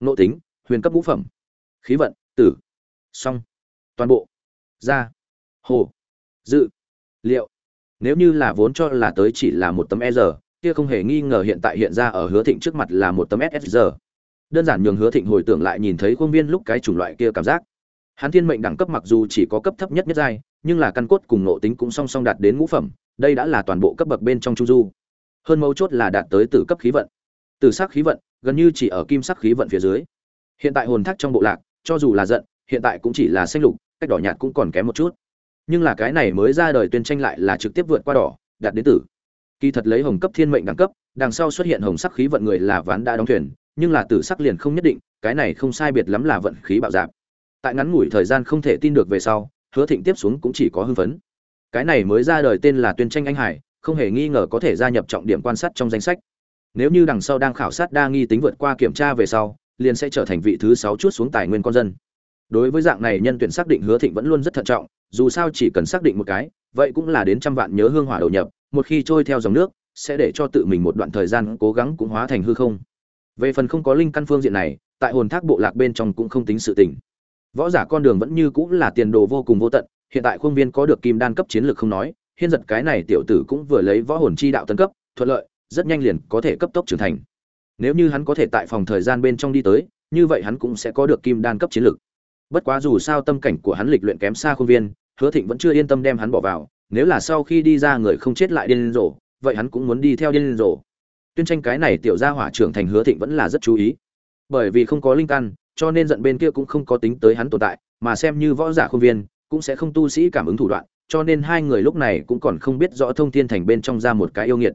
nộ tính, huyền cấp ngũ phẩm. Khí vận, tử. Song. Toàn bộ. Ra. Hồ. Dự. Liệu. Nếu như là vốn cho là tới chỉ là một tấm e r, kia không hề nghi ngờ hiện tại hiện ra ở hứa thịnh trước mặt là một tấm ssr đơn giản nhường hứa thịnh hồi tưởng lại nhìn thấy khuôn viên lúc cái chủng loại kia cảm giác. Hắn thiên mệnh đẳng cấp mặc dù chỉ có cấp thấp nhất nhất giai, nhưng là căn cốt cùng nộ tính cũng song song đạt đến ngũ phẩm, đây đã là toàn bộ cấp bậc bên trong trung du. Hơn mấu chốt là đạt tới từ cấp khí vận. Từ sắc khí vận gần như chỉ ở kim sắc khí vận phía dưới. Hiện tại hồn thác trong bộ lạc, cho dù là giận, hiện tại cũng chỉ là xanh lục, cách đỏ nhạt cũng còn kém một chút. Nhưng là cái này mới ra đời tuyên tranh lại là trực tiếp vượt qua đỏ, đạt đến tử. Kỳ thật lấy hồng cấp thiên mệnh đẳng cấp, đằng sau xuất hiện hồng sắc khí vận người là ván đã đóng thuyền, nhưng là tử sắc liền không nhất định, cái này không sai biệt lắm là vận khí bạo dạp tại ngắn ngủi thời gian không thể tin được về sau, hứa thịnh tiếp xuống cũng chỉ có hưng phấn. Cái này mới ra đời tên là tuyên tranh anh hải, không hề nghi ngờ có thể gia nhập trọng điểm quan sát trong danh sách nếu như đằng sau đang khảo sát đa nghi tính vượt qua kiểm tra về sau, liền sẽ trở thành vị thứ sáu chút xuống tài nguyên con dân. Đối với dạng này, nhân tuyển xác định hứa thịnh vẫn luôn rất thận trọng, dù sao chỉ cần xác định một cái, vậy cũng là đến trăm vạn nhớ hương hỏa đầu nhập, một khi trôi theo dòng nước, sẽ để cho tự mình một đoạn thời gian cố gắng cũng hóa thành hư không. Về phần không có linh căn phương diện này, tại hồn thác bộ lạc bên trong cũng không tính sự tình. Võ giả con đường vẫn như cũng là tiền đồ vô cùng vô tận, hiện tại khuôn viên có được kim đan cấp chiến lược không nói, hiên giật cái này tiểu tử cũng vừa lấy võ hồn chi đạo tân cấp, thuận lợi rất nhanh liền có thể cấp tốc trưởng thành. Nếu như hắn có thể tại phòng thời gian bên trong đi tới, như vậy hắn cũng sẽ có được kim đan cấp chiến lược bất quá dù sao tâm cảnh của hắn lịch luyện kém xa khuôn viên, hứa thịnh vẫn chưa yên tâm đem hắn bỏ vào, nếu là sau khi đi ra người không chết lại điên rồ, vậy hắn cũng muốn đi theo điên rồ. Tuyên tranh cái này tiểu gia hỏa trưởng thành hứa thịnh vẫn là rất chú ý. Bởi vì không có linh căn, cho nên giận bên kia cũng không có tính tới hắn tồn tại, mà xem như võ giả khuôn viên, cũng sẽ không tu sĩ cảm ứng thủ đoạn, cho nên hai người lúc này cũng còn không biết rõ thông thiên thành bên trong ra một cái yêu nghiệt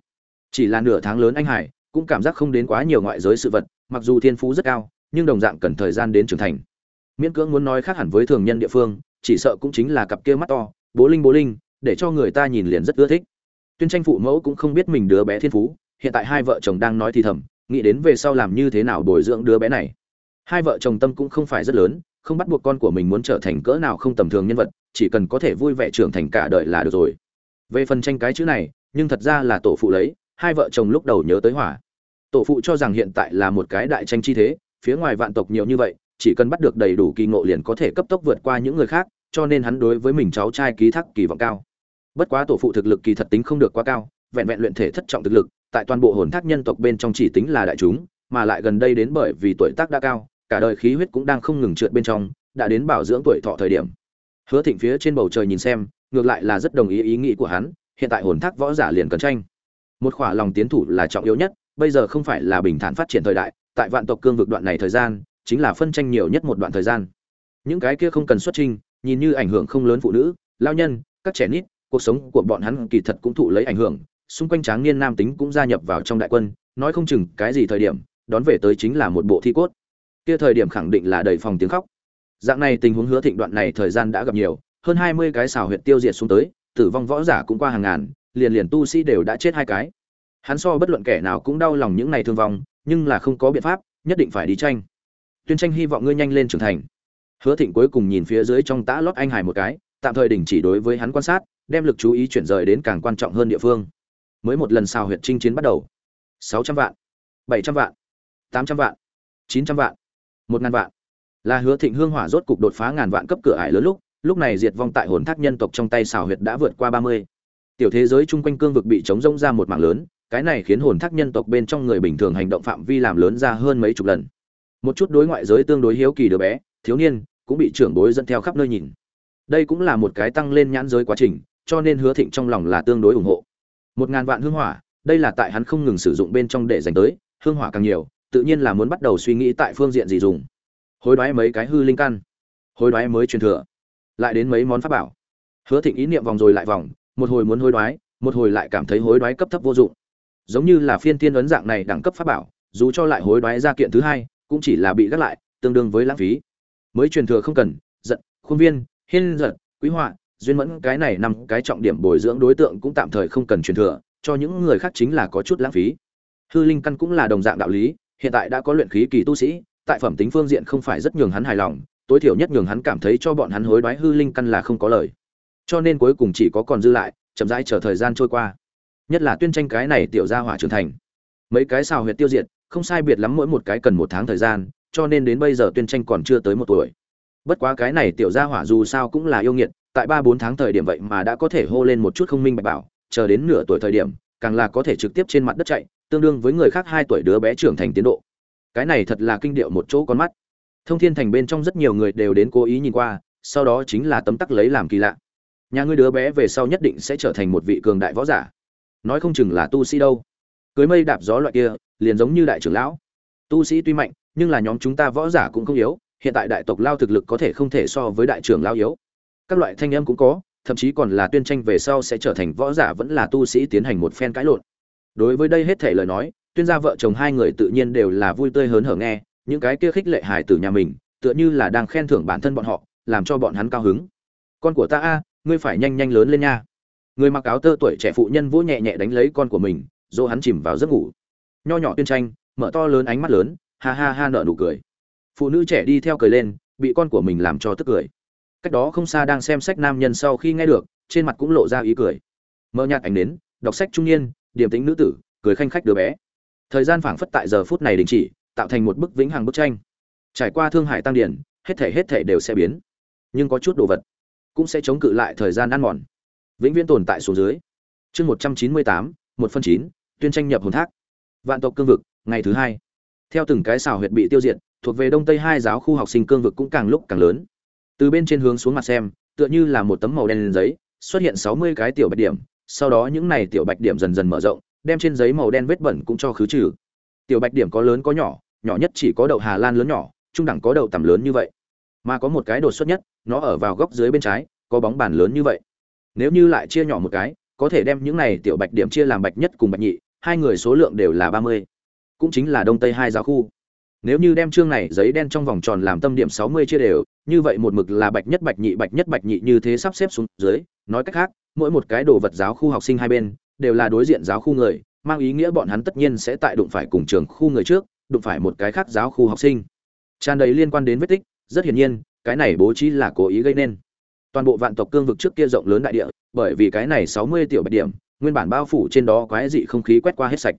chỉ là nửa tháng lớn anh hải, cũng cảm giác không đến quá nhiều ngoại giới sự vật, mặc dù thiên phú rất cao, nhưng đồng dạng cần thời gian đến trưởng thành. Miễn cưỡng muốn nói khác hẳn với thường nhân địa phương, chỉ sợ cũng chính là cặp kia mắt to, bố linh bố linh, để cho người ta nhìn liền rất ưa thích. Tuyên tranh phụ mẫu cũng không biết mình đứa bé thiên phú, hiện tại hai vợ chồng đang nói thì thầm, nghĩ đến về sau làm như thế nào bồi dưỡng đứa bé này. Hai vợ chồng tâm cũng không phải rất lớn, không bắt buộc con của mình muốn trở thành cỡ nào không tầm thường nhân vật, chỉ cần có thể vui vẻ trưởng thành cả đời là được rồi. Về phần tranh cái chữ này, nhưng thật ra là tổ phụ lấy hai vợ chồng lúc đầu nhớ tới hỏa tổ phụ cho rằng hiện tại là một cái đại tranh chi thế, phía ngoài vạn tộc nhiều như vậy, chỉ cần bắt được đầy đủ kỳ ngộ liền có thể cấp tốc vượt qua những người khác, cho nên hắn đối với mình cháu trai ký thác kỳ vọng cao. Bất quá tổ phụ thực lực kỳ thật tính không được quá cao, vẹn vẹn luyện thể thất trọng thực lực, tại toàn bộ hồn thác nhân tộc bên trong chỉ tính là đại chúng, mà lại gần đây đến bởi vì tuổi tác đã cao, cả đời khí huyết cũng đang không ngừng trượt bên trong, đã đến bảo dưỡng tuổi thọ thời điểm. Hứa thịnh phía trên bầu trời nhìn xem, ngược lại là rất đồng ý ý nghĩ của hắn, hiện tại hồn thác võ giả liền cần tranh một khỏa lòng tiến thủ là trọng yếu nhất, bây giờ không phải là bình thản phát triển thời đại, tại vạn tộc cương vực đoạn này thời gian, chính là phân tranh nhiều nhất một đoạn thời gian. Những cái kia không cần xuất trình, nhìn như ảnh hưởng không lớn phụ nữ, lao nhân, các trẻ nít, cuộc sống của bọn hắn kỳ thật cũng thụ lấy ảnh hưởng, xung quanh tráng niên nam tính cũng gia nhập vào trong đại quân, nói không chừng cái gì thời điểm, đón về tới chính là một bộ thi cốt. Kia thời điểm khẳng định là đầy phòng tiếng khóc. Dạng này tình huống hứa thịnh đoạn này thời gian đã gặp nhiều, hơn hai mươi cái xào huyệt tiêu diệt xuống tới, tử vong võ giả cũng qua hàng ngàn liền liền tu sĩ đều đã chết hai cái. Hắn so bất luận kẻ nào cũng đau lòng những này thương vong, nhưng là không có biện pháp, nhất định phải đi tranh. Tuyên tranh hy vọng ngươi nhanh lên trưởng thành. Hứa thịnh cuối cùng nhìn phía dưới trong tã lót anh hải một cái, tạm thời đình chỉ đối với hắn quan sát, đem lực chú ý chuyển rời đến càng quan trọng hơn địa phương. Mới một lần xào huyệt chinh chiến bắt đầu. Sáu trăm vạn, bảy trăm vạn, tám trăm vạn, chín trăm vạn, một ngàn vạn. Là hứa thịnh hương hỏa rốt cục đột phá ngàn vạn cấp cửa ải lớn lúc lúc này diệt vong tại hồn thác nhân tộc trong tay xào huyệt đã vượt qua ba mươi tiểu thế giới chung quanh cương vực bị chống rông ra một mảng lớn, cái này khiến hồn thác nhân tộc bên trong người bình thường hành động phạm vi làm lớn ra hơn mấy chục lần. Một chút đối ngoại giới tương đối hiếu kỳ đứa bé, thiếu niên, cũng bị trưởng bối dẫn theo khắp nơi nhìn. Đây cũng là một cái tăng lên nhãn giới quá trình, cho nên hứa thịnh trong lòng là tương đối ủng hộ. Một ngàn vạn hương hỏa, đây là tại hắn không ngừng sử dụng bên trong để dành tới, hương hỏa càng nhiều, tự nhiên là muốn bắt đầu suy nghĩ tại phương diện gì dùng. Hối đoái mấy cái hư linh căn, hối đoái mới truyền thừa, lại đến mấy món pháp bảo. Hứa thịnh ý niệm vòng rồi lại vòng một hồi muốn hối đoái, một hồi lại cảm thấy hối đoái cấp thấp vô dụng. Giống như là phiên tiên ấn dạng này đẳng cấp pháp bảo, dù cho lại hối đoái ra kiện thứ hai, cũng chỉ là bị gác lại, tương đương với lãng phí. Mới truyền thừa không cần, giận, khuôn viên, hiên giận, quý họa, duyên mẫn, cái này nằm cái trọng điểm bồi dưỡng đối tượng cũng tạm thời không cần truyền thừa, cho những người khác chính là có chút lãng phí. Hư linh căn cũng là đồng dạng đạo lý, hiện tại đã có luyện khí kỳ tu sĩ, tại phẩm tính phương diện không phải rất nhường hắn hài lòng, tối thiểu nhất nhường hắn cảm thấy cho bọn hắn hối đoái hư linh căn là không có lời cho nên cuối cùng chỉ có còn dư lại, chậm rãi chờ thời gian trôi qua. Nhất là tuyên tranh cái này tiểu gia hỏa trưởng thành. Mấy cái xào huyệt tiêu diệt, không sai biệt lắm mỗi một cái cần một tháng thời gian, cho nên đến bây giờ tuyên tranh còn chưa tới một tuổi. Bất quá cái này tiểu gia hỏa dù sao cũng là yêu nghiệt, tại ba bốn tháng thời điểm vậy mà đã có thể hô lên một chút không minh bạch bảo, chờ đến nửa tuổi thời điểm, càng là có thể trực tiếp trên mặt đất chạy, tương đương với người khác hai tuổi đứa bé trưởng thành tiến độ. Cái này thật là kinh điệu một chỗ con mắt. Thông thiên thành bên trong rất nhiều người đều đến cố ý nhìn qua, sau đó chính là tấm tắc lấy làm kỳ lạ nhà ngươi đứa bé về sau nhất định sẽ trở thành một vị cường đại võ giả. Nói không chừng là tu sĩ đâu. Cưới mây đạp gió loại kia, liền giống như đại trưởng lão. Tu sĩ tuy mạnh, nhưng là nhóm chúng ta võ giả cũng không yếu, hiện tại đại tộc lao thực lực có thể không thể so với đại trưởng lao yếu. Các loại thanh âm cũng có, thậm chí còn là tuyên tranh về sau sẽ trở thành võ giả vẫn là tu sĩ tiến hành một phen cãi lộn. Đối với đây hết thể lời nói, tuyên gia vợ chồng hai người tự nhiên đều là vui tươi hớn hở nghe, những cái kia khích lệ hài từ nhà mình, tựa như là đang khen thưởng bản thân bọn họ, làm cho bọn hắn cao hứng. Con của ta a ngươi phải nhanh nhanh lớn lên nha. Người mặc áo tơ tuổi trẻ phụ nhân vỗ nhẹ nhẹ đánh lấy con của mình, dỗ hắn chìm vào giấc ngủ. Nho nhỏ tuyên tranh, mở to lớn ánh mắt lớn, ha ha ha nở nụ cười. Phụ nữ trẻ đi theo cười lên, bị con của mình làm cho tức cười. Cách đó không xa đang xem sách nam nhân sau khi nghe được, trên mặt cũng lộ ra ý cười. Mơ nhạt ánh đến, đọc sách trung niên, điềm tĩnh nữ tử, cười khanh khách đứa bé. Thời gian phảng phất tại giờ phút này đình chỉ, tạo thành một bức vĩnh hằng bức tranh. Trải qua thương hải tăng điển, hết thể hết thể đều sẽ biến. Nhưng có chút đồ vật cũng sẽ chống cự lại thời gian ăn mòn. Vĩnh viễn tồn tại xuống dưới. Chương một trăm chín mươi tám, một phân chín, tuyên tranh nhập hồn thác. Vạn tộc cương vực, ngày thứ hai. Theo từng cái xào huyệt bị tiêu diệt, thuộc về đông tây hai giáo khu học sinh cương vực cũng càng lúc càng lớn. Từ bên trên hướng xuống mặt xem, tựa như là một tấm màu đen giấy, xuất hiện sáu mươi cái tiểu bạch điểm. Sau đó những này tiểu bạch điểm dần dần mở rộng, đem trên giấy màu đen vết bẩn cũng cho khứ trừ. Tiểu bạch điểm có lớn có nhỏ nhỏ nhất chỉ có đậu hà lan lớn nhỏ, trung đẳng có đậu tầm lớn như vậy. Mà có một cái đột xuất nhất nó ở vào góc dưới bên trái, có bóng bàn lớn như vậy. Nếu như lại chia nhỏ một cái, có thể đem những này tiểu bạch điểm chia làm bạch nhất cùng bạch nhị, hai người số lượng đều là ba mươi. Cũng chính là đông tây hai giáo khu. Nếu như đem chương này giấy đen trong vòng tròn làm tâm điểm sáu mươi chia đều, như vậy một mực là bạch nhất bạch nhị, bạch nhất bạch nhị như thế sắp xếp xuống dưới. Nói cách khác, mỗi một cái đồ vật giáo khu học sinh hai bên, đều là đối diện giáo khu người, mang ý nghĩa bọn hắn tất nhiên sẽ tại đụng phải cùng trường khu người trước, đụng phải một cái khác giáo khu học sinh. Tràn đầy liên quan đến vết tích, rất hiển nhiên cái này bố trí là cố ý gây nên. Toàn bộ vạn tộc cương vực trước kia rộng lớn đại địa, bởi vì cái này sáu mươi tiểu bạch điểm, nguyên bản bao phủ trên đó quái dị không khí quét qua hết sạch.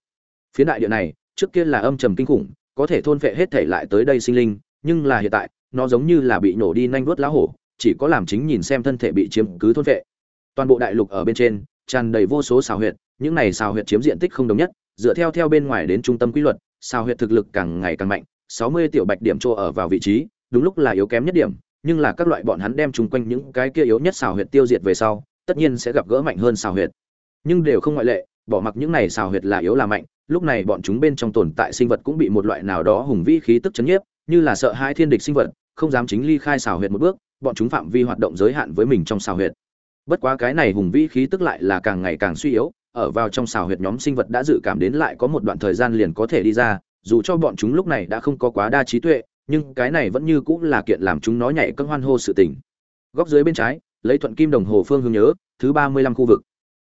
Phía đại địa này, trước kia là âm trầm kinh khủng, có thể thôn phệ hết thể lại tới đây sinh linh, nhưng là hiện tại, nó giống như là bị nổ đi nhanh vuốt lá hổ, chỉ có làm chính nhìn xem thân thể bị chiếm cứ thôn phệ. Toàn bộ đại lục ở bên trên, tràn đầy vô số xào huyệt, những này xào huyệt chiếm diện tích không đồng nhất, dựa theo theo bên ngoài đến trung tâm quy luật, xào huyệt thực lực càng ngày càng mạnh, sáu mươi tiểu bạch điểm chỗ ở vào vị trí đúng lúc là yếu kém nhất điểm, nhưng là các loại bọn hắn đem chung quanh những cái kia yếu nhất xào huyệt tiêu diệt về sau, tất nhiên sẽ gặp gỡ mạnh hơn xào huyệt. Nhưng đều không ngoại lệ, bỏ mặc những này xào huyệt là yếu là mạnh, lúc này bọn chúng bên trong tồn tại sinh vật cũng bị một loại nào đó hùng vĩ khí tức chấn nhiếp, như là sợ hai thiên địch sinh vật, không dám chính ly khai xào huyệt một bước, bọn chúng phạm vi hoạt động giới hạn với mình trong xào huyệt. Bất quá cái này hùng vĩ khí tức lại là càng ngày càng suy yếu, ở vào trong xào huyệt nhóm sinh vật đã dự cảm đến lại có một đoạn thời gian liền có thể đi ra, dù cho bọn chúng lúc này đã không có quá đa trí tuệ nhưng cái này vẫn như cũng là kiện làm chúng nó nhảy cân hoan hô sự tình. Góc dưới bên trái, lấy thuận kim đồng hồ phương hướng nhớ, thứ ba mươi lăm khu vực.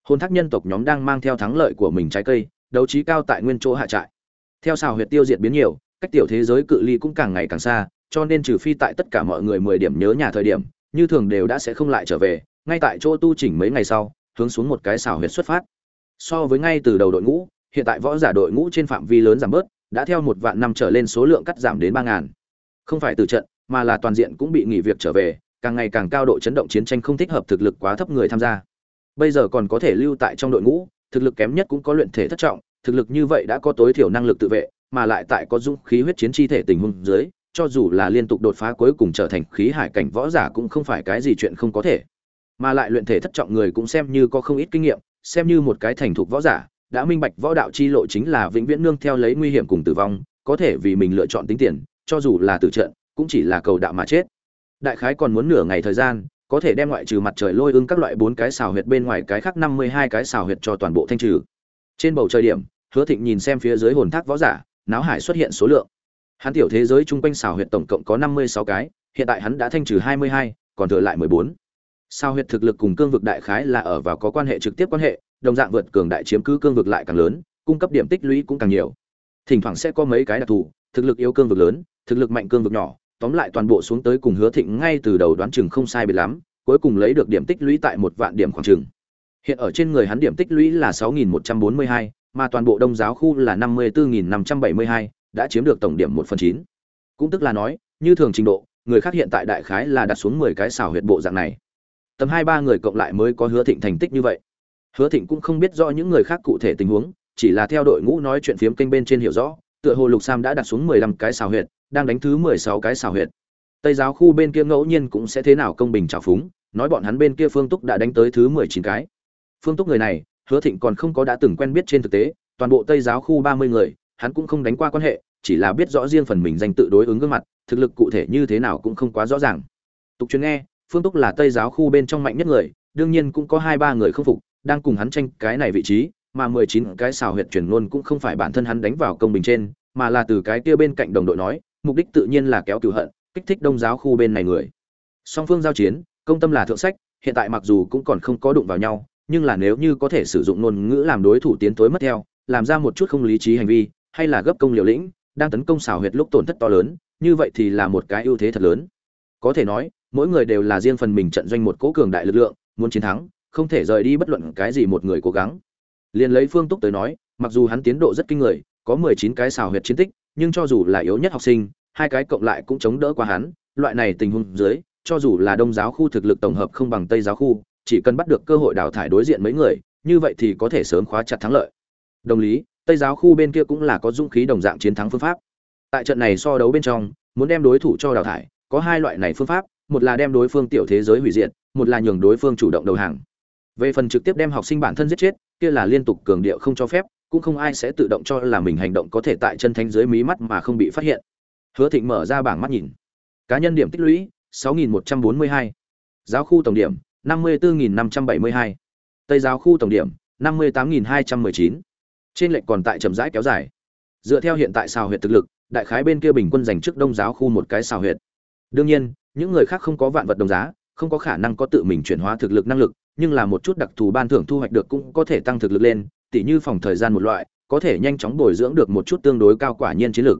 Hôn thác nhân tộc nhóm đang mang theo thắng lợi của mình trái cây, đấu trí cao tại nguyên chỗ hạ trại. Theo xào huyệt tiêu diệt biến nhiều, cách tiểu thế giới cự ly cũng càng ngày càng xa, cho nên trừ phi tại tất cả mọi người mười điểm nhớ nhà thời điểm, như thường đều đã sẽ không lại trở về, ngay tại chỗ tu chỉnh mấy ngày sau, hướng xuống một cái xào huyệt xuất phát. So với ngay từ đầu đội ngũ, hiện tại võ giả đội ngũ trên phạm vi lớn giảm bớt, đã theo một vạn năm trở lên số lượng cắt giảm đến ba ngàn không phải từ trận, mà là toàn diện cũng bị nghỉ việc trở về, càng ngày càng cao độ chấn động chiến tranh không thích hợp thực lực quá thấp người tham gia. Bây giờ còn có thể lưu tại trong đội ngũ, thực lực kém nhất cũng có luyện thể thất trọng, thực lực như vậy đã có tối thiểu năng lực tự vệ, mà lại tại có dung khí huyết chiến chi thể tình huống dưới, cho dù là liên tục đột phá cuối cùng trở thành khí hải cảnh võ giả cũng không phải cái gì chuyện không có thể. Mà lại luyện thể thất trọng người cũng xem như có không ít kinh nghiệm, xem như một cái thành thục võ giả, đã minh bạch võ đạo chi lộ chính là vĩnh viễn nương theo lấy nguy hiểm cùng tử vong, có thể vì mình lựa chọn tính tiền cho dù là tử trận, cũng chỉ là cầu đạo mà chết. Đại khái còn muốn nửa ngày thời gian, có thể đem ngoại trừ mặt trời lôi ưng các loại bốn cái xào huyệt bên ngoài cái khác năm mươi hai cái xào huyệt cho toàn bộ thanh trừ. Trên bầu trời điểm, hứa thịnh nhìn xem phía dưới hồn thác võ giả, náo hải xuất hiện số lượng. Hắn tiểu thế giới chung quanh xào huyệt tổng cộng có năm mươi sáu cái, hiện tại hắn đã thanh trừ hai mươi hai, còn thừa lại mười bốn. Sao huyệt thực lực cùng cương vực đại khái là ở vào có quan hệ trực tiếp quan hệ, đồng dạng vượt cường đại chiếm cứ cương vực lại càng lớn, cung cấp điểm tích lũy cũng càng nhiều. Thỉnh thoảng sẽ có mấy cái đặc thù, thực lực yếu cương vực lớn thực lực mạnh cương vực nhỏ, tóm lại toàn bộ xuống tới cùng hứa thịnh ngay từ đầu đoán chừng không sai biệt lắm, cuối cùng lấy được điểm tích lũy tại một vạn điểm khoảng chừng. Hiện ở trên người hắn điểm tích lũy là sáu nghìn một trăm bốn mươi hai, mà toàn bộ đông giáo khu là năm mươi bốn nghìn năm trăm bảy mươi hai, đã chiếm được tổng điểm một phần chín. Cũng tức là nói, như thường trình độ, người khác hiện tại đại khái là đặt xuống mười cái xảo huyệt bộ dạng này. Tầm hai ba người cộng lại mới có hứa thịnh thành tích như vậy. Hứa thịnh cũng không biết rõ những người khác cụ thể tình huống, chỉ là theo đội ngũ nói chuyện phiếm kênh bên trên hiểu rõ, tựa hồ lục sam đã đặt xuống mười lăm cái xảo huyệt đang đánh thứ mười sáu cái xảo huyệt. Tây giáo khu bên kia ngẫu nhiên cũng sẽ thế nào công bình trào phúng, nói bọn hắn bên kia phương túc đã đánh tới thứ mười chín cái. Phương túc người này, hứa thịnh còn không có đã từng quen biết trên thực tế, toàn bộ tây giáo khu ba mươi người, hắn cũng không đánh qua quan hệ, chỉ là biết rõ riêng phần mình danh tự đối ứng gương mặt, thực lực cụ thể như thế nào cũng không quá rõ ràng. Tục truyền nghe, phương túc là tây giáo khu bên trong mạnh nhất người, đương nhiên cũng có hai ba người không phục, đang cùng hắn tranh cái này vị trí, mà mười chín cái xào huyệt chuyển luôn cũng không phải bản thân hắn đánh vào công bình trên, mà là từ cái kia bên cạnh đồng đội nói mục đích tự nhiên là kéo cửu hận, kích thích đông giáo khu bên này người. Song phương giao chiến, công tâm là thượng sách, hiện tại mặc dù cũng còn không có đụng vào nhau, nhưng là nếu như có thể sử dụng ngôn ngữ làm đối thủ tiến tối mất theo, làm ra một chút không lý trí hành vi, hay là gấp công liều lĩnh, đang tấn công xảo huyệt lúc tổn thất to lớn, như vậy thì là một cái ưu thế thật lớn. Có thể nói, mỗi người đều là riêng phần mình trận doanh một cố cường đại lực lượng, muốn chiến thắng, không thể rời đi bất luận cái gì một người cố gắng. Liền lấy phương túc tới nói, mặc dù hắn tiến độ rất kinh người, có mười chín cái xào huyệt chiến tích nhưng cho dù là yếu nhất học sinh, hai cái cộng lại cũng chống đỡ qua hắn, loại này tình huống dưới, cho dù là đông giáo khu thực lực tổng hợp không bằng tây giáo khu, chỉ cần bắt được cơ hội đào thải đối diện mấy người, như vậy thì có thể sớm khóa chặt thắng lợi. Đồng lý, tây giáo khu bên kia cũng là có dũng khí đồng dạng chiến thắng phương pháp. Tại trận này so đấu bên trong, muốn đem đối thủ cho đào thải, có hai loại này phương pháp, một là đem đối phương tiểu thế giới hủy diệt, một là nhường đối phương chủ động đầu hàng. Về phần trực tiếp đem học sinh bản thân giết chết, kia là liên tục cường điệu không cho phép cũng không ai sẽ tự động cho là mình hành động có thể tại chân thánh dưới mí mắt mà không bị phát hiện hứa thịnh mở ra bảng mắt nhìn cá nhân điểm tích lũy 6.142. giáo khu tổng điểm 54.572. tây giáo khu tổng điểm 58.219. trên lệnh còn tại chậm rãi kéo dài dựa theo hiện tại xào huyệt thực lực, đại khái bên kia bình quân giành trước đông giáo khu một cái xào huyệt đương nhiên, những người khác không có vạn vật đồng giá, không có khả năng có tự mình chuyển hóa thực lực năng lực, nhưng là một chút đặc thù ban thưởng thu hoạch được cũng có thể tăng thực lực lên tỉ như phòng thời gian một loại, có thể nhanh chóng bồi dưỡng được một chút tương đối cao quả nhiên chiến lược.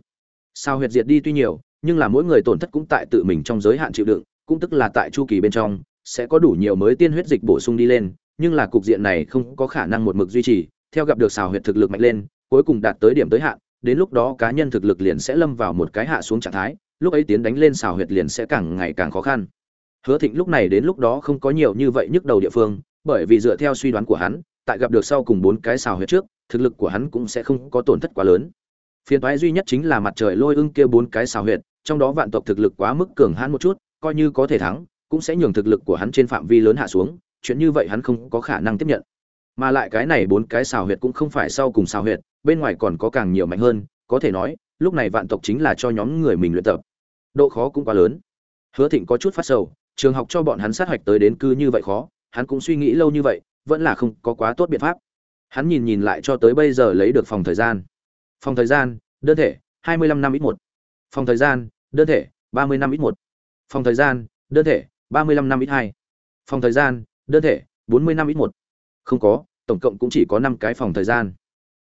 Sao huyệt diệt đi tuy nhiều, nhưng là mỗi người tổn thất cũng tại tự mình trong giới hạn chịu đựng, cũng tức là tại chu kỳ bên trong, sẽ có đủ nhiều mới tiên huyết dịch bổ sung đi lên, nhưng là cục diện này không có khả năng một mực duy trì, theo gặp được xào huyệt thực lực mạnh lên, cuối cùng đạt tới điểm tới hạn, đến lúc đó cá nhân thực lực liền sẽ lâm vào một cái hạ xuống trạng thái, lúc ấy tiến đánh lên xào huyệt liền sẽ càng ngày càng khó khăn. Hứa thịnh lúc này đến lúc đó không có nhiều như vậy nhức đầu địa phương, bởi vì dựa theo suy đoán của hắn tại gặp được sau cùng bốn cái xào huyệt trước, thực lực của hắn cũng sẽ không có tổn thất quá lớn. Phiền toái duy nhất chính là mặt trời lôi ưng kia bốn cái xào huyệt, trong đó vạn tộc thực lực quá mức cường hãn một chút, coi như có thể thắng, cũng sẽ nhường thực lực của hắn trên phạm vi lớn hạ xuống, chuyện như vậy hắn không có khả năng tiếp nhận. Mà lại cái này bốn cái xào huyệt cũng không phải sau cùng xào huyệt, bên ngoài còn có càng nhiều mạnh hơn, có thể nói, lúc này vạn tộc chính là cho nhóm người mình luyện tập. Độ khó cũng quá lớn. Hứa thịnh có chút phát sầu, trường học cho bọn hắn sát hạch tới đến cư như vậy khó, hắn cũng suy nghĩ lâu như vậy vẫn là không có quá tốt biện pháp. Hắn nhìn nhìn lại cho tới bây giờ lấy được phòng thời gian. Phòng thời gian, đơn thể 25 năm ít một. Phòng thời gian, đơn thể 30 năm ít một. Phòng thời gian, đơn thể 35 năm ít hai. Phòng thời gian, đơn thể 40 năm ít một. Không có, tổng cộng cũng chỉ có năm cái phòng thời gian.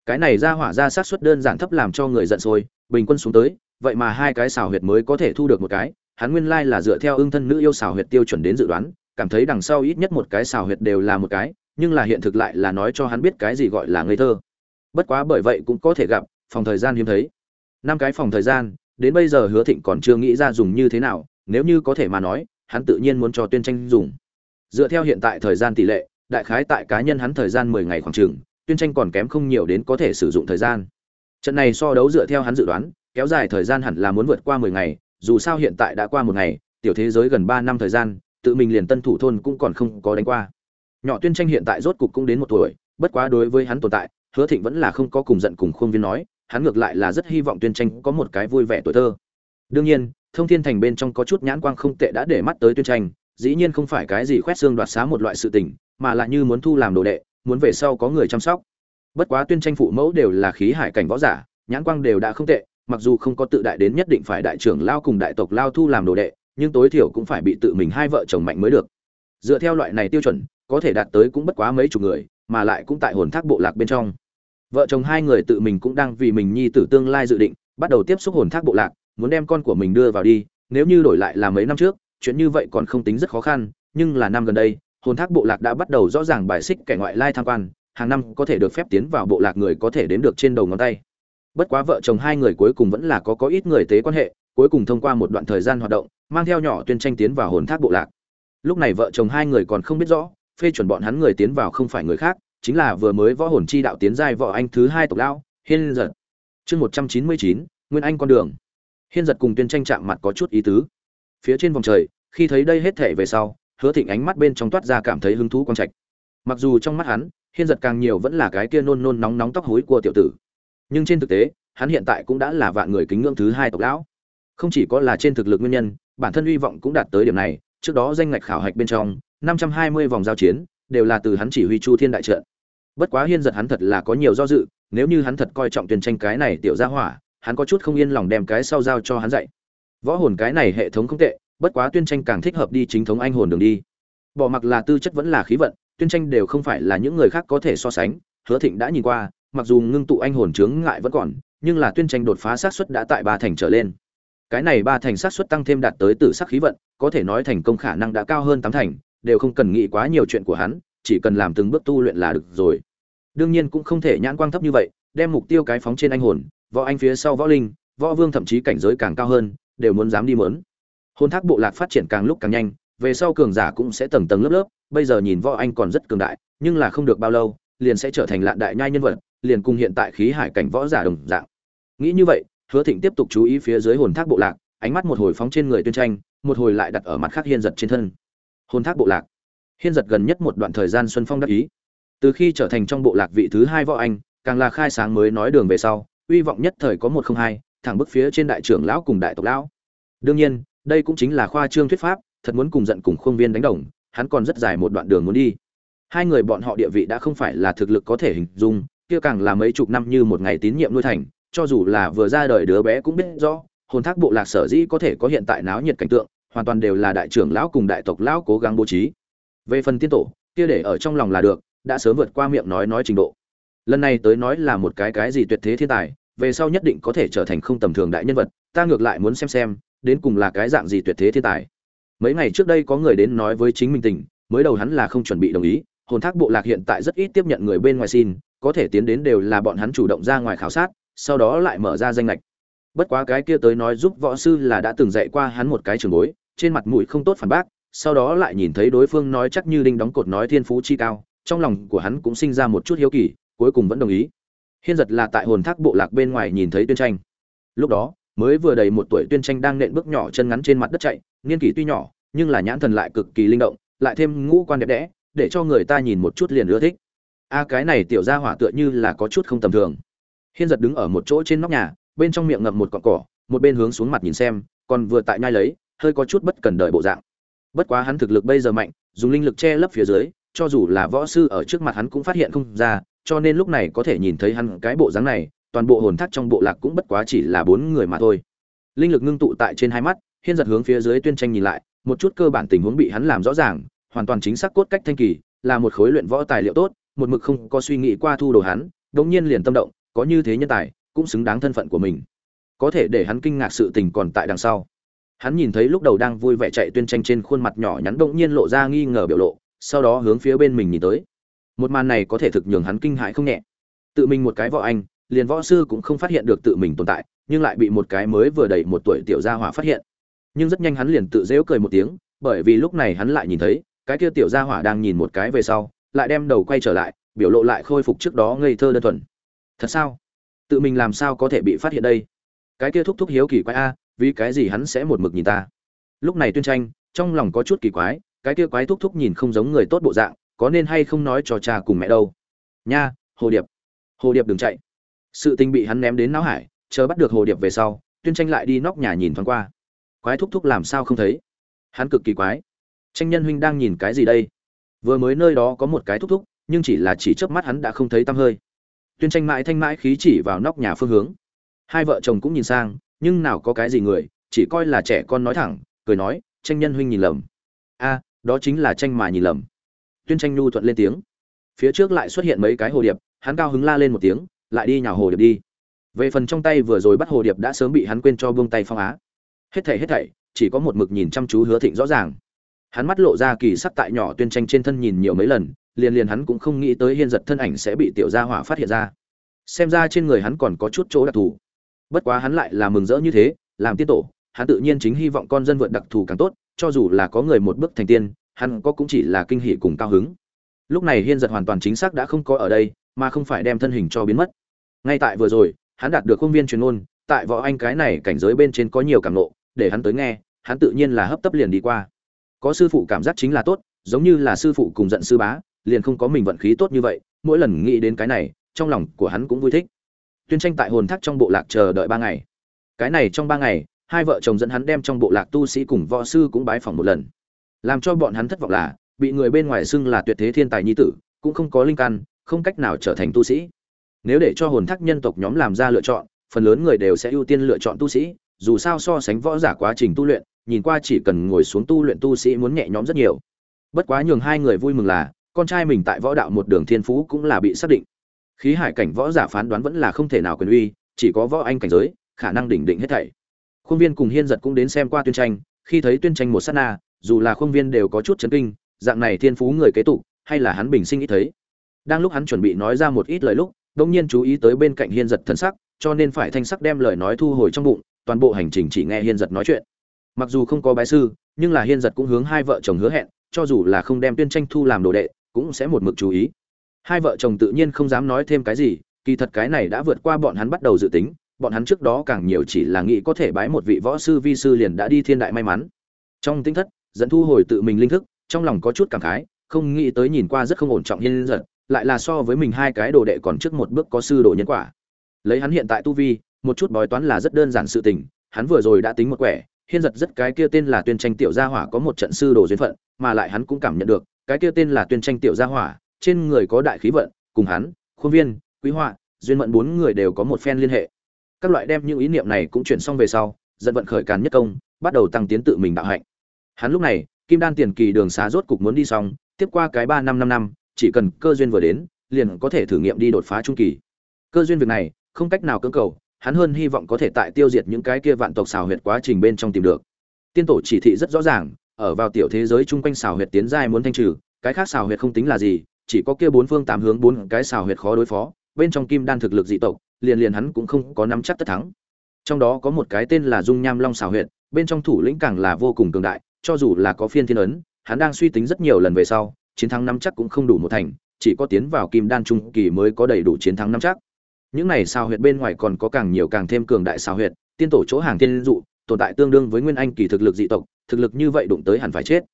Cái này ra hỏa ra sát suất đơn giản thấp làm cho người giận sôi, bình quân xuống tới, vậy mà hai cái xào huyệt mới có thể thu được một cái, hắn nguyên lai là dựa theo ưng thân nữ yêu xào huyệt tiêu chuẩn đến dự đoán, cảm thấy đằng sau ít nhất một cái xào huyệt đều là một cái nhưng là hiện thực lại là nói cho hắn biết cái gì gọi là ngây thơ. Bất quá bởi vậy cũng có thể gặp, phòng thời gian hiếm thấy. Năm cái phòng thời gian, đến bây giờ hứa thịnh còn chưa nghĩ ra dùng như thế nào, nếu như có thể mà nói, hắn tự nhiên muốn cho tuyên tranh dùng. Dựa theo hiện tại thời gian tỷ lệ, đại khái tại cá nhân hắn thời gian mười ngày khoảng chừng, tuyên tranh còn kém không nhiều đến có thể sử dụng thời gian. Trận này so đấu dựa theo hắn dự đoán, kéo dài thời gian hẳn là muốn vượt qua mười ngày, dù sao hiện tại đã qua một ngày, tiểu thế giới gần ba năm thời gian, tự mình liền tân thủ thôn cũng còn không có đánh qua nhỏ tuyên tranh hiện tại rốt cục cũng đến một tuổi, bất quá đối với hắn tồn tại, hứa thịnh vẫn là không có cùng giận cùng khuôn viên nói, hắn ngược lại là rất hy vọng tuyên tranh có một cái vui vẻ tuổi thơ. Đương nhiên, thông thiên thành bên trong có chút nhãn quang không tệ đã để mắt tới tuyên tranh, dĩ nhiên không phải cái gì khoét xương đoạt xá một loại sự tình, mà là như muốn thu làm đồ đệ, muốn về sau có người chăm sóc. Bất quá tuyên tranh phụ mẫu đều là khí hải cảnh võ giả, nhãn quang đều đã không tệ, mặc dù không có tự đại đến nhất định phải đại trưởng lao cùng đại tộc lao thu làm đồ đệ, nhưng tối thiểu cũng phải bị tự mình hai vợ chồng mạnh mới được dựa theo loại này tiêu chuẩn, có thể đạt tới cũng bất quá mấy chục người, mà lại cũng tại hồn thác bộ lạc bên trong. Vợ chồng hai người tự mình cũng đang vì mình nhi tử tương lai dự định, bắt đầu tiếp xúc hồn thác bộ lạc, muốn đem con của mình đưa vào đi, nếu như đổi lại là mấy năm trước, chuyện như vậy còn không tính rất khó khăn, nhưng là năm gần đây, hồn thác bộ lạc đã bắt đầu rõ ràng bài xích kẻ ngoại lai tham quan, hàng năm có thể được phép tiến vào bộ lạc người có thể đến được trên đầu ngón tay. Bất quá vợ chồng hai người cuối cùng vẫn là có có ít người tế quan hệ, cuối cùng thông qua một đoạn thời gian hoạt động, mang theo nhỏ tuyên tranh tiến vào hồn thác bộ lạc lúc này vợ chồng hai người còn không biết rõ, phê chuẩn bọn hắn người tiến vào không phải người khác, chính là vừa mới võ hồn chi đạo tiến giai võ anh thứ hai tộc lão, hiên giật. Chương một trăm chín mươi chín, nguyên anh con đường. Hiên giật cùng tuyên tranh chạm mặt có chút ý tứ. Phía trên vòng trời, khi thấy đây hết thể về sau, hứa thịnh ánh mắt bên trong toát ra cảm thấy hứng thú quang trạch. Mặc dù trong mắt hắn, hiên giật càng nhiều vẫn là cái kia nôn nôn nóng nóng tóc hối của tiểu tử. Nhưng trên thực tế, hắn hiện tại cũng đã là vạn người kính ngưỡng thứ hai tộc lão. Không chỉ có là trên thực lực nguyên nhân, bản thân hy vọng cũng đạt tới điểm này trước đó danh ngạch khảo hạch bên trong, năm trăm hai mươi vòng giao chiến đều là từ hắn chỉ huy chu thiên đại trận. Bất quá hiên giật hắn thật là có nhiều do dự, nếu như hắn thật coi trọng tuyển tranh cái này tiểu gia hỏa, hắn có chút không yên lòng đem cái sau giao cho hắn dạy. Võ hồn cái này hệ thống không tệ, bất quá tuyên tranh càng thích hợp đi chính thống anh hồn đường đi. Bỏ mặc là tư chất vẫn là khí vận, tuyên tranh đều không phải là những người khác có thể so sánh, hứa thịnh đã nhìn qua, mặc dù ngưng tụ anh hồn chướng ngại vẫn còn, nhưng là tuyên tranh đột phá xác suất đã tại ba thành trở lên cái này ba thành sát suất tăng thêm đạt tới tử sắc khí vận, có thể nói thành công khả năng đã cao hơn tám thành, đều không cần nghĩ quá nhiều chuyện của hắn, chỉ cần làm từng bước tu luyện là được rồi. Đương nhiên cũng không thể nhãn quang thấp như vậy, đem mục tiêu cái phóng trên anh hồn, võ anh phía sau võ linh, võ vương thậm chí cảnh giới càng cao hơn, đều muốn dám đi mớn. Hôn thác bộ lạc phát triển càng lúc càng nhanh, về sau cường giả cũng sẽ tầng tầng lớp lớp, bây giờ nhìn võ anh còn rất cường đại, nhưng là không được bao lâu, liền sẽ trở thành lạn đại nhai nhân vật, liền cùng hiện tại khí hải cảnh võ giả đồng dạng. Nghĩ như vậy hứa thịnh tiếp tục chú ý phía dưới hồn thác bộ lạc, ánh mắt một hồi phóng trên người tuyên tranh, một hồi lại đặt ở mặt khác hiên giật trên thân. Hồn thác bộ lạc. Hiên giật gần nhất một đoạn thời gian xuân phong đắc ý. Từ khi trở thành trong bộ lạc vị thứ hai võ anh, càng là khai sáng mới nói đường về sau, uy vọng nhất thời có một không hai, thẳng bức phía trên đại trưởng lão cùng đại tộc lão. Đương nhiên, đây cũng chính là khoa trương thuyết pháp, thật muốn cùng giận cùng Khương viên đánh đồng, hắn còn rất dài một đoạn đường muốn đi. Hai người bọn họ địa vị đã không phải là thực lực có thể hình dung, kia càng là mấy chục năm như một ngày tín nhiệm nuôi thành cho dù là vừa ra đời đứa bé cũng biết rõ, hồn thác bộ lạc sở dĩ có thể có hiện tại náo nhiệt cảnh tượng, hoàn toàn đều là đại trưởng lão cùng đại tộc lão cố gắng bố trí. Về phần tiên tổ, kia để ở trong lòng là được, đã sớm vượt qua miệng nói nói trình độ. Lần này tới nói là một cái cái gì tuyệt thế thiên tài, về sau nhất định có thể trở thành không tầm thường đại nhân vật, ta ngược lại muốn xem xem, đến cùng là cái dạng gì tuyệt thế thiên tài. Mấy ngày trước đây có người đến nói với chính mình tình, mới đầu hắn là không chuẩn bị đồng ý, hồn thác bộ lạc hiện tại rất ít tiếp nhận người bên ngoài xin, có thể tiến đến đều là bọn hắn chủ động ra ngoài khảo sát sau đó lại mở ra danh lệch bất quá cái kia tới nói giúp võ sư là đã từng dạy qua hắn một cái trường bối, trên mặt mũi không tốt phản bác, sau đó lại nhìn thấy đối phương nói chắc như đinh đóng cột nói thiên phú chi cao, trong lòng của hắn cũng sinh ra một chút hiếu kỳ, cuối cùng vẫn đồng ý. Hiên giật là tại hồn thác bộ lạc bên ngoài nhìn thấy tuyên tranh. Lúc đó, mới vừa đầy một tuổi tuyên tranh đang nện bước nhỏ chân ngắn trên mặt đất chạy, niên kỷ tuy nhỏ, nhưng là nhãn thần lại cực kỳ linh động, lại thêm ngũ quan đẹp đẽ, để cho người ta nhìn một chút liền ưa thích. A, cái này tiểu ra hỏa tựa như là có chút không tầm thường hiên giật đứng ở một chỗ trên nóc nhà, bên trong miệng ngậm một cọn cỏ, một bên hướng xuống mặt nhìn xem, còn vừa tại nhai lấy, hơi có chút bất cần đời bộ dạng. Bất quá hắn thực lực bây giờ mạnh, dùng linh lực che lấp phía dưới, cho dù là võ sư ở trước mặt hắn cũng phát hiện không ra, cho nên lúc này có thể nhìn thấy hắn cái bộ dáng này, toàn bộ hồn thác trong bộ lạc cũng bất quá chỉ là bốn người mà thôi. Linh lực ngưng tụ tại trên hai mắt, hiên giật hướng phía dưới tuyên tranh nhìn lại, một chút cơ bản tình huống bị hắn làm rõ ràng, hoàn toàn chính xác cốt cách thanh kỳ, là một khối luyện võ tài liệu tốt, một mực không có suy nghĩ qua thu đồ hắn đống nhiên liền tâm động có như thế nhân tài, cũng xứng đáng thân phận của mình. Có thể để hắn kinh ngạc sự tình còn tại đằng sau. Hắn nhìn thấy lúc đầu đang vui vẻ chạy tuyên tranh trên khuôn mặt nhỏ nhắn động nhiên lộ ra nghi ngờ biểu lộ, sau đó hướng phía bên mình nhìn tới. Một màn này có thể thực nhường hắn kinh hãi không nhẹ. Tự mình một cái võ anh, liền võ sư cũng không phát hiện được tự mình tồn tại, nhưng lại bị một cái mới vừa đầy một tuổi tiểu gia hỏa phát hiện. Nhưng rất nhanh hắn liền tự dễu cười một tiếng, bởi vì lúc này hắn lại nhìn thấy, cái kia tiểu gia hỏa đang nhìn một cái về sau, lại đem đầu quay trở lại, biểu lộ lại khôi phục trước đó ngây thơ đơn thuần thật sao? Tự mình làm sao có thể bị phát hiện đây? Cái kia thúc thúc hiếu kỳ quái a, vì cái gì hắn sẽ một mực nhìn ta? Lúc này tuyên tranh, trong lòng có chút kỳ quái, cái kia quái thúc thúc nhìn không giống người tốt bộ dạng, có nên hay không nói cho cha cùng mẹ đâu? Nha, hồ điệp. Hồ điệp đừng chạy. Sự tình bị hắn ném đến não hải, chờ bắt được hồ điệp về sau, tuyên tranh lại đi nóc nhà nhìn thoáng qua. Quái thúc thúc làm sao không thấy? Hắn cực kỳ quái. Tranh nhân huynh đang nhìn cái gì đây? Vừa mới nơi đó có một cái thúc thúc, nhưng chỉ là chỉ chớp mắt hắn đã không thấy tăm hơi tuyên tranh mãi thanh mãi khí chỉ vào nóc nhà phương hướng. Hai vợ chồng cũng nhìn sang, nhưng nào có cái gì người, chỉ coi là trẻ con nói thẳng, cười nói, tranh nhân huynh nhìn lầm. A, đó chính là tranh mà nhìn lầm. Tuyên tranh nhu thuận lên tiếng. Phía trước lại xuất hiện mấy cái hồ điệp, hắn cao hứng la lên một tiếng, lại đi nhào hồ điệp đi. Về phần trong tay vừa rồi bắt hồ điệp đã sớm bị hắn quên cho buông tay phong á. Hết thảy hết thảy, chỉ có một mực nhìn chăm chú hứa thịnh rõ ràng. Hắn mắt lộ ra kỳ sắc tại nhỏ tuyên tranh trên thân nhìn nhiều mấy lần liền liền hắn cũng không nghĩ tới hiên giật thân ảnh sẽ bị tiểu gia hỏa phát hiện ra. Xem ra trên người hắn còn có chút chỗ đặc thù. Bất quá hắn lại là mừng rỡ như thế, làm tiên tổ, hắn tự nhiên chính hy vọng con dân vượt đặc thù càng tốt, cho dù là có người một bước thành tiên, hắn có cũng chỉ là kinh hỉ cùng cao hứng. Lúc này hiên giật hoàn toàn chính xác đã không có ở đây, mà không phải đem thân hình cho biến mất. Ngay tại vừa rồi, hắn đạt được công viên truyền ôn tại võ anh cái này cảnh giới bên trên có nhiều cảm nộ, để hắn tới nghe, hắn tự nhiên là hấp tấp liền đi qua. Có sư phụ cảm giác chính là tốt, giống như là sư phụ cùng giận sư bá liền không có mình vận khí tốt như vậy, mỗi lần nghĩ đến cái này, trong lòng của hắn cũng vui thích. Tuyên tranh tại hồn thác trong bộ lạc chờ đợi ba ngày. Cái này trong ba ngày, hai vợ chồng dẫn hắn đem trong bộ lạc tu sĩ cùng võ sư cũng bái phỏng một lần. Làm cho bọn hắn thất vọng là, bị người bên ngoài xưng là tuyệt thế thiên tài nhi tử, cũng không có linh căn, không cách nào trở thành tu sĩ. Nếu để cho hồn thác nhân tộc nhóm làm ra lựa chọn, phần lớn người đều sẽ ưu tiên lựa chọn tu sĩ, dù sao so sánh võ giả quá trình tu luyện, nhìn qua chỉ cần ngồi xuống tu luyện tu sĩ muốn nhẹ nhõm rất nhiều. Bất quá nhường hai người vui mừng là con trai mình tại võ đạo một đường thiên phú cũng là bị xác định. Khí hải cảnh võ giả phán đoán vẫn là không thể nào quyền uy, chỉ có võ anh cảnh giới, khả năng đỉnh định hết thảy. Khuôn viên cùng hiên giật cũng đến xem qua tuyên tranh, khi thấy tuyên tranh một sát na, dù là khuôn viên đều có chút chấn kinh, dạng này thiên phú người kế tụ hay là hắn bình sinh ít thấy. Đang lúc hắn chuẩn bị nói ra một ít lời lúc đông nhiên chú ý tới bên cạnh hiên giật thân sắc, cho nên phải thanh sắc đem lời nói thu hồi trong bụng, toàn bộ hành trình chỉ nghe hiên giật nói chuyện. Mặc dù không có bái sư, nhưng là hiên giật cũng hướng hai vợ chồng hứa hẹn, cho dù là không đem tuyên tranh thu làm đồ đệ cũng sẽ một mực chú ý. Hai vợ chồng tự nhiên không dám nói thêm cái gì, kỳ thật cái này đã vượt qua bọn hắn bắt đầu dự tính, bọn hắn trước đó càng nhiều chỉ là nghĩ có thể bái một vị võ sư vi sư liền đã đi thiên đại may mắn. Trong tinh thất, dẫn thu hồi tự mình linh thức, trong lòng có chút cảm khái, không nghĩ tới nhìn qua rất không ổn trọng hiên giật, lại là so với mình hai cái đồ đệ còn trước một bước có sư đồ nhân quả. Lấy hắn hiện tại tu vi, một chút bói toán là rất đơn giản sự tình, hắn vừa rồi đã tính một quẻ, hiên giật rất cái kia tên là tuyên tranh tiểu gia hỏa có một trận sư đồ duyên phận, mà lại hắn cũng cảm nhận được cái kia tên là tuyên tranh tiểu gia hỏa, trên người có đại khí vận, cùng hắn, khuôn viên, quý họa, duyên mận bốn người đều có một phen liên hệ. Các loại đem những ý niệm này cũng chuyển xong về sau dẫn vận khởi càn nhất công, bắt đầu tăng tiến tự mình đạo hạnh. Hắn lúc này, kim đan tiền kỳ đường xá rốt cục muốn đi xong, tiếp qua cái ba năm năm năm, chỉ cần cơ duyên vừa đến, liền có thể thử nghiệm đi đột phá trung kỳ. Cơ duyên việc này, không cách nào cưỡng cầu, hắn hơn hy vọng có thể tại tiêu diệt những cái kia vạn tộc xào huyệt quá trình bên trong tìm được. Tiên tổ chỉ thị rất rõ ràng ở vào tiểu thế giới chung quanh xào huyệt tiến giai muốn thanh trừ, cái khác xào huyệt không tính là gì, chỉ có kia bốn phương tám hướng bốn cái xào huyệt khó đối phó, bên trong kim đan thực lực dị tộc, liền liền hắn cũng không có nắm chắc tất thắng. Trong đó có một cái tên là dung nham long xào huyệt, bên trong thủ lĩnh càng là vô cùng cường đại, cho dù là có phiên thiên ấn, hắn đang suy tính rất nhiều lần về sau, chiến thắng năm chắc cũng không đủ một thành, chỉ có tiến vào kim đan trung kỳ mới có đầy đủ chiến thắng năm chắc. Những này xào huyệt bên ngoài còn có càng nhiều càng thêm cường đại xào huyệt, tiên tổ chỗ hàng tiên dụ tồn tại tương đương với nguyên anh kỳ thực lực dị tộc, thực lực như vậy đụng tới hẳn phải chết.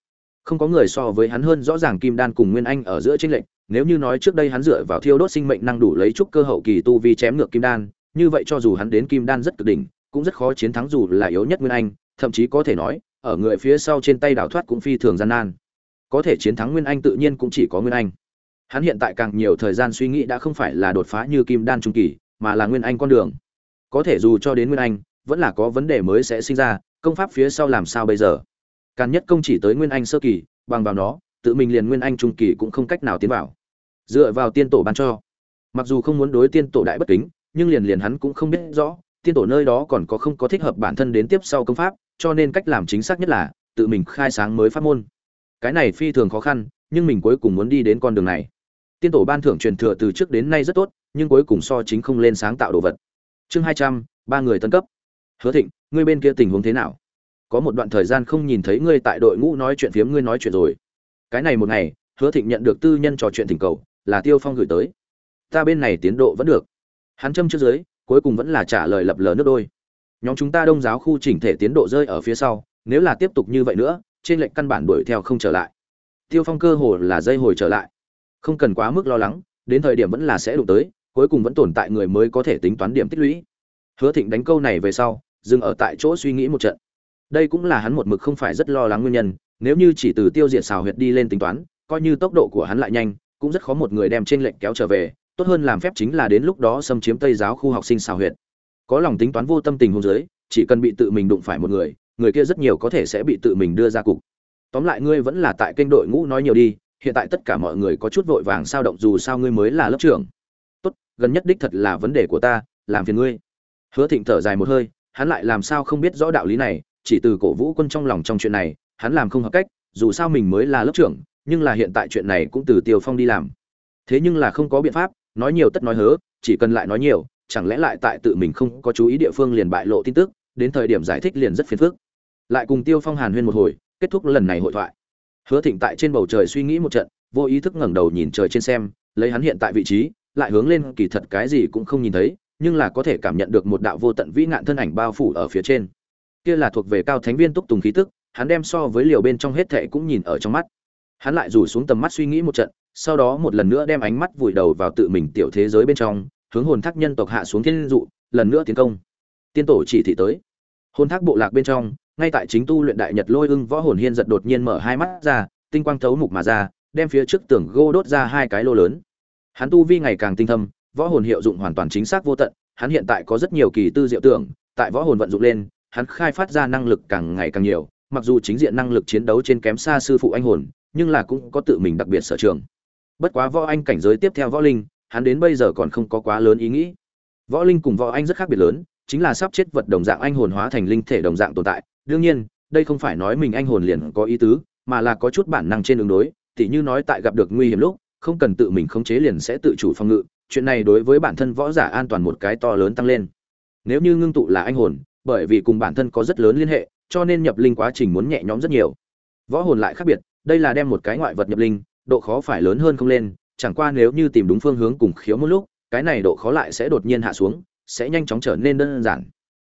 Không có người so với hắn hơn rõ ràng kim đan cùng nguyên anh ở giữa tranh lệch, nếu như nói trước đây hắn dựa vào thiêu đốt sinh mệnh năng đủ lấy chút cơ hậu kỳ tu vi chém ngược kim đan, như vậy cho dù hắn đến kim đan rất cực đỉnh, cũng rất khó chiến thắng dù là yếu nhất nguyên anh, thậm chí có thể nói, ở người phía sau trên tay đảo thoát cũng phi thường gian nan. Có thể chiến thắng nguyên anh tự nhiên cũng chỉ có nguyên anh. Hắn hiện tại càng nhiều thời gian suy nghĩ đã không phải là đột phá như kim đan trung kỳ, mà là nguyên anh con đường. Có thể dù cho đến nguyên anh vẫn là có vấn đề mới sẽ sinh ra, công pháp phía sau làm sao bây giờ? Càn nhất công chỉ tới nguyên anh sơ kỳ, bằng vào nó, tự mình liền nguyên anh trung kỳ cũng không cách nào tiến vào. Dựa vào tiên tổ ban cho. Mặc dù không muốn đối tiên tổ đại bất kính, nhưng liền liền hắn cũng không biết rõ, tiên tổ nơi đó còn có không có thích hợp bản thân đến tiếp sau công pháp, cho nên cách làm chính xác nhất là, tự mình khai sáng mới pháp môn. Cái này phi thường khó khăn, nhưng mình cuối cùng muốn đi đến con đường này. Tiên tổ ban thưởng truyền thừa từ trước đến nay rất tốt, nhưng cuối cùng so chính không lên sáng tạo đồ vật. Chương hai trăm, ba người tân cấp hứa thịnh, ngươi bên kia tình huống thế nào? Có một đoạn thời gian không nhìn thấy ngươi tại đội ngũ nói chuyện phiếm, ngươi nói chuyện rồi. Cái này một ngày, hứa thịnh nhận được tư nhân trò chuyện thỉnh cầu, là tiêu phong gửi tới. Ta bên này tiến độ vẫn được. Hắn châm trước dưới, cuối cùng vẫn là trả lời lập lờ nước đôi. Nhóm chúng ta đông giáo khu chỉnh thể tiến độ rơi ở phía sau, nếu là tiếp tục như vậy nữa, trên lệnh căn bản đuổi theo không trở lại. Tiêu phong cơ hồ là dây hồi trở lại. Không cần quá mức lo lắng, đến thời điểm vẫn là sẽ đụng tới, cuối cùng vẫn tồn tại người mới có thể tính toán điểm tích lũy. Hứa thịnh đánh câu này về sau dừng ở tại chỗ suy nghĩ một trận. Đây cũng là hắn một mực không phải rất lo lắng nguyên nhân, nếu như chỉ từ tiêu diệt xào huyệt đi lên tính toán, coi như tốc độ của hắn lại nhanh, cũng rất khó một người đem trên lệnh kéo trở về, tốt hơn làm phép chính là đến lúc đó xâm chiếm tây giáo khu học sinh xào huyệt. Có lòng tính toán vô tâm tình hôn giới chỉ cần bị tự mình đụng phải một người người kia rất nhiều có thể sẽ bị tự mình đưa ra cục. Tóm lại ngươi vẫn là tại kênh đội ngũ nói nhiều đi, hiện tại tất cả mọi người có chút vội vàng sao động dù sao ngươi mới là lớp trưởng. Tốt, gần nhất đích thật là vấn đề của ta, làm phiền ngươi. Hứa thịnh thở dài một hơi hắn lại làm sao không biết rõ đạo lý này, chỉ từ cổ vũ quân trong lòng trong chuyện này, hắn làm không hợp cách, dù sao mình mới là lớp trưởng, nhưng là hiện tại chuyện này cũng từ tiêu phong đi làm. Thế nhưng là không có biện pháp, nói nhiều tất nói hớ, chỉ cần lại nói nhiều, chẳng lẽ lại tại tự mình không có chú ý địa phương liền bại lộ tin tức, đến thời điểm giải thích liền rất phiền phức. Lại cùng tiêu phong hàn huyên một hồi, kết thúc lần này hội thoại. Hứa thịnh tại trên bầu trời suy nghĩ một trận, vô ý thức ngẩng đầu nhìn trời trên xem, lấy hắn hiện tại vị trí, lại hướng lên kỳ thật cái gì cũng không nhìn thấy nhưng là có thể cảm nhận được một đạo vô tận vĩ ngạn thân ảnh bao phủ ở phía trên. Kia là thuộc về cao thánh viên túc tùng khí tức, hắn đem so với liều bên trong hết thệ cũng nhìn ở trong mắt. Hắn lại rủ xuống tầm mắt suy nghĩ một trận, sau đó một lần nữa đem ánh mắt vùi đầu vào tự mình tiểu thế giới bên trong, hướng hồn thác nhân tộc hạ xuống thiên dụ, lần nữa tiến công. Tiên tổ chỉ thị tới. Hồn thác bộ lạc bên trong, ngay tại chính tu luyện đại nhật lôi ưng võ hồn hiên giật đột nhiên mở hai mắt ra, tinh quang thấu mục mà ra, đem phía trước tường gô đốt ra hai cái lô lớn. Hắn tu vi ngày càng tinh thâm võ hồn hiệu dụng hoàn toàn chính xác vô tận, hắn hiện tại có rất nhiều kỳ tư diệu tưởng, tại võ hồn vận dụng lên, hắn khai phát ra năng lực càng ngày càng nhiều, mặc dù chính diện năng lực chiến đấu trên kém xa sư phụ anh hồn, nhưng là cũng có tự mình đặc biệt sở trường. Bất quá võ anh cảnh giới tiếp theo võ linh, hắn đến bây giờ còn không có quá lớn ý nghĩ. Võ linh cùng võ anh rất khác biệt lớn, chính là sắp chết vật đồng dạng anh hồn hóa thành linh thể đồng dạng tồn tại. Đương nhiên, đây không phải nói mình anh hồn liền có ý tứ, mà là có chút bản năng trên đường đối, tỉ như nói tại gặp được nguy hiểm lúc, không cần tự mình khống chế liền sẽ tự chủ phòng ngự chuyện này đối với bản thân võ giả an toàn một cái to lớn tăng lên. Nếu như ngưng tụ là anh hồn, bởi vì cùng bản thân có rất lớn liên hệ, cho nên nhập linh quá trình muốn nhẹ nhõm rất nhiều. Võ hồn lại khác biệt, đây là đem một cái ngoại vật nhập linh, độ khó phải lớn hơn không lên, chẳng qua nếu như tìm đúng phương hướng cùng khiếu một lúc, cái này độ khó lại sẽ đột nhiên hạ xuống, sẽ nhanh chóng trở nên đơn giản.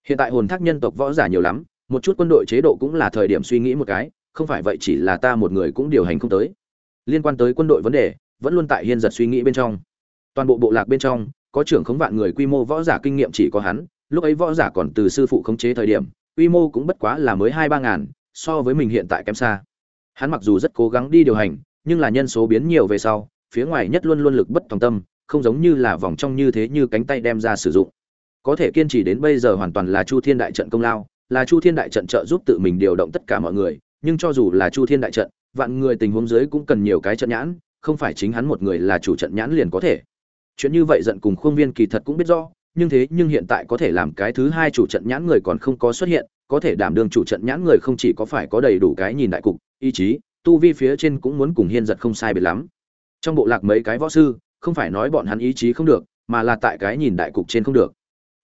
Hiện tại hồn thác nhân tộc võ giả nhiều lắm, một chút quân đội chế độ cũng là thời điểm suy nghĩ một cái, không phải vậy chỉ là ta một người cũng điều hành không tới. Liên quan tới quân đội vấn đề, vẫn luôn tại hiên giật suy nghĩ bên trong toàn bộ bộ lạc bên trong, có trưởng khống vạn người quy mô võ giả kinh nghiệm chỉ có hắn, lúc ấy võ giả còn từ sư phụ khống chế thời điểm, quy mô cũng bất quá là mới hai ba ngàn, so với mình hiện tại kém xa. Hắn mặc dù rất cố gắng đi điều hành, nhưng là nhân số biến nhiều về sau, phía ngoài nhất luôn luôn lực bất tòng tâm, không giống như là vòng trong như thế như cánh tay đem ra sử dụng. Có thể kiên trì đến bây giờ hoàn toàn là chu thiên đại trận công lao, là chu thiên đại trận trợ giúp tự mình điều động tất cả mọi người, nhưng cho dù là chu thiên đại trận, vạn người tình huống dưới cũng cần nhiều cái trận nhãn, không phải chính hắn một người là chủ trận nhãn liền có thể chuyện như vậy giận cùng khuôn viên kỳ thật cũng biết rõ, nhưng thế nhưng hiện tại có thể làm cái thứ hai chủ trận nhãn người còn không có xuất hiện, có thể đảm đương chủ trận nhãn người không chỉ có phải có đầy đủ cái nhìn đại cục, ý chí, tu vi phía trên cũng muốn cùng hiên giật không sai biệt lắm. Trong bộ lạc mấy cái võ sư, không phải nói bọn hắn ý chí không được, mà là tại cái nhìn đại cục trên không được.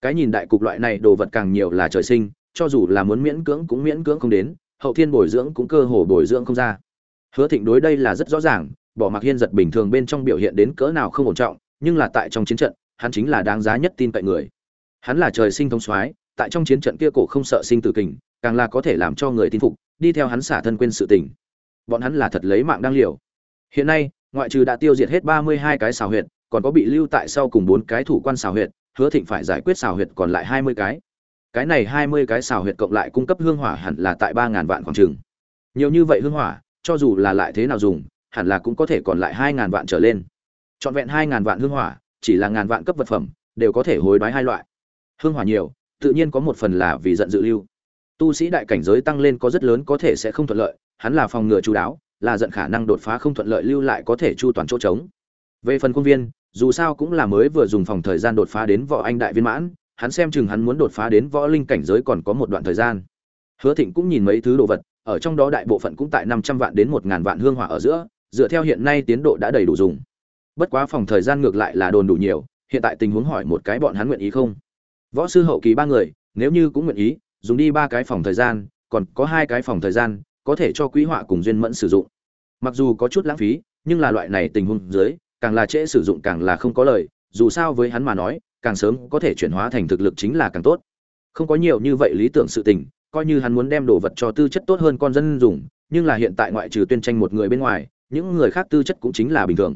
Cái nhìn đại cục loại này đồ vật càng nhiều là trời sinh, cho dù là muốn miễn cưỡng cũng miễn cưỡng không đến, hậu thiên bồi dưỡng cũng cơ hồ bồi dưỡng không ra. Hứa thịnh đối đây là rất rõ ràng, bỏ mặc hiên giật bình thường bên trong biểu hiện đến cỡ nào không ổn trọng nhưng là tại trong chiến trận, hắn chính là đáng giá nhất tin cậy người. Hắn là trời sinh thông soái, tại trong chiến trận kia cổ không sợ sinh tử kình, càng là có thể làm cho người tin phục, đi theo hắn xả thân quên sự tình. Bọn hắn là thật lấy mạng đang liều. Hiện nay, ngoại trừ đã tiêu diệt hết ba mươi hai cái xào huyệt, còn có bị lưu tại sau cùng bốn cái thủ quan xào huyệt, hứa thịnh phải giải quyết xào huyệt còn lại hai mươi cái. Cái này hai mươi cái xào huyệt cộng lại cung cấp hương hỏa hẳn là tại ba ngàn vạn khoảng trường nhiều như vậy hương hỏa, cho dù là lại thế nào dùng, hẳn là cũng có thể còn lại hai ngàn vạn trở lên trọn vẹn hai ngàn vạn hương hỏa, chỉ là ngàn vạn cấp vật phẩm, đều có thể hối đoái hai loại. Hương hỏa nhiều, tự nhiên có một phần là vì giận dự lưu. Tu sĩ đại cảnh giới tăng lên có rất lớn có thể sẽ không thuận lợi, hắn là phòng ngừa chú đáo, là giận khả năng đột phá không thuận lợi lưu lại có thể chu toàn chỗ trống. Về phần công viên, dù sao cũng là mới vừa dùng phòng thời gian đột phá đến võ anh đại viên mãn, hắn xem chừng hắn muốn đột phá đến võ linh cảnh giới còn có một đoạn thời gian. Hứa thịnh cũng nhìn mấy thứ đồ vật, ở trong đó đại bộ phận cũng tại năm trăm vạn đến một ngàn vạn hương hỏa ở giữa, dựa theo hiện nay tiến độ đã đầy đủ dùng bất quá phòng thời gian ngược lại là đồn đủ nhiều, hiện tại tình huống hỏi một cái bọn hắn nguyện ý không? Võ sư hậu kỳ ba người, nếu như cũng nguyện ý, dùng đi ba cái phòng thời gian, còn có hai cái phòng thời gian, có thể cho quý họa cùng duyên mẫn sử dụng. Mặc dù có chút lãng phí, nhưng là loại này tình huống dưới, càng là trễ sử dụng càng là không có lợi dù sao với hắn mà nói, càng sớm có thể chuyển hóa thành thực lực chính là càng tốt. Không có nhiều như vậy lý tưởng sự tình, coi như hắn muốn đem đồ vật cho tư chất tốt hơn con dân dùng, nhưng là hiện tại ngoại trừ tuyên tranh một người bên ngoài, những người khác tư chất cũng chính là bình thường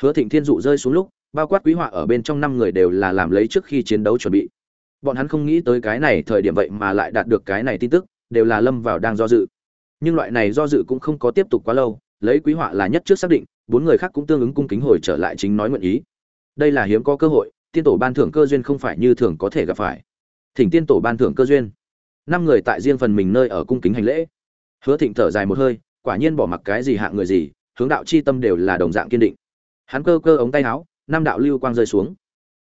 hứa thịnh thiên dụ rơi xuống lúc, bao quát quý họa ở bên trong năm người đều là làm lấy trước khi chiến đấu chuẩn bị. Bọn hắn không nghĩ tới cái này thời điểm vậy mà lại đạt được cái này tin tức, đều là lâm vào đang do dự. Nhưng loại này do dự cũng không có tiếp tục quá lâu, lấy quý họa là nhất trước xác định, bốn người khác cũng tương ứng cung kính hồi trở lại chính nói nguyện ý. Đây là hiếm có cơ hội, tiên tổ ban thưởng cơ duyên không phải như thường có thể gặp phải. Thỉnh tiên tổ ban thưởng cơ duyên. Năm người tại riêng phần mình nơi ở cung kính hành lễ. Hứa thịnh thở dài một hơi, quả nhiên bỏ mặc cái gì hạng người gì, hướng đạo chi tâm đều là đồng dạng kiên định hắn cơ cơ ống tay áo, năm đạo lưu quang rơi xuống.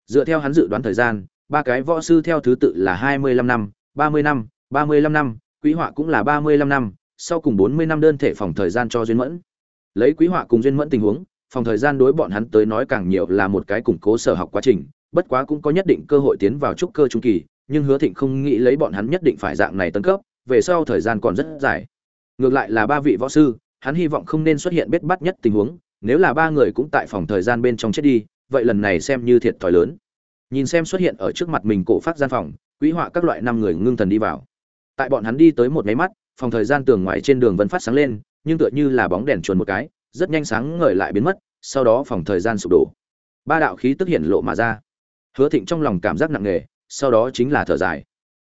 Dựa theo hắn dự đoán thời gian, ba cái võ sư theo thứ tự là hai mươi lăm năm, ba mươi năm, ba mươi lăm năm, quý họa cũng là ba mươi lăm năm, sau cùng bốn mươi năm đơn thể phòng thời gian cho duyên mẫn. Lấy quý họa cùng duyên mẫn tình huống, phòng thời gian đối bọn hắn tới nói càng nhiều là một cái củng cố sở học quá trình, bất quá cũng có nhất định cơ hội tiến vào trúc cơ trung kỳ, nhưng hứa thịnh không nghĩ lấy bọn hắn nhất định phải dạng này tấn cấp, về sau thời gian còn rất dài. Ngược lại là ba vị võ sư, hắn hy vọng không nên xuất hiện bết bắt nhất tình huống nếu là ba người cũng tại phòng thời gian bên trong chết đi, vậy lần này xem như thiệt thòi lớn. Nhìn xem xuất hiện ở trước mặt mình cổ phát gian phòng quỹ họa các loại năm người ngưng thần đi vào. Tại bọn hắn đi tới một máy mắt, phòng thời gian tường ngoài trên đường vẫn phát sáng lên, nhưng tựa như là bóng đèn chuồn một cái, rất nhanh sáng ngời lại biến mất, sau đó phòng thời gian sụp đổ. Ba đạo khí tức hiện lộ mà ra. Hứa thịnh trong lòng cảm giác nặng nề, sau đó chính là thở dài.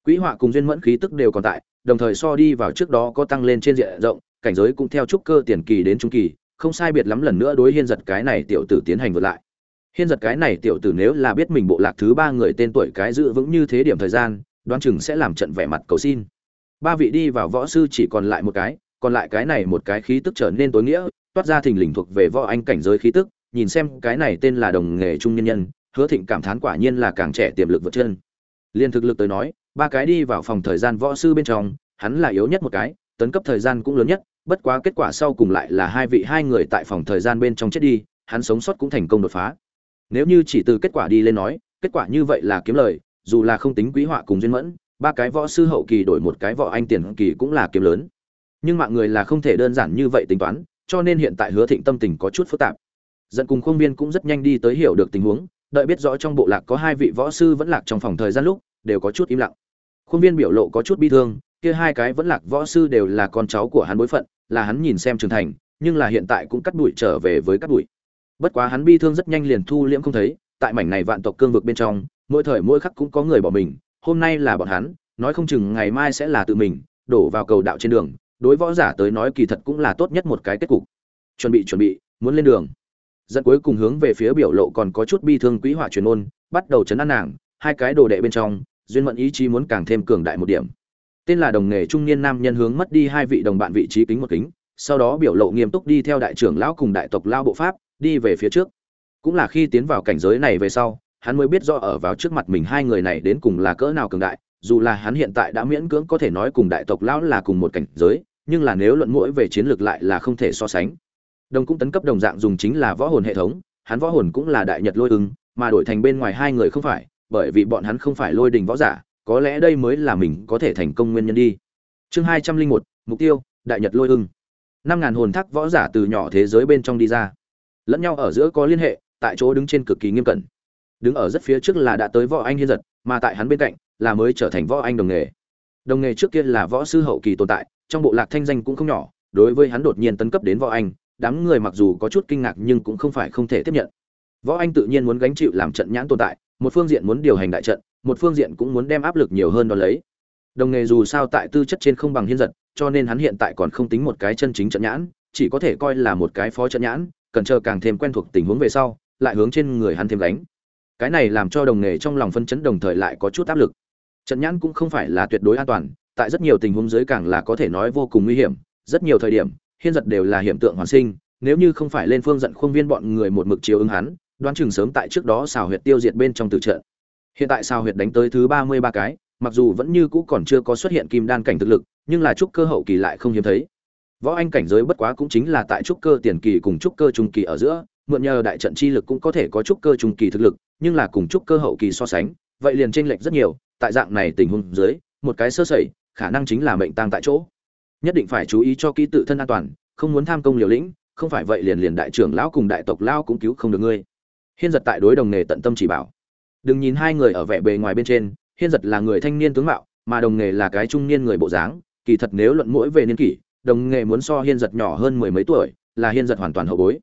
Quỹ họa cùng duyên mẫn khí tức đều còn tại, đồng thời so đi vào trước đó có tăng lên trên diện rộng, cảnh giới cũng theo trúc cơ tiền kỳ đến trung kỳ không sai biệt lắm lần nữa đối hiên giật cái này tiểu tử tiến hành vượt lại. Hiên giật cái này tiểu tử nếu là biết mình bộ lạc thứ ba người tên tuổi cái giữ vững như thế điểm thời gian, đoán chừng sẽ làm trận vẻ mặt cầu xin. Ba vị đi vào võ sư chỉ còn lại một cái, còn lại cái này một cái khí tức trở nên tối nghĩa, toát ra thình lình thuộc về võ anh cảnh giới khí tức, nhìn xem cái này tên là đồng nghề trung nhân nhân, hứa thịnh cảm thán quả nhiên là càng trẻ tiềm lực vượt chân. Liên thực lực tới nói, ba cái đi vào phòng thời gian võ sư bên trong, hắn là yếu nhất một cái, tấn cấp thời gian cũng lớn nhất bất quá kết quả sau cùng lại là hai vị, hai người tại phòng thời gian bên trong chết đi, hắn sống sót cũng thành công đột phá. Nếu như chỉ từ kết quả đi lên nói, kết quả như vậy là kiếm lời, dù là không tính quý họa cùng duyên mẫn, ba cái võ sư hậu kỳ đổi một cái võ anh tiền kỳ cũng là kiếm lớn. Nhưng mạng người là không thể đơn giản như vậy tính toán, cho nên hiện tại hứa thịnh tâm tình có chút phức tạp. Dẫn cùng khuôn viên cũng rất nhanh đi tới hiểu được tình huống, đợi biết rõ trong bộ lạc có hai vị võ sư vẫn lạc trong phòng thời gian lúc, đều có chút im lặng. Khuôn viên biểu lộ có chút bi thương kia hai cái vẫn lạc võ sư đều là con cháu của hắn bối phận, là hắn nhìn xem trưởng thành, nhưng là hiện tại cũng cắt đuổi trở về với cắt đuổi. Bất quá hắn bi thương rất nhanh liền thu liễm không thấy, tại mảnh này vạn tộc cương vực bên trong, mỗi thời mỗi khắc cũng có người bỏ mình, hôm nay là bọn hắn, nói không chừng ngày mai sẽ là tự mình, đổ vào cầu đạo trên đường, đối võ giả tới nói kỳ thật cũng là tốt nhất một cái kết cục. Chuẩn bị chuẩn bị, muốn lên đường. Dẫn cuối cùng hướng về phía biểu lộ còn có chút bi thương quý hỏa truyền ôn, bắt đầu chấn an nàng, hai cái đồ đệ bên trong, duyên mận ý chí muốn càng thêm cường đại một điểm tên là đồng nghề trung niên nam nhân hướng mất đi hai vị đồng bạn vị trí kính một kính, sau đó biểu lộ nghiêm túc đi theo đại trưởng lão cùng đại tộc lao bộ pháp, đi về phía trước. Cũng là khi tiến vào cảnh giới này về sau, hắn mới biết do ở vào trước mặt mình hai người này đến cùng là cỡ nào cường đại, dù là hắn hiện tại đã miễn cưỡng có thể nói cùng đại tộc lão là cùng một cảnh giới, nhưng là nếu luận mũi về chiến lược lại là không thể so sánh. Đồng cũng tấn cấp đồng dạng dùng chính là võ hồn hệ thống, hắn võ hồn cũng là đại nhật lôi ưng, mà đổi thành bên ngoài hai người không phải, bởi vì bọn hắn không phải lôi đình võ giả có lẽ đây mới là mình có thể thành công nguyên nhân đi. Chương hai trăm linh một, mục tiêu, đại nhật lôi ưng. năm ngàn hồn thác võ giả từ nhỏ thế giới bên trong đi ra. Lẫn nhau ở giữa có liên hệ, tại chỗ đứng trên cực kỳ nghiêm cẩn. Đứng ở rất phía trước là đã tới võ anh hiên giật, mà tại hắn bên cạnh là mới trở thành võ anh đồng nghề. Đồng nghề trước kia là võ sư hậu kỳ tồn tại, trong bộ lạc thanh danh cũng không nhỏ, đối với hắn đột nhiên tấn cấp đến võ anh, đám người mặc dù có chút kinh ngạc nhưng cũng không phải không thể tiếp nhận. Võ anh tự nhiên muốn gánh chịu làm trận nhãn tồn tại, một phương diện muốn điều hành đại trận một phương diện cũng muốn đem áp lực nhiều hơn đo lấy. Đồng nghề dù sao tại tư chất trên không bằng hiên giật, cho nên hắn hiện tại còn không tính một cái chân chính trận nhãn, chỉ có thể coi là một cái phó trận nhãn, cần chờ càng thêm quen thuộc tình huống về sau, lại hướng trên người hắn thêm đánh cái này làm cho đồng nghề trong lòng phân chấn đồng thời lại có chút áp lực. Trận nhãn cũng không phải là tuyệt đối an toàn, tại rất nhiều tình huống dưới càng là có thể nói vô cùng nguy hiểm. Rất nhiều thời điểm, hiên giật đều là hiện tượng hoàn sinh, nếu như không phải lên phương giận khuôn viên bọn người một mực chiếu ứng hắn, đoán chừng sớm tại trước đó xào huyệt tiêu diệt bên trong tử trận hiện tại sao huyệt đánh tới thứ ba mươi ba cái, mặc dù vẫn như cũ còn chưa có xuất hiện kim đan cảnh thực lực, nhưng là trúc cơ hậu kỳ lại không hiếm thấy. Võ anh cảnh giới bất quá cũng chính là tại trúc cơ tiền kỳ cùng trúc cơ trung kỳ ở giữa, mượn nhờ đại trận chi lực cũng có thể có trúc cơ trung kỳ thực lực, nhưng là cùng trúc cơ hậu kỳ so sánh, vậy liền chênh lệch rất nhiều, tại dạng này tình huống dưới, một cái sơ sẩy, khả năng chính là mệnh tăng tại chỗ. Nhất định phải chú ý cho kỹ tự thân an toàn, không muốn tham công liều lĩnh, không phải vậy liền liền đại trưởng lão cùng đại tộc lão cũng cứu không được ngươi. Hiên giật tại đối đồng nghề tận tâm chỉ bảo đừng nhìn hai người ở vẻ bề ngoài bên trên, hiên giật là người thanh niên tướng mạo, mà đồng nghề là cái trung niên người bộ dáng, kỳ thật nếu luận mũi về niên kỷ, đồng nghề muốn so hiên giật nhỏ hơn mười mấy tuổi, là hiên giật hoàn toàn hậu bối.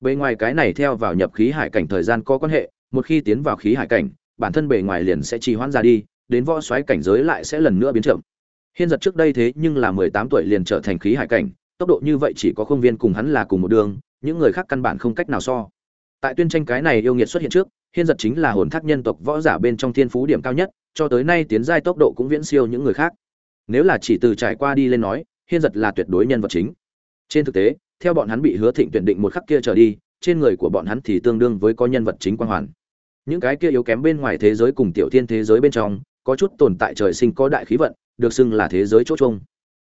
Bề ngoài cái này theo vào nhập khí hải cảnh thời gian có quan hệ, một khi tiến vào khí hải cảnh, bản thân bề ngoài liền sẽ trì hoãn ra đi, đến võ xoáy cảnh giới lại sẽ lần nữa biến chậm. Hiên giật trước đây thế nhưng là mười tám tuổi liền trở thành khí hải cảnh, tốc độ như vậy chỉ có khuôn viên cùng hắn là cùng một đường, những người khác căn bản không cách nào so tại tuyên tranh cái này yêu nghiệt xuất hiện trước, hiên giật chính là hồn thác nhân tộc võ giả bên trong thiên phú điểm cao nhất, cho tới nay tiến giai tốc độ cũng viễn siêu những người khác. Nếu là chỉ từ trải qua đi lên nói, hiên giật là tuyệt đối nhân vật chính. Trên thực tế, theo bọn hắn bị hứa thịnh tuyển định một khắc kia trở đi, trên người của bọn hắn thì tương đương với có nhân vật chính quan hoàn. Những cái kia yếu kém bên ngoài thế giới cùng tiểu thiên thế giới bên trong, có chút tồn tại trời sinh có đại khí vận, được xưng là thế giới chỗ chung.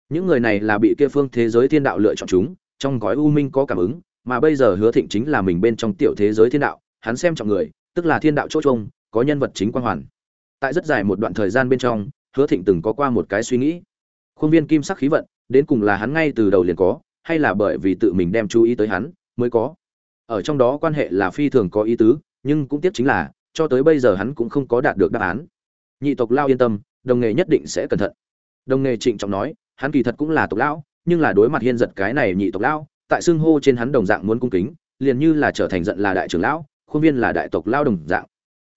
những người này là bị kia phương thế giới thiên đạo lựa chọn chúng, trong gói u minh có cảm ứng mà bây giờ hứa thịnh chính là mình bên trong tiểu thế giới thiên đạo, hắn xem trọng người, tức là thiên đạo chỗ trông, có nhân vật chính quan hoàn. Tại rất dài một đoạn thời gian bên trong, hứa thịnh từng có qua một cái suy nghĩ. Khuôn viên kim sắc khí vận, đến cùng là hắn ngay từ đầu liền có, hay là bởi vì tự mình đem chú ý tới hắn, mới có. Ở trong đó quan hệ là phi thường có ý tứ, nhưng cũng tiếc chính là, cho tới bây giờ hắn cũng không có đạt được đáp án. Nhị tộc lao yên tâm, đồng nghề nhất định sẽ cẩn thận. Đồng nghề trịnh trọng nói, hắn kỳ thật cũng là tộc lão nhưng là đối mặt hiên giật cái này nhị tộc lão tại xưng hô trên hắn đồng dạng muốn cung kính, liền như là trở thành giận là đại trưởng lão, khuôn viên là đại tộc lao đồng dạng.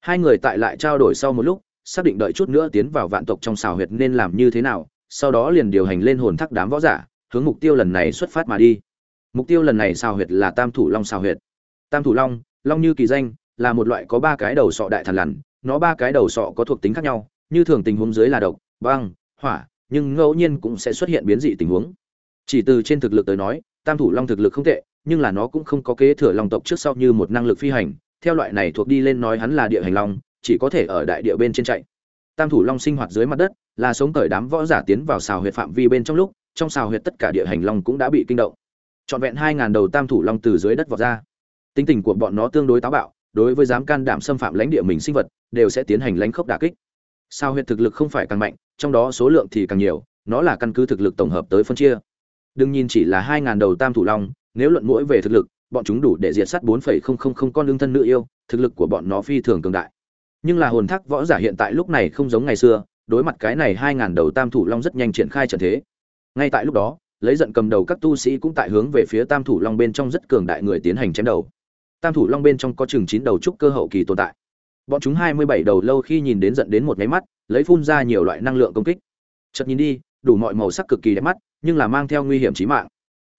Hai người tại lại trao đổi sau một lúc, xác định đợi chút nữa tiến vào vạn tộc trong xào huyệt nên làm như thế nào, sau đó liền điều hành lên hồn thác đám võ giả, hướng mục tiêu lần này xuất phát mà đi. Mục tiêu lần này xào huyệt là tam thủ long xào huyệt. Tam thủ long long như kỳ danh, là một loại có ba cái đầu sọ đại thần lằn, nó ba cái đầu sọ có thuộc tính khác nhau, như thường tình huống dưới là độc, băng, hỏa, nhưng ngẫu nhiên cũng sẽ xuất hiện biến dị tình huống. Chỉ từ trên thực lực tới nói tam thủ long thực lực không tệ, nhưng là nó cũng không có kế thừa long tộc trước sau như một năng lực phi hành, theo loại này thuộc đi lên nói hắn là địa hành long, chỉ có thể ở đại địa bên trên chạy. Tam thủ long sinh hoạt dưới mặt đất, là sống cởi đám võ giả tiến vào xào huyệt phạm vi bên trong lúc, trong xào huyệt tất cả địa hành long cũng đã bị kinh động. Trọn vẹn hai ngàn đầu tam thủ long từ dưới đất vọt ra. Tính tình của bọn nó tương đối táo bạo, đối với dám can đảm xâm phạm lãnh địa mình sinh vật, đều sẽ tiến hành lãnh khốc đả kích. Sao huyệt thực lực không phải càng mạnh, trong đó số lượng thì càng nhiều, nó là căn cứ thực lực tổng hợp tới phân chia đừng nhìn chỉ là hai ngàn đầu tam thủ long, nếu luận mũi về thực lực, bọn chúng đủ để diệt sát bốn phẩy không không không con lương thân nữ yêu, thực lực của bọn nó phi thường cường đại. Nhưng là hồn thác võ giả hiện tại lúc này không giống ngày xưa, đối mặt cái này hai ngàn đầu tam thủ long rất nhanh triển khai trận thế. Ngay tại lúc đó, lấy giận cầm đầu các tu sĩ cũng tại hướng về phía tam thủ long bên trong rất cường đại người tiến hành chém đầu. Tam thủ long bên trong có chừng chín đầu trúc cơ hậu kỳ tồn tại. Bọn chúng hai mươi bảy đầu lâu khi nhìn đến giận đến một cái mắt, lấy phun ra nhiều loại năng lượng công kích. Chợt nhìn đi, đủ mọi màu sắc cực kỳ đẹp mắt nhưng là mang theo nguy hiểm chí mạng.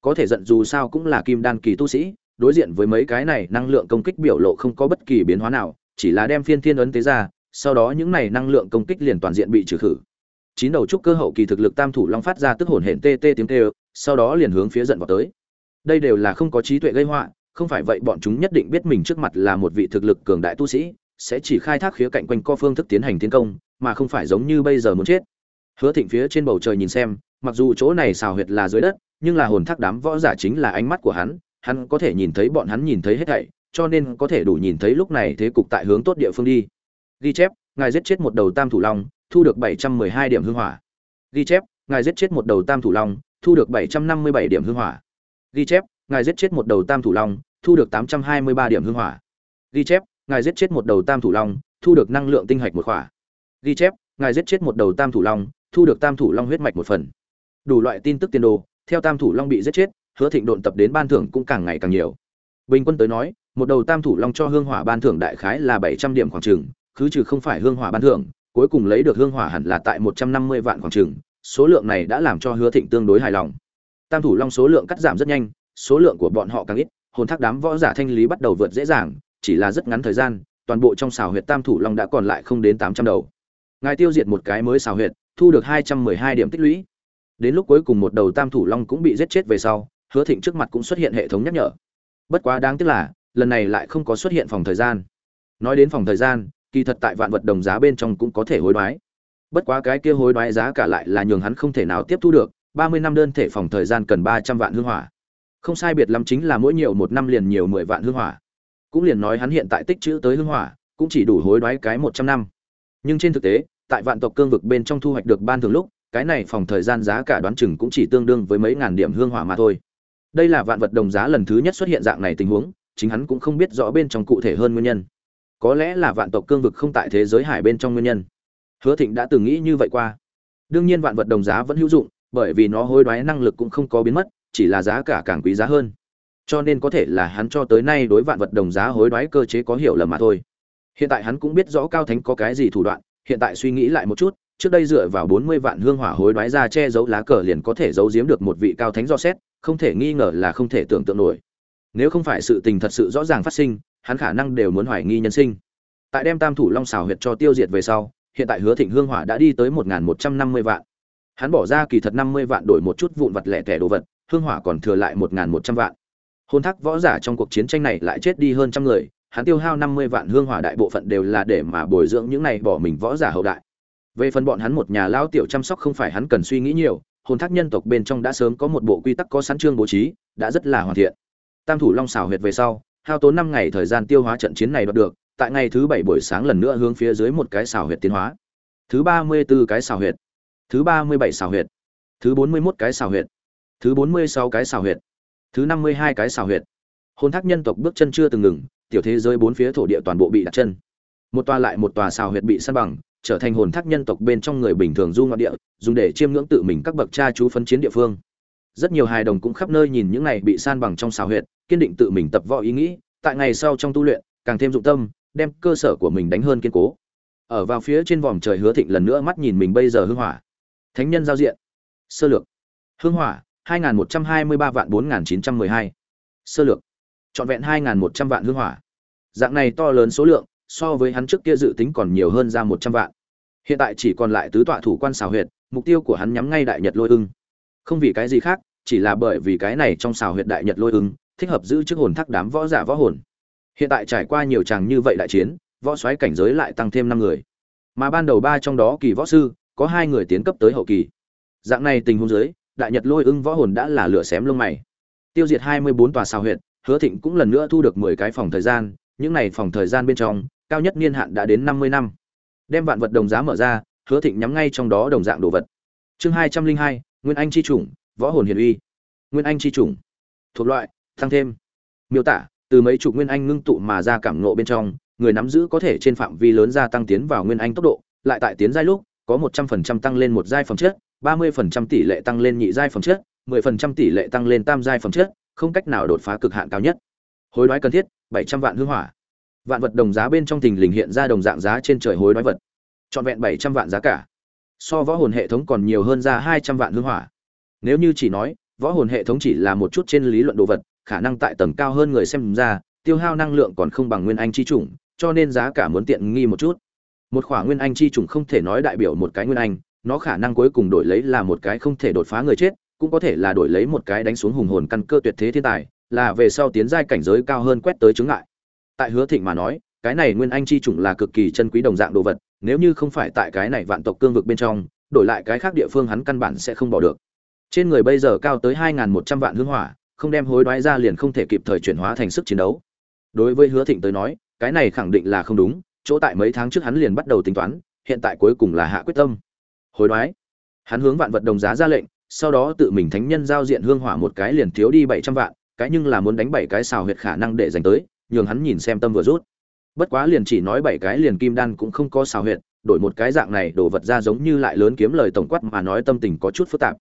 Có thể giận dù sao cũng là kim đan kỳ tu sĩ đối diện với mấy cái này năng lượng công kích biểu lộ không có bất kỳ biến hóa nào chỉ là đem phiên thiên ấn tế ra sau đó những này năng lượng công kích liền toàn diện bị trừ khử. Chín đầu trúc cơ hậu kỳ thực lực tam thủ long phát ra tức hồn hển tê tê tiếng kêu, sau đó liền hướng phía giận vào tới. Đây đều là không có trí tuệ gây họa không phải vậy bọn chúng nhất định biết mình trước mặt là một vị thực lực cường đại tu sĩ sẽ chỉ khai thác khía cạnh quanh co phương thức tiến hành tiến công mà không phải giống như bây giờ muốn chết. Hứa thịnh phía trên bầu trời nhìn xem mặc dù chỗ này xào huyệt là dưới đất, nhưng là hồn thác đám võ giả chính là ánh mắt của hắn hắn có thể nhìn thấy bọn hắn nhìn thấy hết thảy, cho nên có thể đủ nhìn thấy lúc này thế cục tại hướng tốt địa phương đi. Ghi chép, ngài giết chết một đầu tam thủ long, thu được bảy trăm mười hai điểm hương hỏa. Ghi chép, ngài giết chết một đầu tam thủ long, thu được bảy trăm năm mươi bảy điểm hương hỏa. Ghi chép, ngài giết chết một đầu tam thủ long, thu được tám trăm hai mươi ba điểm hương hỏa. Ghi chép, ngài giết chết một đầu tam thủ long, thu được năng lượng tinh hạch một khỏa. Ghi chép, ngài giết chết một đầu tam thủ long, thu được tam thủ long huyết mạch một phần đủ loại tin tức tiền đồ, theo tam thủ long bị giết chết, hứa thịnh độn tập đến ban thưởng cũng càng ngày càng nhiều. Bình quân tới nói, một đầu tam thủ long cho hương hỏa ban thưởng đại khái là bảy trăm điểm khoảng trừng cứ trừ không phải hương hỏa ban thưởng, cuối cùng lấy được hương hỏa hẳn là tại một trăm năm mươi vạn khoảng trừng số lượng này đã làm cho hứa thịnh tương đối hài lòng. Tam thủ long số lượng cắt giảm rất nhanh, số lượng của bọn họ càng ít, hồn thác đám võ giả thanh lý bắt đầu vượt dễ dàng, chỉ là rất ngắn thời gian, toàn bộ trong xào huyệt tam thủ long đã còn lại không đến tám trăm đầu. Ngài tiêu diệt một cái mới xào huyệt, thu được hai trăm mười hai điểm tích lũy đến lúc cuối cùng một đầu tam thủ long cũng bị giết chết về sau, hứa thịnh trước mặt cũng xuất hiện hệ thống nhắc nhở. Bất quá đáng tiếc là, lần này lại không có xuất hiện phòng thời gian. Nói đến phòng thời gian, kỳ thật tại vạn vật đồng giá bên trong cũng có thể hối đoái. Bất quá cái kia hối đoái giá cả lại là nhường hắn không thể nào tiếp thu được, ba mươi năm đơn thể phòng thời gian cần ba trăm vạn hương hỏa. Không sai biệt lắm chính là mỗi nhiều một năm liền nhiều mười vạn hương hỏa. Cũng liền nói hắn hiện tại tích chữ tới hương hỏa, cũng chỉ đủ hối đoái cái một trăm năm. Nhưng trên thực tế, tại vạn tộc cương vực bên trong thu hoạch được ban thường lúc cái này phòng thời gian giá cả đoán chừng cũng chỉ tương đương với mấy ngàn điểm hương hỏa mà thôi. Đây là vạn vật đồng giá lần thứ nhất xuất hiện dạng này tình huống, chính hắn cũng không biết rõ bên trong cụ thể hơn nguyên nhân. Có lẽ là vạn tộc cương vực không tại thế giới hải bên trong nguyên nhân. Hứa thịnh đã từng nghĩ như vậy qua. Đương nhiên vạn vật đồng giá vẫn hữu dụng, bởi vì nó hối đoái năng lực cũng không có biến mất, chỉ là giá cả càng quý giá hơn. Cho nên có thể là hắn cho tới nay đối vạn vật đồng giá hối đoái cơ chế có hiểu lầm mà thôi. Hiện tại hắn cũng biết rõ cao thánh có cái gì thủ đoạn, hiện tại suy nghĩ lại một chút trước đây dựa vào bốn mươi vạn hương hỏa hối đoái ra che giấu lá cờ liền có thể giấu giếm được một vị cao thánh do xét, không thể nghi ngờ là không thể tưởng tượng nổi. Nếu không phải sự tình thật sự rõ ràng phát sinh, hắn khả năng đều muốn hoài nghi nhân sinh. Tại đem tam thủ long xảo huyệt cho tiêu diệt về sau, hiện tại hứa thịnh hương hỏa đã đi tới một một trăm năm mươi vạn. Hắn bỏ ra kỳ thật năm mươi vạn đổi một chút vụn vật lẻ tẻ đồ vật, hương hỏa còn thừa lại một một trăm vạn. Hôn thác võ giả trong cuộc chiến tranh này lại chết đi hơn trăm người, hắn tiêu hao năm mươi vạn hương hỏa đại bộ phận đều là để mà bồi dưỡng những này bỏ mình võ giả hậu đại về phần bọn hắn một nhà lao tiểu chăm sóc không phải hắn cần suy nghĩ nhiều, hồn thác nhân tộc bên trong đã sớm có một bộ quy tắc có sẵn chương bố trí, đã rất là hoàn thiện. Tam thủ long xào huyệt về sau, hao tốn năm ngày thời gian tiêu hóa trận chiến này đoạt được, tại ngày thứ bảy buổi sáng lần nữa hướng phía dưới một cái xào huyệt tiến hóa. Thứ ba mươi 34 cái xào huyệt. Thứ ba mươi bảy xào huyệt. Thứ bốn mươi mốt cái xào huyệt. Thứ bốn mươi sáu cái xào huyệt. Thứ năm mươi hai cái xào huyệt. Hôn thác nhân tộc bước chân chưa từng ngừng, tiểu thế giới bốn phía thổ địa toàn bộ bị đặt chân. Một tòa lại một tòa xào huyệt bị săn bằng trở thành hồn thác nhân tộc bên trong người bình thường du ngoạn địa, dùng để chiêm ngưỡng tự mình các bậc cha chú phấn chiến địa phương. Rất nhiều hài đồng cũng khắp nơi nhìn những này bị san bằng trong xào huyệt, kiên định tự mình tập võ ý nghĩ, tại ngày sau trong tu luyện, càng thêm dụng tâm, đem cơ sở của mình đánh hơn kiên cố. Ở vào phía trên vòm trời hứa thịnh lần nữa mắt nhìn mình bây giờ hưng hỏa. Thánh nhân giao diện. Sơ lược. Hưng hỏa 2123 vạn 4912. sơ lược. Trọn vẹn 2100 vạn hương hỏa. Dạng này to lớn số lượng, so với hắn trước kia dự tính còn nhiều hơn ra 100 vạn hiện tại chỉ còn lại tứ tọa thủ quan xào huyệt, mục tiêu của hắn nhắm ngay đại nhật lôi ưng. Không vì cái gì khác, chỉ là bởi vì cái này trong xào huyệt đại nhật lôi ưng, thích hợp giữ chức hồn thác đám võ giả võ hồn. Hiện tại trải qua nhiều chàng như vậy đại chiến, võ xoáy cảnh giới lại tăng thêm năm người. Mà ban đầu ba trong đó kỳ võ sư, có hai người tiến cấp tới hậu kỳ. Dạng này tình huống dưới, đại nhật lôi ưng võ hồn đã là lửa xém lông mày. Tiêu diệt hai mươi bốn tòa xào huyệt, hứa thịnh cũng lần nữa thu được mười cái phòng thời gian, những này phòng thời gian bên trong, cao nhất niên hạn đã đến năm mươi năm đem vạn vật đồng giá mở ra, hứa thịnh nhắm ngay trong đó đồng dạng đồ vật. Chương hai trăm linh hai, nguyên anh chi chủng, võ hồn hiền uy. Nguyên anh chi chủng. Thuộc loại, tăng thêm. Miêu tả, từ mấy chục nguyên anh ngưng tụ mà ra cảm ngộ bên trong, người nắm giữ có thể trên phạm vi lớn gia tăng tiến vào nguyên anh tốc độ, lại tại tiến giai lúc, có một trăm phần trăm tăng lên một giai phẩm chất, ba mươi phần trăm tỷ lệ tăng lên nhị giai phẩm chất, mười phần trăm tỷ lệ tăng lên tam giai phẩm chất, không cách nào đột phá cực hạn cao nhất. Hối đoái cần thiết, bảy trăm vạn hương hỏa vạn vật đồng giá bên trong tình lình hiện ra đồng dạng giá trên trời hối đoái vật. Trọn vẹn bảy trăm vạn giá cả. So võ hồn hệ thống còn nhiều hơn ra hai trăm vạn hương hỏa. Nếu như chỉ nói, võ hồn hệ thống chỉ là một chút trên lý luận đồ vật, khả năng tại tầng cao hơn người xem ra, tiêu hao năng lượng còn không bằng nguyên anh chi chủng, cho nên giá cả muốn tiện nghi một chút. Một khoản nguyên anh chi chủng không thể nói đại biểu một cái nguyên anh, nó khả năng cuối cùng đổi lấy là một cái không thể đột phá người chết, cũng có thể là đổi lấy một cái đánh xuống hùng hồn căn cơ tuyệt thế thiên tài, là về sau tiến giai cảnh giới cao hơn quét tới chứng ngại tại hứa thịnh mà nói, cái này nguyên anh chi chủng là cực kỳ chân quý đồng dạng đồ vật, nếu như không phải tại cái này vạn tộc cương vực bên trong, đổi lại cái khác địa phương hắn căn bản sẽ không bỏ được. Trên người bây giờ cao tới hai một trăm vạn hương hỏa, không đem hối đoái ra liền không thể kịp thời chuyển hóa thành sức chiến đấu. Đối với hứa thịnh tới nói, cái này khẳng định là không đúng, chỗ tại mấy tháng trước hắn liền bắt đầu tính toán, hiện tại cuối cùng là hạ quyết tâm. Hối đoái. Hắn hướng vạn vật đồng giá ra lệnh, sau đó tự mình thánh nhân giao diện hương hỏa một cái liền thiếu đi bảy trăm vạn, cái nhưng là muốn đánh bảy cái xào huyệt khả năng để dành tới nhường hắn nhìn xem tâm vừa rút. Bất quá liền chỉ nói bảy cái liền kim đan cũng không có xào huyệt, đổi một cái dạng này đổ vật ra giống như lại lớn kiếm lời tổng quát mà nói tâm tình có chút phức tạp.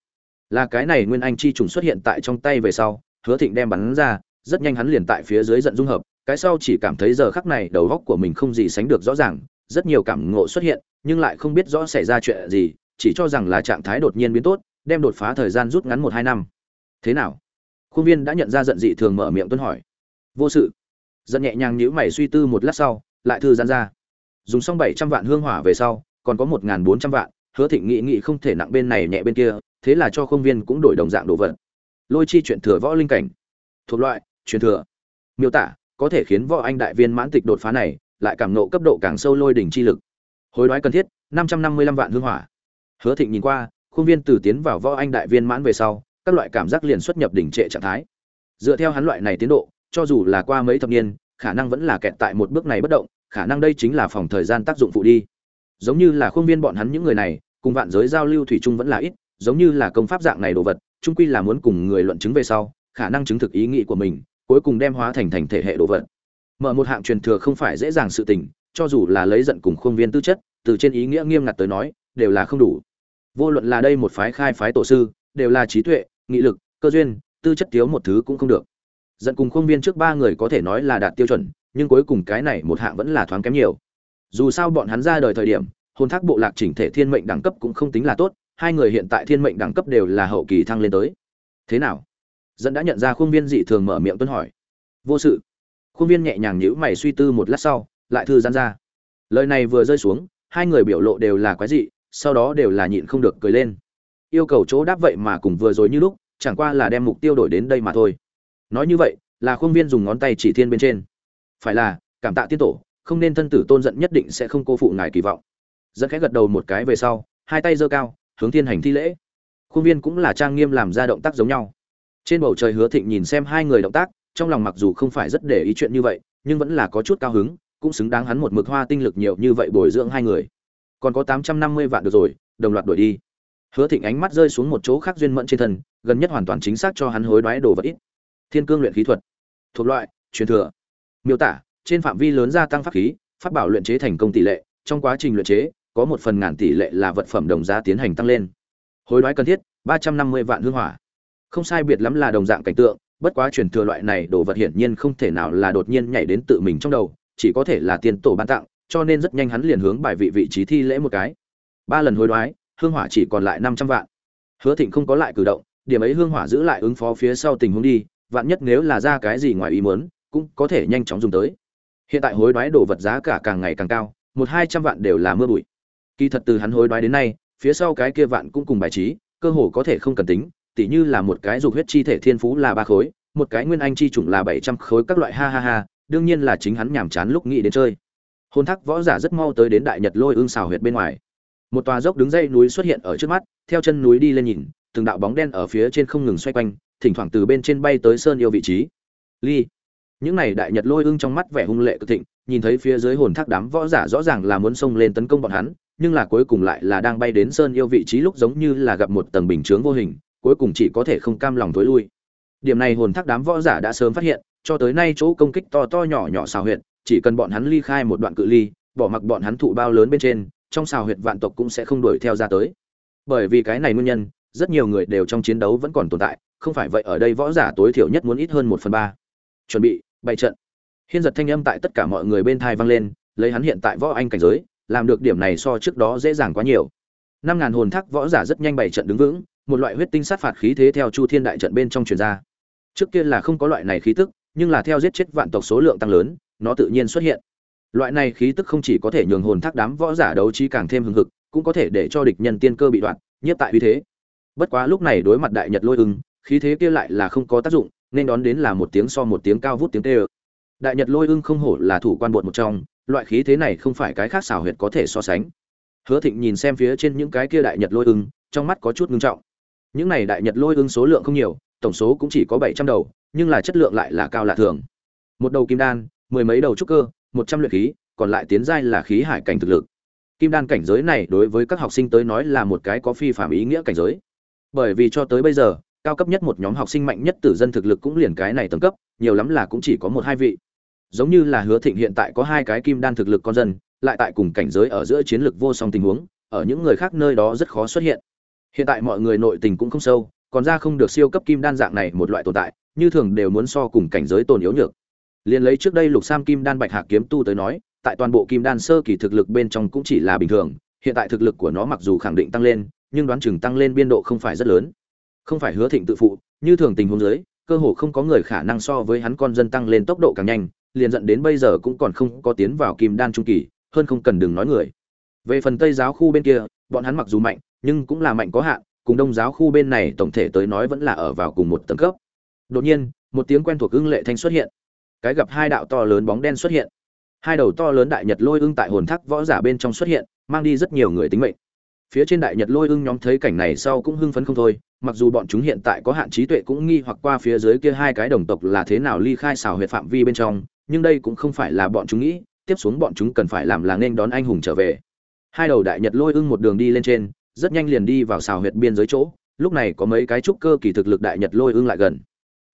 Là cái này nguyên anh chi trùng xuất hiện tại trong tay về sau, hứa thịnh đem bắn ra, rất nhanh hắn liền tại phía dưới giận dung hợp, cái sau chỉ cảm thấy giờ khắc này đầu góc của mình không gì sánh được rõ ràng, rất nhiều cảm ngộ xuất hiện, nhưng lại không biết rõ xảy ra chuyện gì, chỉ cho rằng là trạng thái đột nhiên biến tốt, đem đột phá thời gian rút ngắn một hai năm. Thế nào? Khuôn viên đã nhận ra giận dị thường mở miệng tuân hỏi. Vô sự giận nhẹ nhàng nhíu mày suy tư một lát sau, lại thư giãn ra. Dùng xong bảy trăm vạn hương hỏa về sau, còn có một n bốn trăm vạn, hứa thịnh nghị nghị không thể nặng bên này nhẹ bên kia, thế là cho công viên cũng đổi đồng dạng đồ vật. Lôi chi chuyện thừa võ linh cảnh. Thuộc loại, truyền thừa. Miêu tả, có thể khiến võ anh đại viên mãn tịch đột phá này, lại cảm nộ cấp độ càng sâu lôi đỉnh chi lực. Hối đoái cần thiết, năm trăm năm mươi lăm vạn hương hỏa. Hứa thịnh nhìn qua khuôn viên từ tiến vào võ anh đại viên mãn về sau, các loại cảm giác liền xuất nhập đỉnh trệ trạng thái. Dựa theo hắn loại này tiến độ cho dù là qua mấy thập niên, khả năng vẫn là kẹt tại một bước này bất động, khả năng đây chính là phòng thời gian tác dụng phụ đi. Giống như là khuôn viên bọn hắn những người này, cùng vạn giới giao lưu thủy chung vẫn là ít, giống như là công pháp dạng này đồ vật, chung quy là muốn cùng người luận chứng về sau, khả năng chứng thực ý nghĩ của mình, cuối cùng đem hóa thành thành thể hệ đồ vật. Mở một hạng truyền thừa không phải dễ dàng sự tình, cho dù là lấy giận cùng khuôn viên tư chất, từ trên ý nghĩa nghiêm ngặt tới nói, đều là không đủ. Vô luận là đây một phái khai phái tổ sư, đều là trí tuệ, nghị lực, cơ duyên, tư chất thiếu một thứ cũng không được dẫn cùng khuôn viên trước ba người có thể nói là đạt tiêu chuẩn, nhưng cuối cùng cái này một hạng vẫn là thoáng kém nhiều. Dù sao bọn hắn ra đời thời điểm hôn thác bộ lạc chỉnh thể thiên mệnh đẳng cấp cũng không tính là tốt, hai người hiện tại thiên mệnh đẳng cấp đều là hậu kỳ thăng lên tới. Thế nào? Dẫn đã nhận ra khuôn viên dị thường mở miệng tuân hỏi. Vô sự. Khuôn viên nhẹ nhàng nhíu mày suy tư một lát sau, lại thư giãn ra. Lời này vừa rơi xuống, hai người biểu lộ đều là quái dị, sau đó đều là nhịn không được cười lên. Yêu cầu chỗ đáp vậy mà cùng vừa rồi như lúc, chẳng qua là đem mục tiêu đổi đến đây mà thôi nói như vậy, là khuôn viên dùng ngón tay chỉ thiên bên trên. Phải là, cảm tạ tiên tổ, không nên thân tử tôn giận nhất định sẽ không cô phụ ngài kỳ vọng. Dẫn khẽ gật đầu một cái về sau, hai tay giơ cao, hướng thiên hành thi lễ. Khuôn viên cũng là trang nghiêm làm ra động tác giống nhau. Trên bầu trời hứa thịnh nhìn xem hai người động tác, trong lòng mặc dù không phải rất để ý chuyện như vậy, nhưng vẫn là có chút cao hứng, cũng xứng đáng hắn một mực hoa tinh lực nhiều như vậy bồi dưỡng hai người. Còn có tám trăm năm mươi vạn được rồi, đồng loạt đuổi đi. Hứa thịnh ánh mắt rơi xuống một chỗ khác duyên mẫn trên thân, gần nhất hoàn toàn chính xác cho hắn hối đoái đồ vật ít thiên cương luyện khí thuật. Thuộc loại, truyền thừa. Miêu tả, trên phạm vi lớn gia tăng pháp khí, pháp bảo luyện chế thành công tỷ lệ, trong quá trình luyện chế, có một phần ngàn tỷ lệ là vật phẩm đồng giá tiến hành tăng lên. Hối đoái cần thiết, ba trăm năm mươi vạn hương hỏa. Không sai biệt lắm là đồng dạng cảnh tượng, bất quá truyền thừa loại này đồ vật hiển nhiên không thể nào là đột nhiên nhảy đến tự mình trong đầu, chỉ có thể là tiền tổ ban tặng, cho nên rất nhanh hắn liền hướng bài vị vị trí thi lễ một cái. Ba lần hối đoái, hương hỏa chỉ còn lại năm trăm vạn. Hứa thịnh không có lại cử động, điểm ấy hương hỏa giữ lại ứng phó phía sau tình huống đi vạn nhất nếu là ra cái gì ngoài ý muốn, cũng có thể nhanh chóng dùng tới. Hiện tại hối đoái đồ vật giá cả càng ngày càng cao, một hai trăm vạn đều là mưa bụi. Kỳ thật từ hắn hối đoái đến nay, phía sau cái kia vạn cũng cùng bài trí, cơ hồ có thể không cần tính, tỉ như là một cái dục huyết chi thể thiên phú là ba khối, một cái nguyên anh chi chủng là bảy trăm khối các loại ha ha ha, đương nhiên là chính hắn nhàm chán lúc nghĩ đến chơi. Hôn thác võ giả rất mau tới đến đại nhật lôi ương xào huyệt bên ngoài. Một tòa dốc đứng dây núi xuất hiện ở trước mắt, theo chân núi đi lên nhìn, từng đạo bóng đen ở phía trên không ngừng xoay quanh thỉnh thoảng từ bên trên bay tới sơn yêu vị trí. Ly. Những này đại nhật lôi ưng trong mắt vẻ hung lệ cực thịnh, nhìn thấy phía dưới hồn thác đám võ giả rõ ràng là muốn xông lên tấn công bọn hắn, nhưng là cuối cùng lại là đang bay đến sơn yêu vị trí lúc giống như là gặp một tầng bình chướng vô hình, cuối cùng chỉ có thể không cam lòng tối lui. Điểm này hồn thác đám võ giả đã sớm phát hiện, cho tới nay chỗ công kích to to nhỏ nhỏ xào huyệt, chỉ cần bọn hắn ly khai một đoạn cự ly, bỏ mặc bọn hắn thụ bao lớn bên trên, trong xào huyệt vạn tộc cũng sẽ không đuổi theo ra tới. Bởi vì cái này nguyên nhân rất nhiều người đều trong chiến đấu vẫn còn tồn tại, không phải vậy ở đây võ giả tối thiểu nhất muốn ít hơn một phần ba. Chuẩn bị, bày trận. Hiên giật thanh âm tại tất cả mọi người bên thai vang lên, lấy hắn hiện tại võ anh cảnh giới, làm được điểm này so trước đó dễ dàng quá nhiều. Năm ngàn hồn thác võ giả rất nhanh bày trận đứng vững, một loại huyết tinh sát phạt khí thế theo chu thiên đại trận bên trong truyền ra. Trước kia là không có loại này khí tức, nhưng là theo giết chết vạn tộc số lượng tăng lớn, nó tự nhiên xuất hiện. Loại này khí tức không chỉ có thể nhường hồn thác đám võ giả đấu trí càng thêm hừng hực, cũng có thể để cho địch nhân tiên cơ bị đoạn, nhiếp tại uy thế bất quá lúc này đối mặt đại nhật lôi ưng, khí thế kia lại là không có tác dụng, nên đón đến là một tiếng so một tiếng cao vút tiếng tê ơ. Đại nhật lôi ưng không hổ là thủ quan bột một trong, loại khí thế này không phải cái khác xảo huyệt có thể so sánh. Hứa thịnh nhìn xem phía trên những cái kia đại nhật lôi ưng, trong mắt có chút ngưng trọng. Những này đại nhật lôi ưng số lượng không nhiều, tổng số cũng chỉ có bảy trăm đầu, nhưng là chất lượng lại là cao lạ thường. Một đầu kim đan, mười mấy đầu trúc cơ, một trăm luyện khí, còn lại tiến giai là khí hải cảnh thực lực. Kim đan cảnh giới này đối với các học sinh tới nói là một cái có phi phạm ý nghĩa cảnh giới bởi vì cho tới bây giờ, cao cấp nhất một nhóm học sinh mạnh nhất tử dân thực lực cũng liền cái này tầng cấp, nhiều lắm là cũng chỉ có một hai vị. Giống như là hứa thịnh hiện tại có hai cái kim đan thực lực con dân, lại tại cùng cảnh giới ở giữa chiến lược vô song tình huống, ở những người khác nơi đó rất khó xuất hiện. Hiện tại mọi người nội tình cũng không sâu, còn ra không được siêu cấp kim đan dạng này một loại tồn tại, như thường đều muốn so cùng cảnh giới tồn yếu nhược. Liền lấy trước đây lục sam kim đan bạch hạc kiếm tu tới nói, tại toàn bộ kim đan sơ kỳ thực lực bên trong cũng chỉ là bình thường, hiện tại thực lực của nó mặc dù khẳng định tăng lên nhưng đoán chừng tăng lên biên độ không phải rất lớn. Không phải hứa thịnh tự phụ, như thường tình huống dưới, cơ hồ không có người khả năng so với hắn con dân tăng lên tốc độ càng nhanh, liền dẫn đến bây giờ cũng còn không có tiến vào kim đan trung kỳ, hơn không cần đừng nói người. Về phần tây giáo khu bên kia, bọn hắn mặc dù mạnh, nhưng cũng là mạnh có hạn, cùng đông giáo khu bên này tổng thể tới nói vẫn là ở vào cùng một tầng cấp. Đột nhiên, một tiếng quen thuộc ưng lệ thanh xuất hiện. Cái gặp hai đạo to lớn bóng đen xuất hiện. Hai đầu to lớn đại nhật lôi ưng tại hồn thác võ giả bên trong xuất hiện, mang đi rất nhiều người tính mệnh phía trên đại nhật lôi ưng nhóm thấy cảnh này sau cũng hưng phấn không thôi, mặc dù bọn chúng hiện tại có hạn trí tuệ cũng nghi hoặc qua phía dưới kia hai cái đồng tộc là thế nào ly khai xào huyệt phạm vi bên trong, nhưng đây cũng không phải là bọn chúng nghĩ, tiếp xuống bọn chúng cần phải làm là nên đón anh hùng trở về. Hai đầu đại nhật lôi ưng một đường đi lên trên, rất nhanh liền đi vào xào huyệt biên giới chỗ, lúc này có mấy cái trúc cơ kỳ thực lực đại nhật lôi ưng lại gần.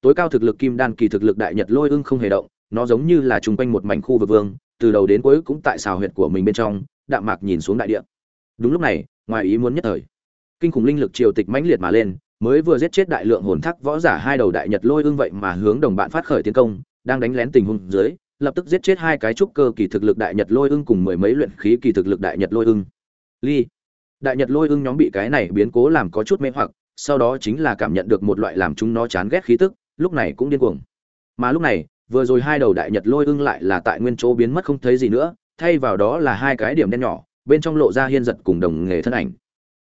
Tối cao thực lực kim đan kỳ thực lực đại nhật lôi ưng không hề động, nó giống như là chung quanh một mảnh khu vực vương, từ đầu đến cuối cũng tại xào huyệt của mình bên trong, đạm mạc nhìn xuống đại địa. Đúng lúc này ngoài ý muốn nhất thời. Kinh khủng linh lực triều tịch mãnh liệt mà lên, mới vừa giết chết đại lượng hồn thác võ giả hai đầu đại nhật lôi ương vậy mà hướng đồng bạn phát khởi tiến công, đang đánh lén tình huống dưới, lập tức giết chết hai cái trúc cơ kỳ thực lực đại nhật lôi ưng cùng mười mấy luyện khí kỳ thực lực đại nhật lôi ưng. Ly. Đại nhật lôi ưng nhóm bị cái này biến cố làm có chút mê hoặc, sau đó chính là cảm nhận được một loại làm chúng nó chán ghét khí tức, lúc này cũng điên cuồng. Mà lúc này, vừa rồi hai đầu đại nhật lôi ưng lại là tại nguyên chỗ biến mất không thấy gì nữa, thay vào đó là hai cái điểm đen nhỏ bên trong lộ ra hiên giật cùng đồng nghề thân ảnh.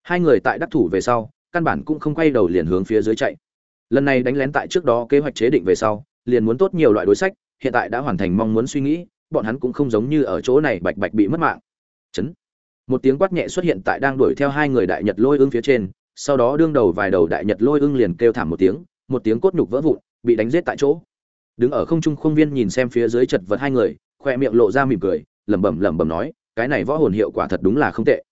Hai người tại đắc thủ về sau, căn bản cũng không quay đầu liền hướng phía dưới chạy. Lần này đánh lén tại trước đó kế hoạch chế định về sau, liền muốn tốt nhiều loại đối sách, hiện tại đã hoàn thành mong muốn suy nghĩ, bọn hắn cũng không giống như ở chỗ này bạch bạch bị mất mạng. Chấn. Một tiếng quát nhẹ xuất hiện tại đang đuổi theo hai người đại nhật lôi ưng phía trên, sau đó đương đầu vài đầu đại nhật lôi ưng liền kêu thảm một tiếng một tiếng cốt nhục vỡ vụn, bị đánh giết tại chỗ. Đứng ở không trung khuôn viên nhìn xem phía dưới chật vật hai người, khoe miệng lộ ra mỉm cười, lẩm bẩm lẩm bẩm nói cái này võ hồn hiệu quả thật đúng là không tệ.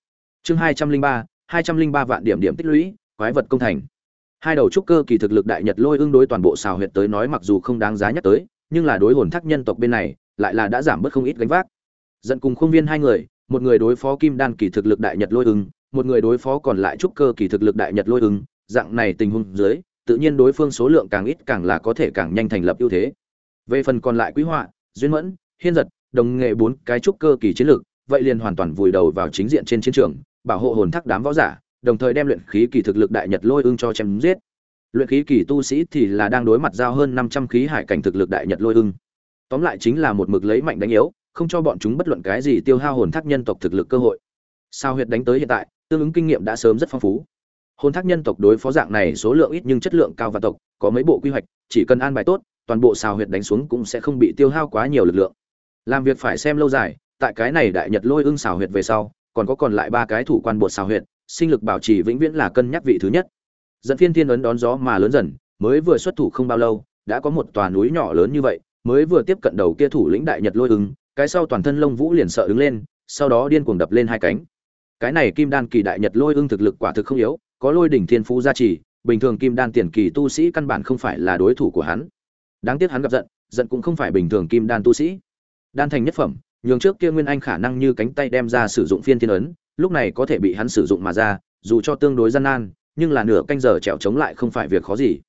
Chương hai trăm linh ba, hai trăm linh ba vạn điểm điểm tích lũy, quái vật công thành. Hai đầu trúc cơ kỳ thực lực đại nhật lôi ương đối toàn bộ xào huyệt tới nói mặc dù không đáng giá nhắc tới, nhưng là đối hồn thác nhân tộc bên này, lại là đã giảm bớt không ít gánh vác. Dẫn cùng khuôn viên hai người, một người đối phó kim đan kỳ thực lực đại nhật lôi ưng, một người đối phó còn lại trúc cơ kỳ thực lực đại nhật lôi ưng, dạng này tình huống dưới, tự nhiên đối phương số lượng càng ít càng là có thể càng nhanh thành lập ưu thế. Về phần còn lại quý họa, duyên mẫn, hiên giật, đồng nghệ bốn cái trúc cơ kỳ chiến lược vậy liền hoàn toàn vùi đầu vào chính diện trên chiến trường, bảo hộ hồn thác đám võ giả, đồng thời đem luyện khí kỳ thực lực đại nhật lôi ưng cho chém giết. Luyện khí kỳ tu sĩ thì là đang đối mặt giao hơn năm trăm khí hải cảnh thực lực đại nhật lôi ưng. Tóm lại chính là một mực lấy mạnh đánh yếu, không cho bọn chúng bất luận cái gì tiêu hao hồn thác nhân tộc thực lực cơ hội. Sao huyệt đánh tới hiện tại, tương ứng kinh nghiệm đã sớm rất phong phú. Hồn thác nhân tộc đối phó dạng này số lượng ít nhưng chất lượng cao và tộc, có mấy bộ quy hoạch, chỉ cần an bài tốt, toàn bộ xào huyệt đánh xuống cũng sẽ không bị tiêu hao quá nhiều lực lượng. Làm việc phải xem lâu dài tại cái này đại nhật lôi ưng xào huyệt về sau, còn có còn lại ba cái thủ quan bột xào huyệt, sinh lực bảo trì vĩnh viễn là cân nhắc vị thứ nhất. Dẫn phiên thiên ấn đón gió mà lớn dần, mới vừa xuất thủ không bao lâu, đã có một tòa núi nhỏ lớn như vậy, mới vừa tiếp cận đầu kia thủ lĩnh đại nhật lôi ưng, cái sau toàn thân lông vũ liền sợ đứng lên, sau đó điên cuồng đập lên hai cánh. Cái này kim đan kỳ đại nhật lôi ưng thực lực quả thực không yếu, có lôi đỉnh thiên phú gia trì, bình thường kim đan tiền kỳ tu sĩ căn bản không phải là đối thủ của hắn. Đáng tiếc hắn gặp giận giận cũng không phải bình thường kim đan tu sĩ. Đan thành nhất phẩm nhường trước kia nguyên anh khả năng như cánh tay đem ra sử dụng phiên thiên ấn, lúc này có thể bị hắn sử dụng mà ra, dù cho tương đối gian nan, nhưng là nửa canh giờ trèo chống lại không phải việc khó gì.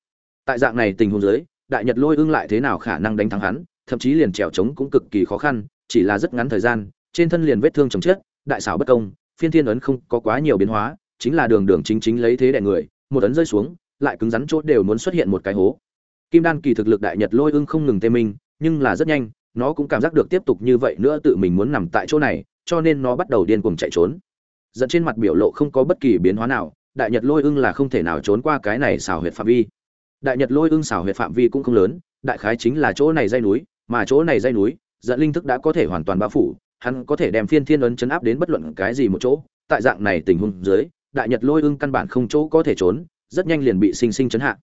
Tại dạng này tình huống dưới, đại nhật lôi ưng lại thế nào khả năng đánh thắng hắn, thậm chí liền trèo chống cũng cực kỳ khó khăn, chỉ là rất ngắn thời gian, trên thân liền vết thương chồng chết, đại xảo bất công, phiên thiên ấn không có quá nhiều biến hóa, chính là đường đường chính chính lấy thế đè người, một ấn rơi xuống, lại cứng rắn chốt đều muốn xuất hiện một cái hố. Kim đan kỳ thực lực đại nhật lôi ưng không ngừng tê minh, nhưng là rất nhanh nó cũng cảm giác được tiếp tục như vậy nữa tự mình muốn nằm tại chỗ này, cho nên nó bắt đầu điên cuồng chạy trốn. Dẫn trên mặt biểu lộ không có bất kỳ biến hóa nào, đại nhật lôi ưng là không thể nào trốn qua cái này xảo huyệt phạm vi. Đại nhật lôi ưng xảo huyệt phạm vi cũng không lớn, đại khái chính là chỗ này dây núi, mà chỗ này dây núi dẫn linh thức đã có thể hoàn toàn bao phủ, hắn có thể đem phiên thiên ấn chấn áp đến bất luận cái gì một chỗ. Tại dạng này tình huống dưới, đại nhật lôi ưng căn bản không chỗ có thể trốn, rất nhanh liền bị sinh sinh chấn hạ.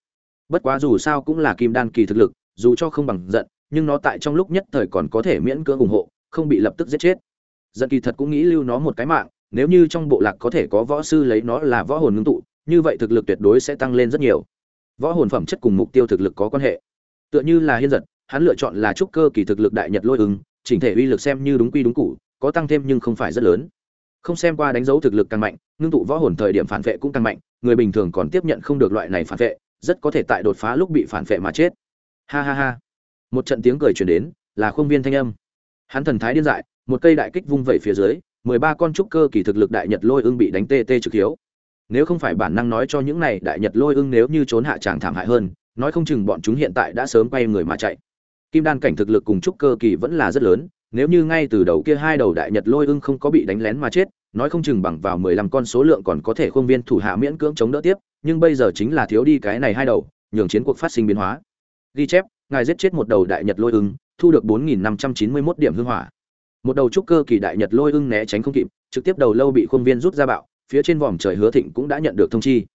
Bất quá dù sao cũng là kim đan kỳ thực lực, dù cho không bằng giận nhưng nó tại trong lúc nhất thời còn có thể miễn cưỡng ủng hộ, không bị lập tức giết chết. Giận kỳ thật cũng nghĩ lưu nó một cái mạng, nếu như trong bộ lạc có thể có võ sư lấy nó là võ hồn ngưng tụ, như vậy thực lực tuyệt đối sẽ tăng lên rất nhiều. Võ hồn phẩm chất cùng mục tiêu thực lực có quan hệ. Tựa như là hiên giật, hắn lựa chọn là trúc cơ kỳ thực lực đại nhật lôi ứng, chỉnh thể uy lực xem như đúng quy đúng cụ có tăng thêm nhưng không phải rất lớn. Không xem qua đánh dấu thực lực càng mạnh, ngưng tụ võ hồn thời điểm phản vệ cũng càng mạnh, người bình thường còn tiếp nhận không được loại này phản vệ, rất có thể tại đột phá lúc bị phản vệ mà chết. Ha ha ha một trận tiếng cười truyền đến, là khuôn viên thanh âm. Hắn thần thái điên dại, một cây đại kích vung vẩy phía dưới, mười ba con trúc cơ kỳ thực lực đại nhật lôi ưng bị đánh tê tê trực hiếu. Nếu không phải bản năng nói cho những này đại nhật lôi ưng nếu như trốn hạ tràng thảm hại hơn, nói không chừng bọn chúng hiện tại đã sớm quay người mà chạy. Kim đan cảnh thực lực cùng trúc cơ kỳ vẫn là rất lớn, nếu như ngay từ đầu kia hai đầu đại nhật lôi ưng không có bị đánh lén mà chết, nói không chừng bằng vào mười lăm con số lượng còn có thể khuôn viên thủ hạ miễn cưỡng chống đỡ tiếp, nhưng bây giờ chính là thiếu đi cái này hai đầu, nhường chiến cuộc phát sinh biến hóa. Ghi chép ngài giết chết một đầu đại nhật lôi ưng, thu được bốn nghìn năm trăm chín mươi mốt điểm hương hỏa. Một đầu trúc cơ kỳ đại nhật lôi ưng né tránh không kịp, trực tiếp đầu lâu bị khuôn viên rút ra bạo, phía trên vòm trời hứa thịnh cũng đã nhận được thông chi.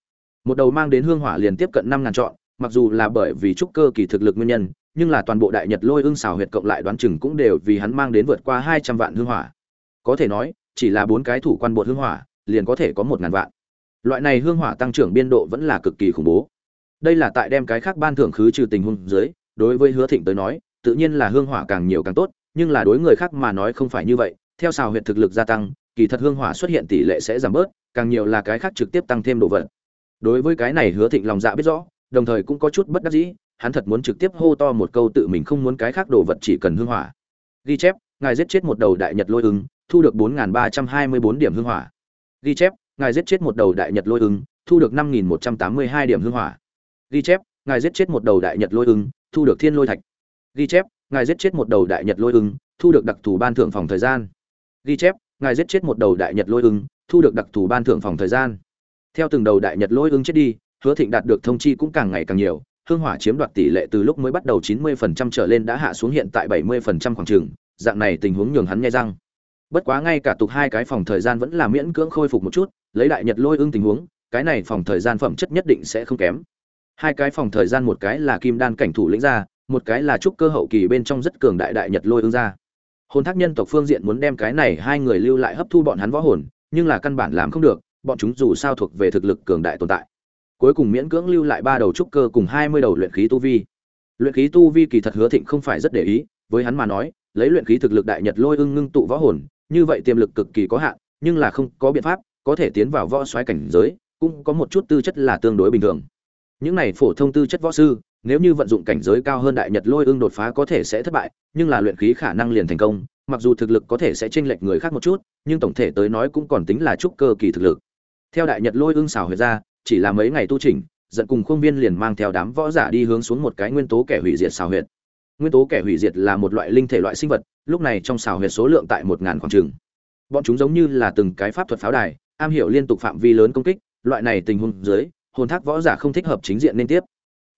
Một đầu mang đến hương hỏa liền tiếp cận năm ngàn trọn, mặc dù là bởi vì trúc cơ kỳ thực lực nguyên nhân, nhưng là toàn bộ đại nhật lôi ưng xào huyệt cộng lại đoán chừng cũng đều vì hắn mang đến vượt qua hai trăm vạn hương hỏa. Có thể nói, chỉ là bốn cái thủ quan bột hương hỏa, liền có thể có một ngàn vạn. Loại này hương hỏa tăng trưởng biên độ vẫn là cực kỳ khủng bố. Đây là tại đem cái khác ban thưởng khứ trừ tình huống dưới đối với hứa thịnh tới nói, tự nhiên là hương hỏa càng nhiều càng tốt, nhưng là đối người khác mà nói không phải như vậy, theo xào huyệt thực lực gia tăng, kỳ thật hương hỏa xuất hiện tỷ lệ sẽ giảm bớt, càng nhiều là cái khác trực tiếp tăng thêm độ vật. Đối với cái này hứa thịnh lòng dạ biết rõ, đồng thời cũng có chút bất đắc dĩ, hắn thật muốn trực tiếp hô to một câu tự mình không muốn cái khác đồ vật chỉ cần hương hỏa. Ghi chép, ngài giết chết một đầu đại nhật lôi ứng thu được bốn ba trăm hai mươi bốn điểm hương hỏa. Ghi chép, ngài giết chết một đầu đại nhật lôi ứng thu được năm một trăm tám mươi hai điểm hương hỏa. Ghi chép, ngài giết chết một đầu đại nhật lôi ứng thu được thiên lôi thạch ghi chép, ngài giết chết một đầu đại nhật lôi Ưng. thu được đặc thù ban thưởng phòng thời gian ghi chép, ngài giết chết một đầu đại nhật lôi Ưng. thu được đặc thù ban thưởng phòng thời gian theo từng đầu đại nhật lôi Ưng chết đi, hứa thịnh đạt được thông chi cũng càng ngày càng nhiều, hương hỏa chiếm đoạt tỷ lệ từ lúc mới bắt đầu 90% trở lên đã hạ xuống hiện tại 70% khoảng trường. dạng này tình huống nhường hắn nghe răng bất quá ngay cả tục hai cái phòng thời gian vẫn là miễn cưỡng khôi phục một chút, lấy đại nhật lôi Ưng tình huống, cái này phòng thời gian phẩm chất nhất định sẽ không kém hai cái phòng thời gian một cái là kim đan cảnh thủ lĩnh ra, một cái là trúc cơ hậu kỳ bên trong rất cường đại đại nhật lôi ương ra. Hồn thác nhân tộc phương diện muốn đem cái này hai người lưu lại hấp thu bọn hắn võ hồn, nhưng là căn bản làm không được, bọn chúng dù sao thuộc về thực lực cường đại tồn tại. Cuối cùng miễn cưỡng lưu lại ba đầu trúc cơ cùng hai mươi đầu luyện khí tu vi. Luyện khí tu vi kỳ thật hứa thịnh không phải rất để ý, với hắn mà nói, lấy luyện khí thực lực đại nhật lôi ưng ngưng tụ võ hồn, như vậy tiềm lực cực kỳ có hạn, nhưng là không có biện pháp, có thể tiến vào võ xoáy cảnh giới, cũng có một chút tư chất là tương đối bình thường những này phổ thông tư chất võ sư, nếu như vận dụng cảnh giới cao hơn đại nhật lôi ưng đột phá có thể sẽ thất bại, nhưng là luyện khí khả năng liền thành công, mặc dù thực lực có thể sẽ chênh lệch người khác một chút, nhưng tổng thể tới nói cũng còn tính là trúc cơ kỳ thực lực. Theo đại nhật lôi ưng xào huyệt ra, chỉ là mấy ngày tu trình dẫn cùng khuôn viên liền mang theo đám võ giả đi hướng xuống một cái nguyên tố kẻ hủy diệt xào huyệt. Nguyên tố kẻ hủy diệt là một loại linh thể loại sinh vật, lúc này trong xào huyệt số lượng tại một ngàn khoảng trường bọn chúng giống như là từng cái pháp thuật pháo đài, am hiểu liên tục phạm vi lớn công kích, loại này tình huống dưới hồn thác võ giả không thích hợp chính diện nên tiếp.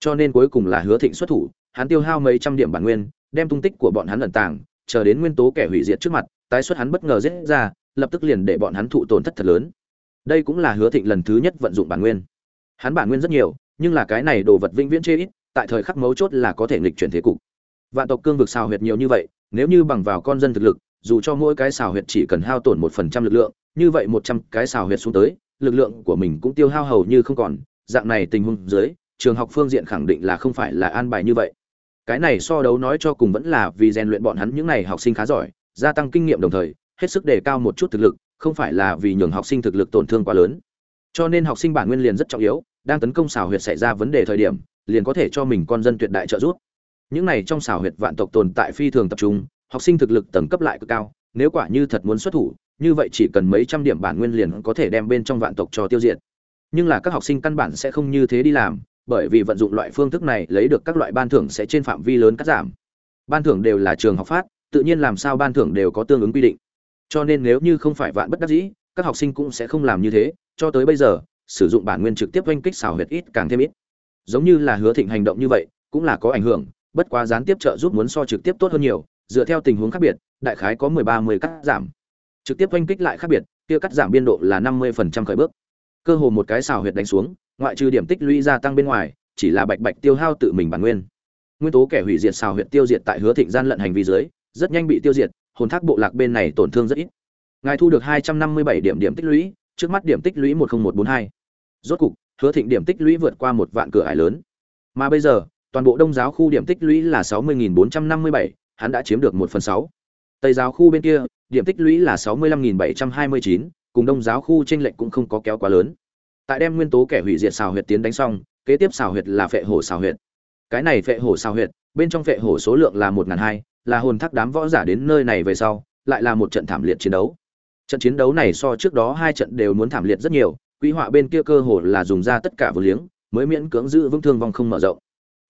Cho nên cuối cùng là hứa thịnh xuất thủ, hắn tiêu hao mấy trăm điểm bản nguyên, đem tung tích của bọn hắn lẩn tàng, chờ đến nguyên tố kẻ hủy diệt trước mặt, tái xuất hắn bất ngờ giết ra, lập tức liền để bọn hắn thụ tổn thất thật lớn. Đây cũng là hứa thịnh lần thứ nhất vận dụng bản nguyên. Hắn bản nguyên rất nhiều, nhưng là cái này đồ vật vĩnh viễn chê ít, tại thời khắc mấu chốt là có thể nghịch chuyển thế cục. Vạn tộc cương vực xào huyệt nhiều như vậy, nếu như bằng vào con dân thực lực, dù cho mỗi cái xào huyệt chỉ cần hao tổn một phần trăm lực lượng, như vậy một trăm cái xào huyệt xuống tới, lực lượng của mình cũng tiêu hao hầu như không còn dạng này tình huống dưới, trường học phương diện khẳng định là không phải là an bài như vậy. Cái này so đấu nói cho cùng vẫn là vì rèn luyện bọn hắn những này học sinh khá giỏi, gia tăng kinh nghiệm đồng thời, hết sức đề cao một chút thực lực, không phải là vì nhường học sinh thực lực tổn thương quá lớn. Cho nên học sinh bản nguyên liền rất trọng yếu, đang tấn công xảo huyệt xảy ra vấn đề thời điểm, liền có thể cho mình con dân tuyệt đại trợ giúp. Những này trong xảo huyệt vạn tộc tồn tại phi thường tập trung, học sinh thực lực tầng cấp lại cực cao, nếu quả như thật muốn xuất thủ, như vậy chỉ cần mấy trăm điểm bản nguyên liền có thể đem bên trong vạn tộc cho tiêu diệt nhưng là các học sinh căn bản sẽ không như thế đi làm, bởi vì vận dụng loại phương thức này lấy được các loại ban thưởng sẽ trên phạm vi lớn cắt giảm. Ban thưởng đều là trường học phát, tự nhiên làm sao ban thưởng đều có tương ứng quy định. Cho nên nếu như không phải vạn bất đắc dĩ, các học sinh cũng sẽ không làm như thế, cho tới bây giờ, sử dụng bản nguyên trực tiếp oanh kích xào huyệt ít càng thêm ít. Giống như là hứa thịnh hành động như vậy, cũng là có ảnh hưởng, bất quá gián tiếp trợ giúp muốn so trực tiếp tốt hơn nhiều, dựa theo tình huống khác biệt, đại khái có mười ba mươi cắt giảm. Trực tiếp oanh kích lại khác biệt, kia cắt giảm biên độ là năm mươi phần trăm khởi bước cơ hồ một cái xào huyệt đánh xuống, ngoại trừ điểm tích lũy gia tăng bên ngoài, chỉ là bạch bạch tiêu hao tự mình bản nguyên. Nguyên tố kẻ hủy diệt xào huyệt tiêu diệt tại hứa thịnh gian lận hành vi dưới, rất nhanh bị tiêu diệt, hồn thác bộ lạc bên này tổn thương rất ít. Ngài thu được hai trăm năm mươi bảy điểm điểm tích lũy, trước mắt điểm tích lũy một nghìn một bốn hai. Rốt cục, hứa thịnh điểm tích lũy vượt qua một vạn cửa ải lớn. Mà bây giờ, toàn bộ đông giáo khu điểm tích lũy là sáu mươi bốn trăm năm mươi bảy, hắn đã chiếm được một phần sáu. Tây giáo khu bên kia, điểm tích lũy là sáu mươi lăm bảy trăm hai mươi chín cùng đông giáo khu tranh lệch cũng không có kéo quá lớn. Tại đem nguyên tố kẻ hủy diệt xào huyệt tiến đánh xong, kế tiếp xào huyệt là phệ hổ xào huyệt. Cái này phệ hổ xào huyệt, bên trong phệ hổ số lượng là một ngàn hai, là hồn thác đám võ giả đến nơi này về sau, lại là một trận thảm liệt chiến đấu. Trận chiến đấu này so trước đó hai trận đều muốn thảm liệt rất nhiều quỹ họa bên kia cơ hồ là dùng ra tất cả vừa liếng, mới miễn cưỡng giữ vững thương vong không mở rộng.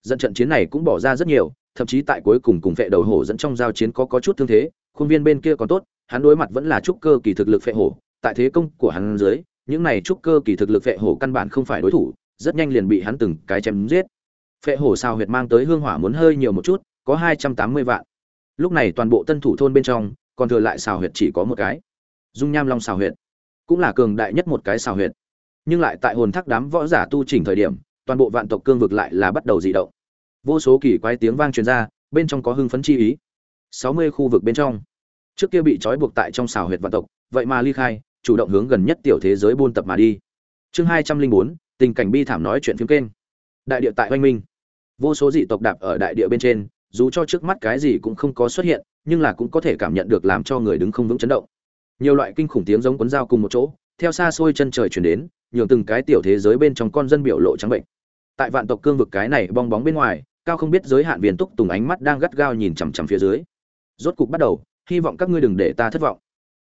Dẫn trận chiến này cũng bỏ ra rất nhiều, thậm chí tại cuối cùng cùng phệ đầu hổ dẫn trong giao chiến có có chút thương thế, khuôn viên bên kia còn tốt, hắn đối mặt vẫn là trúc cơ kỳ thực lực phệ hổ tại thế công của hắn dưới, những này trúc cơ kỳ thực lực phệ hổ căn bản không phải đối thủ, rất nhanh liền bị hắn từng cái chém giết. Phệ hổ sao huyệt mang tới hương hỏa muốn hơi nhiều một chút, có hai trăm tám mươi vạn. Lúc này toàn bộ tân thủ thôn bên trong, còn thừa lại xào huyệt chỉ có một cái. Dung nham long xào huyệt cũng là cường đại nhất một cái xào huyệt. Nhưng lại tại hồn thác đám võ giả tu chỉnh thời điểm, toàn bộ vạn tộc cương vực lại là bắt đầu dị động. Vô số kỳ quái tiếng vang truyền ra, bên trong có hưng phấn chi ý. Sáu mươi khu vực bên trong, trước kia bị trói buộc tại trong xào huyệt vạn tộc, vậy mà ly khai chủ động hướng gần nhất tiểu thế giới buôn tập mà đi. Chương hai trăm linh bốn, tình cảnh bi thảm nói chuyện phim kênh. Đại địa tại oanh minh. Vô số dị tộc đạp ở đại địa bên trên, dù cho trước mắt cái gì cũng không có xuất hiện, nhưng là cũng có thể cảm nhận được làm cho người đứng không vững chấn động. Nhiều loại kinh khủng tiếng giống cuốn dao cùng một chỗ, theo xa xôi chân trời truyền đến, nhường từng cái tiểu thế giới bên trong con dân biểu lộ trắng bệnh. Tại vạn tộc cương vực cái này bong bóng bên ngoài, cao không biết giới hạn viên túc tùng ánh mắt đang gắt gao nhìn chằm chằm phía dưới. Rốt cục bắt đầu, hy vọng các ngươi đừng để ta thất vọng.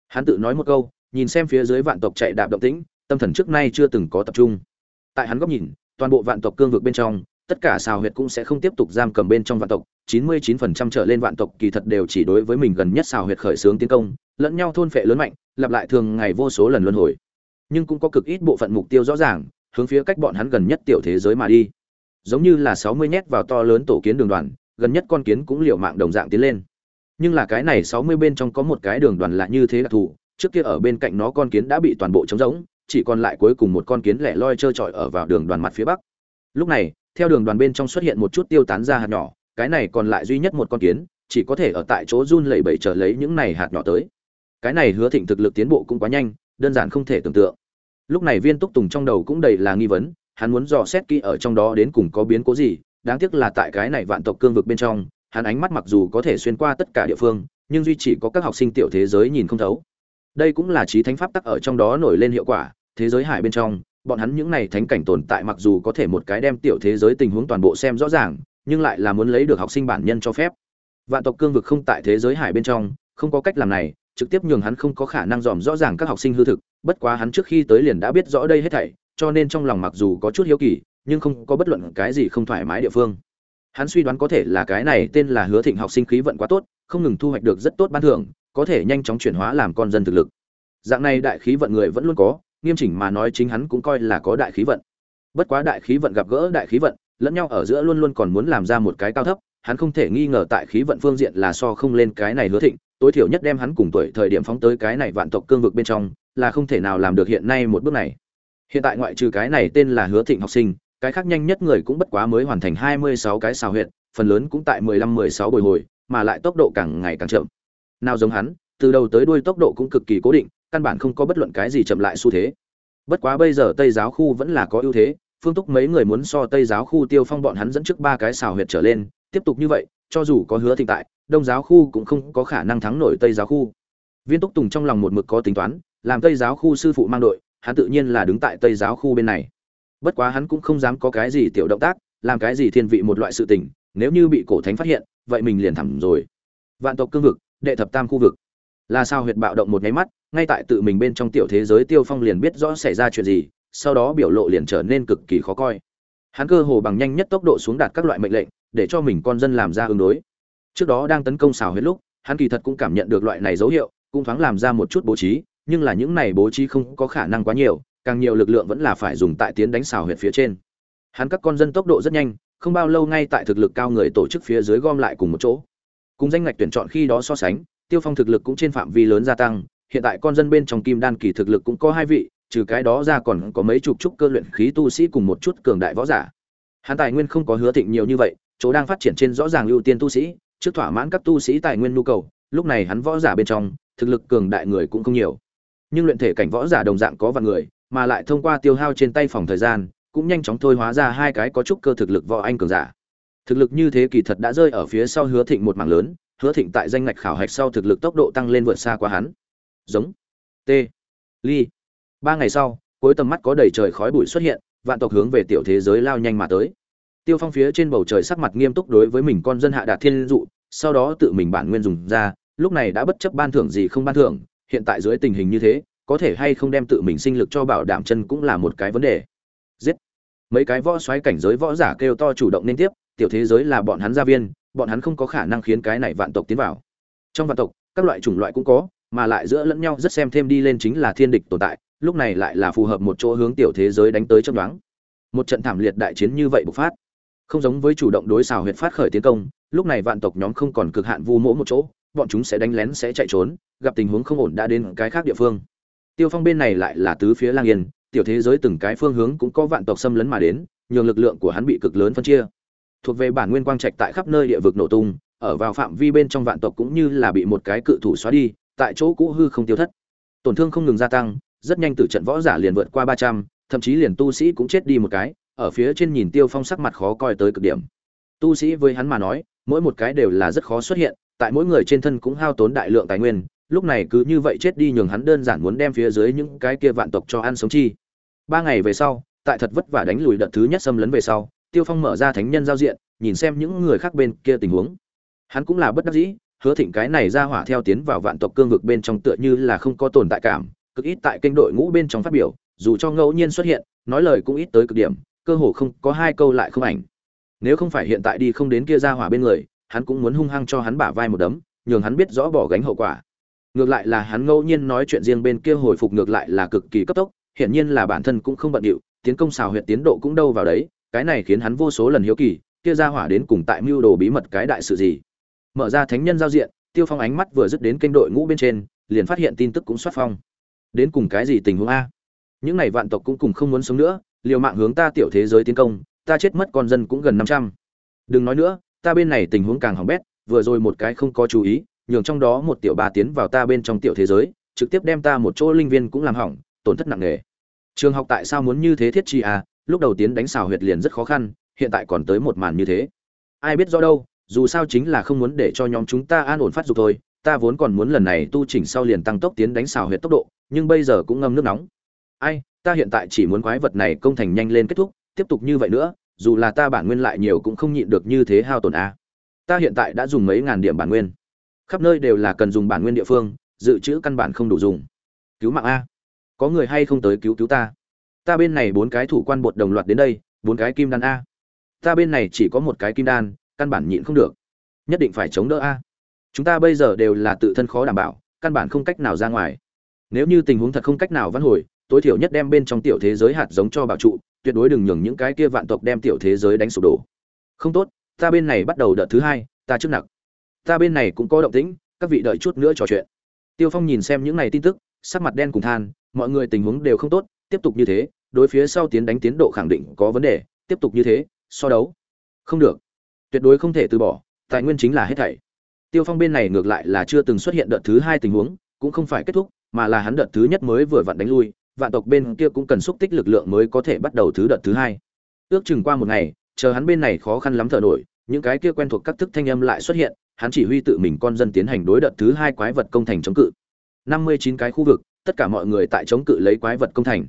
Hắn tự nói một câu nhìn xem phía dưới vạn tộc chạy đạp động tĩnh, tâm thần trước nay chưa từng có tập trung. Tại hắn góc nhìn, toàn bộ vạn tộc cương vực bên trong, tất cả xào huyệt cũng sẽ không tiếp tục giam cầm bên trong vạn tộc. 99% trở lên vạn tộc kỳ thật đều chỉ đối với mình gần nhất xào huyệt khởi xướng tiến công, lẫn nhau thôn phệ lớn mạnh, lặp lại thường ngày vô số lần luân hồi. Nhưng cũng có cực ít bộ phận mục tiêu rõ ràng, hướng phía cách bọn hắn gần nhất tiểu thế giới mà đi. Giống như là 60 nhét vào to lớn tổ kiến đường đoàn, gần nhất con kiến cũng liều mạng đồng dạng tiến lên. Nhưng là cái này 60 bên trong có một cái đường đoàn lạ như thế đặc thù trước kia ở bên cạnh nó con kiến đã bị toàn bộ trống rỗng, chỉ còn lại cuối cùng một con kiến lẻ loi trơ trọi ở vào đường đoàn mặt phía bắc. Lúc này, theo đường đoàn bên trong xuất hiện một chút tiêu tán ra hạt nhỏ, cái này còn lại duy nhất một con kiến, chỉ có thể ở tại chỗ run lẩy bẩy chờ lấy những này hạt nhỏ tới. Cái này hứa thịnh thực lực tiến bộ cũng quá nhanh, đơn giản không thể tưởng tượng. Lúc này viên túc tùng trong đầu cũng đầy là nghi vấn, hắn muốn dò xét kỹ ở trong đó đến cùng có biến cố gì, đáng tiếc là tại cái này vạn tộc cương vực bên trong, hắn ánh mắt mặc dù có thể xuyên qua tất cả địa phương, nhưng duy chỉ có các học sinh tiểu thế giới nhìn không thấu đây cũng là trí thánh pháp tắc ở trong đó nổi lên hiệu quả, thế giới hải bên trong, bọn hắn những này thánh cảnh tồn tại mặc dù có thể một cái đem tiểu thế giới tình huống toàn bộ xem rõ ràng, nhưng lại là muốn lấy được học sinh bản nhân cho phép. Vạn tộc cương vực không tại thế giới hải bên trong, không có cách làm này, trực tiếp nhường hắn không có khả năng dòm rõ ràng các học sinh hư thực, bất quá hắn trước khi tới liền đã biết rõ đây hết thảy, cho nên trong lòng mặc dù có chút hiếu kỳ, nhưng không có bất luận cái gì không thoải mái địa phương. Hắn suy đoán có thể là cái này tên là hứa thịnh học sinh khí vận quá tốt, không ngừng thu hoạch được rất tốt ban thưởng có thể nhanh chóng chuyển hóa làm con dân thực lực. Dạng này đại khí vận người vẫn luôn có, nghiêm chỉnh mà nói chính hắn cũng coi là có đại khí vận. Bất quá đại khí vận gặp gỡ đại khí vận, lẫn nhau ở giữa luôn luôn còn muốn làm ra một cái cao thấp, hắn không thể nghi ngờ tại khí vận phương diện là so không lên cái này hứa thịnh, tối thiểu nhất đem hắn cùng tuổi thời điểm phóng tới cái này vạn tộc cương vực bên trong, là không thể nào làm được hiện nay một bước này. Hiện tại ngoại trừ cái này tên là hứa thịnh học sinh, cái khác nhanh nhất người cũng bất quá mới hoàn thành hai mươi sáu cái xào huyện phần lớn cũng tại mười lăm mười sáu bồi hồi, mà lại tốc độ càng ngày càng chậm nào giống hắn, từ đầu tới đuôi tốc độ cũng cực kỳ cố định, căn bản không có bất luận cái gì chậm lại xu thế. Bất quá bây giờ tây giáo khu vẫn là có ưu thế, phương túc mấy người muốn so tây giáo khu tiêu phong bọn hắn dẫn trước ba cái xào huyệt trở lên, tiếp tục như vậy, cho dù có hứa thịnh tại, đông giáo khu cũng không có khả năng thắng nổi tây giáo khu. Viên túc tùng trong lòng một mực có tính toán, làm tây giáo khu sư phụ mang đội, hắn tự nhiên là đứng tại tây giáo khu bên này. Bất quá hắn cũng không dám có cái gì tiểu động tác, làm cái gì thiên vị một loại sự tình, nếu như bị cổ thánh phát hiện, vậy mình liền thẳng rồi. Vạn tộc cương vực đệ thập tam khu vực. Là sao huyệt bạo động một nháy mắt, ngay tại tự mình bên trong tiểu thế giới tiêu phong liền biết rõ xảy ra chuyện gì, sau đó biểu lộ liền trở nên cực kỳ khó coi. Hắn cơ hồ bằng nhanh nhất tốc độ xuống đạt các loại mệnh lệnh, để cho mình con dân làm ra ứng đối. Trước đó đang tấn công xào huyết lúc, hắn kỳ thật cũng cảm nhận được loại này dấu hiệu, cũng thoáng làm ra một chút bố trí, nhưng là những này bố trí không có khả năng quá nhiều, càng nhiều lực lượng vẫn là phải dùng tại tiến đánh xào huyệt phía trên. Hắn các con dân tốc độ rất nhanh, không bao lâu ngay tại thực lực cao người tổ chức phía dưới gom lại cùng một chỗ cùng danh ngạch tuyển chọn khi đó so sánh, tiêu phong thực lực cũng trên phạm vi lớn gia tăng, hiện tại con dân bên trong kim đan kỳ thực lực cũng có hai vị, trừ cái đó ra còn có mấy chục trúc cơ luyện khí tu sĩ cùng một chút cường đại võ giả. Hắn tài nguyên không có hứa thịnh nhiều như vậy, chỗ đang phát triển trên rõ ràng ưu tiên tu sĩ, trước thỏa mãn các tu sĩ tài nguyên nhu cầu, lúc này hắn võ giả bên trong, thực lực cường đại người cũng không nhiều. Nhưng luyện thể cảnh võ giả đồng dạng có vài người, mà lại thông qua tiêu hao trên tay phòng thời gian, cũng nhanh chóng thôi hóa ra hai cái có chút cơ thực lực võ anh cường giả thực lực như thế kỳ thật đã rơi ở phía sau hứa thịnh một mảng lớn, hứa thịnh tại danh ngạch khảo hạch sau thực lực tốc độ tăng lên vượt xa qua hắn. Giống. T. Ly. Ba ngày sau, cuối tầm mắt có đầy trời khói bụi xuất hiện, vạn tộc hướng về tiểu thế giới lao nhanh mà tới. Tiêu phong phía trên bầu trời sắc mặt nghiêm túc đối với mình con dân hạ đạt thiên dụ, sau đó tự mình bản nguyên dùng ra, lúc này đã bất chấp ban thưởng gì không ban thưởng, hiện tại dưới tình hình như thế, có thể hay không đem tự mình sinh lực cho bảo đảm chân cũng là một cái vấn đề. Giết. Mấy cái võ xoáy cảnh giới võ giả kêu to chủ động nên tiếp tiểu thế giới là bọn hắn gia viên, bọn hắn không có khả năng khiến cái này vạn tộc tiến vào. Trong vạn tộc, các loại chủng loại cũng có, mà lại giữa lẫn nhau rất xem thêm đi lên chính là thiên địch tồn tại, lúc này lại là phù hợp một chỗ hướng tiểu thế giới đánh tới chấp đoán một trận thảm liệt đại chiến như vậy bộc phát, không giống với chủ động đối xào huyệt phát khởi tiến công, lúc này vạn tộc nhóm không còn cực hạn vu mỗ một chỗ, bọn chúng sẽ đánh lén, sẽ chạy trốn, gặp tình huống không ổn đã đến cái khác địa phương. Tiêu phong bên này lại là tứ phía lang yên, tiểu thế giới từng cái phương hướng cũng có vạn tộc xâm lấn mà đến, nhường lực lượng của hắn bị cực lớn phân chia thuộc về bản nguyên quang trạch tại khắp nơi địa vực nổ tung, ở vào phạm vi bên trong vạn tộc cũng như là bị một cái cự thủ xóa đi, tại chỗ cũ hư không tiêu thất. Tổn thương không ngừng gia tăng, rất nhanh từ trận võ giả liền vượt qua ba trăm, thậm chí liền tu sĩ cũng chết đi một cái, ở phía trên nhìn tiêu phong sắc mặt khó coi tới cực điểm. Tu sĩ với hắn mà nói, mỗi một cái đều là rất khó xuất hiện, tại mỗi người trên thân cũng hao tốn đại lượng tài nguyên, lúc này cứ như vậy chết đi nhường hắn đơn giản muốn đem phía dưới những cái kia vạn tộc cho ăn sống chi. Ba ngày về sau, tại thật vất vả đánh lùi đợt thứ nhất xâm lấn về sau tiêu phong mở ra thánh nhân giao diện, nhìn xem những người khác bên kia tình huống. Hắn cũng là bất đắc dĩ, hứa thịnh cái này ra hỏa theo tiến vào vạn tộc cương vực bên trong tựa như là không có tồn tại cảm, cực ít tại kênh đội ngũ bên trong phát biểu, dù cho ngẫu nhiên xuất hiện, nói lời cũng ít tới cực điểm, cơ hồ không có hai câu lại không ảnh. Nếu không phải hiện tại đi không đến kia ra hỏa bên người, hắn cũng muốn hung hăng cho hắn bả vai một đấm, nhường hắn biết rõ bỏ gánh hậu quả. Ngược lại là hắn ngẫu nhiên nói chuyện riêng bên kia hồi phục ngược lại là cực kỳ cấp tốc, hiển nhiên là bản thân cũng không bận điệu, tiến công xào huyện tiến độ cũng đâu vào đấy cái này khiến hắn vô số lần hiếu kỳ, kia ra hỏa đến cùng tại mưu đồ bí mật cái đại sự gì? Mở ra thánh nhân giao diện, tiêu phong ánh mắt vừa dứt đến kênh đội ngũ bên trên, liền phát hiện tin tức cũng xuất phong. Đến cùng cái gì tình huống a? Những này vạn tộc cũng cùng không muốn sống nữa, liều mạng hướng ta tiểu thế giới tiến công, ta chết mất con dân cũng gần năm trăm. Đừng nói nữa, ta bên này tình huống càng hỏng bét, vừa rồi một cái không có chú ý, nhường trong đó một tiểu ba tiến vào ta bên trong tiểu thế giới, trực tiếp đem ta một chỗ linh viên cũng làm hỏng, tổn thất nặng nề. Trường học tại sao muốn như thế thiết chi à? Lúc đầu tiến đánh xào huyệt liền rất khó khăn, hiện tại còn tới một màn như thế. Ai biết do đâu, dù sao chính là không muốn để cho nhóm chúng ta an ổn phát dục thôi, ta vốn còn muốn lần này tu chỉnh sau liền tăng tốc tiến đánh xào huyệt tốc độ, nhưng bây giờ cũng ngâm nước nóng. Ai, ta hiện tại chỉ muốn quái vật này công thành nhanh lên kết thúc, tiếp tục như vậy nữa, dù là ta bản nguyên lại nhiều cũng không nhịn được như thế hao tổn a. Ta hiện tại đã dùng mấy ngàn điểm bản nguyên. Khắp nơi đều là cần dùng bản nguyên địa phương, dự trữ căn bản không đủ dùng. Cứu mạng a. Có người hay không tới cứu cứu ta? Ta bên này bốn cái thủ quan bột đồng loạt đến đây, bốn cái kim đan a. Ta bên này chỉ có một cái kim đan, căn bản nhịn không được. Nhất định phải chống đỡ a. Chúng ta bây giờ đều là tự thân khó đảm bảo, căn bản không cách nào ra ngoài. Nếu như tình huống thật không cách nào vãn hồi, tối thiểu nhất đem bên trong tiểu thế giới hạt giống cho bảo trụ, tuyệt đối đừng nhường những cái kia vạn tộc đem tiểu thế giới đánh sụp đổ. Không tốt, ta bên này bắt đầu đợt thứ hai, ta trước nặng ta bên này cũng có động tĩnh, các vị đợi chút nữa trò chuyện. Tiêu phong nhìn xem những này tin tức, sắc mặt đen cùng than, mọi người tình huống đều không tốt, tiếp tục như thế đối phía sau tiến đánh tiến độ khẳng định có vấn đề, tiếp tục như thế, so đấu. Không được. Tuyệt đối không thể từ bỏ, tài nguyên chính là hết thảy. Tiêu phong bên này ngược lại là chưa từng xuất hiện đợt thứ hai tình huống, cũng không phải kết thúc, mà là hắn đợt thứ nhất mới vừa vặn đánh lui, vạn tộc bên kia cũng cần xúc tích lực lượng mới có thể bắt đầu thứ đợt thứ hai. Ước chừng qua một ngày, chờ hắn bên này khó khăn lắm thở nổi, những cái kia quen thuộc các thức thanh âm lại xuất hiện, hắn chỉ huy tự mình con dân tiến hành đối đợt thứ hai quái vật công thành chống cự. Năm mươi chín cái khu vực, tất cả mọi người tại chống cự lấy quái vật công thành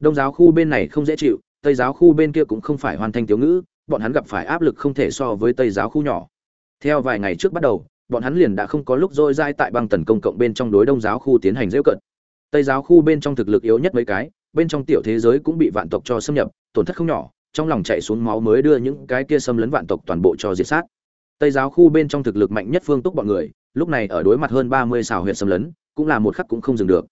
đông giáo khu bên này không dễ chịu, tây giáo khu bên kia cũng không phải hoàn thành tiểu ngữ, bọn hắn gặp phải áp lực không thể so với tây giáo khu nhỏ. Theo vài ngày trước bắt đầu, bọn hắn liền đã không có lúc dôi dai tại băng tần công cộng bên trong đối đông giáo khu tiến hành dễ cận. Tây giáo khu bên trong thực lực yếu nhất mấy cái, bên trong tiểu thế giới cũng bị vạn tộc cho xâm nhập, tổn thất không nhỏ, trong lòng chạy xuống máu mới đưa những cái kia xâm lấn vạn tộc toàn bộ cho diệt sát. Tây giáo khu bên trong thực lực mạnh nhất phương túc bọn người, lúc này ở đối mặt hơn ba mươi xào huyệt xâm lấn, cũng là một khắc cũng không dừng được.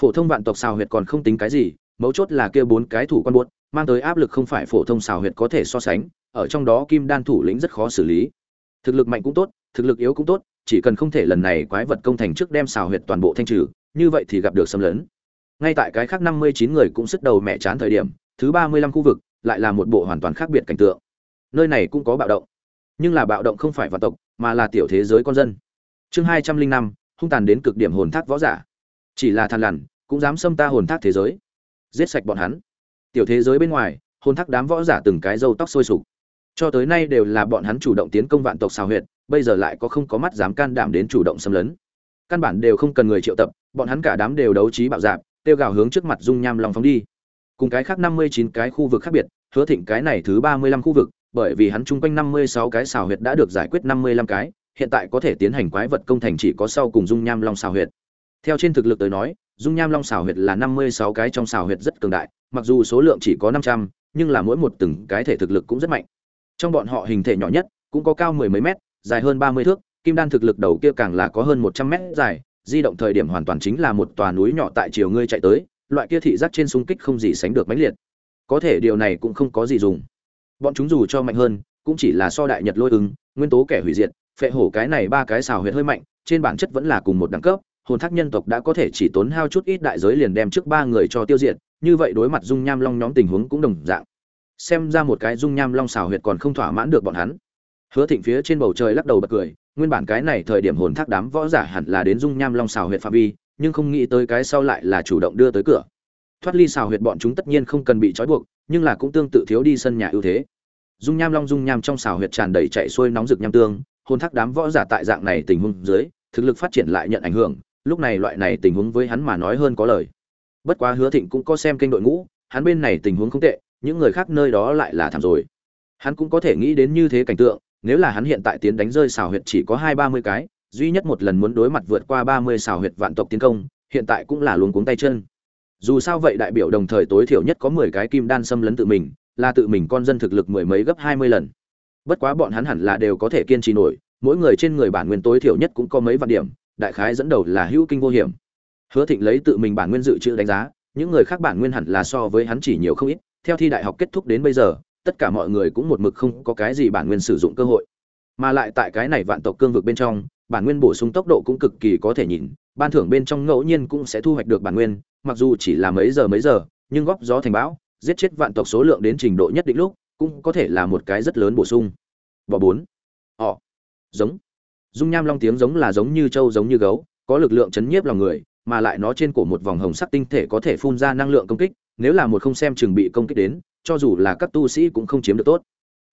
Phổ thông vạn tộc xào huyệt còn không tính cái gì mấu chốt là kia bốn cái thủ quan buốt, mang tới áp lực không phải phổ thông xào huyệt có thể so sánh, ở trong đó kim đan thủ lĩnh rất khó xử lý. Thực lực mạnh cũng tốt, thực lực yếu cũng tốt, chỉ cần không thể lần này quái vật công thành trước đem xào huyệt toàn bộ thanh trừ, như vậy thì gặp được xâm lấn. Ngay tại cái khác năm mươi chín người cũng sức đầu mẹ chán thời điểm, thứ ba mươi lăm khu vực lại là một bộ hoàn toàn khác biệt cảnh tượng. Nơi này cũng có bạo động. Nhưng là bạo động không phải vạn tộc, mà là tiểu thế giới con dân. Chương hai trăm linh năm, hung tàn đến cực điểm hồn thác võ giả. Chỉ là than lằn, cũng dám xâm ta hồn thác thế giới giết sạch bọn hắn. Tiểu thế giới bên ngoài hôn thác đám võ giả từng cái râu tóc sôi sục. Cho tới nay đều là bọn hắn chủ động tiến công vạn tộc xào huyệt, bây giờ lại có không có mắt dám can đảm đến chủ động xâm lấn. Căn bản đều không cần người triệu tập, bọn hắn cả đám đều đấu trí bạo dạp tiêu gào hướng trước mặt dung nham long phóng đi. Cùng cái khác năm mươi chín cái khu vực khác biệt, hứa thịnh cái này thứ ba mươi lăm khu vực, bởi vì hắn chung quanh năm mươi sáu cái xào huyệt đã được giải quyết năm mươi lăm cái, hiện tại có thể tiến hành quái vật công thành chỉ có sau cùng dung nham long xào huyệt. Theo trên thực lực tới nói dung nham long xào huyệt là năm mươi sáu cái trong xào huyệt rất cường đại, mặc dù số lượng chỉ có năm trăm, nhưng là mỗi một từng cái thể thực lực cũng rất mạnh. Trong bọn họ hình thể nhỏ nhất cũng có cao mười mấy mét, dài hơn ba mươi thước, kim đan thực lực đầu kia càng là có hơn một trăm mét dài, di động thời điểm hoàn toàn chính là một tòa núi nhỏ tại chiều ngươi chạy tới, loại kia thị giác trên xung kích không gì sánh được mãnh liệt. Có thể điều này cũng không có gì dùng. Bọn chúng dù cho mạnh hơn, cũng chỉ là so đại nhật lôi ứng, nguyên tố kẻ hủy diệt, phệ hổ cái này ba cái xào huyệt hơi mạnh, trên bản chất vẫn là cùng một đẳng cấp hồn thác nhân tộc đã có thể chỉ tốn hao chút ít đại giới liền đem trước ba người cho tiêu diệt, như vậy đối mặt dung nham long nhóm tình huống cũng đồng dạng. Xem ra một cái dung nham long xào huyệt còn không thỏa mãn được bọn hắn. Hứa thịnh phía trên bầu trời lắc đầu bật cười, nguyên bản cái này thời điểm hồn thác đám võ giả hẳn là đến dung nham long xào huyệt phạm vi, nhưng không nghĩ tới cái sau lại là chủ động đưa tới cửa. Thoát ly xào huyệt bọn chúng tất nhiên không cần bị trói buộc, nhưng là cũng tương tự thiếu đi sân nhà ưu thế. Dung nham long, dung nham trong xào huyệt tràn đầy chạy xuôi nóng rực nham tương, hồn thác đám võ giả tại dạng này tình huống dưới, thực lực phát triển lại nhận ảnh hưởng lúc này loại này tình huống với hắn mà nói hơn có lời. Bất quá hứa thịnh cũng có xem kênh đội ngũ, hắn bên này tình huống không tệ, những người khác nơi đó lại là thảm rồi. Hắn cũng có thể nghĩ đến như thế cảnh tượng, nếu là hắn hiện tại tiến đánh rơi xào huyệt chỉ có hai ba mươi cái, duy nhất một lần muốn đối mặt vượt qua ba mươi xào huyệt vạn tộc tiến công, hiện tại cũng là luống cuống tay chân. Dù sao vậy đại biểu đồng thời tối thiểu nhất có mười cái kim đan xâm lấn tự mình, là tự mình con dân thực lực mười mấy gấp hai mươi lần. Bất quá bọn hắn hẳn là đều có thể kiên trì nổi, mỗi người trên người bản nguyên tối thiểu nhất cũng có mấy vạn điểm đại khái dẫn đầu là hữu kinh vô hiểm. Hứa thịnh lấy tự mình bản nguyên dự trữ đánh giá, những người khác bản nguyên hẳn là so với hắn chỉ nhiều không ít, theo thi đại học kết thúc đến bây giờ, tất cả mọi người cũng một mực không có cái gì bản nguyên sử dụng cơ hội. Mà lại tại cái này vạn tộc cương vực bên trong, bản nguyên bổ sung tốc độ cũng cực kỳ có thể nhìn, ban thưởng bên trong ngẫu nhiên cũng sẽ thu hoạch được bản nguyên, mặc dù chỉ là mấy giờ mấy giờ, nhưng góp gió thành bão, giết chết vạn tộc số lượng đến trình độ nhất định lúc, cũng có thể là một cái rất lớn bổ sung. Bỏ bốn. Họ giống dung nham long tiếng giống là giống như trâu giống như gấu, có lực lượng chấn nhiếp lòng người, mà lại nó trên cổ một vòng hồng sắc tinh thể có thể phun ra năng lượng công kích, nếu là một không xem chừng bị công kích đến, cho dù là các tu sĩ cũng không chiếm được tốt.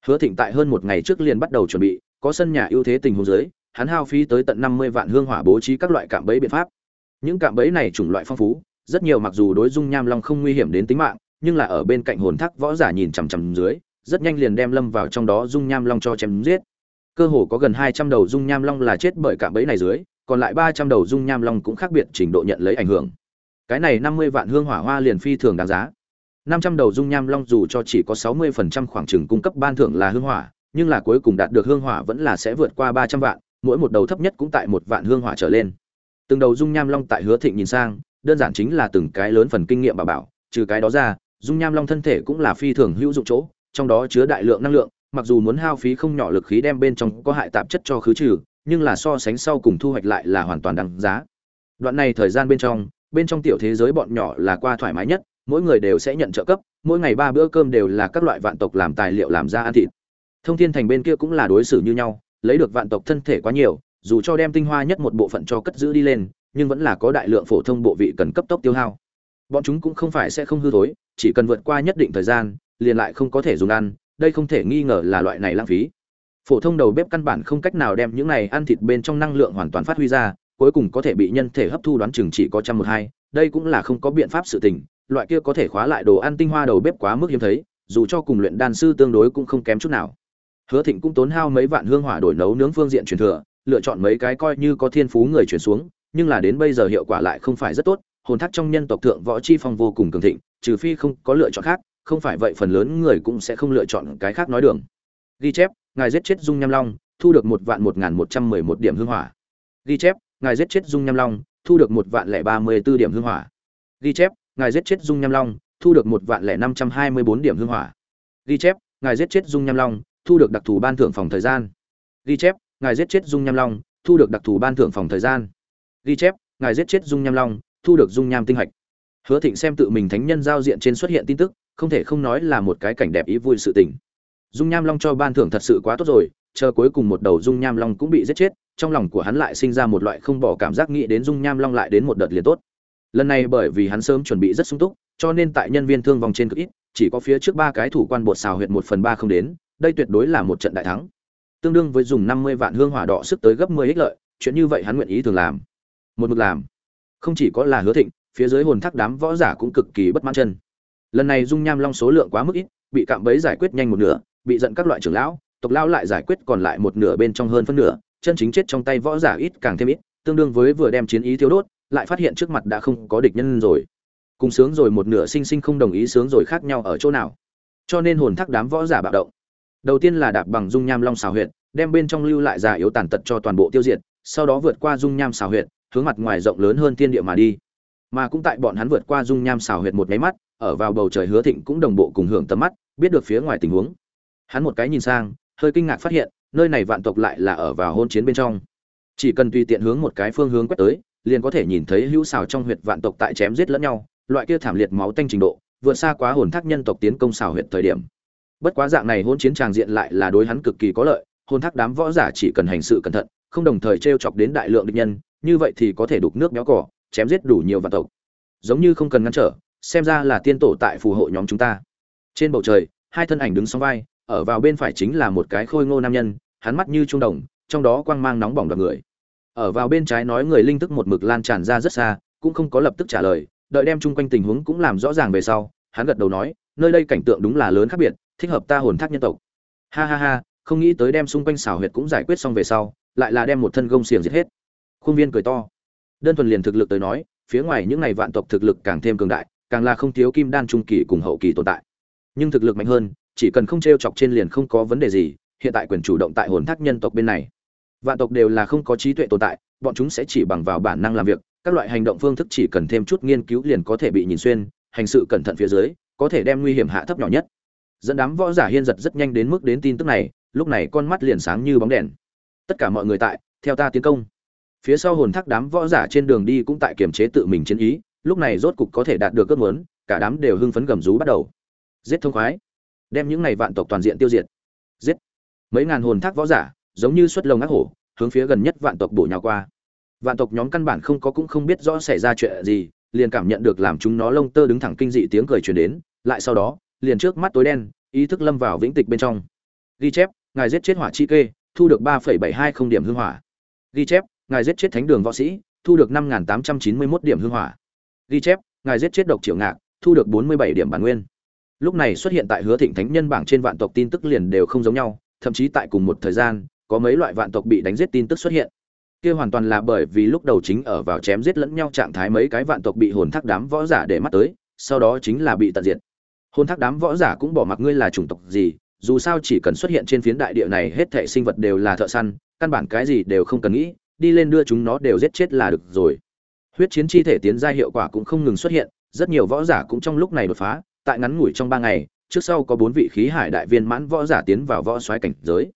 Hứa thịnh tại hơn một ngày trước liền bắt đầu chuẩn bị, có sân nhà ưu thế tình huống dưới, hắn hao phí tới tận năm mươi vạn hương hỏa bố trí các loại cạm bẫy biện pháp. Những cạm bẫy này chủng loại phong phú, rất nhiều mặc dù đối dung nham long không nguy hiểm đến tính mạng, nhưng là ở bên cạnh hồn thác võ giả nhìn chằm chằm dưới, rất nhanh liền đem lâm vào trong đó dung nham long cho chém giết cơ hồ có gần hai trăm đầu dung nham long là chết bởi cạm bẫy này dưới, còn lại ba trăm đầu dung nham long cũng khác biệt trình độ nhận lấy ảnh hưởng. Cái này năm mươi vạn hương hỏa hoa liền phi thường đáng giá. Năm trăm đầu dung nham long dù cho chỉ có sáu mươi phần trăm khoảng chừng cung cấp ban thưởng là hương hỏa, nhưng là cuối cùng đạt được hương hỏa vẫn là sẽ vượt qua ba trăm vạn, mỗi một đầu thấp nhất cũng tại một vạn hương hỏa trở lên. Từng đầu dung nham long tại hứa thịnh nhìn sang, đơn giản chính là từng cái lớn phần kinh nghiệm bà bảo, trừ cái đó ra, dung nham long thân thể cũng là phi thường hữu dụng chỗ, trong đó chứa đại lượng năng lượng mặc dù muốn hao phí không nhỏ lực khí đem bên trong có hại tạp chất cho khứ trừ, nhưng là so sánh sau cùng thu hoạch lại là hoàn toàn đáng giá. Đoạn này thời gian bên trong bên trong tiểu thế giới bọn nhỏ là qua thoải mái nhất, mỗi người đều sẽ nhận trợ cấp, mỗi ngày ba bữa cơm đều là các loại vạn tộc làm tài liệu làm ra ăn thịt. Thông thiên thành bên kia cũng là đối xử như nhau, lấy được vạn tộc thân thể quá nhiều, dù cho đem tinh hoa nhất một bộ phận cho cất giữ đi lên, nhưng vẫn là có đại lượng phổ thông bộ vị cần cấp tốc tiêu hao. Bọn chúng cũng không phải sẽ không hư thối, chỉ cần vượt qua nhất định thời gian, liền lại không có thể dùng ăn đây không thể nghi ngờ là loại này lãng phí. Phổ thông đầu bếp căn bản không cách nào đem những này ăn thịt bên trong năng lượng hoàn toàn phát huy ra, cuối cùng có thể bị nhân thể hấp thu đoán chừng chỉ có trăm một hai, đây cũng là không có biện pháp sự tình, loại kia có thể khóa lại đồ ăn tinh hoa đầu bếp quá mức hiếm thấy, dù cho cùng luyện đan sư tương đối cũng không kém chút nào. Hứa thịnh cũng tốn hao mấy vạn hương hỏa đổi nấu nướng phương diện truyền thừa, lựa chọn mấy cái coi như có thiên phú người chuyển xuống, nhưng là đến bây giờ hiệu quả lại không phải rất tốt, hồn thác trong nhân tộc thượng võ chi phong vô cùng cường thịnh, trừ phi không có lựa chọn khác không phải vậy phần lớn người cũng sẽ không lựa chọn cái khác nói đường. Ghi chép, ngài giết chết dung nham long, thu được một vạn một n một trăm mười một điểm hương hỏa. Ghi chép, ngài giết chết dung nham long, thu được một vạn lẻ ba mươi b ố điểm hương hỏa. Ghi chép, ngài giết chết dung nham long, thu được một vạn lẻ năm trăm hai mươi bốn điểm hương hỏa. Ghi chép, ngài giết chết dung nham long, thu được đặc thù ban thưởng phòng thời gian. Ghi chép, ngài giết chết dung nham long, thu được đặc thù ban thưởng phòng thời gian. Ghi chép, ngài giết chết dung nham long, thu được dung nham tinh hạch. Hứa thịnh xem tự mình thánh nhân giao diện trên xuất hiện tin tức không thể không nói là một cái cảnh đẹp ý vui sự tình. Dung nham long cho ban thưởng thật sự quá tốt rồi, chờ cuối cùng một đầu dung nham long cũng bị giết chết, trong lòng của hắn lại sinh ra một loại không bỏ cảm giác nghĩ đến dung nham long lại đến một đợt liền tốt. Lần này bởi vì hắn sớm chuẩn bị rất sung túc, cho nên tại nhân viên thương vong trên cực ít, chỉ có phía trước ba cái thủ quan bột xào huyệt một phần ba không đến, đây tuyệt đối là một trận đại thắng. Tương đương với dùng năm mươi vạn hương hỏa đỏ sức tới gấp mười ích lợi, chuyện như vậy hắn nguyện ý thường làm. Một mực làm. Không chỉ có là hứa thịnh, phía dưới hồn thác đám võ giả cũng cực kỳ bất mãn chân lần này dung nham long số lượng quá mức ít, bị cạm bẫy giải quyết nhanh một nửa, bị giận các loại trưởng lão, tộc lão lại giải quyết còn lại một nửa bên trong hơn phân nửa, chân chính chết trong tay võ giả ít càng thêm ít, tương đương với vừa đem chiến ý thiếu đốt, lại phát hiện trước mặt đã không có địch nhân rồi. Cùng sướng rồi một nửa sinh sinh không đồng ý sướng rồi khác nhau ở chỗ nào. Cho nên hồn thác đám võ giả bạo động. Đầu tiên là đạp bằng dung nham long xào huyệt, đem bên trong lưu lại giả yếu tàn tật cho toàn bộ tiêu diệt, sau đó vượt qua dung nham xào huyệt, hướng mặt ngoài rộng lớn hơn thiên địa mà đi. Mà cũng tại bọn hắn vượt qua dung nham xào huyệt một máy mắt ở vào bầu trời hứa thịnh cũng đồng bộ cùng hưởng tầm mắt, biết được phía ngoài tình huống. Hắn một cái nhìn sang, hơi kinh ngạc phát hiện, nơi này vạn tộc lại là ở vào hôn chiến bên trong. Chỉ cần tùy tiện hướng một cái phương hướng quét tới, liền có thể nhìn thấy hữu xào trong huyệt vạn tộc tại chém giết lẫn nhau, loại kia thảm liệt máu tanh trình độ, vượt xa quá hồn thác nhân tộc tiến công xào huyệt thời điểm. Bất quá dạng này hôn chiến tràng diện lại là đối hắn cực kỳ có lợi, hồn thác đám võ giả chỉ cần hành sự cẩn thận, không đồng thời t r e o chọc đến đại lượng địch nhân, như vậy thì có thể đục nước béo cỏ, chém giết đủ nhiều vạn tộc. Giống như không cần ngăn trở xem ra là tiên tổ tại phù hộ nhóm chúng ta. Trên bầu trời, hai thân ảnh đứng song vai, ở vào bên phải chính là một cái khôi ngô nam nhân, hắn mắt như trung đồng, trong đó quang mang nóng bỏng đoạt người. Ở vào bên trái nói người linh thức một mực lan tràn ra rất xa, cũng không có lập tức trả lời, đợi đem chung quanh tình huống cũng làm rõ ràng về sau, hắn gật đầu nói, nơi đây cảnh tượng đúng là lớn khác biệt, thích hợp ta hồn thác nhân tộc. Ha ha ha, không nghĩ tới đem xung quanh xảo huyệt cũng giải quyết xong về sau, lại là đem một thân gông xiềng giết hết. Khuôn viên cười to. Đơn thuần liền thực lực tới nói, phía ngoài những ngày vạn tộc thực lực càng thêm cường đại càng là không thiếu kim đan trung kỳ cùng hậu kỳ tồn tại. Nhưng thực lực mạnh hơn, chỉ cần không t r e o chọc trên liền không có vấn đề gì, hiện tại quyền chủ động tại hồn thác nhân tộc bên này. Vạn tộc đều là không có trí tuệ tồn tại, bọn chúng sẽ chỉ bằng vào bản năng làm việc, các loại hành động phương thức chỉ cần thêm chút nghiên cứu liền có thể bị nhìn xuyên, hành sự cẩn thận phía dưới, có thể đem nguy hiểm hạ thấp nhỏ nhất. Dẫn đám võ giả hiên giật rất nhanh đến mức đến tin tức này, lúc này con mắt liền sáng như bóng đèn. Tất cả mọi người tại, theo ta tiến công. Phía sau hồn thác đám võ giả trên đường đi cũng tại kiềm chế tự mình chiến ý lúc này rốt cục có thể đạt được ước muốn, cả đám đều hưng phấn gầm rú bắt đầu. Giết thông khoái. Đem những này vạn tộc toàn diện tiêu diệt. Giết. Mấy ngàn hồn thác võ giả, giống như xuất lồng ác hổ, hướng phía gần nhất vạn tộc bổ nhào qua. Vạn tộc nhóm căn bản không có cũng không biết rõ xảy ra chuyện gì, liền cảm nhận được làm chúng nó lông tơ đứng thẳng kinh dị tiếng cười truyền đến, lại sau đó, liền trước mắt tối đen, ý thức lâm vào vĩnh tịch bên trong. Ghi chép, ngài giết chết hỏa chi kê, thu được ba bảy hai không điểm hương hỏa. Ghi chép, ngài giết chết thánh đường võ sĩ, thu được năm tám trăm chín mươi mốt điểm hương hỏa ghi chép, ngài giết chết độc triệu ngạc, thu được bốn mươi bảy điểm bản nguyên. Lúc này xuất hiện tại hứa thịnh thánh nhân bảng trên vạn tộc tin tức liền đều không giống nhau, thậm chí tại cùng một thời gian, có mấy loại vạn tộc bị đánh giết tin tức xuất hiện. Kia hoàn toàn là bởi vì lúc đầu chính ở vào chém giết lẫn nhau trạng thái mấy cái vạn tộc bị hồn thác đám võ giả để mắt tới, sau đó chính là bị tận diệt. Hồn thác đám võ giả cũng bỏ mặc ngươi là chủng tộc gì, dù sao chỉ cần xuất hiện trên phiến đại địa này hết thảy sinh vật đều là thợ săn, căn bản cái gì đều không cần nghĩ, đi lên đưa chúng nó đều giết chết là được rồi huyết chiến chi thể tiến ra hiệu quả cũng không ngừng xuất hiện, rất nhiều võ giả cũng trong lúc này đột phá, tại ngắn ngủi trong ba ngày, trước sau có bốn vị khí hải đại viên mãn võ giả tiến vào võ xoáy cảnh giới.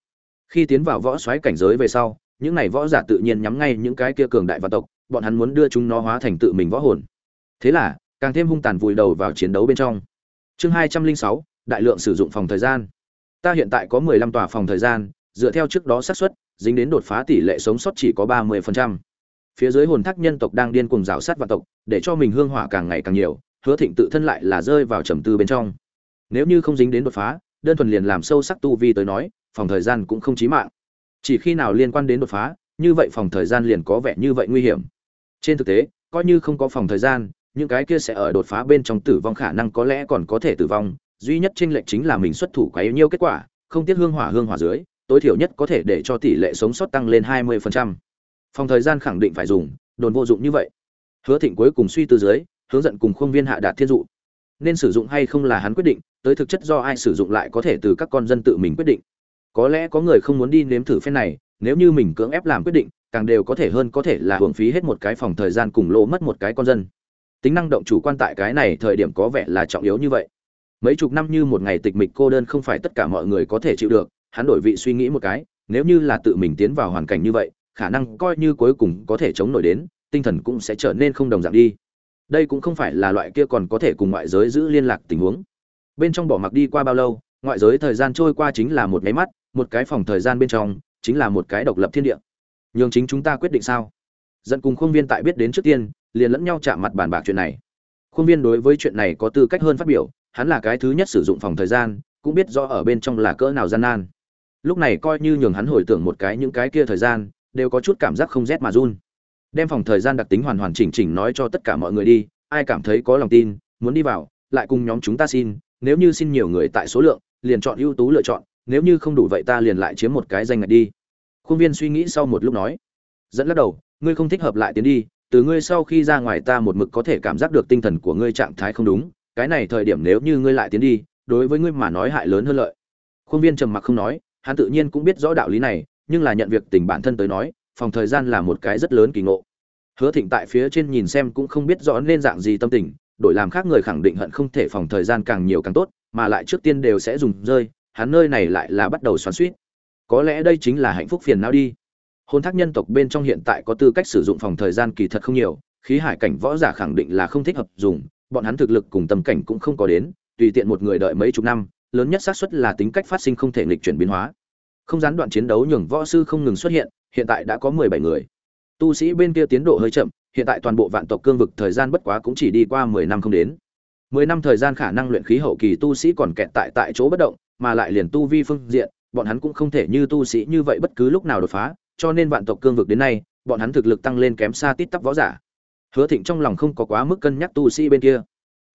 Khi tiến vào võ xoáy cảnh giới về sau, những này võ giả tự nhiên nhắm ngay những cái kia cường đại vạn tộc, bọn hắn muốn đưa chúng nó hóa thành tự mình võ hồn. Thế là, càng thêm hung tàn vùi đầu vào chiến đấu bên trong. Chương hai trăm linh sáu, đại lượng sử dụng phòng thời gian. Ta hiện tại có mười lăm tòa phòng thời gian, dựa theo trước đó xác suất, dính đến đột phá tỷ lệ sống sót chỉ có ba mươi phần trăm phía dưới hồn thác nhân tộc đang điên cuồng rào sát vạn tộc, để cho mình hương hỏa càng ngày càng nhiều, hứa thịnh tự thân lại là rơi vào trầm tư bên trong. Nếu như không dính đến đột phá, đơn thuần liền làm sâu sắc tu vi tới nói, phòng thời gian cũng không chí mạng. Chỉ khi nào liên quan đến đột phá, như vậy phòng thời gian liền có vẻ như vậy nguy hiểm. Trên thực tế, coi như không có phòng thời gian, những cái kia sẽ ở đột phá bên trong tử vong khả năng có lẽ còn có thể tử vong, duy nhất chênh lệch chính là mình xuất thủ quá nhiêu kết quả, không tiếc hương hỏa hương hỏa dưới, tối thiểu nhất có thể để cho tỷ lệ sống sót tăng lên 20%. Phòng thời gian khẳng định phải dùng, đồn vô dụng như vậy. Hứa Thịnh cuối cùng suy tư dưới, hướng dẫn cùng khuôn viên hạ đạt thiên dụ. Nên sử dụng hay không là hắn quyết định, tới thực chất do ai sử dụng lại có thể từ các con dân tự mình quyết định. Có lẽ có người không muốn đi nếm thử phen này, nếu như mình cưỡng ép làm quyết định, càng đều có thể hơn có thể là hưởng phí hết một cái phòng thời gian cùng lỗ mất một cái con dân. Tính năng động chủ quan tại cái này thời điểm có vẻ là trọng yếu như vậy. Mấy chục năm như một ngày tịch mịch cô đơn không phải tất cả mọi người có thể chịu được, hắn đổi vị suy nghĩ một cái, nếu như là tự mình tiến vào hoàn cảnh như vậy, khả năng coi như cuối cùng có thể chống nổi đến, tinh thần cũng sẽ trở nên không đồng dạng đi. Đây cũng không phải là loại kia còn có thể cùng ngoại giới giữ liên lạc tình huống. Bên trong bỏ mặc đi qua bao lâu, ngoại giới thời gian trôi qua chính là một cái mắt, một cái phòng thời gian bên trong chính là một cái độc lập thiên địa. nhường chính chúng ta quyết định sao? Dẫn cùng khuôn viên tại biết đến trước tiên, liền lẫn nhau chạm mặt bàn bạc chuyện này. Khuôn viên đối với chuyện này có tư cách hơn phát biểu, hắn là cái thứ nhất sử dụng phòng thời gian, cũng biết rõ ở bên trong là cỡ nào gian nan lúc này coi như nhường hắn hồi tưởng một cái những cái kia thời gian đều có chút cảm giác không rét mà run. Đem phòng thời gian đặc tính hoàn hoàn chỉnh chỉnh nói cho tất cả mọi người đi, ai cảm thấy có lòng tin, muốn đi vào, lại cùng nhóm chúng ta xin, nếu như xin nhiều người tại số lượng, liền chọn ưu tú lựa chọn, nếu như không đủ vậy ta liền lại chiếm một cái danh ngạch đi. Khuôn viên suy nghĩ sau một lúc nói. Dẫn lắc đầu, ngươi không thích hợp lại tiến đi, từ ngươi sau khi ra ngoài ta một mực có thể cảm giác được tinh thần của ngươi trạng thái không đúng, cái này thời điểm nếu như ngươi lại tiến đi, đối với ngươi mà nói hại lớn hơn lợi. Khuôn viên trầm mặc không nói, hắn tự nhiên cũng biết rõ đạo lý này nhưng là nhận việc tình bản thân tới nói, phòng thời gian là một cái rất lớn kỳ ngộ. Hứa thịnh tại phía trên nhìn xem cũng không biết rõ nên dạng gì tâm tình, đổi làm khác người khẳng định hận không thể phòng thời gian càng nhiều càng tốt, mà lại trước tiên đều sẽ dùng rơi, hắn nơi này lại là bắt đầu xoắn suýt có lẽ đây chính là hạnh phúc phiền não đi. Hôn thác nhân tộc bên trong hiện tại có tư cách sử dụng phòng thời gian kỳ thật không nhiều, khí hải cảnh võ giả khẳng định là không thích hợp dùng, bọn hắn thực lực cùng tầm cảnh cũng không có đến, tùy tiện một người đợi mấy chục năm, lớn nhất xác suất là tính cách phát sinh không thể nghịch chuyển biến hóa. Không gián đoạn chiến đấu nhường võ sư không ngừng xuất hiện, hiện tại đã có 17 người. Tu sĩ bên kia tiến độ hơi chậm, hiện tại toàn bộ vạn tộc cương vực thời gian bất quá cũng chỉ đi qua 10 năm không đến. 10 năm thời gian khả năng luyện khí hậu kỳ tu sĩ còn kẹt tại tại chỗ bất động, mà lại liền tu vi phương diện, bọn hắn cũng không thể như tu sĩ như vậy bất cứ lúc nào đột phá, cho nên vạn tộc cương vực đến nay, bọn hắn thực lực tăng lên kém xa tít tắp võ giả. Hứa Thịnh trong lòng không có quá mức cân nhắc tu sĩ bên kia.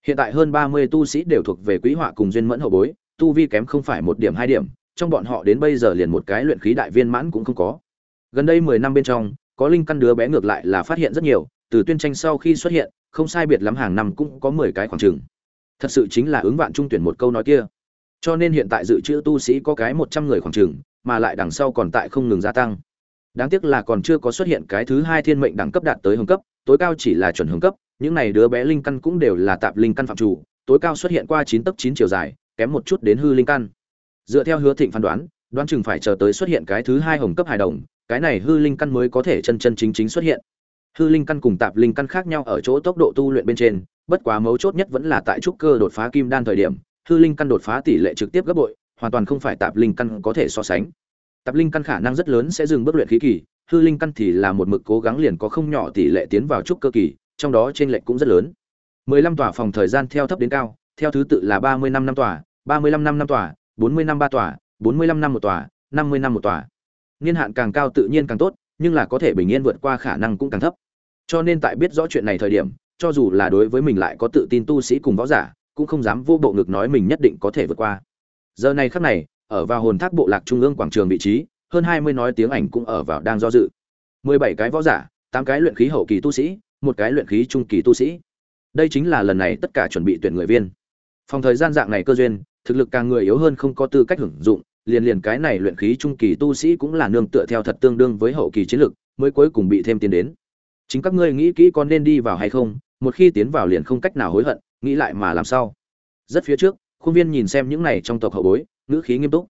Hiện tại hơn 30 tu sĩ đều thuộc về quý họa cùng duyên mẫn hậu bối, tu vi kém không phải một điểm hai điểm trong bọn họ đến bây giờ liền một cái luyện khí đại viên mãn cũng không có. Gần đây mười năm bên trong, có linh căn đứa bé ngược lại là phát hiện rất nhiều, từ tuyên tranh sau khi xuất hiện, không sai biệt lắm hàng năm cũng có mười cái khoảng trường thật sự chính là ứng vạn trung tuyển một câu nói kia. Cho nên hiện tại dự trữ tu sĩ có cái một trăm người khoảng trường mà lại đằng sau còn tại không ngừng gia tăng. Đáng tiếc là còn chưa có xuất hiện cái thứ hai thiên mệnh đẳng cấp đạt tới hướng cấp, tối cao chỉ là chuẩn hướng cấp, những này đứa bé linh căn cũng đều là tạp linh căn phạm chủ, tối cao xuất hiện qua chín tấc chín chiều dài, kém một chút đến hư linh căn dựa theo hứa thịnh phán đoán đoán chừng phải chờ tới xuất hiện cái thứ hai hồng cấp hài đồng, cái này hư linh căn mới có thể chân chân chính chính xuất hiện. Hư linh căn cùng tạp linh căn khác nhau ở chỗ tốc độ tu luyện bên trên, bất quá mấu chốt nhất vẫn là tại trúc cơ đột phá kim đan thời điểm, hư linh căn đột phá tỷ lệ trực tiếp gấp bội, hoàn toàn không phải tạp linh căn có thể so sánh. Tạp linh căn khả năng rất lớn sẽ dừng bước luyện khí kỳ, hư linh căn thì là một mực cố gắng liền có không nhỏ tỷ lệ tiến vào trúc cơ kỳ, trong đó trên lệch cũng rất lớn. 15 tòa phòng thời gian theo thấp đến cao, theo thứ tự là 35 năm tòa 35 năm năm tòa 40 năm ba tòa 45 năm một tòa 50 năm một tòa. Niên hạn càng cao tự nhiên càng tốt, nhưng là có thể bình yên vượt qua khả năng cũng càng thấp. Cho nên tại biết rõ chuyện này thời điểm, cho dù là đối với mình lại có tự tin tu sĩ cùng võ giả, cũng không dám vô bộ ngực nói mình nhất định có thể vượt qua. Giờ này khắc này, ở vào hồn thác bộ lạc trung ương quảng trường vị trí, hơn hai mươi nói tiếng ảnh cũng ở vào đang do dự. Mười bảy cái võ giả, tám cái luyện khí hậu kỳ tu sĩ, một cái luyện khí trung kỳ tu sĩ. Đây chính là lần này tất cả chuẩn bị tuyển người viên. Phòng thời gian dạng này cơ duyên thực lực càng người yếu hơn không có tư cách hưởng dụng, liền liền cái này luyện khí trung kỳ tu sĩ cũng là nương tựa theo thật tương đương với hậu kỳ chiến lực, mới cuối cùng bị thêm tiến đến. Chính các ngươi nghĩ kỹ con nên đi vào hay không, một khi tiến vào liền không cách nào hối hận, nghĩ lại mà làm sao. Rất phía trước, khuôn viên nhìn xem những này trong tộc hậu bối, ngữ khí nghiêm túc.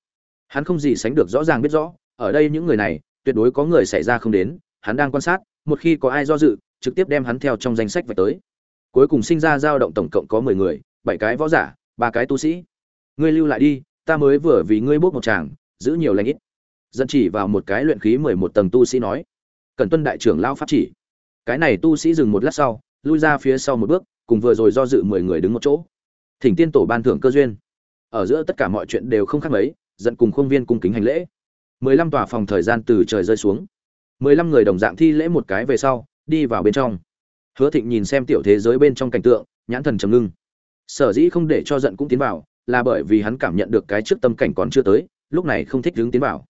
Hắn không gì sánh được rõ ràng biết rõ, ở đây những người này, tuyệt đối có người xảy ra không đến, hắn đang quan sát, một khi có ai do dự, trực tiếp đem hắn theo trong danh sách về tới. Cuối cùng sinh ra dao động tổng cộng có mười người, bảy cái võ giả, ba cái tu sĩ ngươi lưu lại đi, ta mới vừa vì ngươi bốc một chàng giữ nhiều lãnh ít. Dẫn chỉ vào một cái luyện khí mười một tầng tu sĩ nói, cần tuân đại trưởng lao pháp chỉ. Cái này tu sĩ dừng một lát sau, lui ra phía sau một bước, cùng vừa rồi do dự mười người đứng một chỗ. Thỉnh tiên tổ ban thưởng cơ duyên. Ở giữa tất cả mọi chuyện đều không khác mấy, dẫn cùng khuôn viên cung kính hành lễ. Mười lăm tòa phòng thời gian từ trời rơi xuống. Mười lăm người đồng dạng thi lễ một cái về sau, đi vào bên trong. Hứa thịnh nhìn xem tiểu thế giới bên trong cảnh tượng, nhãn thần trầm ngưng. Sở dĩ không để cho giận cũng tiến vào là bởi vì hắn cảm nhận được cái trước tâm cảnh còn chưa tới, lúc này không thích hướng tiến vào.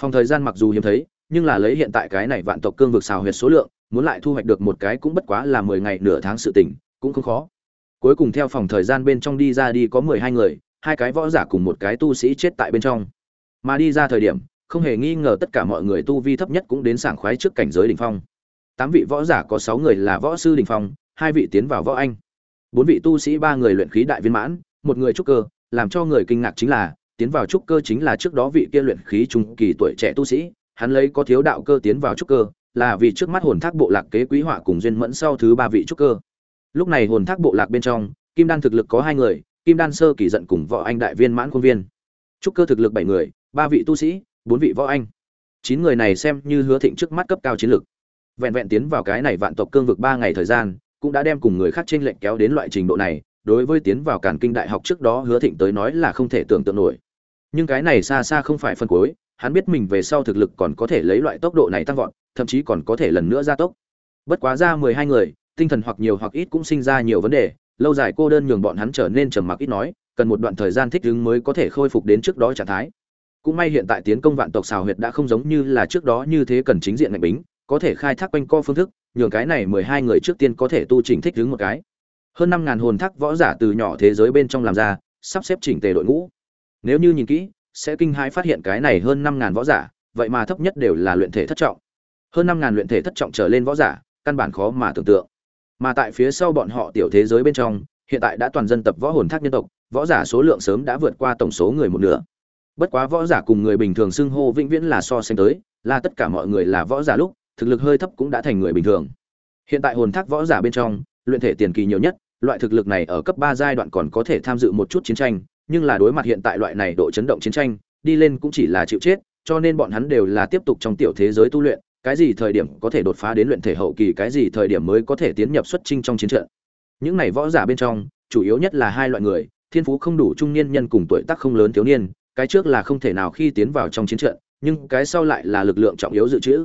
Phòng thời gian mặc dù hiếm thấy, nhưng là lấy hiện tại cái này vạn tộc cương vực xào huyệt số lượng, muốn lại thu hoạch được một cái cũng bất quá là mười ngày nửa tháng sự tỉnh cũng không khó. Cuối cùng theo phòng thời gian bên trong đi ra đi có mười hai người, hai cái võ giả cùng một cái tu sĩ chết tại bên trong. Mà đi ra thời điểm, không hề nghi ngờ tất cả mọi người tu vi thấp nhất cũng đến sảng khoái trước cảnh giới đỉnh phong. Tám vị võ giả có sáu người là võ sư đỉnh phong, hai vị tiến vào võ anh. Bốn vị tu sĩ, ba người luyện khí đại viên mãn, một người trúc cơ làm cho người kinh ngạc chính là, tiến vào trúc cơ chính là trước đó vị kia luyện khí trung kỳ tuổi trẻ tu sĩ, hắn lấy có thiếu đạo cơ tiến vào trúc cơ, là vì trước mắt hồn thác bộ lạc kế quý họa cùng duyên mẫn sau thứ ba vị trúc cơ. Lúc này hồn thác bộ lạc bên trong, kim đan thực lực có hai người, kim đan sơ kỳ giận cùng võ anh đại viên mãn quân viên. Trúc cơ thực lực bảy người, ba vị tu sĩ, bốn vị võ anh. Chín người này xem như hứa thịnh trước mắt cấp cao chiến lực vẹn vẹn tiến vào cái này vạn tộc cương vực ba ngày thời gian, cũng đã đem cùng người khác trên lệnh kéo đến loại trình độ này đối với tiến vào cản kinh đại học trước đó hứa thịnh tới nói là không thể tưởng tượng nổi. Nhưng cái này xa xa không phải phân cuối, hắn biết mình về sau thực lực còn có thể lấy loại tốc độ này tăng vọt, thậm chí còn có thể lần nữa gia tốc. Bất quá ra mười hai người, tinh thần hoặc nhiều hoặc ít cũng sinh ra nhiều vấn đề, lâu dài cô đơn nhường bọn hắn trở nên trầm mặc ít nói, cần một đoạn thời gian thích ứng mới có thể khôi phục đến trước đó trạng thái. Cũng may hiện tại tiến công vạn tộc xào huyệt đã không giống như là trước đó như thế cần chính diện ngạch bính, có thể khai thác quanh co phương thức, nhường cái này mười hai người trước tiên có thể tu chỉnh thích ứng một cái hơn năm ngàn hồn thác võ giả từ nhỏ thế giới bên trong làm ra, sắp xếp chỉnh tề đội ngũ. Nếu như nhìn kỹ, sẽ kinh hãi phát hiện cái này hơn năm ngàn võ giả, vậy mà thấp nhất đều là luyện thể thất trọng. Hơn năm ngàn luyện thể thất trọng trở lên võ giả, căn bản khó mà tưởng tượng. Mà tại phía sau bọn họ tiểu thế giới bên trong, hiện tại đã toàn dân tập võ hồn thác nhân tộc, võ giả số lượng sớm đã vượt qua tổng số người một nửa. Bất quá võ giả cùng người bình thường xưng hô vĩnh viễn là so sánh tới, là tất cả mọi người là võ giả lúc, thực lực hơi thấp cũng đã thành người bình thường. Hiện tại hồn thác võ giả bên trong, luyện thể tiền kỳ nhiều nhất loại thực lực này ở cấp ba giai đoạn còn có thể tham dự một chút chiến tranh, nhưng là đối mặt hiện tại loại này độ chấn động chiến tranh, đi lên cũng chỉ là chịu chết, cho nên bọn hắn đều là tiếp tục trong tiểu thế giới tu luyện, cái gì thời điểm có thể đột phá đến luyện thể hậu kỳ, cái gì thời điểm mới có thể tiến nhập xuất chinh trong chiến trận. Những này võ giả bên trong, chủ yếu nhất là hai loại người, thiên phú không đủ trung niên nhân cùng tuổi tác không lớn thiếu niên, cái trước là không thể nào khi tiến vào trong chiến trận, nhưng cái sau lại là lực lượng trọng yếu dự trữ.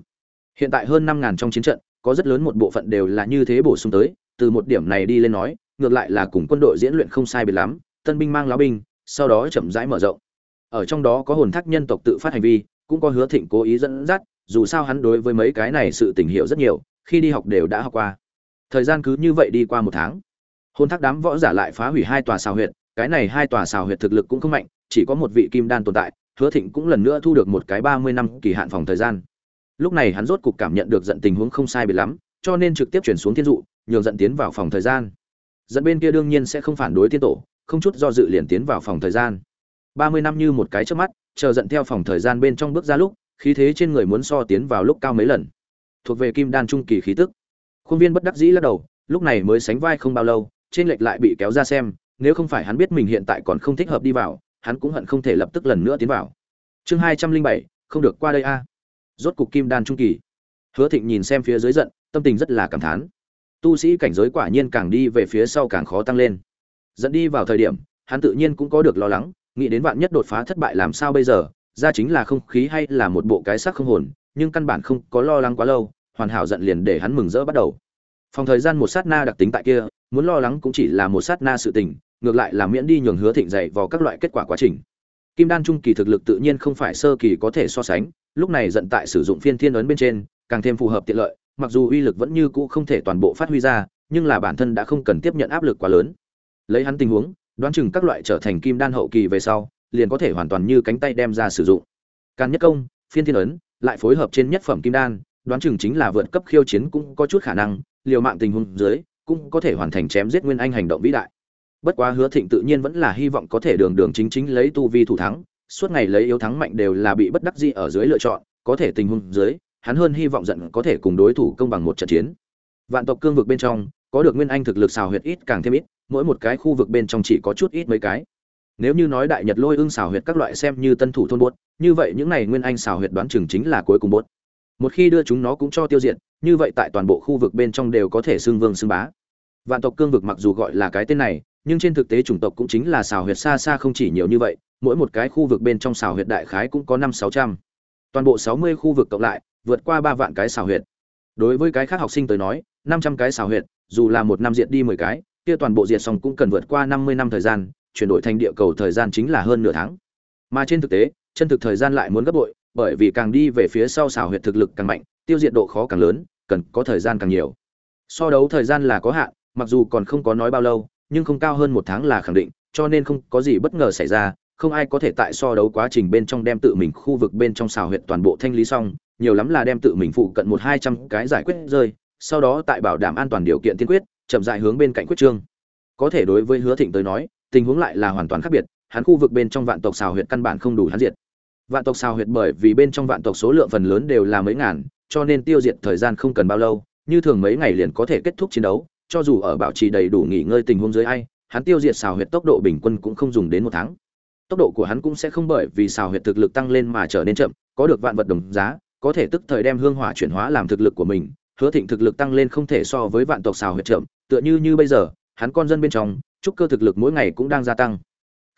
Hiện tại hơn năm ngàn trong chiến trận, có rất lớn một bộ phận đều là như thế bổ sung tới, từ một điểm này đi lên nói ngược lại là cùng quân đội diễn luyện không sai biệt lắm, tân binh mang lão binh, sau đó chậm rãi mở rộng. Ở trong đó có hồn thác nhân tộc tự phát hành vi, cũng có hứa thịnh cố ý dẫn dắt, dù sao hắn đối với mấy cái này sự tình hiểu rất nhiều, khi đi học đều đã học qua. Thời gian cứ như vậy đi qua một tháng. Hồn thác đám võ giả lại phá hủy hai tòa xào huyệt, cái này hai tòa xào huyệt thực lực cũng không mạnh, chỉ có một vị kim đan tồn tại, hứa thịnh cũng lần nữa thu được một cái ba mươi năm kỳ hạn phòng thời gian. Lúc này hắn rốt cục cảm nhận được giận tình huống không sai biệt lắm, cho nên trực tiếp chuyển xuống thiên dụ, nhường giận tiến vào phòng thời gian dẫn bên kia đương nhiên sẽ không phản đối tiên tổ, không chút do dự liền tiến vào phòng thời gian. Ba mươi năm như một cái trước mắt, chờ giận theo phòng thời gian bên trong bước ra lúc, khí thế trên người muốn so tiến vào lúc cao mấy lần. Thuộc về kim đan trung kỳ khí tức. Khuôn viên bất đắc dĩ lắc đầu, lúc này mới sánh vai không bao lâu, trên lệch lại bị kéo ra xem, nếu không phải hắn biết mình hiện tại còn không thích hợp đi vào, hắn cũng hận không thể lập tức lần nữa tiến vào. Chương hai trăm linh bảy, không được qua đây a. Rốt cục kim đan trung kỳ. Hứa thịnh nhìn xem phía dưới giận, tâm tình rất là cảm thán tu sĩ cảnh giới quả nhiên càng đi về phía sau càng khó tăng lên. Dẫn đi vào thời điểm, hắn tự nhiên cũng có được lo lắng, nghĩ đến vạn nhất đột phá thất bại làm sao bây giờ, ra chính là không khí hay là một bộ cái sắc không hồn, nhưng căn bản không có lo lắng quá lâu, hoàn hảo giận liền để hắn mừng rỡ bắt đầu. Phòng thời gian một sát na đặc tính tại kia, muốn lo lắng cũng chỉ là một sát na sự tình, ngược lại là miễn đi nhường hứa thịnh dậy vào các loại kết quả quá trình. Kim đan trung kỳ thực lực tự nhiên không phải sơ kỳ có thể so sánh, lúc này giận tại sử dụng phiên thiên ấn bên trên, càng thêm phù hợp tiện lợi mặc dù uy lực vẫn như cũ không thể toàn bộ phát huy ra, nhưng là bản thân đã không cần tiếp nhận áp lực quá lớn. Lấy hắn tình huống, đoán chừng các loại trở thành kim đan hậu kỳ về sau, liền có thể hoàn toàn như cánh tay đem ra sử dụng. Can nhất công, phiên thiên ấn, lại phối hợp trên nhất phẩm kim đan, đoán chừng chính là vượt cấp khiêu chiến cũng có chút khả năng, liều mạng tình huống dưới, cũng có thể hoàn thành chém giết nguyên anh hành động vĩ đại. Bất quá hứa thịnh tự nhiên vẫn là hy vọng có thể đường đường chính chính lấy tu vi thủ thắng, suốt ngày lấy yếu thắng mạnh đều là bị bất đắc dĩ ở dưới lựa chọn, có thể tình huống dưới hắn hơn hy vọng giận có thể cùng đối thủ công bằng một trận chiến. Vạn tộc cương vực bên trong, có được nguyên anh thực lực xào huyệt ít càng thêm ít, mỗi một cái khu vực bên trong chỉ có chút ít mấy cái. Nếu như nói đại nhật lôi ưng xào huyệt các loại xem như tân thủ thôn buốt, như vậy những này nguyên anh xào huyệt đoán chừng chính là cuối cùng buốt. Một khi đưa chúng nó cũng cho tiêu diệt, như vậy tại toàn bộ khu vực bên trong đều có thể xưng vương xưng bá. Vạn tộc cương vực mặc dù gọi là cái tên này, nhưng trên thực tế chủng tộc cũng chính là xào huyệt xa xa không chỉ nhiều như vậy, mỗi một cái khu vực bên trong xào huyệt đại khái cũng có năm sáu trăm. Toàn bộ sáu mươi khu vực cộng lại vượt qua ba vạn cái xào huyệt. Đối với cái khác học sinh tới nói, năm trăm cái xào huyệt, dù là một năm diệt đi mười cái, kia toàn bộ diệt xong cũng cần vượt qua năm mươi năm thời gian, chuyển đổi thành địa cầu thời gian chính là hơn nửa tháng. Mà trên thực tế, chân thực thời gian lại muốn gấp bội, bởi vì càng đi về phía sau xào huyệt thực lực càng mạnh, tiêu diệt độ khó càng lớn, cần có thời gian càng nhiều. So đấu thời gian là có hạn, mặc dù còn không có nói bao lâu, nhưng không cao hơn một tháng là khẳng định, cho nên không có gì bất ngờ xảy ra không ai có thể tại so đấu quá trình bên trong đem tự mình khu vực bên trong xào huyệt toàn bộ thanh lý xong, nhiều lắm là đem tự mình phụ cận một hai trăm cái giải quyết rơi, sau đó tại bảo đảm an toàn điều kiện tiên quyết, chậm dại hướng bên cạnh quyết trương. Có thể đối với hứa thịnh tới nói, tình huống lại là hoàn toàn khác biệt, hắn khu vực bên trong vạn tộc xào huyệt căn bản không đủ hắn diệt. Vạn tộc xào huyệt bởi vì bên trong vạn tộc số lượng phần lớn đều là mấy ngàn, cho nên tiêu diệt thời gian không cần bao lâu, như thường mấy ngày liền có thể kết thúc chiến đấu, cho dù ở bảo trì đầy đủ nghỉ ngơi tình huống dưới ai, hắn tiêu diệt xào huyệt tốc độ bình quân cũng không dùng đến một tháng tốc độ của hắn cũng sẽ không bởi vì xào huyệt thực lực tăng lên mà trở nên chậm, có được vạn vật đồng giá, có thể tức thời đem hương hỏa chuyển hóa làm thực lực của mình, hứa thịnh thực lực tăng lên không thể so với vạn tộc xào huyệt chậm, tựa như như bây giờ, hắn con dân bên trong, trúc cơ thực lực mỗi ngày cũng đang gia tăng.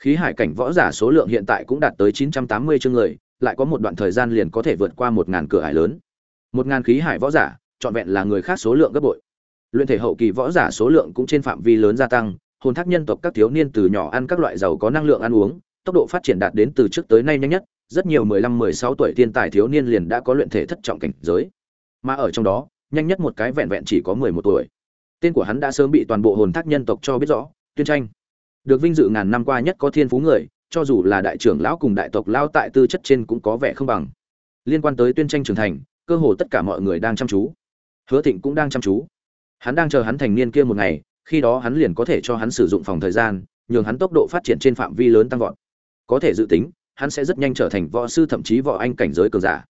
Khí hải cảnh võ giả số lượng hiện tại cũng đạt tới 980 chương người, lại có một đoạn thời gian liền có thể vượt qua một ngàn cửa hải lớn. một ngàn khí hải võ giả, trọn vẹn là người khác số lượng gấp bội. Luyện thể hậu kỳ võ giả số lượng cũng trên phạm vi lớn gia tăng, hồn thác nhân tộc các thiếu niên từ nhỏ ăn các loại giàu có năng lượng ăn uống tốc độ phát triển đạt đến từ trước tới nay nhanh nhất, rất nhiều 15-16 tuổi thiên tài thiếu niên liền đã có luyện thể thất trọng cảnh giới. Mà ở trong đó, nhanh nhất một cái vẹn vẹn chỉ có 11 tuổi. Tên của hắn đã sớm bị toàn bộ hồn thác nhân tộc cho biết rõ, tuyên tranh. Được vinh dự ngàn năm qua nhất có thiên phú người, cho dù là đại trưởng lão cùng đại tộc lão tại tư chất trên cũng có vẻ không bằng. Liên quan tới tuyên tranh trưởng thành, cơ hồ tất cả mọi người đang chăm chú. Hứa thịnh cũng đang chăm chú. Hắn đang chờ hắn thành niên kia một ngày, khi đó hắn liền có thể cho hắn sử dụng phòng thời gian, nhường hắn tốc độ phát triển trên phạm vi lớn tăng vọt có thể dự tính, hắn sẽ rất nhanh trở thành võ sư thậm chí võ anh cảnh giới cường giả.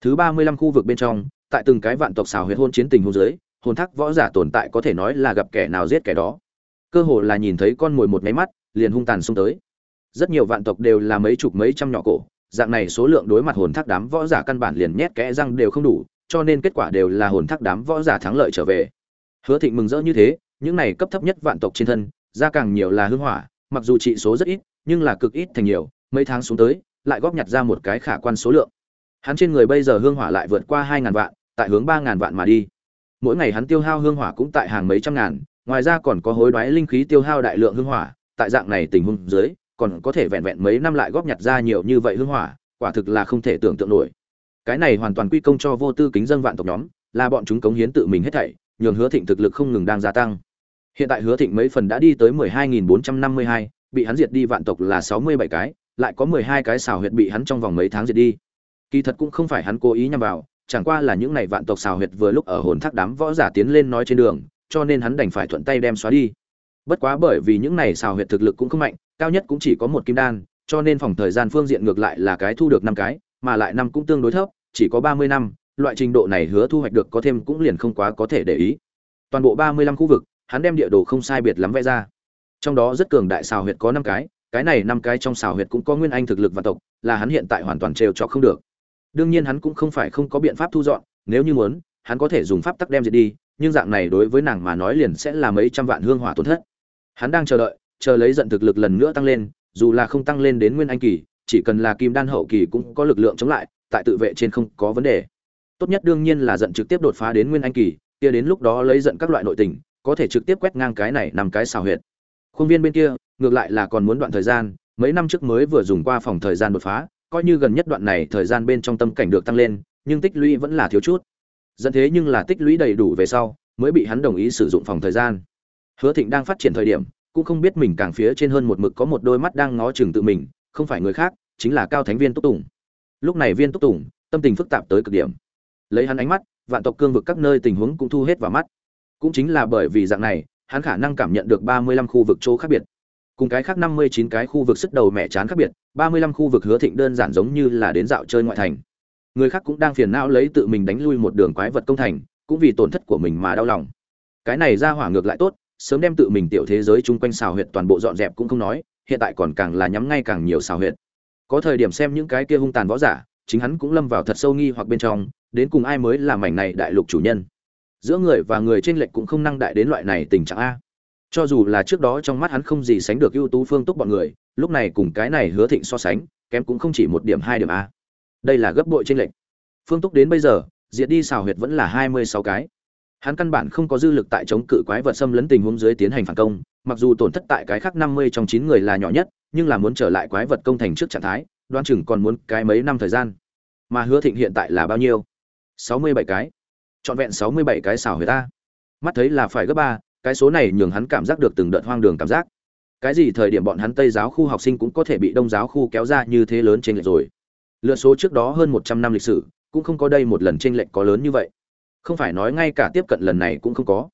Thứ ba mươi lăm khu vực bên trong, tại từng cái vạn tộc xào huyết hôn chiến tình hôn giới hồn thác võ giả tồn tại có thể nói là gặp kẻ nào giết kẻ đó. Cơ hồ là nhìn thấy con mồi một máy mắt, liền hung tàn xông tới. Rất nhiều vạn tộc đều là mấy chục mấy trăm nhỏ cổ, dạng này số lượng đối mặt hồn thác đám võ giả căn bản liền nhét kẽ răng đều không đủ, cho nên kết quả đều là hồn thác đám võ giả thắng lợi trở về. Hứa thịnh mừng rỡ như thế, những này cấp thấp nhất vạn tộc trên thân, ra càng nhiều là hưng hỏa, mặc dù trị số rất ít nhưng là cực ít thành nhiều, mấy tháng xuống tới, lại góp nhặt ra một cái khả quan số lượng. Hắn trên người bây giờ hương hỏa lại vượt qua 2000 vạn, tại hướng 3000 vạn mà đi. Mỗi ngày hắn tiêu hao hương hỏa cũng tại hàng mấy trăm ngàn, ngoài ra còn có hối đoái linh khí tiêu hao đại lượng hương hỏa, tại dạng này tình huống dưới, còn có thể vẹn vẹn mấy năm lại góp nhặt ra nhiều như vậy hương hỏa, quả thực là không thể tưởng tượng nổi. Cái này hoàn toàn quy công cho vô tư kính dân vạn tộc nhóm, là bọn chúng cống hiến tự mình hết thảy, nhường Hứa Thịnh thực lực không ngừng đang gia tăng. Hiện tại Hứa Thịnh mấy phần đã đi tới 12452, bị hắn diệt đi vạn tộc là sáu mươi bảy cái, lại có mười hai cái xào huyệt bị hắn trong vòng mấy tháng diệt đi. Kỳ thật cũng không phải hắn cố ý nhằm vào, chẳng qua là những này vạn tộc xào huyệt vừa lúc ở hồn thác đám võ giả tiến lên nói trên đường, cho nên hắn đành phải thuận tay đem xóa đi. Bất quá bởi vì những này xào huyệt thực lực cũng không mạnh, cao nhất cũng chỉ có một kim đan, cho nên phòng thời gian phương diện ngược lại là cái thu được năm cái, mà lại năm cũng tương đối thấp, chỉ có ba mươi năm, loại trình độ này hứa thu hoạch được có thêm cũng liền không quá có thể để ý. Toàn bộ ba mươi lăm khu vực, hắn đem địa đồ không sai biệt lắm vẽ ra trong đó rất cường đại xào huyệt có năm cái cái này năm cái trong xào huyệt cũng có nguyên anh thực lực và tộc, là hắn hiện tại hoàn toàn trêu cho không được. Đương nhiên hắn cũng không phải không có biện pháp thu dọn, nếu như muốn, hắn có thể dùng pháp tắc đem diệt đi, nhưng dạng này đối với nàng mà nói liền sẽ là mấy trăm vạn hương hỏa tổn thất. Hắn đang chờ đợi, chờ lấy giận thực lực lần nữa tăng lên, dù là không tăng lên đến nguyên anh kỳ, chỉ cần là kim đan hậu kỳ cũng có lực lượng chống lại, tại tự vệ trên không có vấn đề. Tốt nhất đương nhiên là giận trực tiếp đột phá đến nguyên anh kỳ, kia đến lúc đó lấy giận các loại nội tình, có thể trực tiếp quét ngang cái này nằm cái xào huyệt khuôn viên bên kia, ngược lại là còn muốn đoạn thời gian, mấy năm trước mới vừa dùng qua phòng thời gian đột phá, coi như gần nhất đoạn này thời gian bên trong tâm cảnh được tăng lên, nhưng tích lũy vẫn là thiếu chút. Dẫn thế nhưng là tích lũy đầy đủ về sau, mới bị hắn đồng ý sử dụng phòng thời gian. Hứa thịnh đang phát triển thời điểm, cũng không biết mình càng phía trên hơn một mực có một đôi mắt đang ngó chừng tự mình, không phải người khác, chính là cao thánh viên túc tùng. Lúc này viên túc tùng, tâm tình phức tạp tới cực điểm. Lấy hắn ánh mắt, vạn tộc cương vực các nơi tình huống cũng thu hết vào mắt. Cũng chính là bởi vì dạng này hắn khả năng cảm nhận được ba mươi lăm khu vực chỗ khác biệt. Cùng cái khác năm mươi chín cái khu vực sức đầu mẹ chán khác biệt, ba mươi lăm khu vực hứa thịnh đơn giản giống như là đến dạo chơi ngoại thành. Người khác cũng đang phiền não lấy tự mình đánh lui một đường quái vật công thành, cũng vì tổn thất của mình mà đau lòng. Cái này ra hỏa ngược lại tốt, sớm đem tự mình tiểu thế giới chung quanh xào huyệt toàn bộ dọn dẹp cũng không nói, hiện tại còn càng là nhắm ngay càng nhiều xào huyệt. Có thời điểm xem những cái kia hung tàn võ giả, chính hắn cũng lâm vào thật sâu nghi hoặc bên trong, đến cùng ai mới là mảnh này đại lục chủ nhân giữa người và người trên lệch cũng không năng đại đến loại này tình trạng a. Cho dù là trước đó trong mắt hắn không gì sánh được ưu tú phương túc bọn người, lúc này cùng cái này hứa thịnh so sánh, kém cũng không chỉ một điểm hai điểm a. Đây là gấp bội trên lệch. Phương túc đến bây giờ, diệt đi xào huyệt vẫn là hai mươi sáu cái. Hắn căn bản không có dư lực tại chống cự quái vật xâm lấn tình huống dưới tiến hành phản công, mặc dù tổn thất tại cái khác năm mươi trong chín người là nhỏ nhất, nhưng là muốn trở lại quái vật công thành trước trạng thái đoan chừng còn muốn cái mấy năm thời gian. Mà hứa thịnh hiện tại là bao nhiêu? Sáu mươi bảy cái trọn vẹn sáu mươi bảy cái xảo huyệt ta. Mắt thấy là phải gấp ba, cái số này nhường hắn cảm giác được từng đợt hoang đường cảm giác. Cái gì thời điểm bọn hắn tây giáo khu học sinh cũng có thể bị đông giáo khu kéo ra như thế lớn trên lệch rồi. Lựa số trước đó hơn một trăm năm lịch sử, cũng không có đây một lần trên lệch có lớn như vậy. Không phải nói ngay cả tiếp cận lần này cũng không có.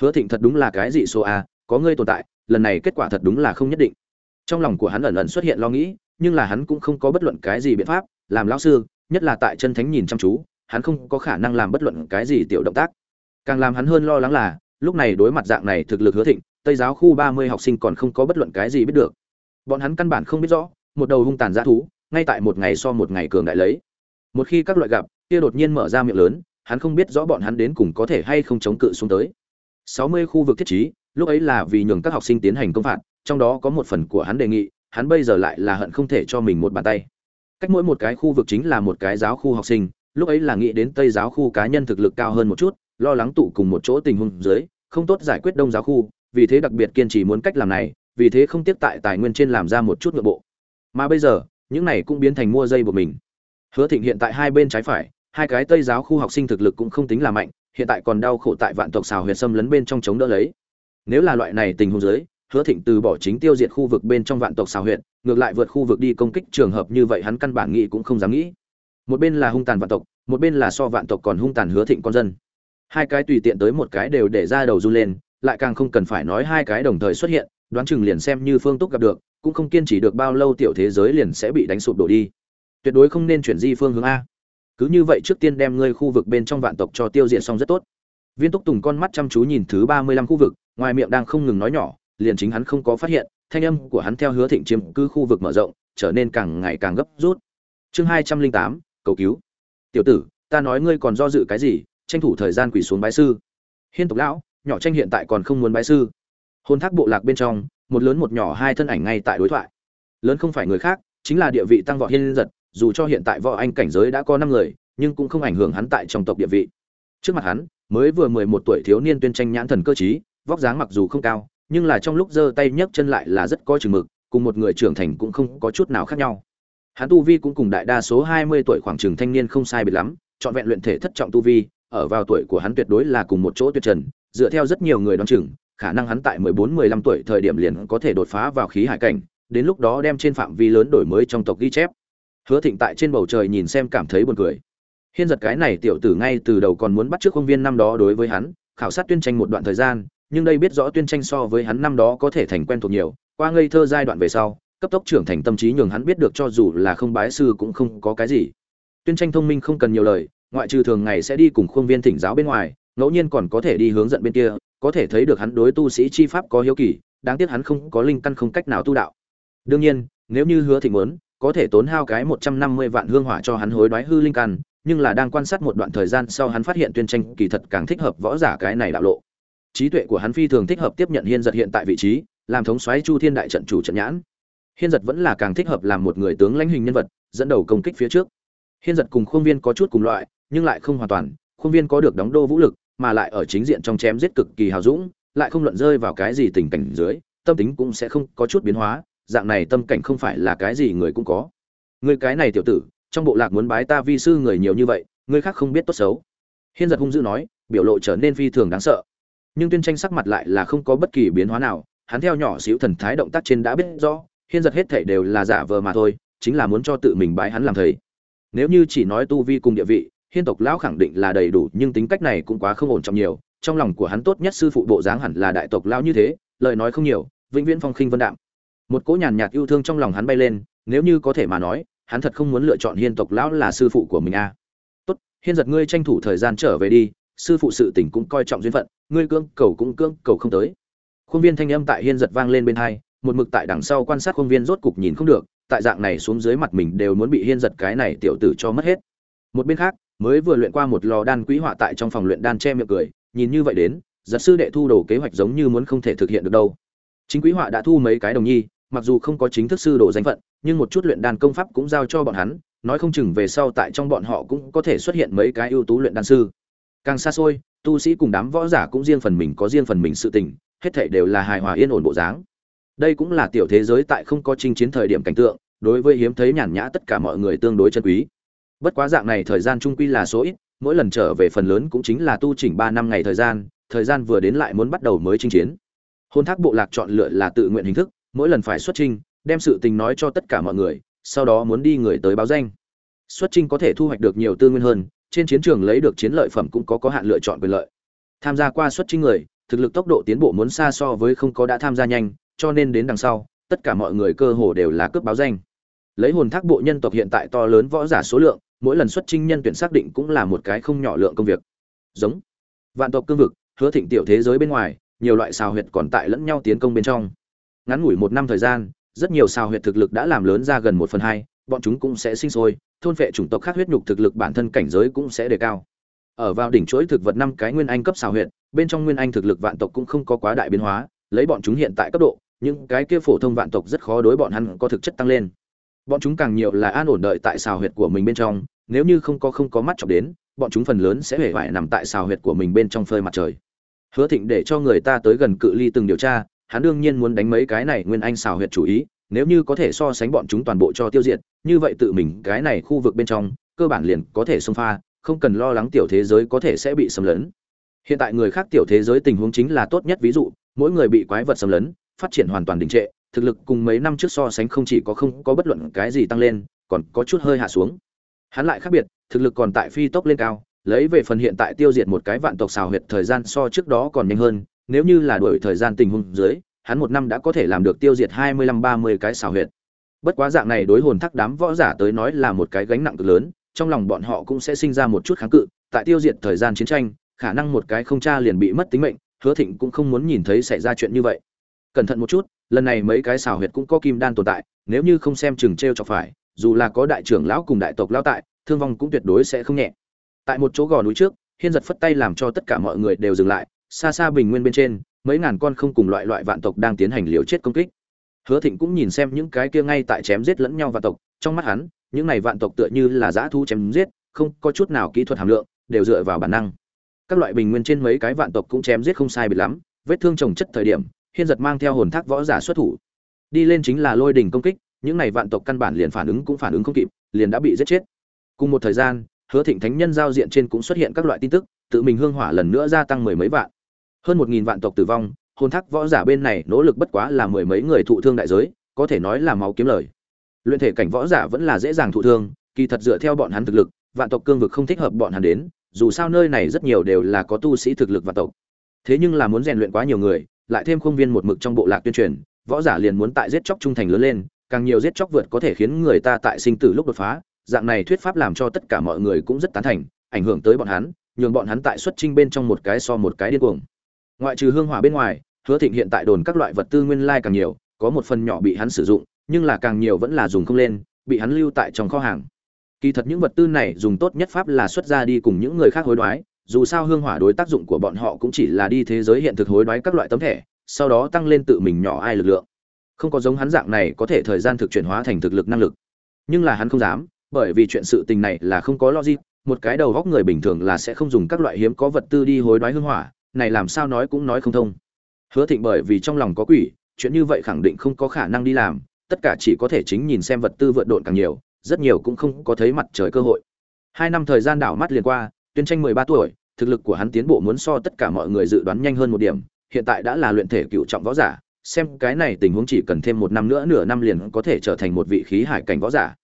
Hứa thịnh thật đúng là cái gì số a, có ngươi tồn tại, lần này kết quả thật đúng là không nhất định. Trong lòng của hắn ẩn ẩn xuất hiện lo nghĩ, nhưng là hắn cũng không có bất luận cái gì biện pháp, làm lão sư, nhất là tại chân thánh nhìn chăm chú hắn không có khả năng làm bất luận cái gì tiểu động tác. Càng làm hắn hơn lo lắng là, lúc này đối mặt dạng này thực lực hứa thịnh, tây giáo khu ba mươi học sinh còn không có bất luận cái gì biết được. Bọn hắn căn bản không biết rõ, một đầu hung tàn dã thú, ngay tại một ngày so một ngày cường đại lấy. Một khi các loại gặp, kia đột nhiên mở ra miệng lớn, hắn không biết rõ bọn hắn đến cùng có thể hay không chống cự xuống tới. Sáu mươi khu vực thiết trí, lúc ấy là vì nhường các học sinh tiến hành công phạt, trong đó có một phần của hắn đề nghị, hắn bây giờ lại là hận không thể cho mình một bàn tay. Cách mỗi một cái khu vực chính là một cái giáo khu học sinh lúc ấy là nghĩ đến tây giáo khu cá nhân thực lực cao hơn một chút, lo lắng tụ cùng một chỗ tình huống dưới, không tốt giải quyết đông giáo khu, vì thế đặc biệt kiên trì muốn cách làm này, vì thế không tiếp tại tài nguyên trên làm ra một chút nội bộ. Mà bây giờ, những này cũng biến thành mua dây của mình. Hứa thịnh hiện tại hai bên trái phải, hai cái tây giáo khu học sinh thực lực cũng không tính là mạnh, hiện tại còn đau khổ tại vạn tộc xào huyệt xâm lấn bên trong chống đỡ lấy. Nếu là loại này tình huống dưới, hứa thịnh từ bỏ chính tiêu diệt khu vực bên trong vạn tộc xào huyệt, ngược lại vượt khu vực đi công kích trường hợp như vậy hắn căn bản nghĩ cũng không dám nghĩ một bên là hung tàn vạn tộc, một bên là so vạn tộc còn hung tàn hứa thịnh con dân. Hai cái tùy tiện tới một cái đều để ra đầu run lên, lại càng không cần phải nói hai cái đồng thời xuất hiện, đoán chừng liền xem như phương túc gặp được, cũng không kiên trì được bao lâu tiểu thế giới liền sẽ bị đánh sụp đổ đi. Tuyệt đối không nên chuyển di phương hướng a. Cứ như vậy trước tiên đem ngươi khu vực bên trong vạn tộc cho tiêu diệt xong rất tốt. Viên túc tùng con mắt chăm chú nhìn thứ ba mươi lăm khu vực, ngoài miệng đang không ngừng nói nhỏ, liền chính hắn không có phát hiện, thanh âm của hắn theo hứa thịnh chiếm cứ khu vực mở rộng, trở nên càng ngày càng gấp rút. Chương hai trăm linh tám cầu cứu. Tiểu tử, ta nói ngươi còn do dự cái gì, tranh thủ thời gian quỳ xuống bái sư. Hiên tộc lão, nhỏ tranh hiện tại còn không muốn bái sư. Hôn thác bộ lạc bên trong, một lớn một nhỏ hai thân ảnh ngay tại đối thoại. Lớn không phải người khác, chính là địa vị tăng võ hiên giật, dù cho hiện tại võ anh cảnh giới đã có năm người, nhưng cũng không ảnh hưởng hắn tại trong tộc địa vị. Trước mặt hắn, mới vừa mười một tuổi thiếu niên tuyên tranh nhãn thần cơ chí vóc dáng mặc dù không cao, nhưng là trong lúc giơ tay nhấc chân lại là rất có chừng mực, cùng một người trưởng thành cũng không có chút nào khác nhau hắn tu vi cũng cùng đại đa số hai mươi tuổi khoảng trường thanh niên không sai biệt lắm, trọn vẹn luyện thể thất trọng tu vi, ở vào tuổi của hắn tuyệt đối là cùng một chỗ tuyệt trần, dựa theo rất nhiều người đoán chừng, khả năng hắn tại mười bốn, mười lăm tuổi thời điểm liền có thể đột phá vào khí hải cảnh, đến lúc đó đem trên phạm vi lớn đổi mới trong tộc ghi chép. Hứa thịnh tại trên bầu trời nhìn xem cảm thấy buồn cười. Hiên giật cái này tiểu tử ngay từ đầu còn muốn bắt trước công viên năm đó đối với hắn, khảo sát tuyên tranh một đoạn thời gian, nhưng đây biết rõ tuyên tranh so với hắn năm đó có thể thành quen thuộc nhiều, qua ngây thơ giai đoạn về sau cấp tốc trưởng thành tâm trí nhường hắn biết được cho dù là không bái sư cũng không có cái gì. Tuyên tranh thông minh không cần nhiều lời, ngoại trừ thường ngày sẽ đi cùng khuôn viên thỉnh giáo bên ngoài, ngẫu nhiên còn có thể đi hướng dẫn bên kia, có thể thấy được hắn đối tu sĩ chi pháp có hiếu kỳ, đáng tiếc hắn không có linh căn không cách nào tu đạo. Đương nhiên, nếu như hứa thịnh muốn, có thể tốn hao cái một trăm năm mươi vạn hương hỏa cho hắn hối đoái hư linh căn, nhưng là đang quan sát một đoạn thời gian sau hắn phát hiện tuyên tranh kỳ thật càng thích hợp võ giả cái này đạo lộ. Trí tuệ của hắn phi thường thích hợp tiếp nhận hiên giật hiện tại vị trí, làm thống soái chu thiên đại trận chủ trận nhãn hiên giật vẫn là càng thích hợp làm một người tướng lãnh hình nhân vật, dẫn đầu công kích phía trước. Hiên giật cùng khuôn viên có chút cùng loại, nhưng lại không hoàn toàn. Khuôn viên có được đóng đô vũ lực, mà lại ở chính diện trong chém giết cực kỳ hào dũng, lại không luận rơi vào cái gì tình cảnh dưới, tâm tính cũng sẽ không có chút biến hóa, dạng này tâm cảnh không phải là cái gì người cũng có. Người cái này tiểu tử, trong bộ lạc muốn bái ta vi sư người nhiều như vậy người khác không biết tốt xấu. Hiên giật hung dữ nói, biểu lộ trở nên phi thường đáng sợ. Nhưng tuyên tranh sắc mặt lại là không có bất kỳ biến hóa nào, hắn theo nhỏ xíu thần thái động tác trên đã biết rõ hiên giật hết thảy đều là giả vờ mà thôi, chính là muốn cho tự mình bái hắn làm thầy. Nếu như chỉ nói tu vi cùng địa vị, hiên tộc lão khẳng định là đầy đủ, nhưng tính cách này cũng quá không ổn trọng nhiều, trong lòng của hắn tốt nhất sư phụ bộ dáng hẳn là đại tộc lão như thế, lời nói không nhiều, vĩnh viễn phong khinh vân đạm. Một cỗ nhàn nhạt yêu thương trong lòng hắn bay lên, nếu như có thể mà nói, hắn thật không muốn lựa chọn hiên tộc lão là sư phụ của mình a. À. tốt, hiên giật ngươi tranh thủ thời gian trở về đi, sư phụ sự tình cũng coi trọng duyên phận, ngươi cương cầu cũng cương cầu không tới. Khuôn viên thanh âm tại hiên giật vang lên bên hai một mực tại đằng sau quan sát công viên rốt cục nhìn không được, tại dạng này xuống dưới mặt mình đều muốn bị hiên giật cái này tiểu tử cho mất hết. Một bên khác, mới vừa luyện qua một lò đan quý họa tại trong phòng luyện đan che miệng cười, nhìn như vậy đến, giật sư đệ thu đồ kế hoạch giống như muốn không thể thực hiện được đâu. Chính quý họa đã thu mấy cái đồng nhi, mặc dù không có chính thức sư đồ danh phận, nhưng một chút luyện đan công pháp cũng giao cho bọn hắn, nói không chừng về sau tại trong bọn họ cũng có thể xuất hiện mấy cái ưu tú luyện đan sư. Càng xa xôi, tu sĩ cùng đám võ giả cũng riêng phần mình có riêng phần mình sự tình, hết thảy đều là hài hòa yên ổn bộ dáng đây cũng là tiểu thế giới tại không có chinh chiến thời điểm cảnh tượng, đối với hiếm thấy nhàn nhã tất cả mọi người tương đối chân quý. Bất quá dạng này thời gian trung quy là số ít, mỗi lần trở về phần lớn cũng chính là tu chỉnh ba năm ngày thời gian thời gian vừa đến lại muốn bắt đầu mới chinh chiến. Hôn thác bộ lạc chọn lựa là tự nguyện hình thức, mỗi lần phải xuất trình đem sự tình nói cho tất cả mọi người, sau đó muốn đi người tới báo danh. Xuất trình có thể thu hoạch được nhiều tư nguyên hơn, trên chiến trường lấy được chiến lợi phẩm cũng có có hạn lựa chọn quyền lợi. Tham gia qua xuất trình người, thực lực tốc độ tiến bộ muốn xa so với không có đã tham gia nhanh cho nên đến đằng sau, tất cả mọi người cơ hồ đều là cướp báo danh. Lấy hồn thác bộ nhân tộc hiện tại to lớn võ giả số lượng, mỗi lần xuất trinh nhân tuyển xác định cũng là một cái không nhỏ lượng công việc. Giống. Vạn tộc cương vực, hứa thịnh tiểu thế giới bên ngoài, nhiều loại xào huyệt còn tại lẫn nhau tiến công bên trong. Ngắn ngủi một năm thời gian, rất nhiều xào huyệt thực lực đã làm lớn ra gần một phần hai, bọn chúng cũng sẽ sinh sôi, thôn phệ chủng tộc khác huyết nhục thực lực bản thân cảnh giới cũng sẽ đề cao. Ở vào đỉnh chuỗi thực vật năm cái nguyên anh cấp xào huyệt, bên trong nguyên anh thực lực vạn tộc cũng không có quá đại biến hóa, lấy bọn chúng hiện tại cấp độ những cái kia phổ thông vạn tộc rất khó đối bọn hắn có thực chất tăng lên. Bọn chúng càng nhiều là an ổn đợi tại xào huyệt của mình bên trong, nếu như không có không có mắt chọc đến, bọn chúng phần lớn sẽ hề vải nằm tại xào huyệt của mình bên trong phơi mặt trời. Hứa thịnh để cho người ta tới gần cự ly từng điều tra, hắn đương nhiên muốn đánh mấy cái này nguyên anh xào huyệt chủ ý, nếu như có thể so sánh bọn chúng toàn bộ cho tiêu diệt, như vậy tự mình cái này khu vực bên trong, cơ bản liền có thể xông pha, không cần lo lắng tiểu thế giới có thể sẽ bị xâm lấn. Hiện tại người khác tiểu thế giới tình huống chính là tốt nhất ví dụ, mỗi người bị quái vật xâm lấn phát triển hoàn toàn đình trệ, thực lực cùng mấy năm trước so sánh không chỉ có không có bất luận cái gì tăng lên, còn có chút hơi hạ xuống. Hắn lại khác biệt, thực lực còn tại phi tốc lên cao, lấy về phần hiện tại tiêu diệt một cái vạn tộc xào huyệt thời gian so trước đó còn nhanh hơn, nếu như là đổi thời gian tình huống dưới, hắn một năm đã có thể làm được tiêu diệt hai mươi lăm ba mươi cái xào huyệt. Bất quá dạng này đối hồn thắc đám võ giả tới nói là một cái gánh nặng cực lớn, trong lòng bọn họ cũng sẽ sinh ra một chút kháng cự, tại tiêu diệt thời gian chiến tranh, khả năng một cái không cha liền bị mất tính mệnh, hứa thịnh cũng không muốn nhìn thấy xảy ra chuyện như vậy cẩn thận một chút, lần này mấy cái xào huyệt cũng có kim đan tồn tại, nếu như không xem chừng t r e o chọc phải, dù là có đại trưởng lão cùng đại tộc lão tại, thương vong cũng tuyệt đối sẽ không nhẹ. Tại một chỗ gò núi trước, hiên giật phất tay làm cho tất cả mọi người đều dừng lại, xa xa bình nguyên bên trên, mấy ngàn con không cùng loại loại vạn tộc đang tiến hành liều chết công kích. Hứa thịnh cũng nhìn xem những cái kia ngay tại chém giết lẫn nhau vạn tộc, trong mắt hắn, những này vạn tộc tựa như là dã thu chém giết, không có chút nào kỹ thuật hàm lượng, đều dựa vào bản năng. Các loại bình nguyên trên mấy cái vạn tộc cũng chém giết không sai biệt lắm, vết thương trồng chất thời điểm hiên giật mang theo hồn thác võ giả xuất thủ. Đi lên chính là lôi đỉnh công kích, những này vạn tộc căn bản liền phản ứng cũng phản ứng không kịp, liền đã bị giết chết. Cùng một thời gian, hứa thịnh thánh nhân giao diện trên cũng xuất hiện các loại tin tức, tự mình hương hỏa lần nữa gia tăng mười mấy vạn. Hơn một nghìn vạn tộc tử vong, hồn thác võ giả bên này nỗ lực bất quá là mười mấy người thụ thương đại giới, có thể nói là máu kiếm lời. Luyện thể cảnh võ giả vẫn là dễ dàng thụ thương, kỳ thật dựa theo bọn hắn thực lực, vạn tộc cương vực không thích hợp bọn hắn đến, dù sao nơi này rất nhiều đều là có tu sĩ thực lực vạn tộc. Thế nhưng là muốn rèn luyện quá nhiều người lại thêm không viên một mực trong bộ lạc tuyên truyền, võ giả liền muốn tại giết chóc trung thành lớn lên, càng nhiều giết chóc vượt có thể khiến người ta tại sinh tử lúc đột phá. Dạng này thuyết pháp làm cho tất cả mọi người cũng rất tán thành, ảnh hưởng tới bọn hắn, nhường bọn hắn tại xuất trinh bên trong một cái so một cái điên cuồng. Ngoại trừ hương hỏa bên ngoài, hứa thịnh hiện tại đồn các loại vật tư nguyên lai càng nhiều, có một phần nhỏ bị hắn sử dụng, nhưng là càng nhiều vẫn là dùng không lên, bị hắn lưu tại trong kho hàng. Kỳ thật những vật tư này dùng tốt nhất pháp là xuất ra đi cùng những người khác hối đoái dù sao hương hỏa đối tác dụng của bọn họ cũng chỉ là đi thế giới hiện thực hối đoái các loại tấm thẻ, sau đó tăng lên tự mình nhỏ ai lực lượng. Không có giống hắn dạng này có thể thời gian thực chuyển hóa thành thực lực năng lực. Nhưng là hắn không dám, bởi vì chuyện sự tình này là không có logic, một cái đầu góc người bình thường là sẽ không dùng các loại hiếm có vật tư đi hối đoái hương hỏa, này làm sao nói cũng nói không thông. Hứa thịnh bởi vì trong lòng có quỷ, chuyện như vậy khẳng định không có khả năng đi làm, tất cả chỉ có thể chính nhìn xem vật tư vượt độn càng nhiều, rất nhiều cũng không có thấy mặt trời cơ hội. Hai năm thời gian đảo mắt liền qua tuyên tranh mười ba tuổi, thực lực của hắn tiến bộ muốn so tất cả mọi người dự đoán nhanh hơn một điểm, hiện tại đã là luyện thể cựu trọng võ giả, xem cái này tình huống chỉ cần thêm một năm nữa, nửa năm liền có thể trở thành một vị khí hải cảnh võ giả.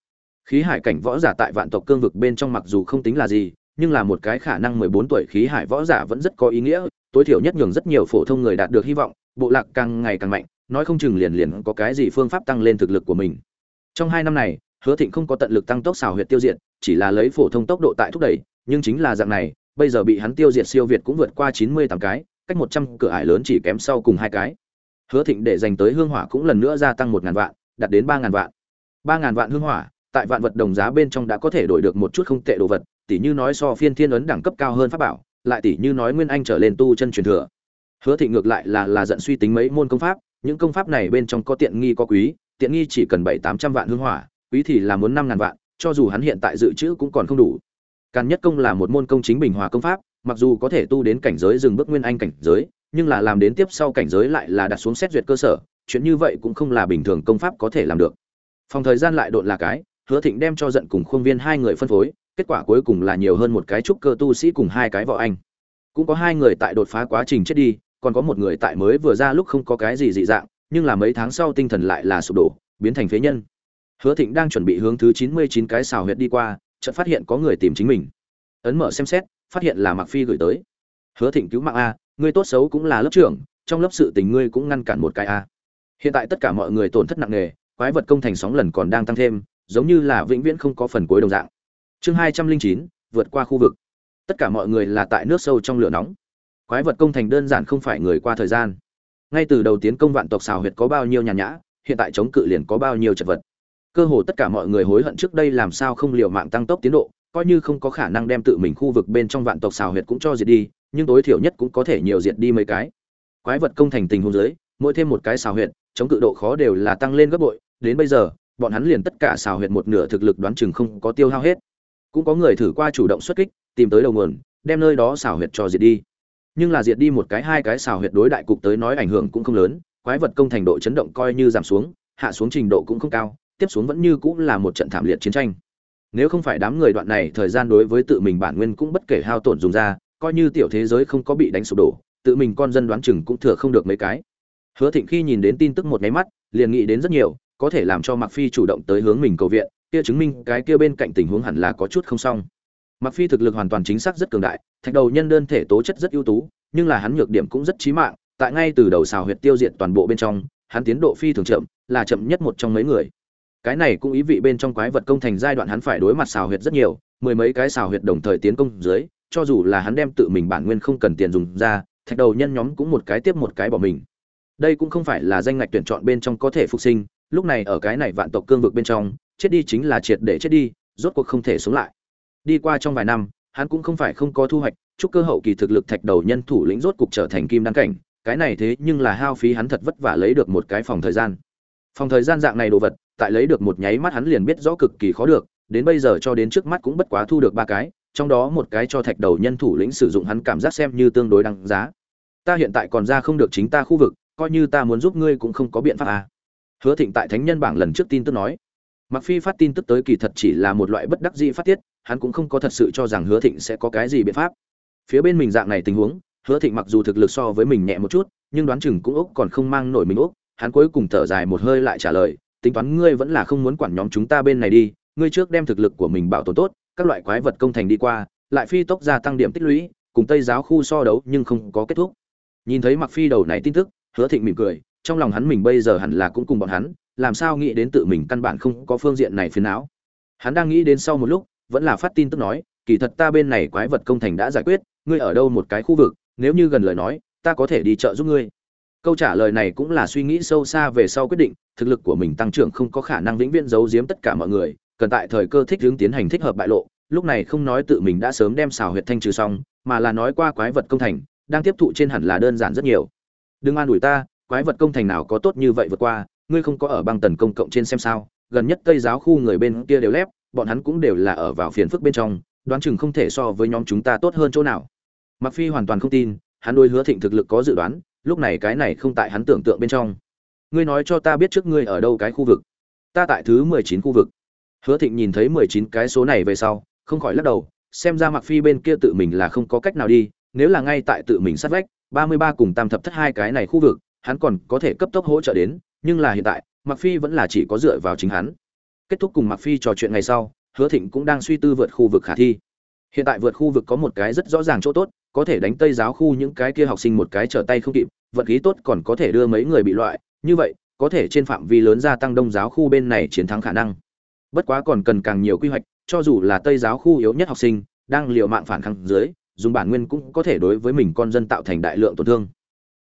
Khí hải cảnh võ giả tại vạn tộc cương vực bên trong mặc dù không tính là gì, nhưng là một cái khả năng mười bốn tuổi khí hải võ giả vẫn rất có ý nghĩa, tối thiểu nhất nhường rất nhiều phổ thông người đạt được hy vọng, bộ lạc càng ngày càng mạnh, nói không chừng liền liền có cái gì phương pháp tăng lên thực lực của mình. Trong hai năm này, hứa thịnh không có tận lực tăng tốc xào huyệt tiêu diệt, chỉ là lấy phổ thông tốc độ tại thúc đẩy nhưng chính là dạng này, bây giờ bị hắn tiêu diệt siêu việt cũng vượt qua chín mươi tám cái, cách một trăm cửa ải lớn chỉ kém sau cùng hai cái. Hứa thịnh để dành tới hương hỏa cũng lần nữa gia tăng một ngàn vạn, đạt đến ba ngàn vạn. Ba ngàn vạn hương hỏa, tại vạn vật đồng giá bên trong đã có thể đổi được một chút không tệ đồ vật, tỉ như nói so phiên thiên ấn đẳng cấp cao hơn pháp bảo, lại tỉ như nói nguyên anh trở lên tu chân truyền thừa. Hứa thịnh ngược lại là là giận suy tính mấy môn công pháp, những công pháp này bên trong có tiện nghi có quý, tiện nghi chỉ cần bảy tám trăm vạn hương hỏa, quý thì là muốn năm ngàn vạn, cho dù hắn hiện tại dự trữ cũng còn không đủ càn nhất công là một môn công chính bình hòa công pháp, mặc dù có thể tu đến cảnh giới dừng bước nguyên anh cảnh giới, nhưng là làm đến tiếp sau cảnh giới lại là đặt xuống xét duyệt cơ sở, chuyện như vậy cũng không là bình thường công pháp có thể làm được. Phòng thời gian lại độn là cái, hứa thịnh đem cho giận cùng khuôn viên hai người phân phối, kết quả cuối cùng là nhiều hơn một cái trúc cơ tu sĩ cùng hai cái võ anh. Cũng có hai người tại đột phá quá trình chết đi, còn có một người tại mới vừa ra lúc không có cái gì dị dạng, nhưng là mấy tháng sau tinh thần lại là sụp đổ, biến thành phế nhân. Hứa thịnh đang chuẩn bị hướng thứ chín mươi chín cái xào huyệt đi qua chợt phát hiện có người tìm chính mình. Ấn mở xem xét, phát hiện là mặc phi gửi tới. Hứa thịnh cứu mạng a ngươi tốt xấu cũng là lớp trưởng, trong lớp sự tình ngươi cũng ngăn cản một cái a. Hiện tại tất cả mọi người tổn thất nặng nề, quái vật công thành sóng lần còn đang tăng thêm, giống như là vĩnh viễn không có phần cuối đồng dạng. Chương hai trăm linh chín, vượt qua khu vực. Tất cả mọi người là tại nước sâu trong lửa nóng. Quái vật công thành đơn giản không phải người qua thời gian. Ngay từ đầu tiến công vạn tộc xào huyệt có bao nhiêu nhàn nhã, hiện tại chống cự liền có bao nhiêu chật vật cơ hồ tất cả mọi người hối hận trước đây làm sao không liều mạng tăng tốc tiến độ, coi như không có khả năng đem tự mình khu vực bên trong vạn tộc xào huyệt cũng cho diệt đi, nhưng tối thiểu nhất cũng có thể nhiều diệt đi mấy cái. Quái vật công thành tình hôn giới mỗi thêm một cái xào huyệt, chống cự độ khó đều là tăng lên gấp bội, đến bây giờ, bọn hắn liền tất cả xào huyệt một nửa thực lực đoán chừng không có tiêu hao hết. Cũng có người thử qua chủ động xuất kích, tìm tới đầu nguồn, đem nơi đó xào huyệt cho diệt đi. Nhưng là diệt đi một cái hai cái xào huyệt đối đại cục tới nói ảnh hưởng cũng không lớn, quái vật công thành độ chấn động coi như giảm xuống, hạ xuống trình độ cũng không cao tiếp xuống vẫn như cũng là một trận thảm liệt chiến tranh. Nếu không phải đám người đoạn này thời gian đối với tự mình bản nguyên cũng bất kể hao tổn dùng ra, coi như tiểu thế giới không có bị đánh sụp đổ, tự mình con dân đoán chừng cũng thừa không được mấy cái. Hứa thịnh khi nhìn đến tin tức một nháy mắt, liền nghĩ đến rất nhiều, có thể làm cho mặc phi chủ động tới hướng mình cầu viện, kia chứng minh cái kia bên cạnh tình huống hẳn là có chút không xong. Mặc phi thực lực hoàn toàn chính xác rất cường đại, thạch đầu nhân đơn thể tố chất rất ưu tú, nhưng là hắn nhược điểm cũng rất chí mạng, tại ngay từ đầu xào huyệt tiêu diệt toàn bộ bên trong, hắn tiến độ phi thường chậm, là chậm nhất một trong mấy người cái này cũng ý vị bên trong quái vật công thành giai đoạn hắn phải đối mặt xào huyệt rất nhiều, mười mấy cái xào huyệt đồng thời tiến công dưới, cho dù là hắn đem tự mình bản nguyên không cần tiền dùng ra, thạch đầu nhân nhóm cũng một cái tiếp một cái bỏ mình. Đây cũng không phải là danh ngạch tuyển chọn bên trong có thể phục sinh, lúc này ở cái này vạn tộc cương vực bên trong, chết đi chính là triệt để chết đi, rốt cuộc không thể sống lại. Đi qua trong vài năm, hắn cũng không phải không có thu hoạch, chúc cơ hậu kỳ thực lực thạch đầu nhân thủ lĩnh rốt cục trở thành kim đăng cảnh, cái này thế nhưng là hao phí hắn thật vất vả lấy được một cái phòng thời gian. Phòng thời gian dạng này đồ vật tại lấy được một nháy mắt hắn liền biết rõ cực kỳ khó được đến bây giờ cho đến trước mắt cũng bất quá thu được ba cái trong đó một cái cho thạch đầu nhân thủ lĩnh sử dụng hắn cảm giác xem như tương đối đáng giá. Ta hiện tại còn ra không được chính ta khu vực coi như ta muốn giúp ngươi cũng không có biện pháp à. hứa thịnh tại thánh nhân bảng lần trước tin tức nói. Mặc phi phát tin tức tới kỳ thật chỉ là một loại bất đắc dĩ phát tiết hắn cũng không có thật sự cho rằng hứa thịnh sẽ có cái gì biện pháp. Phía bên mình dạng này tình huống hứa thịnh mặc dù thực lực so với mình nhẹ một chút nhưng đoán chừng cũng ốc còn không mang nổi mình ốc, hắn cuối cùng thở dài một hơi lại trả lời tính toán ngươi vẫn là không muốn quản nhóm chúng ta bên này đi, ngươi trước đem thực lực của mình bảo tồn tốt, các loại quái vật công thành đi qua, lại phi tốc gia tăng điểm tích lũy, cùng tây giáo khu so đấu nhưng không có kết thúc. Nhìn thấy mặc phi đầu này tin tức, hứa thịnh mỉm cười, trong lòng hắn mình bây giờ hẳn là cũng cùng bọn hắn, làm sao nghĩ đến tự mình căn bản không có phương diện này phiền não. Hắn đang nghĩ đến sau một lúc, vẫn là phát tin tức nói, kỳ thật ta bên này quái vật công thành đã giải quyết, ngươi ở đâu một cái khu vực, nếu như gần lời nói, ta có thể đi chợ giúp ngươi câu trả lời này cũng là suy nghĩ sâu xa về sau quyết định, thực lực của mình tăng trưởng không có khả năng vĩnh viễn giấu giếm tất cả mọi người, cần tại thời cơ thích hướng tiến hành thích hợp bại lộ, lúc này không nói tự mình đã sớm đem xào huyệt thanh trừ xong, mà là nói qua quái vật công thành, đang tiếp thụ trên hẳn là đơn giản rất nhiều. Đừng an ủi ta, quái vật công thành nào có tốt như vậy vượt qua, ngươi không có ở băng tần công cộng trên xem sao, gần nhất tây giáo khu người bên kia đều lép, bọn hắn cũng đều là ở vào phiền phức bên trong, đoán chừng không thể so với nhóm chúng ta tốt hơn chỗ nào. Mặc phi hoàn toàn không tin, hắn đôi hứa thịnh thực lực có dự đoán lúc này cái này không tại hắn tưởng tượng bên trong. Ngươi nói cho ta biết trước ngươi ở đâu cái khu vực. Ta tại thứ mười chín khu vực. Hứa thịnh nhìn thấy mười chín cái số này về sau, không khỏi lắc đầu, xem ra mặc phi bên kia tự mình là không có cách nào đi, nếu là ngay tại tự mình sát vách, ba mươi ba cùng tam thập thất hai cái này khu vực, hắn còn có thể cấp tốc hỗ trợ đến, nhưng là hiện tại mặc phi vẫn là chỉ có dựa vào chính hắn. Kết thúc cùng mặc phi trò chuyện ngày sau, hứa thịnh cũng đang suy tư vượt khu vực khả thi hiện tại vượt khu vực có một cái rất rõ ràng chỗ tốt, có thể đánh tây giáo khu những cái kia học sinh một cái trở tay không kịp, vận khí tốt còn có thể đưa mấy người bị loại, như vậy, có thể trên phạm vi lớn gia tăng đông giáo khu bên này chiến thắng khả năng. Bất quá còn cần càng nhiều quy hoạch, cho dù là tây giáo khu yếu nhất học sinh, đang liều mạng phản kháng dưới, dùng bản nguyên cũng có thể đối với mình con dân tạo thành đại lượng tổn thương.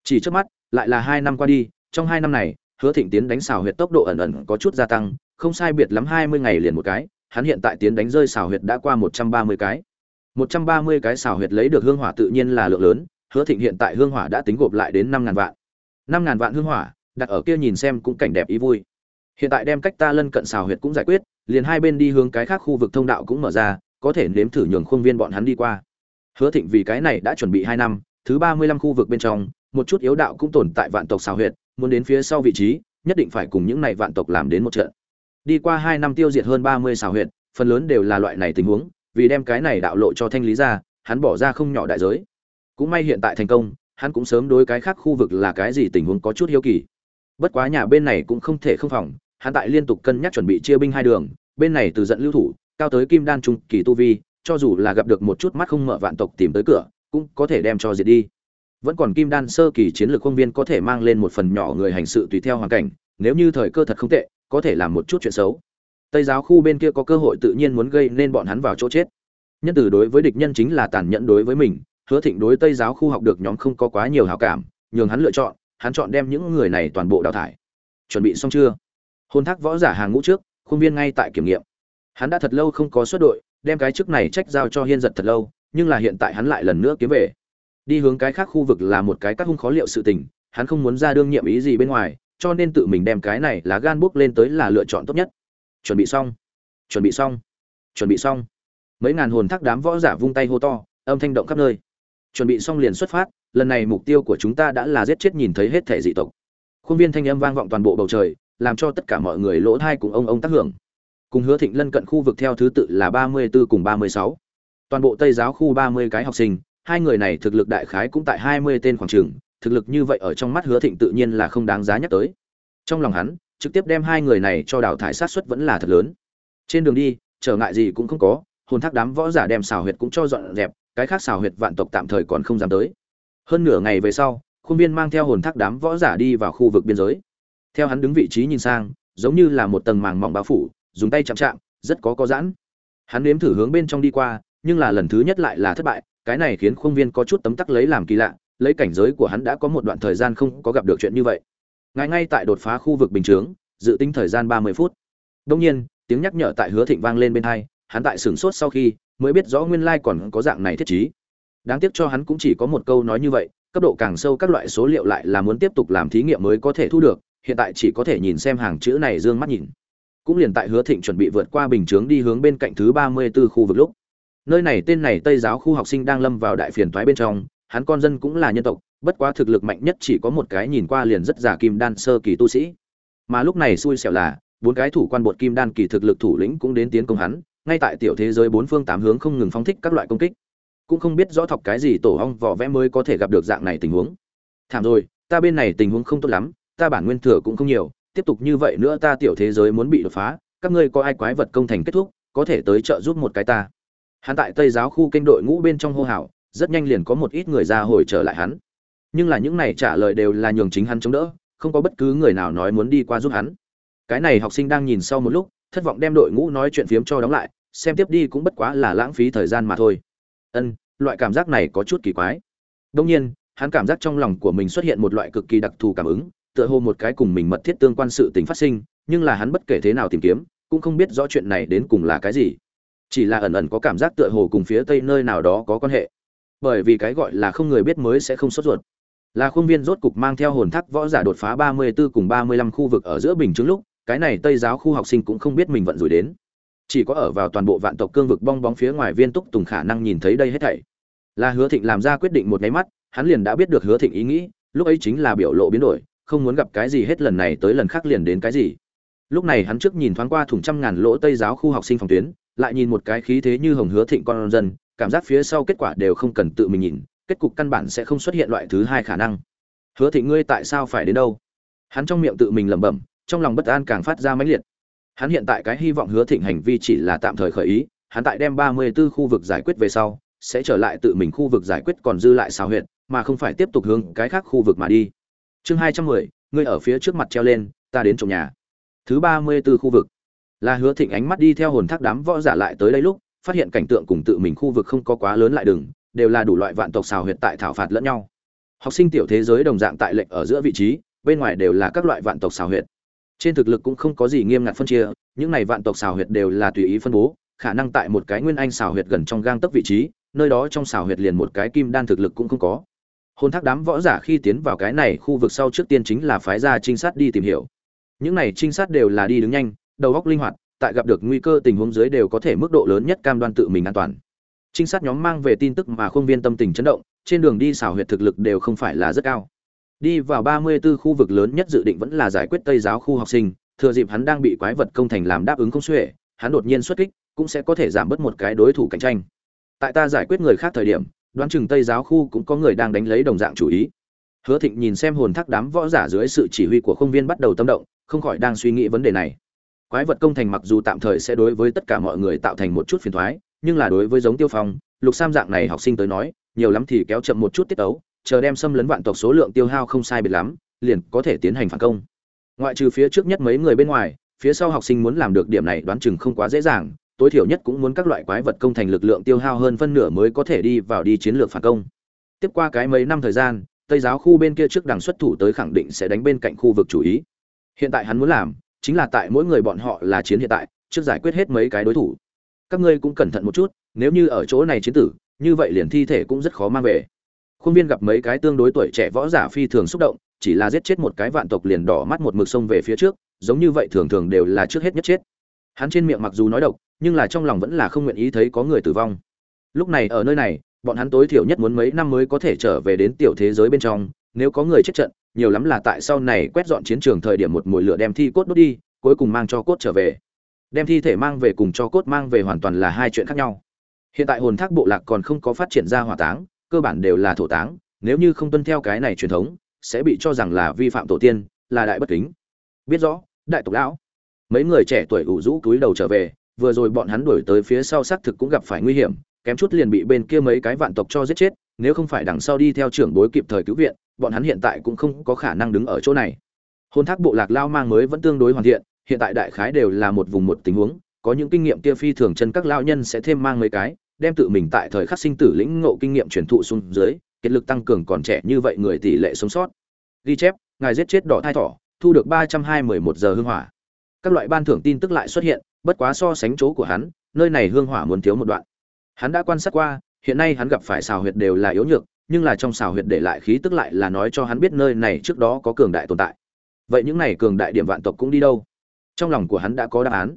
Chỉ trước mắt, lại là hai năm qua đi, trong hai năm này, hứa thịnh tiến đánh xào huyệt tốc độ ẩn ẩn có chút gia tăng, không sai biệt lắm hai mươi ngày liền một cái, hắn hiện tại tiến đánh rơi xào huyệt đã qua một trăm ba mươi cái một trăm ba mươi cái xào huyệt lấy được hương hỏa tự nhiên là lượng lớn, hứa thịnh hiện tại hương hỏa đã tính gộp lại đến năm ngàn vạn. Năm ngàn vạn hương hỏa, đặt ở kia nhìn xem cũng cảnh đẹp ý vui. Hiện tại đem cách ta lân cận xào huyệt cũng giải quyết, liền hai bên đi hướng cái khác khu vực thông đạo cũng mở ra, có thể nếm thử nhường khuôn viên bọn hắn đi qua. Hứa thịnh vì cái này đã chuẩn bị hai năm, thứ ba mươi lăm khu vực bên trong, một chút yếu đạo cũng tồn tại vạn tộc xào huyệt, muốn đến phía sau vị trí, nhất định phải cùng những này vạn tộc làm đến một trận. Đi qua hai năm tiêu diệt hơn ba mươi xào huyệt, phần lớn đều là loại này tình huống vì đem cái này đạo lộ cho thanh lý ra, hắn bỏ ra không nhỏ đại giới. Cũng may hiện tại thành công, hắn cũng sớm đối cái khác khu vực là cái gì tình huống có chút hiếu kỳ. Bất quá nhà bên này cũng không thể không phòng, hắn tại liên tục cân nhắc chuẩn bị chia binh hai đường, bên này từ giận lưu thủ, cao tới kim đan trung kỳ tu vi, cho dù là gặp được một chút mắt không mở vạn tộc tìm tới cửa, cũng có thể đem cho diệt đi. Vẫn còn kim đan sơ kỳ chiến lược công viên có thể mang lên một phần nhỏ người hành sự tùy theo hoàn cảnh, nếu như thời cơ thật không tệ, có thể làm một chút chuyện xấu tây giáo khu bên kia có cơ hội tự nhiên muốn gây nên bọn hắn vào chỗ chết. Nhân tử đối với địch nhân chính là tàn nhẫn đối với mình, hứa thịnh đối tây giáo khu học được nhóm không có quá nhiều hào cảm, nhường hắn lựa chọn, hắn chọn đem những người này toàn bộ đào thải. Chuẩn bị xong chưa? Hôn thác võ giả hàng ngũ trước, khuôn viên ngay tại kiểm nghiệm. Hắn đã thật lâu không có xuất đội, đem cái chức này trách giao cho hiên giật thật lâu, nhưng là hiện tại hắn lại lần nữa kiếm về. Đi hướng cái khác khu vực là một cái các hung khó liệu sự tình, hắn không muốn ra đương nhiệm ý gì bên ngoài, cho nên tự mình đem cái này là gan bước lên tới là lựa chọn tốt nhất chuẩn bị xong. Chuẩn bị xong. Chuẩn bị xong. Mấy ngàn hồn thác đám võ giả vung tay hô to, âm thanh động khắp nơi. Chuẩn bị xong liền xuất phát, lần này mục tiêu của chúng ta đã là giết chết nhìn thấy hết thể dị tộc. Khuôn viên thanh âm vang vọng toàn bộ bầu trời, làm cho tất cả mọi người lỗ thai cùng ông ông tác hưởng. Cùng hứa thịnh lân cận khu vực theo thứ tự là ba mươi 34 cùng ba mươi sáu. Toàn bộ tây giáo khu ba mươi cái học sinh, hai người này thực lực đại khái cũng tại hai mươi tên khoảng trường, thực lực như vậy ở trong mắt hứa thịnh tự nhiên là không đáng giá nhắc tới. Trong lòng hắn trực tiếp đem hai người này cho đào thải sát xuất vẫn là thật lớn. Trên đường đi, trở ngại gì cũng không có, hồn thác đám võ giả đem xào huyệt cũng cho dọn dẹp, cái khác xào huyệt vạn tộc tạm thời còn không dám tới. Hơn nửa ngày về sau, khuôn viên mang theo hồn thác đám võ giả đi vào khu vực biên giới. Theo hắn đứng vị trí nhìn sang, giống như là một tầng màng mỏng bao phủ, dùng tay chạm chạm, rất có có giãn. Hắn nếm thử hướng bên trong đi qua, nhưng là lần thứ nhất lại là thất bại, cái này khiến khuôn viên có chút tấm tắc lấy làm kỳ lạ, lấy cảnh giới của hắn đã có một đoạn thời gian không có gặp được chuyện như vậy ngay ngay tại đột phá khu vực bình chướng, dự tính thời gian ba mươi phút. Đông nhiên, tiếng nhắc nhở tại hứa thịnh vang lên bên hai, hắn tại sửng sốt sau khi mới biết rõ nguyên lai còn có dạng này thiết chí đáng tiếc cho hắn cũng chỉ có một câu nói như vậy, cấp độ càng sâu các loại số liệu lại là muốn tiếp tục làm thí nghiệm mới có thể thu được, hiện tại chỉ có thể nhìn xem hàng chữ này dương mắt nhìn. Cũng liền tại hứa thịnh chuẩn bị vượt qua bình chướng đi hướng bên cạnh thứ ba mươi 34 khu vực lúc. Nơi này tên này tây giáo khu học sinh đang lâm vào đại phiền toái bên trong, hắn con dân cũng là nhân tộc bất quá thực lực mạnh nhất chỉ có một cái nhìn qua liền rất giả kim đan sơ kỳ tu sĩ. Mà lúc này xui xẻo là, bốn cái thủ quan bột kim đan kỳ thực lực thủ lĩnh cũng đến tiến công hắn, ngay tại tiểu thế giới bốn phương tám hướng không ngừng phóng thích các loại công kích. Cũng không biết rõ thọc cái gì tổ hong vỏ vẽ mới có thể gặp được dạng này tình huống. Thảm rồi, ta bên này tình huống không tốt lắm, ta bản nguyên thừa cũng không nhiều, tiếp tục như vậy nữa ta tiểu thế giới muốn bị đột phá, các ngươi có ai quái vật công thành kết thúc, có thể tới trợ giúp một cái ta. Hắn tại tây giáo khu kênh đội ngũ bên trong hô hào, rất nhanh liền có một ít người ra hồi trở lại hắn nhưng là những này trả lời đều là nhường chính hắn chống đỡ, không có bất cứ người nào nói muốn đi qua giúp hắn. Cái này học sinh đang nhìn sau một lúc, thất vọng đem đội ngũ nói chuyện phiếm cho đóng lại, xem tiếp đi cũng bất quá là lãng phí thời gian mà thôi. Ân, loại cảm giác này có chút kỳ quái. Đông nhiên, hắn cảm giác trong lòng của mình xuất hiện một loại cực kỳ đặc thù cảm ứng, tựa hồ một cái cùng mình mật thiết tương quan sự tình phát sinh, nhưng là hắn bất kể thế nào tìm kiếm, cũng không biết rõ chuyện này đến cùng là cái gì. Chỉ là ẩn ẩn có cảm giác tựa hồ cùng phía tây nơi nào đó có quan hệ. Bởi vì cái gọi là không người biết mới sẽ không sốt ruột là khuôn viên rốt cục mang theo hồn thác võ giả đột phá 34 cùng ba mươi lăm khu vực ở giữa bình chứng lúc, cái này tây giáo khu học sinh cũng không biết mình vận rủi đến. Chỉ có ở vào toàn bộ vạn tộc cương vực bong bóng phía ngoài viên túc tùng khả năng nhìn thấy đây hết thảy. Là hứa thịnh làm ra quyết định một nháy mắt, hắn liền đã biết được hứa thịnh ý nghĩ, lúc ấy chính là biểu lộ biến đổi, không muốn gặp cái gì hết lần này tới lần khác liền đến cái gì. Lúc này hắn trước nhìn thoáng qua thủng trăm ngàn lỗ tây giáo khu học sinh phòng tuyến, lại nhìn một cái khí thế như hồng hứa thịnh con dân, cảm giác phía sau kết quả đều không cần tự mình nhìn kết cục căn bản sẽ không xuất hiện loại thứ hai khả năng. Hứa thịnh ngươi tại sao phải đến đâu? Hắn trong miệng tự mình lẩm bẩm, trong lòng bất an càng phát ra mãnh liệt. Hắn hiện tại cái hy vọng hứa thịnh hành vi chỉ là tạm thời khởi ý, hắn tại đem ba mươi 34 khu vực giải quyết về sau, sẽ trở lại tự mình khu vực giải quyết còn dư lại sao huyện mà không phải tiếp tục hướng cái khác khu vực mà đi. Chương hai trăm mười, ngươi ở phía trước mặt treo lên, ta đến trong nhà. Thứ ba mươi 34 khu vực. Là hứa thịnh ánh mắt đi theo hồn thác đám võ giả lại tới đây lúc, phát hiện cảnh tượng cùng tự mình khu vực không có quá lớn lại đừng đều là đủ loại vạn tộc xào huyệt tại thảo phạt lẫn nhau. Học sinh tiểu thế giới đồng dạng tại lệnh ở giữa vị trí, bên ngoài đều là các loại vạn tộc xào huyệt. Trên thực lực cũng không có gì nghiêm ngặt phân chia, những này vạn tộc xào huyệt đều là tùy ý phân bố, khả năng tại một cái nguyên anh xào huyệt gần trong gang tấc vị trí, nơi đó trong xào huyệt liền một cái kim đan thực lực cũng không có. Hôn thác đám võ giả khi tiến vào cái này khu vực sau trước tiên chính là phái ra trinh sát đi tìm hiểu. Những này trinh sát đều là đi đứng nhanh, đầu óc linh hoạt, tại gặp được nguy cơ tình huống dưới đều có thể mức độ lớn nhất cam đoan tự mình an toàn trinh sát nhóm mang về tin tức mà khuôn viên tâm tình chấn động, trên đường đi xảo huyệt thực lực đều không phải là rất cao. Đi vào ba mươi 34 khu vực lớn nhất dự định vẫn là giải quyết tây giáo khu học sinh, thừa dịp hắn đang bị quái vật công thành làm đáp ứng không xuể, hắn đột nhiên xuất kích, cũng sẽ có thể giảm bớt một cái đối thủ cạnh tranh. Tại ta giải quyết người khác thời điểm, đoán chừng tây giáo khu cũng có người đang đánh lấy đồng dạng chủ ý. Hứa thịnh nhìn xem hồn thác đám võ giả dưới sự chỉ huy của không viên bắt đầu tâm động, không khỏi đang suy nghĩ vấn đề này. Quái vật công thành mặc dù tạm thời sẽ đối với tất cả mọi người tạo thành một chút phiền thoái nhưng là đối với giống tiêu phong, lục sam dạng này học sinh tới nói, nhiều lắm thì kéo chậm một chút tiết tấu, chờ đem xâm lấn vạn tộc số lượng tiêu hao không sai biệt lắm, liền có thể tiến hành phản công. Ngoại trừ phía trước nhất mấy người bên ngoài, phía sau học sinh muốn làm được điểm này đoán chừng không quá dễ dàng, tối thiểu nhất cũng muốn các loại quái vật công thành lực lượng tiêu hao hơn phân nửa mới có thể đi vào đi chiến lược phản công. Tiếp qua cái mấy năm thời gian, tây giáo khu bên kia trước đằng xuất thủ tới khẳng định sẽ đánh bên cạnh khu vực chủ ý. Hiện tại hắn muốn làm, chính là tại mỗi người bọn họ là chiến hiện tại, trước giải quyết hết mấy cái đối thủ các ngươi cũng cẩn thận một chút, nếu như ở chỗ này chiến tử, như vậy liền thi thể cũng rất khó mang về. Khuôn viên gặp mấy cái tương đối tuổi trẻ võ giả phi thường xúc động, chỉ là giết chết một cái vạn tộc liền đỏ mắt một mực sông về phía trước, giống như vậy thường thường đều là trước hết nhất chết. Hắn trên miệng mặc dù nói độc, nhưng là trong lòng vẫn là không nguyện ý thấy có người tử vong. Lúc này ở nơi này, bọn hắn tối thiểu nhất muốn mấy năm mới có thể trở về đến tiểu thế giới bên trong, nếu có người chết trận, nhiều lắm là tại sau này quét dọn chiến trường thời điểm một mùi lửa đem thi cốt đốt đi, cuối cùng mang cho cốt trở về đem thi thể mang về cùng cho cốt mang về hoàn toàn là hai chuyện khác nhau. Hiện tại hồn thác bộ lạc còn không có phát triển ra hỏa táng, cơ bản đều là thổ táng, nếu như không tuân theo cái này truyền thống, sẽ bị cho rằng là vi phạm tổ tiên, là đại bất kính. Biết rõ, đại tộc lão, mấy người trẻ tuổi ủ rũ túi đầu trở về, vừa rồi bọn hắn đuổi tới phía sau xác thực cũng gặp phải nguy hiểm, kém chút liền bị bên kia mấy cái vạn tộc cho giết chết, nếu không phải đằng sau đi theo trưởng bối kịp thời cứu viện, bọn hắn hiện tại cũng không có khả năng đứng ở chỗ này. Hôn thác bộ lạc lao mang mới vẫn tương đối hoàn thiện hiện tại đại khái đều là một vùng một tình huống, có những kinh nghiệm kia phi thường chân các lao nhân sẽ thêm mang mấy cái, đem tự mình tại thời khắc sinh tử lĩnh ngộ kinh nghiệm truyền thụ xuống dưới kết lực tăng cường còn trẻ như vậy người tỷ lệ sống sót. Ghi chép, ngài giết chết đỏ thai thỏ, thu được ba trăm hai mươi một giờ hương hỏa. Các loại ban thưởng tin tức lại xuất hiện, bất quá so sánh chỗ của hắn, nơi này hương hỏa muốn thiếu một đoạn. Hắn đã quan sát qua, hiện nay hắn gặp phải xào huyệt đều là yếu nhược, nhưng là trong xào huyệt để lại khí tức lại là nói cho hắn biết nơi này trước đó có cường đại tồn tại. Vậy những này cường đại điểm vạn tộc cũng đi đâu? Trong lòng của hắn đã có đáp án.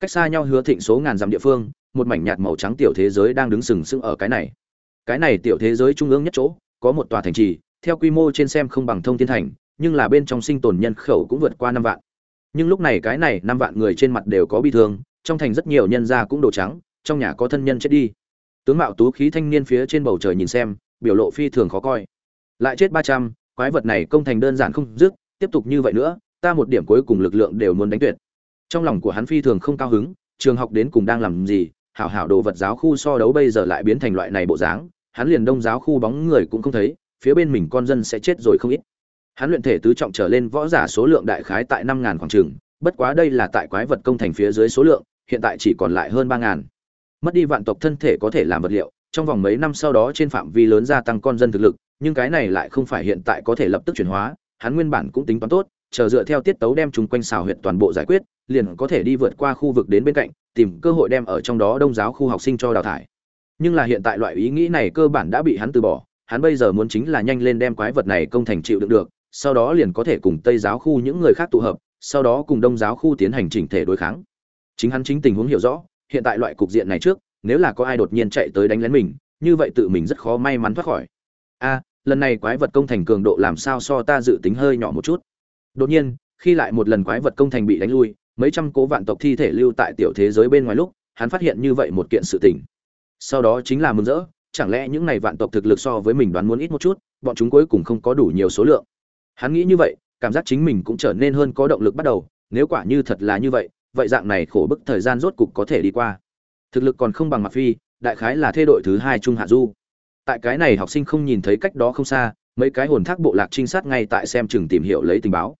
Cách xa nhau hứa thịnh số ngàn dặm địa phương, một mảnh nhạt màu trắng tiểu thế giới đang đứng sừng sững ở cái này. Cái này tiểu thế giới trung ương nhất chỗ, có một tòa thành trì, theo quy mô trên xem không bằng thông thiên thành, nhưng là bên trong sinh tồn nhân khẩu cũng vượt qua năm vạn. Nhưng lúc này cái này năm vạn người trên mặt đều có bi thương, trong thành rất nhiều nhân gia cũng đồ trắng, trong nhà có thân nhân chết đi. Tướng mạo tú khí thanh niên phía trên bầu trời nhìn xem, biểu lộ phi thường khó coi. Lại chết ba trăm, quái vật này công thành đơn giản không dứt, tiếp tục như vậy nữa ta một điểm cuối cùng lực lượng đều muốn đánh tuyệt. Trong lòng của hắn phi thường không cao hứng, trường học đến cùng đang làm gì, hảo hảo đồ vật giáo khu so đấu bây giờ lại biến thành loại này bộ dáng, hắn liền đông giáo khu bóng người cũng không thấy, phía bên mình con dân sẽ chết rồi không ít. Hắn luyện thể tứ trọng trở lên võ giả số lượng đại khái tại năm ngàn khoảng trường, bất quá đây là tại quái vật công thành phía dưới số lượng, hiện tại chỉ còn lại hơn ba ngàn. Mất đi vạn tộc thân thể có thể làm vật liệu, trong vòng mấy năm sau đó trên phạm vi lớn gia tăng con dân thực lực, nhưng cái này lại không phải hiện tại có thể lập tức chuyển hóa, hắn nguyên bản cũng tính toán tốt chờ dựa theo tiết tấu đem chúng quanh xào huyệt toàn bộ giải quyết, liền có thể đi vượt qua khu vực đến bên cạnh, tìm cơ hội đem ở trong đó đông giáo khu học sinh cho đào thải. Nhưng là hiện tại loại ý nghĩ này cơ bản đã bị hắn từ bỏ, hắn bây giờ muốn chính là nhanh lên đem quái vật này công thành chịu đựng được, sau đó liền có thể cùng tây giáo khu những người khác tụ hợp, sau đó cùng đông giáo khu tiến hành chỉnh thể đối kháng. Chính hắn chính tình huống hiểu rõ, hiện tại loại cục diện này trước, nếu là có ai đột nhiên chạy tới đánh lén mình, như vậy tự mình rất khó may mắn thoát khỏi. A, lần này quái vật công thành cường độ làm sao so ta dự tính hơi nhỏ một chút? Đột nhiên, khi lại một lần quái vật công thành bị đánh lui, mấy trăm cố vạn tộc thi thể lưu tại tiểu thế giới bên ngoài lúc, hắn phát hiện như vậy một kiện sự tình. Sau đó chính là mừng rỡ, chẳng lẽ những này vạn tộc thực lực so với mình đoán muốn ít một chút, bọn chúng cuối cùng không có đủ nhiều số lượng. Hắn nghĩ như vậy, cảm giác chính mình cũng trở nên hơn có động lực bắt đầu, nếu quả như thật là như vậy vậy dạng này khổ bức thời gian rốt cục có thể đi qua. Thực lực còn không bằng Mạc phi, đại khái là thê đội thứ hai trung hạ du. Tại cái này học sinh không nhìn thấy cách đó không xa, mấy cái hồn thác bộ lạc trinh sát ngay tại xem chừng tìm hiểu lấy tình báo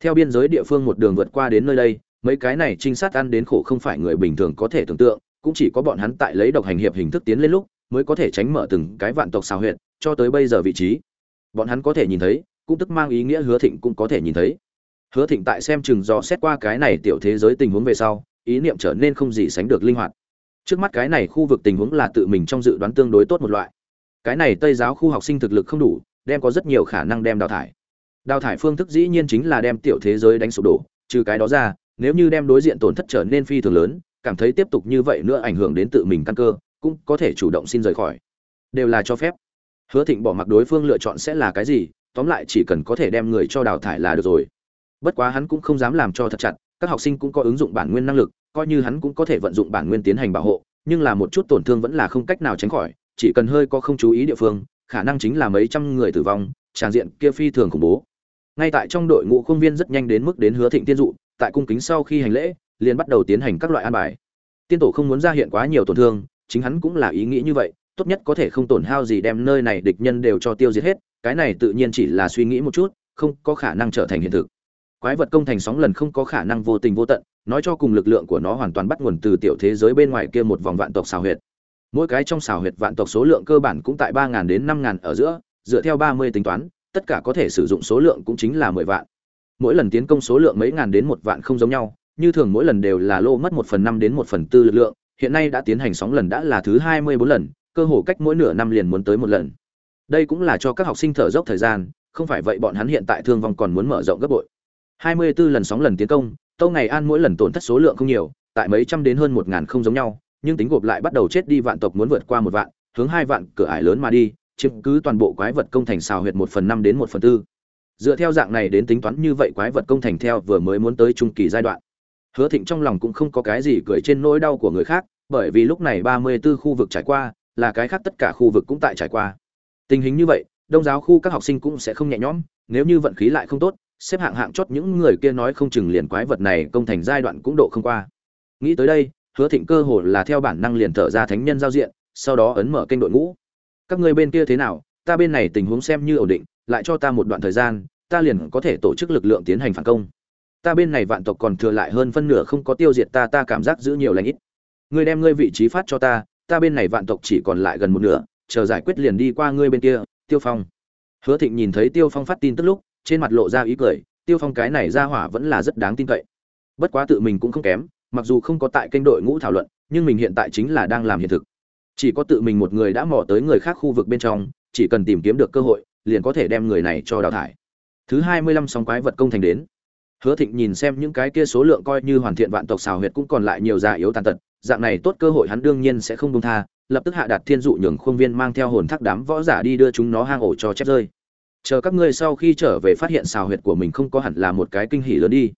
theo biên giới địa phương một đường vượt qua đến nơi đây, mấy cái này trinh sát ăn đến khổ không phải người bình thường có thể tưởng tượng, cũng chỉ có bọn hắn tại lấy độc hành hiệp hình thức tiến lên lúc, mới có thể tránh mở từng cái vạn tộc xào huyện cho tới bây giờ vị trí. Bọn hắn có thể nhìn thấy, cũng tức mang ý nghĩa hứa thịnh cũng có thể nhìn thấy. Hứa thịnh tại xem chừng dò xét qua cái này tiểu thế giới tình huống về sau, ý niệm trở nên không gì sánh được linh hoạt. Trước mắt cái này khu vực tình huống là tự mình trong dự đoán tương đối tốt một loại. Cái này tây giáo khu học sinh thực lực không đủ, đem có rất nhiều khả năng đem đào thải đào thải phương thức dĩ nhiên chính là đem tiểu thế giới đánh sụp đổ, trừ cái đó ra, nếu như đem đối diện tổn thất trở nên phi thường lớn, cảm thấy tiếp tục như vậy nữa ảnh hưởng đến tự mình căn cơ, cũng có thể chủ động xin rời khỏi. Đều là cho phép. Hứa thịnh bỏ mặc đối phương lựa chọn sẽ là cái gì, tóm lại chỉ cần có thể đem người cho đào thải là được rồi. Bất quá hắn cũng không dám làm cho thật chặt, các học sinh cũng có ứng dụng bản nguyên năng lực, coi như hắn cũng có thể vận dụng bản nguyên tiến hành bảo hộ, nhưng là một chút tổn thương vẫn là không cách nào tránh khỏi, chỉ cần hơi có không chú ý địa phương, khả năng chính là mấy trăm người tử vong tràng diện kia phi thường khủng bố ngay tại trong đội ngũ khuôn viên rất nhanh đến mức đến hứa thịnh tiên dụ, tại cung kính sau khi hành lễ, liền bắt đầu tiến hành các loại an bài. Tiên tổ không muốn ra hiện quá nhiều tổn thương, chính hắn cũng là ý nghĩ như vậy, tốt nhất có thể không tổn hao gì đem nơi này địch nhân đều cho tiêu diệt hết, cái này tự nhiên chỉ là suy nghĩ một chút, không có khả năng trở thành hiện thực. Quái vật công thành sóng lần không có khả năng vô tình vô tận, nói cho cùng lực lượng của nó hoàn toàn bắt nguồn từ tiểu thế giới bên ngoài kia một vòng vạn tộc xào huyệt. Mỗi cái trong xào huyệt vạn tộc số lượng cơ bản cũng tại ba ngàn đến năm ngàn ở giữa, dựa theo ba mươi tính toán tất cả có thể sử dụng số lượng cũng chính là mười vạn. Mỗi lần tiến công số lượng mấy ngàn đến một vạn không giống nhau, như thường mỗi lần đều là lô mất một phần năm đến một phần tư lực lượng, hiện nay đã tiến hành sóng lần đã là thứ hai mươi bốn lần, cơ hồ cách mỗi nửa năm liền muốn tới một lần. Đây cũng là cho các học sinh thở dốc thời gian, không phải vậy bọn hắn hiện tại thương vong còn muốn mở rộng gấp bội. Hai mươi 24 lần sóng lần tiến công, tâu ngày an mỗi lần tổn thất số lượng không nhiều, tại mấy trăm đến hơn một ngàn không giống nhau, nhưng tính gộp lại bắt đầu chết đi vạn tộc muốn vượt qua một vạn, hướng hai vạn cửa ải lớn mà đi chiếm cứ toàn bộ quái vật công thành xào huyệt một phần năm đến một phần tư. Dựa theo dạng này đến tính toán như vậy quái vật công thành theo vừa mới muốn tới trung kỳ giai đoạn. Hứa thịnh trong lòng cũng không có cái gì cười trên nỗi đau của người khác, bởi vì lúc này ba mươi 34 khu vực trải qua, là cái khác tất cả khu vực cũng tại trải qua. Tình hình như vậy, đông giáo khu các học sinh cũng sẽ không nhẹ nhõm, nếu như vận khí lại không tốt, xếp hạng hạng chót những người kia nói không chừng liền quái vật này công thành giai đoạn cũng độ không qua. Nghĩ tới đây, hứa thịnh cơ hồ là theo bản năng liền thở ra thánh nhân giao diện, sau đó ấn mở kênh đội ngũ các ngươi bên kia thế nào, ta bên này tình huống xem như ổn định, lại cho ta một đoạn thời gian, ta liền có thể tổ chức lực lượng tiến hành phản công. Ta bên này vạn tộc còn thừa lại hơn phân nửa không có tiêu diệt ta ta cảm giác giữ nhiều lành ít. Ngươi đem ngươi vị trí phát cho ta ta bên này vạn tộc chỉ còn lại gần một nửa, chờ giải quyết liền đi qua ngươi bên kia, tiêu phong. Hứa thịnh nhìn thấy tiêu phong phát tin tức lúc, trên mặt lộ ra ý cười, tiêu phong cái này ra hỏa vẫn là rất đáng tin cậy. Bất quá tự mình cũng không kém, mặc dù không có tại kênh đội ngũ thảo luận, nhưng mình hiện tại chính là đang làm hiện thực chỉ có tự mình một người đã mò tới người khác khu vực bên trong, chỉ cần tìm kiếm được cơ hội, liền có thể đem người này cho đào thải. Thứ hai mươi lăm sóng quái vật công thành đến. Hứa thịnh nhìn xem những cái kia số lượng coi như hoàn thiện vạn tộc xào huyệt cũng còn lại nhiều già yếu tàn tật, dạng này tốt cơ hội hắn đương nhiên sẽ không buông tha, lập tức hạ đặt thiên dụ nhường khuôn viên mang theo hồn thác đám võ giả đi đưa chúng nó hang ổ cho chép rơi. Chờ các ngươi sau khi trở về phát hiện xào huyệt của mình không có hẳn là một cái kinh hỉ lớn đi.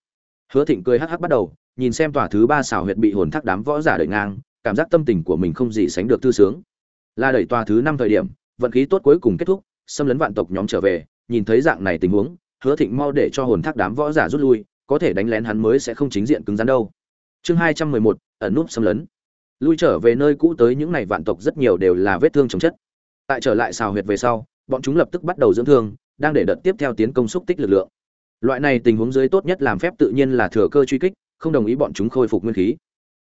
Hứa thịnh cười hắc hắc bắt đầu, nhìn xem tòa thứ ba xào huyệt bị hồn thác đám võ giả đợi ngang cảm giác tâm tình của mình không gì sánh được thư sướng. Là đẩy tòa thứ năm thời điểm, vận khí tốt cuối cùng kết thúc, xâm lấn vạn tộc nhóm trở về, nhìn thấy dạng này tình huống, hứa thịnh mau để cho hồn thác đám võ giả rút lui, có thể đánh lén hắn mới sẽ không chính diện cứng rắn đâu. Chương hai trăm mười một, ẩn núp xâm lấn. Lui trở về nơi cũ tới những ngày vạn tộc rất nhiều đều là vết thương chồng chất. Tại trở lại xào huyệt về sau, bọn chúng lập tức bắt đầu dưỡng thương, đang để đợt tiếp theo tiến công xúc tích lực lượng. Loại này tình huống dưới tốt nhất làm phép tự nhiên là thừa cơ truy kích, không đồng ý bọn chúng khôi phục nguyên khí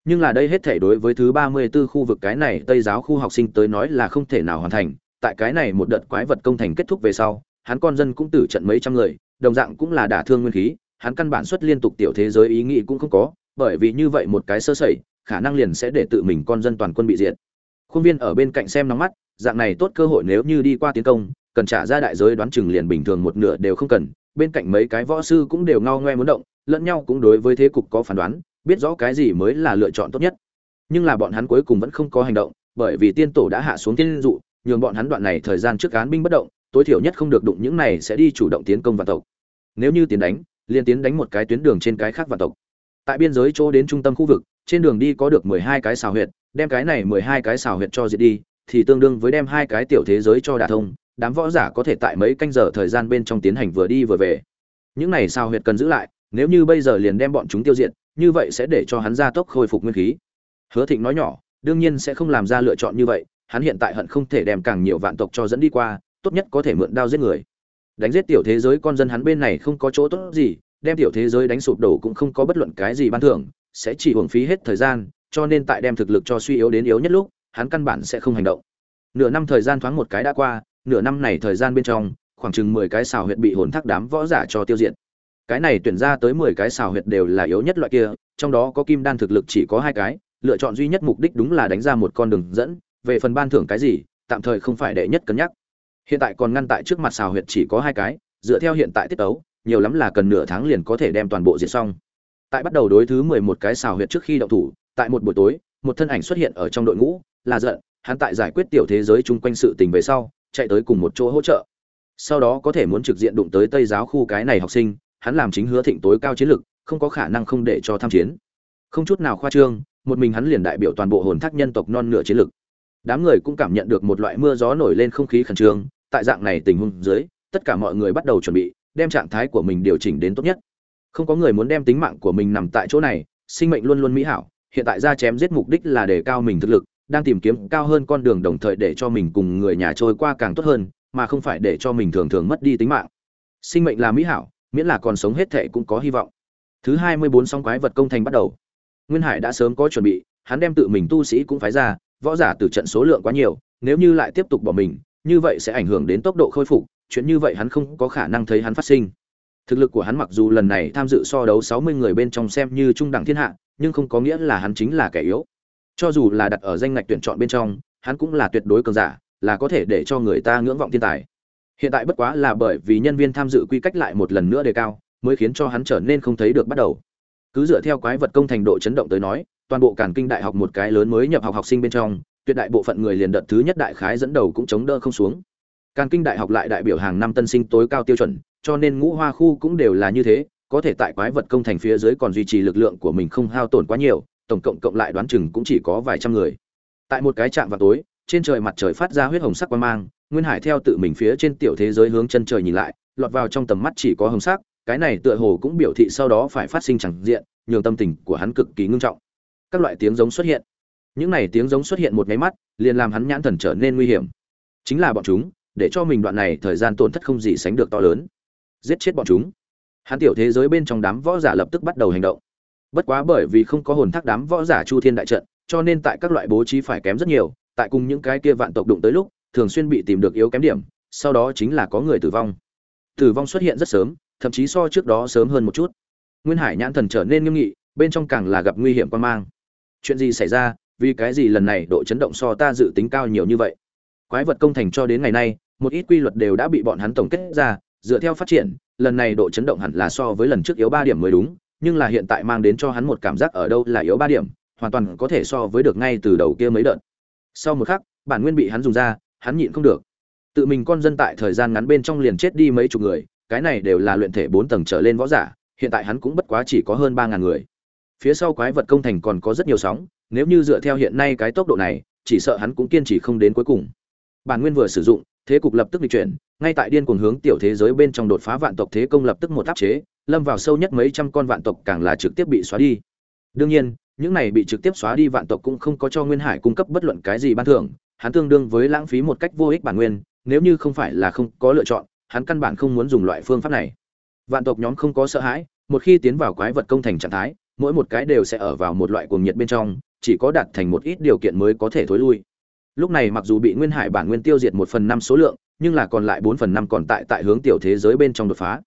nhưng là đây hết thể đối với thứ ba mươi 34 khu vực cái này tây giáo khu học sinh tới nói là không thể nào hoàn thành. Tại cái này một đợt quái vật công thành kết thúc về sau, hắn con dân cũng tử trận mấy trăm người, đồng dạng cũng là đả thương nguyên khí, hắn căn bản xuất liên tục tiểu thế giới ý nghĩ cũng không có, bởi vì như vậy một cái sơ sẩy, khả năng liền sẽ để tự mình con dân toàn quân bị diệt. Khuôn viên ở bên cạnh xem nóng mắt, dạng này tốt cơ hội nếu như đi qua tiến công, cần trả ra đại giới đoán chừng liền bình thường một nửa đều không cần, bên cạnh mấy cái võ sư cũng đều ngao ngoe muốn động, lẫn nhau cũng đối với thế cục có phán đoán biết rõ cái gì mới là lựa chọn tốt nhất. Nhưng là bọn hắn cuối cùng vẫn không có hành động, bởi vì tiên tổ đã hạ xuống tiên dụ, nhường bọn hắn đoạn này thời gian trước án binh bất động, tối thiểu nhất không được đụng những này sẽ đi chủ động tiến công vạn tộc. Nếu như tiến đánh, liền tiến đánh một cái tuyến đường trên cái khác vạn tộc. Tại biên giới chỗ đến trung tâm khu vực, trên đường đi có được mười hai cái xào huyệt, đem cái này mười hai cái xào huyệt cho diệt đi, thì tương đương với đem hai cái tiểu thế giới cho đả thông, đám võ giả có thể tại mấy canh giờ thời gian bên trong tiến hành vừa đi vừa về. Những này xào huyệt cần giữ lại, nếu như bây giờ liền đem bọn chúng tiêu diệt như vậy sẽ để cho hắn gia tốc khôi phục nguyên khí. Hứa thịnh nói nhỏ, đương nhiên sẽ không làm ra lựa chọn như vậy, hắn hiện tại hận không thể đem càng nhiều vạn tộc cho dẫn đi qua, tốt nhất có thể mượn đao giết người. Đánh giết tiểu thế giới con dân hắn bên này không có chỗ tốt gì, đem tiểu thế giới đánh sụp đổ cũng không có bất luận cái gì ban thưởng, sẽ chỉ hưởng phí hết thời gian, cho nên tại đem thực lực cho suy yếu đến yếu nhất lúc, hắn căn bản sẽ không hành động. Nửa năm thời gian thoáng một cái đã qua, nửa năm này thời gian bên trong, khoảng chừng mười cái xào huyện bị hồn thác đám võ giả cho tiêu diệt cái này tuyển ra tới mười cái xào huyệt đều là yếu nhất loại kia, trong đó có kim đan thực lực chỉ có hai cái, lựa chọn duy nhất mục đích đúng là đánh ra một con đường dẫn, về phần ban thưởng cái gì, tạm thời không phải đệ nhất cân nhắc. Hiện tại còn ngăn tại trước mặt xào huyệt chỉ có hai cái, dựa theo hiện tại tiết tấu, nhiều lắm là cần nửa tháng liền có thể đem toàn bộ diệt xong. Tại bắt đầu đối thứ mười một cái xào huyệt trước khi động thủ, tại một buổi tối, một thân ảnh xuất hiện ở trong đội ngũ, là giận, hắn tại giải quyết tiểu thế giới chung quanh sự tình về sau, chạy tới cùng một chỗ hỗ trợ. Sau đó có thể muốn trực diện đụng tới tây giáo khu cái này học sinh hắn làm chính hứa thịnh tối cao chiến lực, không có khả năng không để cho tham chiến. Không chút nào khoa trương, một mình hắn liền đại biểu toàn bộ hồn thác nhân tộc non nửa chiến lực. Đám người cũng cảm nhận được một loại mưa gió nổi lên không khí khẩn trương, tại dạng này tình huống dưới, tất cả mọi người bắt đầu chuẩn bị, đem trạng thái của mình điều chỉnh đến tốt nhất. Không có người muốn đem tính mạng của mình nằm tại chỗ này, sinh mệnh luôn luôn mỹ hảo, hiện tại ra chém giết mục đích là để cao mình thực lực, đang tìm kiếm cao hơn con đường đồng thời để cho mình cùng người nhà trôi qua càng tốt hơn, mà không phải để cho mình thường thường mất đi tính mạng. Sinh mệnh là mỹ hảo miễn là còn sống hết thệ cũng có hy vọng. Thứ hai mươi bốn song quái vật công thành bắt đầu. Nguyên hải đã sớm có chuẩn bị, hắn đem tự mình tu sĩ cũng phái ra, võ giả từ trận số lượng quá nhiều, nếu như lại tiếp tục bỏ mình, như vậy sẽ ảnh hưởng đến tốc độ khôi phục, chuyện như vậy hắn không có khả năng thấy hắn phát sinh. Thực lực của hắn mặc dù lần này tham dự so đấu sáu mươi người bên trong xem như trung đẳng thiên hạ, nhưng không có nghĩa là hắn chính là kẻ yếu. Cho dù là đặt ở danh ngạch tuyển chọn bên trong, hắn cũng là tuyệt đối cường giả, là có thể để cho người ta ngưỡng vọng thiên tài hiện tại bất quá là bởi vì nhân viên tham dự quy cách lại một lần nữa đề cao, mới khiến cho hắn trở nên không thấy được bắt đầu. Cứ dựa theo quái vật công thành độ chấn động tới nói, toàn bộ càn kinh đại học một cái lớn mới nhập học học sinh bên trong, tuyệt đại bộ phận người liền đợt thứ nhất đại khái dẫn đầu cũng chống đỡ không xuống. Càn kinh đại học lại đại biểu hàng năm tân sinh tối cao tiêu chuẩn, cho nên ngũ hoa khu cũng đều là như thế, có thể tại quái vật công thành phía dưới còn duy trì lực lượng của mình không hao tổn quá nhiều, tổng cộng cộng lại đoán chừng cũng chỉ có vài trăm người. Tại một cái trạm vào tối, trên trời mặt trời phát ra huyết hồng sắc quang mang nguyên hải theo tự mình phía trên tiểu thế giới hướng chân trời nhìn lại, lọt vào trong tầm mắt chỉ có hồng sắc, cái này tựa hồ cũng biểu thị sau đó phải phát sinh chẳng diện, nhường tâm tình của hắn cực kỳ ngưng trọng. Các loại tiếng giống xuất hiện. Những này tiếng giống xuất hiện một cái mắt, liền làm hắn nhãn thần trở nên nguy hiểm. Chính là bọn chúng, để cho mình đoạn này thời gian tổn thất không gì sánh được to lớn. Giết chết bọn chúng. Hắn tiểu thế giới bên trong đám võ giả lập tức bắt đầu hành động. Bất quá bởi vì không có hồn thác đám võ giả chu thiên đại trận, cho nên tại các loại bố trí phải kém rất nhiều, tại cùng những cái kia vạn tộc đụng tới lúc thường xuyên bị tìm được yếu kém điểm, sau đó chính là có người tử vong. Tử vong xuất hiện rất sớm, thậm chí so trước đó sớm hơn một chút. Nguyên hải nhãn thần trở nên nghiêm nghị, bên trong càng là gặp nguy hiểm quan mang. Chuyện gì xảy ra? Vì cái gì lần này độ chấn động so ta dự tính cao nhiều như vậy? Quái vật công thành cho đến ngày nay, một ít quy luật đều đã bị bọn hắn tổng kết ra, dựa theo phát triển, lần này độ chấn động hẳn là so với lần trước yếu ba điểm mới đúng, nhưng là hiện tại mang đến cho hắn một cảm giác ở đâu là yếu ba điểm, hoàn toàn có thể so với được ngay từ đầu kia mấy đợt. Sau một khắc, bản nguyên bị hắn dùng ra hắn nhịn không được. Tự mình con dân tại thời gian ngắn bên trong liền chết đi mấy chục người, cái này đều là luyện thể bốn tầng trở lên võ giả, hiện tại hắn cũng bất quá chỉ có hơn ba ngàn người. Phía sau quái vật công thành còn có rất nhiều sóng, nếu như dựa theo hiện nay cái tốc độ này, chỉ sợ hắn cũng kiên trì không đến cuối cùng. Bản nguyên vừa sử dụng, thế cục lập tức bị chuyển, ngay tại điên cuồng hướng tiểu thế giới bên trong đột phá vạn tộc thế công lập tức một áp chế, lâm vào sâu nhất mấy trăm con vạn tộc càng là trực tiếp bị xóa đi. Đương nhiên, những này bị trực tiếp xóa đi vạn tộc cũng không có cho nguyên hải cung cấp bất luận cái gì ban thưởng hắn tương đương với lãng phí một cách vô ích bản nguyên, nếu như không phải là không có lựa chọn, hắn căn bản không muốn dùng loại phương pháp này. Vạn tộc nhóm không có sợ hãi, một khi tiến vào quái vật công thành trạng thái, mỗi một cái đều sẽ ở vào một loại cuồng nhiệt bên trong, chỉ có đạt thành một ít điều kiện mới có thể thối lui. Lúc này mặc dù bị nguyên hải bản nguyên tiêu diệt một phần năm số lượng, nhưng là còn lại bốn phần năm còn tại tại hướng tiểu thế giới bên trong đột phá.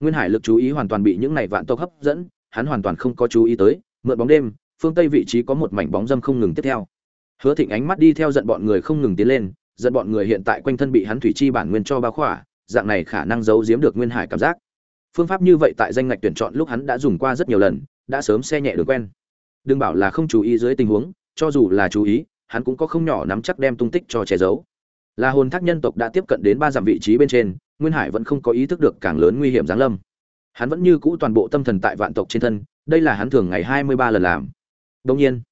Nguyên hải lực chú ý hoàn toàn bị những này vạn tộc hấp dẫn, hắn hoàn toàn không có chú ý tới, mượn bóng đêm, phương tây vị trí có một mảnh bóng dâm không ngừng tiếp theo hứa thịnh ánh mắt đi theo giận bọn người không ngừng tiến lên, giận bọn người hiện tại quanh thân bị hắn thủy chi bản nguyên cho bao khỏa, dạng này khả năng giấu giếm được nguyên hải cảm giác. Phương pháp như vậy tại danh ngạch tuyển chọn lúc hắn đã dùng qua rất nhiều lần, đã sớm xe nhẹ được quen. Đừng bảo là không chú ý dưới tình huống, cho dù là chú ý, hắn cũng có không nhỏ nắm chắc đem tung tích cho che giấu. Là hồn thác nhân tộc đã tiếp cận đến ba dặm vị trí bên trên, nguyên hải vẫn không có ý thức được càng lớn nguy hiểm giáng lâm. Hắn vẫn như cũ toàn bộ tâm thần tại vạn tộc trên thân, đây là hắn thường ngày hai mươi ba lần làm. Đương nhiên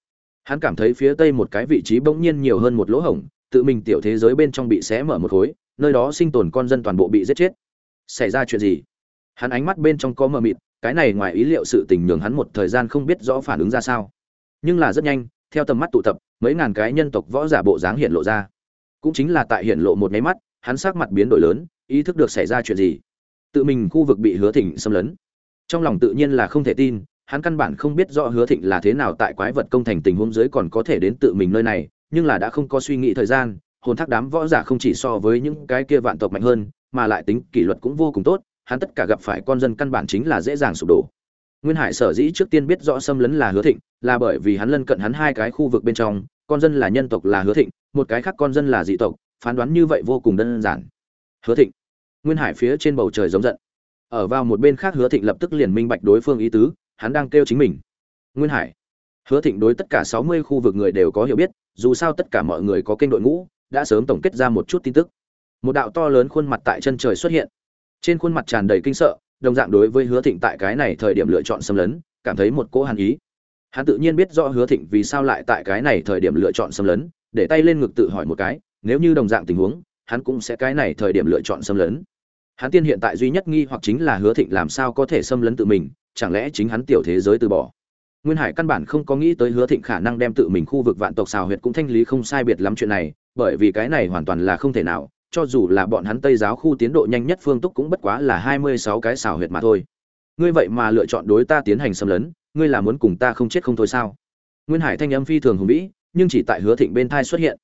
hắn cảm thấy phía tây một cái vị trí bỗng nhiên nhiều hơn một lỗ hổng, tự mình tiểu thế giới bên trong bị xé mở một khối, nơi đó sinh tồn con dân toàn bộ bị giết chết. Xảy ra chuyện gì? Hắn ánh mắt bên trong có mờ mịt, cái này ngoài ý liệu sự tình nhường hắn một thời gian không biết rõ phản ứng ra sao. Nhưng là rất nhanh, theo tầm mắt tụ tập, mấy ngàn cái nhân tộc võ giả bộ dáng hiện lộ ra. Cũng chính là tại hiện lộ một nháy mắt, hắn sắc mặt biến đổi lớn, ý thức được xảy ra chuyện gì. Tự mình khu vực bị hứa thịnh xâm lấn. Trong lòng tự nhiên là không thể tin hắn căn bản không biết rõ hứa thịnh là thế nào tại quái vật công thành tình huống dưới còn có thể đến tự mình nơi này, nhưng là đã không có suy nghĩ thời gian, hồn thác đám võ giả không chỉ so với những cái kia vạn tộc mạnh hơn, mà lại tính kỷ luật cũng vô cùng tốt, hắn tất cả gặp phải con dân căn bản chính là dễ dàng sụp đổ. Nguyên hải sở dĩ trước tiên biết rõ xâm lấn là hứa thịnh, là bởi vì hắn lân cận hắn hai cái khu vực bên trong, con dân là nhân tộc là hứa thịnh, một cái khác con dân là dị tộc, phán đoán như vậy vô cùng đơn giản. Hứa thịnh. Nguyên hải phía trên bầu trời giống giận. Ở vào một bên khác hứa thịnh lập tức liền minh bạch đối phương ý tứ hắn đang kêu chính mình. Nguyên hải, hứa thịnh đối tất cả sáu mươi khu vực người đều có hiểu biết, dù sao tất cả mọi người có kênh đội ngũ, đã sớm tổng kết ra một chút tin tức. Một đạo to lớn khuôn mặt tại chân trời xuất hiện. Trên khuôn mặt tràn đầy kinh sợ, đồng dạng đối với hứa thịnh tại cái này thời điểm lựa chọn xâm lấn, cảm thấy một cỗ hàn ý. Hắn tự nhiên biết rõ hứa thịnh vì sao lại tại cái này thời điểm lựa chọn xâm lấn, để tay lên ngực tự hỏi một cái, nếu như đồng dạng tình huống, hắn cũng sẽ cái này thời điểm lựa chọn xâm lấn. Hắn tiên hiện tại duy nhất nghi hoặc chính là hứa thịnh làm sao có thể xâm lấn tự mình chẳng lẽ chính hắn tiểu thế giới từ bỏ? Nguyên hải căn bản không có nghĩ tới hứa thịnh khả năng đem tự mình khu vực vạn tộc xào huyệt cũng thanh lý không sai biệt lắm chuyện này, bởi vì cái này hoàn toàn là không thể nào, cho dù là bọn hắn tây giáo khu tiến độ nhanh nhất phương túc cũng bất quá là hai mươi sáu cái xào huyệt mà thôi. Ngươi vậy mà lựa chọn đối ta tiến hành xâm lấn, ngươi là muốn cùng ta không chết không thôi sao? Nguyên hải thanh âm phi thường hùng vĩ, nhưng chỉ tại hứa thịnh bên thai xuất hiện.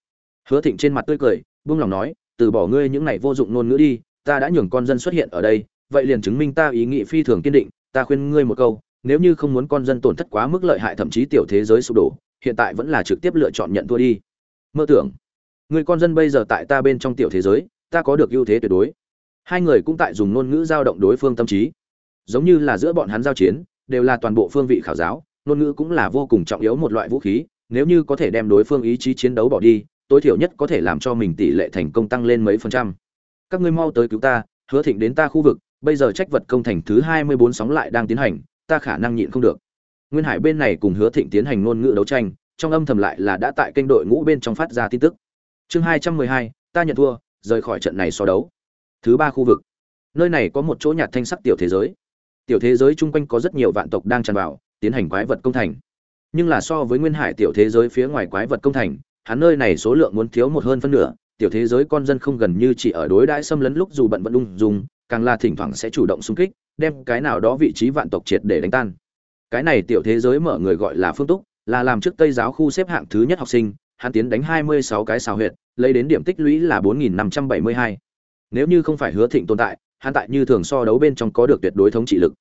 Hứa thịnh trên mặt tươi cười, buông lòng nói, từ bỏ ngươi những này vô dụng ngôn ngữ đi, ta đã nhường con dân xuất hiện ở đây, vậy liền chứng minh ta ý nghĩ phi thường kiên định ta khuyên ngươi một câu, nếu như không muốn con dân tổn thất quá mức lợi hại thậm chí tiểu thế giới sụp đổ, hiện tại vẫn là trực tiếp lựa chọn nhận thua đi. Mơ tưởng. Người con dân bây giờ tại ta bên trong tiểu thế giới, ta có được ưu thế tuyệt đối. Hai người cũng tại dùng ngôn ngữ giao động đối phương tâm trí. Giống như là giữa bọn hắn giao chiến, đều là toàn bộ phương vị khảo giáo, ngôn ngữ cũng là vô cùng trọng yếu một loại vũ khí, nếu như có thể đem đối phương ý chí chiến đấu bỏ đi, tối thiểu nhất có thể làm cho mình tỷ lệ thành công tăng lên mấy phần trăm. Các ngươi mau tới cứu ta, hứa thịnh đến ta khu vực bây giờ trách vật công thành thứ hai mươi bốn sóng lại đang tiến hành, ta khả năng nhịn không được. Nguyên hải bên này cùng hứa thịnh tiến hành ngôn ngữ đấu tranh, trong âm thầm lại là đã tại kênh đội ngũ bên trong phát ra tin tức. Chương hai trăm mười hai, ta nhận thua, rời khỏi trận này so đấu. Thứ ba khu vực. Nơi này có một chỗ nhạt thanh sắc tiểu thế giới. Tiểu thế giới chung quanh có rất nhiều vạn tộc đang tràn vào, tiến hành quái vật công thành. Nhưng là so với nguyên hải tiểu thế giới phía ngoài quái vật công thành, hắn nơi này số lượng muốn thiếu một hơn phân nửa, tiểu thế giới con dân không gần như chỉ ở đối đãi xâm lấn lúc dù bận vẫn ung dung càng là thỉnh thoảng sẽ chủ động xung kích đem cái nào đó vị trí vạn tộc triệt để đánh tan. Cái này tiểu thế giới mở người gọi là phương túc là làm trước tây giáo khu xếp hạng thứ nhất học sinh hắn tiến đánh 26 cái xào huyệt lấy đến điểm tích lũy là 4.572. nếu như không phải hứa thịnh tồn tại hắn tại như thường so đấu bên trong có được tuyệt đối thống trị lực.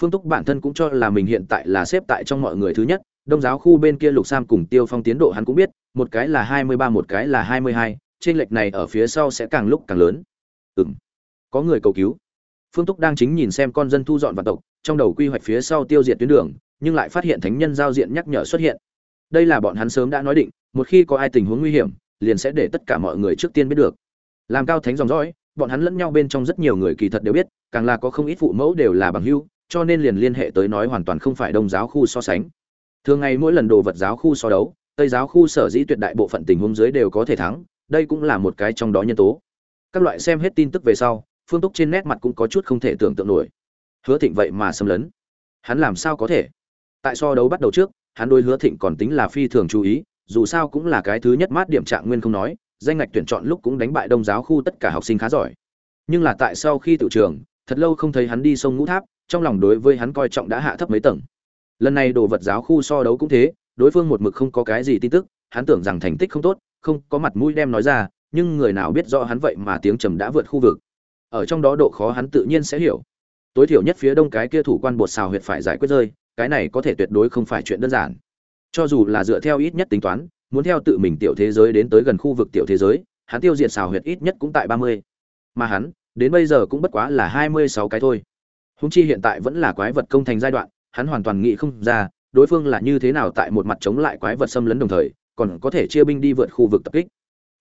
Phương túc bản thân cũng cho là mình hiện tại là xếp tại trong mọi người thứ nhất đông giáo khu bên kia lục sam cùng tiêu phong tiến độ hắn cũng biết một cái là 23 một cái là 22, trên lệch này ở phía sau sẽ càng lúc càng lớn. Ừm có người cầu cứu. Phương túc đang chính nhìn xem con dân thu dọn vạn tộc, trong đầu quy hoạch phía sau tiêu diệt tuyến đường, nhưng lại phát hiện thánh nhân giao diện nhắc nhở xuất hiện. Đây là bọn hắn sớm đã nói định, một khi có ai tình huống nguy hiểm, liền sẽ để tất cả mọi người trước tiên biết được. Làm cao thánh dòng dõi, bọn hắn lẫn nhau bên trong rất nhiều người kỳ thật đều biết, càng là có không ít phụ mẫu đều là bằng hưu cho nên liền liên hệ tới nói hoàn toàn không phải đông giáo khu so sánh. Thường ngày mỗi lần đồ vật giáo khu so đấu, tây giáo khu sở dĩ tuyệt đại bộ phận tình huống dưới đều có thể thắng, đây cũng là một cái trong đó nhân tố. Các loại xem hết tin tức về sau phương túc trên nét mặt cũng có chút không thể tưởng tượng nổi. Hứa thịnh vậy mà xâm lấn. Hắn làm sao có thể? Tại so đấu bắt đầu trước, hắn đôi hứa thịnh còn tính là phi thường chú ý, dù sao cũng là cái thứ nhất mát điểm trạng nguyên không nói, danh ngạch tuyển chọn lúc cũng đánh bại đông giáo khu tất cả học sinh khá giỏi. Nhưng là tại sau khi tự trường, thật lâu không thấy hắn đi sông ngũ tháp, trong lòng đối với hắn coi trọng đã hạ thấp mấy tầng. Lần này đồ vật giáo khu so đấu cũng thế, đối phương một mực không có cái gì tin tức, hắn tưởng rằng thành tích không tốt, không có mặt mũi đem nói ra, nhưng người nào biết rõ hắn vậy mà tiếng trầm đã vượt khu vực ở trong đó độ khó hắn tự nhiên sẽ hiểu. Tối thiểu nhất phía đông cái kia thủ quan bột xào huyệt phải giải quyết rơi, cái này có thể tuyệt đối không phải chuyện đơn giản. Cho dù là dựa theo ít nhất tính toán, muốn theo tự mình tiểu thế giới đến tới gần khu vực tiểu thế giới, hắn tiêu diệt xào huyệt ít nhất cũng tại ba mươi. Mà hắn, đến bây giờ cũng bất quá là hai mươi sáu cái thôi. Húng chi hiện tại vẫn là quái vật công thành giai đoạn, hắn hoàn toàn nghĩ không ra, đối phương là như thế nào tại một mặt chống lại quái vật xâm lấn đồng thời, còn có thể chia binh đi vượt khu vực tập kích.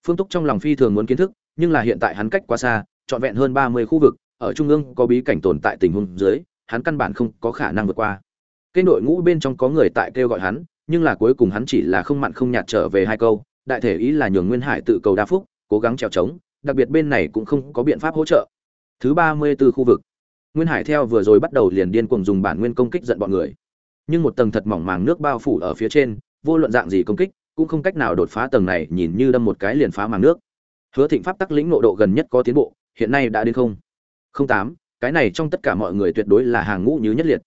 Phương túc trong lòng phi thường muốn kiến thức, nhưng là hiện tại hắn cách quá xa trọn vẹn hơn ba mươi khu vực, ở trung ương có bí cảnh tồn tại tình huống dưới, hắn căn bản không có khả năng vượt qua. Kênh đội ngũ bên trong có người tại kêu gọi hắn, nhưng là cuối cùng hắn chỉ là không mặn không nhạt trở về hai câu, đại thể ý là nhường nguyên hải tự cầu đa phúc, cố gắng trèo trống, đặc biệt bên này cũng không có biện pháp hỗ trợ. Thứ ba mươi 34 khu vực. Nguyên hải theo vừa rồi bắt đầu liền điên cuồng dùng bản nguyên công kích giận bọn người. Nhưng một tầng thật mỏng màng nước bao phủ ở phía trên, vô luận dạng gì công kích, cũng không cách nào đột phá tầng này, nhìn như đâm một cái liền phá màng nước. Hứa thịnh pháp tắc lĩnh nộ độ gần nhất có tiến bộ hiện nay đã đến không? Không tám, cái này trong tất cả mọi người tuyệt đối là hàng ngũ như nhất liệt.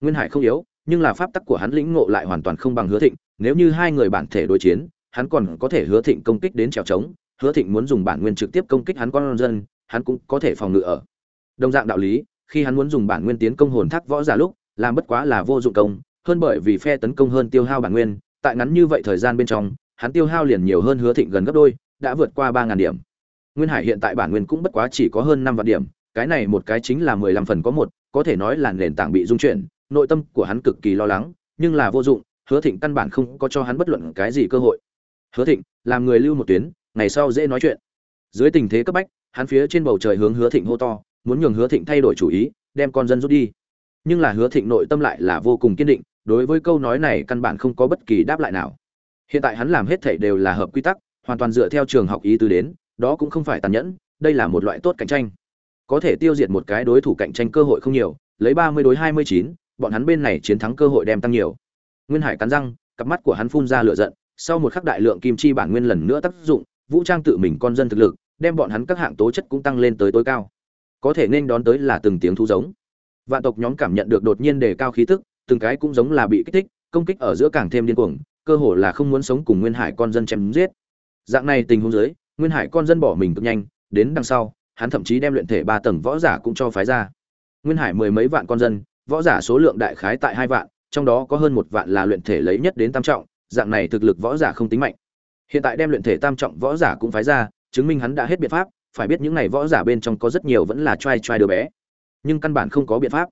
Nguyên hải không yếu, nhưng là pháp tắc của hắn lĩnh ngộ lại hoàn toàn không bằng hứa thịnh, nếu như hai người bản thể đối chiến, hắn còn có thể hứa thịnh công kích đến trèo trống, hứa thịnh muốn dùng bản nguyên trực tiếp công kích hắn con dân, hắn cũng có thể phòng ngự ở. Đồng dạng đạo lý, khi hắn muốn dùng bản nguyên tiến công hồn thác võ giả lúc, làm bất quá là vô dụng công, hơn bởi vì phe tấn công hơn tiêu hao bản nguyên, tại ngắn như vậy thời gian bên trong, hắn tiêu hao liền nhiều hơn hứa thịnh gần gấp đôi, đã vượt qua ba ngàn điểm nguyên hải hiện tại bản nguyên cũng bất quá chỉ có hơn năm vạn điểm, cái này một cái chính là mười lăm phần có một, có thể nói là nền tảng bị dung chuyển, nội tâm của hắn cực kỳ lo lắng, nhưng là vô dụng, hứa thịnh căn bản không có cho hắn bất luận cái gì cơ hội. Hứa thịnh, làm người lưu một tuyến, ngày sau dễ nói chuyện. Dưới tình thế cấp bách, hắn phía trên bầu trời hướng hứa thịnh hô to, muốn nhường hứa thịnh thay đổi chủ ý, đem con dân rút đi. Nhưng là hứa thịnh nội tâm lại là vô cùng kiên định, đối với câu nói này căn bản không có bất kỳ đáp lại nào. Hiện tại hắn làm hết thảy đều là hợp quy tắc, hoàn toàn dựa theo trường học ý tứ đến đó cũng không phải tàn nhẫn, đây là một loại tốt cạnh tranh. Có thể tiêu diệt một cái đối thủ cạnh tranh cơ hội không nhiều, lấy ba mươi đối hai mươi chín, bọn hắn bên này chiến thắng cơ hội đem tăng nhiều. Nguyên hải cắn răng, cặp mắt của hắn phun ra lửa giận, sau một khắc đại lượng kim chi bản nguyên lần nữa tác dụng, vũ trang tự mình con dân thực lực, đem bọn hắn các hạng tố chất cũng tăng lên tới tối cao. Có thể nên đón tới là từng tiếng thu giống. Vạn tộc nhóm cảm nhận được đột nhiên đề cao khí tức, từng cái cũng giống là bị kích thích, công kích ở giữa càng thêm điên cuồng, cơ hồ là không muốn sống cùng nguyên hải con dân chém giết. Dạng này tình huống dưới nguyên hải con dân bỏ mình cực nhanh, đến đằng sau, hắn thậm chí đem luyện thể ba tầng võ giả cũng cho phái ra. Nguyên hải mười mấy vạn con dân, võ giả số lượng đại khái tại hai vạn, trong đó có hơn một vạn là luyện thể lấy nhất đến tam trọng, dạng này thực lực võ giả không tính mạnh. Hiện tại đem luyện thể tam trọng võ giả cũng phái ra, chứng minh hắn đã hết biện pháp, phải biết những này võ giả bên trong có rất nhiều vẫn là trai trai đứa bé. Nhưng căn bản không có biện pháp.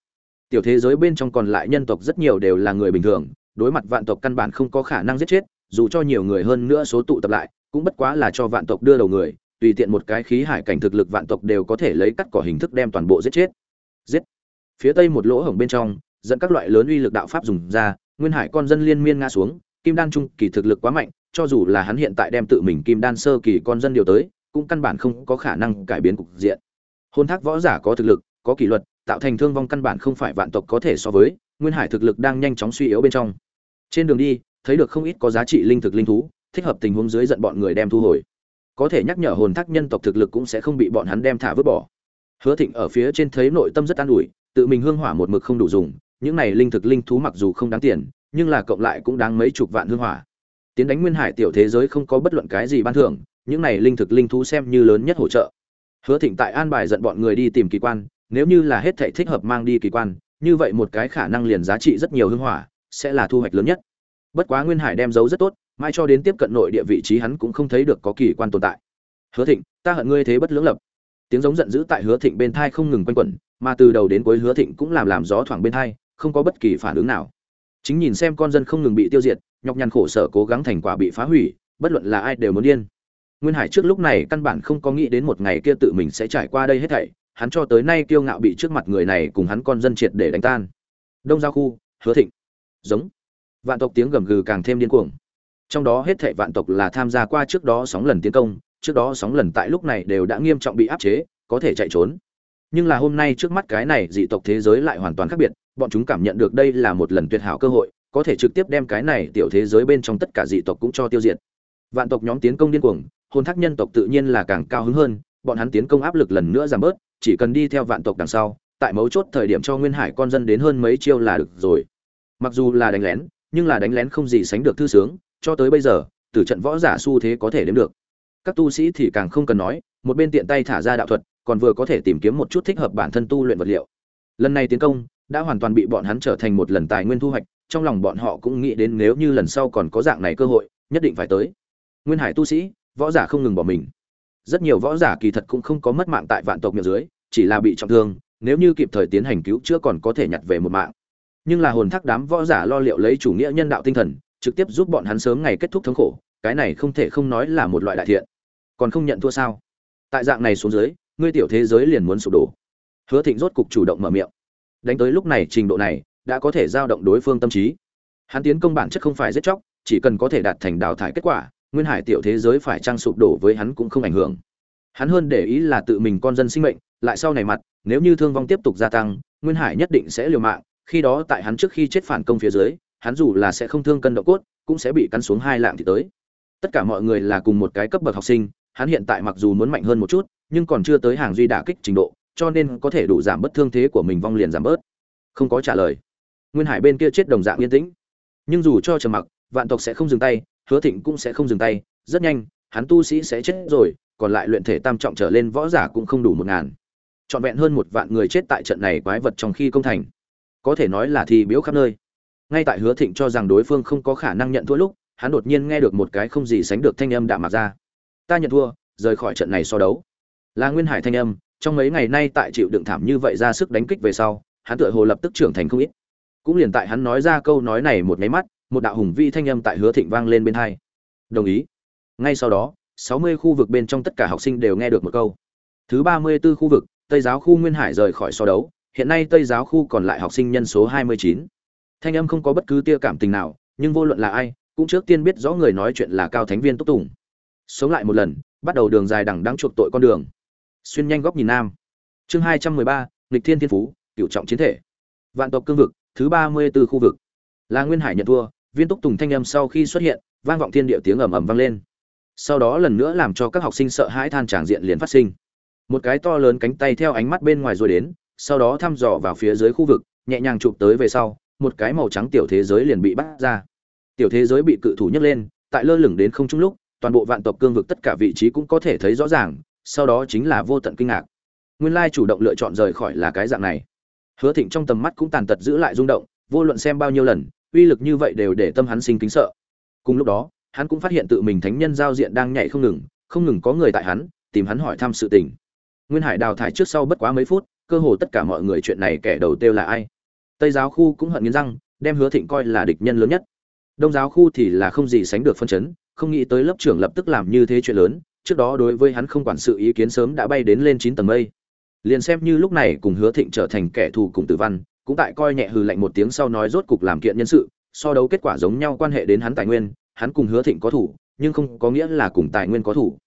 Tiểu thế giới bên trong còn lại nhân tộc rất nhiều đều là người bình thường, đối mặt vạn tộc căn bản không có khả năng giết chết, dù cho nhiều người hơn nữa số tụ tập lại cũng bất quá là cho vạn tộc đưa đầu người, tùy tiện một cái khí hải cảnh thực lực vạn tộc đều có thể lấy cắt cỏ hình thức đem toàn bộ giết chết. Giết. Phía tây một lỗ hổng bên trong, dẫn các loại lớn uy lực đạo pháp dùng ra, nguyên hải con dân liên miên ngã xuống, kim đan trung kỳ thực lực quá mạnh, cho dù là hắn hiện tại đem tự mình kim đan sơ kỳ con dân điều tới, cũng căn bản không có khả năng cải biến cục diện. Hôn thác võ giả có thực lực, có kỷ luật, tạo thành thương vong căn bản không phải vạn tộc có thể so với, nguyên hải thực lực đang nhanh chóng suy yếu bên trong. Trên đường đi, thấy được không ít có giá trị linh thực linh thú thích hợp tình huống dưới giận bọn người đem thu hồi. Có thể nhắc nhở hồn thác nhân tộc thực lực cũng sẽ không bị bọn hắn đem thả vứt bỏ. Hứa thịnh ở phía trên thấy nội tâm rất an ủi, tự mình hương hỏa một mực không đủ dùng, những này linh thực linh thú mặc dù không đáng tiền, nhưng là cộng lại cũng đáng mấy chục vạn hương hỏa. Tiến đánh nguyên hải tiểu thế giới không có bất luận cái gì ban thưởng, những này linh thực linh thú xem như lớn nhất hỗ trợ. Hứa thịnh tại an bài giận bọn người đi tìm kỳ quan, nếu như là hết thảy thích hợp mang đi kỳ quan, như vậy một cái khả năng liền giá trị rất nhiều hương hỏa, sẽ là thu hoạch lớn nhất. Bất quá nguyên hải đem giấu rất tốt mai cho đến tiếp cận nội địa vị trí hắn cũng không thấy được có kỳ quan tồn tại. Hứa thịnh, ta hận ngươi thế bất lưỡng lập. Tiếng giống giận dữ tại hứa thịnh bên thai không ngừng quanh quẩn, mà từ đầu đến cuối hứa thịnh cũng làm làm gió thoảng bên thai, không có bất kỳ phản ứng nào. Chính nhìn xem con dân không ngừng bị tiêu diệt, nhọc nhằn khổ sở cố gắng thành quả bị phá hủy, bất luận là ai đều muốn điên. Nguyên hải trước lúc này căn bản không có nghĩ đến một ngày kia tự mình sẽ trải qua đây hết thảy, hắn cho tới nay kiêu ngạo bị trước mặt người này cùng hắn con dân triệt để đánh tan. Đông giao khu, hứa thịnh. Giống. Vạn tộc tiếng gầm gừ càng thêm điên cuồng trong đó hết thảy vạn tộc là tham gia qua trước đó sóng lần tiến công, trước đó sóng lần tại lúc này đều đã nghiêm trọng bị áp chế, có thể chạy trốn. Nhưng là hôm nay trước mắt cái này dị tộc thế giới lại hoàn toàn khác biệt, bọn chúng cảm nhận được đây là một lần tuyệt hảo cơ hội, có thể trực tiếp đem cái này tiểu thế giới bên trong tất cả dị tộc cũng cho tiêu diệt. Vạn tộc nhóm tiến công điên cuồng, hồn thác nhân tộc tự nhiên là càng cao hứng hơn, bọn hắn tiến công áp lực lần nữa giảm bớt, chỉ cần đi theo vạn tộc đằng sau, tại mấu chốt thời điểm cho nguyên hải con dân đến hơn mấy chiêu là được rồi. Mặc dù là đánh lén, nhưng là đánh lén không gì sánh được thư sướng cho tới bây giờ tử trận võ giả xu thế có thể đếm được. Các tu sĩ thì càng không cần nói, một bên tiện tay thả ra đạo thuật, còn vừa có thể tìm kiếm một chút thích hợp bản thân tu luyện vật liệu. Lần này tiến công, đã hoàn toàn bị bọn hắn trở thành một lần tài nguyên thu hoạch, trong lòng bọn họ cũng nghĩ đến nếu như lần sau còn có dạng này cơ hội, nhất định phải tới. Nguyên hải tu sĩ, võ giả không ngừng bỏ mình. Rất nhiều võ giả kỳ thật cũng không có mất mạng tại vạn tộc miệng dưới, chỉ là bị trọng thương, nếu như kịp thời tiến hành cứu chữa còn có thể nhặt về một mạng. Nhưng là hồn thác đám võ giả lo liệu lấy chủ nghĩa nhân đạo tinh thần trực tiếp giúp bọn hắn sớm ngày kết thúc thống khổ, cái này không thể không nói là một loại đại thiện. Còn không nhận thua sao? Tại dạng này xuống dưới, ngươi tiểu thế giới liền muốn sụp đổ. Hứa thịnh rốt cục chủ động mở miệng. Đánh tới lúc này trình độ này, đã có thể giao động đối phương tâm trí. Hắn tiến công bản chất không phải giết chóc, chỉ cần có thể đạt thành đào thải kết quả, nguyên hải tiểu thế giới phải trang sụp đổ với hắn cũng không ảnh hưởng. Hắn hơn để ý là tự mình con dân sinh mệnh, lại sau này mặt, nếu như thương vong tiếp tục gia tăng, nguyên hải nhất định sẽ liều mạng, khi đó tại hắn trước khi chết phản công phía dưới hắn dù là sẽ không thương cân độ cốt, cũng sẽ bị cắn xuống hai lạng thì tới. Tất cả mọi người là cùng một cái cấp bậc học sinh, hắn hiện tại mặc dù muốn mạnh hơn một chút, nhưng còn chưa tới hàng duy đả kích trình độ, cho nên có thể đủ giảm bớt thương thế của mình vong liền giảm bớt. Không có trả lời. Nguyên hải bên kia chết đồng dạng yên tĩnh. Nhưng dù cho trầm mặc, vạn tộc sẽ không dừng tay, hứa thịnh cũng sẽ không dừng tay. Rất nhanh, hắn tu sĩ sẽ chết rồi, còn lại luyện thể tam trọng trở lên võ giả cũng không đủ một ngàn. Trọn vẹn hơn một vạn người chết tại trận này quái vật trong khi công thành. Có thể nói là thi biếu khắp nơi ngay tại hứa thịnh cho rằng đối phương không có khả năng nhận thua lúc, hắn đột nhiên nghe được một cái không gì sánh được thanh âm đạm mạc ra. Ta nhận thua, rời khỏi trận này so đấu. Là nguyên hải thanh âm, trong mấy ngày nay tại chịu đựng thảm như vậy ra sức đánh kích về sau, hắn tựa hồ lập tức trưởng thành không ít. Cũng liền tại hắn nói ra câu nói này một nháy mắt, một đạo hùng vi thanh âm tại hứa thịnh vang lên bên hai. Đồng ý. Ngay sau đó, sáu mươi khu vực bên trong tất cả học sinh đều nghe được một câu. Thứ ba mươi 34 khu vực, tây giáo khu nguyên hải rời khỏi so đấu. Hiện nay tây giáo khu còn lại học sinh nhân số hai mươi chín thanh âm không có bất cứ tia cảm tình nào, nhưng vô luận là ai, cũng trước tiên biết rõ người nói chuyện là cao thánh viên túc tùng. Sống lại một lần, bắt đầu đường dài đằng đang chuộc tội con đường. Xuyên nhanh góc nhìn nam. Chương hai trăm mười ba, nghịch thiên thiên phú cựu trọng chiến thể. Vạn tộc cương vực, thứ ba mươi b ố khu vực. Là nguyên hải nhận thua, viên túc tùng thanh âm sau khi xuất hiện, vang vọng thiên địa tiếng ầm ầm vang lên. Sau đó lần nữa làm cho các học sinh sợ hãi than tràng diện liền phát sinh. Một cái to lớn cánh tay theo ánh mắt bên ngoài rồi đến, sau đó thăm dò vào phía dưới khu vực, nhẹ nhàng chụp tới về sau một cái màu trắng tiểu thế giới liền bị bắt ra. Tiểu thế giới bị cự thủ nhấc lên, tại lơ lửng đến không trung lúc, toàn bộ vạn tộc cương vực tất cả vị trí cũng có thể thấy rõ ràng, sau đó chính là vô tận kinh ngạc. Nguyên lai chủ động lựa chọn rời khỏi là cái dạng này. Hứa thịnh trong tầm mắt cũng tàn tật giữ lại rung động, vô luận xem bao nhiêu lần, uy lực như vậy đều để tâm hắn sinh kính sợ. Cùng lúc đó, hắn cũng phát hiện tự mình thánh nhân giao diện đang nhảy không ngừng không ngừng có người tại hắn, tìm hắn hỏi thăm sự tình. Nguyên hải đào thải trước sau bất quá mấy phút, cơ hồ tất cả mọi người chuyện này kẻ đầu tiêu là ai? Tây giáo khu cũng hận nghiến răng, đem hứa thịnh coi là địch nhân lớn nhất. Đông giáo khu thì là không gì sánh được phân chấn, không nghĩ tới lớp trưởng lập tức làm như thế chuyện lớn, trước đó đối với hắn không quản sự ý kiến sớm đã bay đến lên chín tầng mây. Liền xem như lúc này cùng hứa thịnh trở thành kẻ thù cùng tử văn, cũng tại coi nhẹ hừ lạnh một tiếng sau nói rốt cục làm kiện nhân sự, so đấu kết quả giống nhau quan hệ đến hắn tài nguyên, hắn cùng hứa thịnh có thủ, nhưng không có nghĩa là cùng tài nguyên có thủ.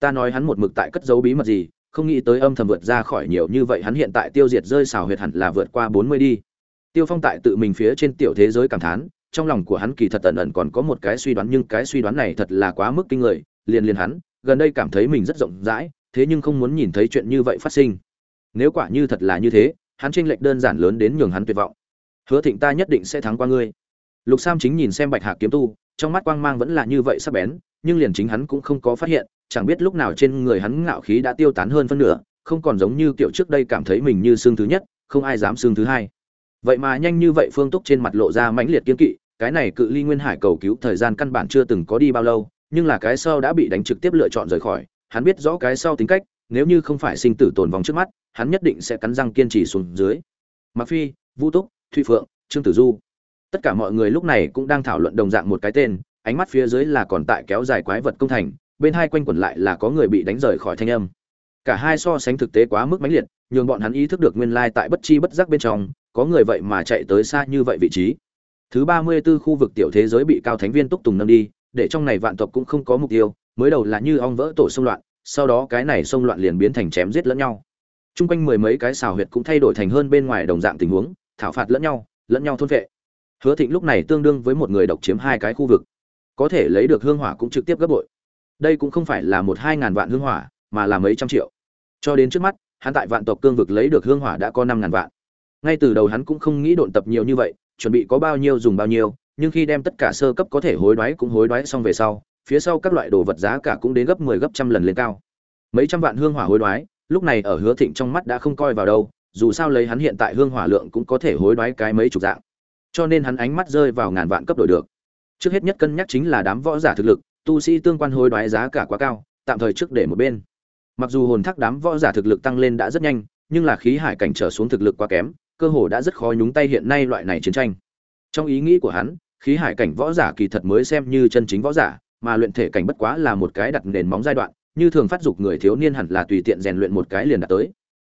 Ta nói hắn một mực tại cất giấu bí mật gì, không nghĩ tới âm thầm vượt ra khỏi nhiều như vậy, hắn hiện tại tiêu diệt rơi xào huyệt hẳn là vượt qua bốn mươi đi tiêu phong tại tự mình phía trên tiểu thế giới cảm thán, trong lòng của hắn kỳ thật ẩn ẩn còn có một cái suy đoán, nhưng cái suy đoán này thật là quá mức kinh người, liền liền hắn, gần đây cảm thấy mình rất rộng rãi, thế nhưng không muốn nhìn thấy chuyện như vậy phát sinh. Nếu quả như thật là như thế, hắn chênh lệch đơn giản lớn đến nhường hắn tuyệt vọng. Hứa thịnh ta nhất định sẽ thắng qua ngươi. Lục sam chính nhìn xem bạch hạc kiếm tu, trong mắt quang mang vẫn là như vậy sắc bén, nhưng liền chính hắn cũng không có phát hiện, chẳng biết lúc nào trên người hắn ngạo khí đã tiêu tán hơn phân nửa, không còn giống như kiểu trước đây cảm thấy mình như xương thứ nhất, không ai dám xương thứ hai vậy mà nhanh như vậy phương túc trên mặt lộ ra mãnh liệt kiên kỵ, cái này cự ly nguyên hải cầu cứu thời gian căn bản chưa từng có đi bao lâu, nhưng là cái sau đã bị đánh trực tiếp lựa chọn rời khỏi, hắn biết rõ cái sau tính cách, nếu như không phải sinh tử tồn vong trước mắt, hắn nhất định sẽ cắn răng kiên trì xuống dưới. Mặc phi, vũ túc, thụy phượng, trương tử du. Tất cả mọi người lúc này cũng đang thảo luận đồng dạng một cái tên, ánh mắt phía dưới là còn tại kéo dài quái vật công thành, bên hai quanh quẩn lại là có người bị đánh rời khỏi thanh âm. Cả hai so sánh thực tế quá mức mãnh liệt, nhường bọn hắn ý thức được nguyên lai tại bất chi bất giác bên trong có người vậy mà chạy tới xa như vậy vị trí thứ ba mươi 34 khu vực tiểu thế giới bị cao thánh viên túc tùng nâng đi để trong này vạn tộc cũng không có mục tiêu mới đầu là như ong vỡ tổ xung loạn sau đó cái này xung loạn liền biến thành chém giết lẫn nhau Trung quanh mười mấy cái xào huyệt cũng thay đổi thành hơn bên ngoài đồng dạng tình huống, thảo phạt lẫn nhau, lẫn nhau thôn vệ. Hứa Thịnh lúc này tương đương với một người độc chiếm hai cái khu vực, có thể lấy được hương hỏa cũng trực tiếp gấp bội. Đây cũng không phải là một hai ngàn vạn hương hỏa, mà là mấy trăm triệu. Cho đến trước mắt, hắn tại vạn tộc cương vực lấy được hương hỏa đã có năm ngàn vạn. Ngay từ đầu hắn cũng không nghĩ độn tập nhiều như vậy, chuẩn bị có bao nhiêu dùng bao nhiêu, nhưng khi đem tất cả sơ cấp có thể hối đoái cũng hối đoái xong về sau, phía sau các loại đồ vật giá cả cũng đến gấp 10 gấp trăm lần lên cao. Mấy trăm vạn hương hỏa hối đoái, lúc này ở hứa thịnh trong mắt đã không coi vào đâu dù sao lấy hắn hiện tại hương hỏa lượng cũng có thể hối đoái cái mấy chục dạng. Cho nên hắn ánh mắt rơi vào ngàn vạn cấp đổi được. Trước hết nhất cân nhắc chính là đám võ giả thực lực tu sĩ tương quan hối đoái giá cả quá cao tạm thời trước để một bên. Mặc dù hồn thác đám võ giả thực lực tăng lên đã rất nhanh nhưng là khí hải cảnh trở xuống thực lực quá kém cơ hồ đã rất khó nhúng tay hiện nay loại này chiến tranh. Trong ý nghĩ của hắn, khí hải cảnh võ giả kỳ thật mới xem như chân chính võ giả, mà luyện thể cảnh bất quá là một cái đặt nền móng giai đoạn, như thường phát dục người thiếu niên hẳn là tùy tiện rèn luyện một cái liền đạt tới.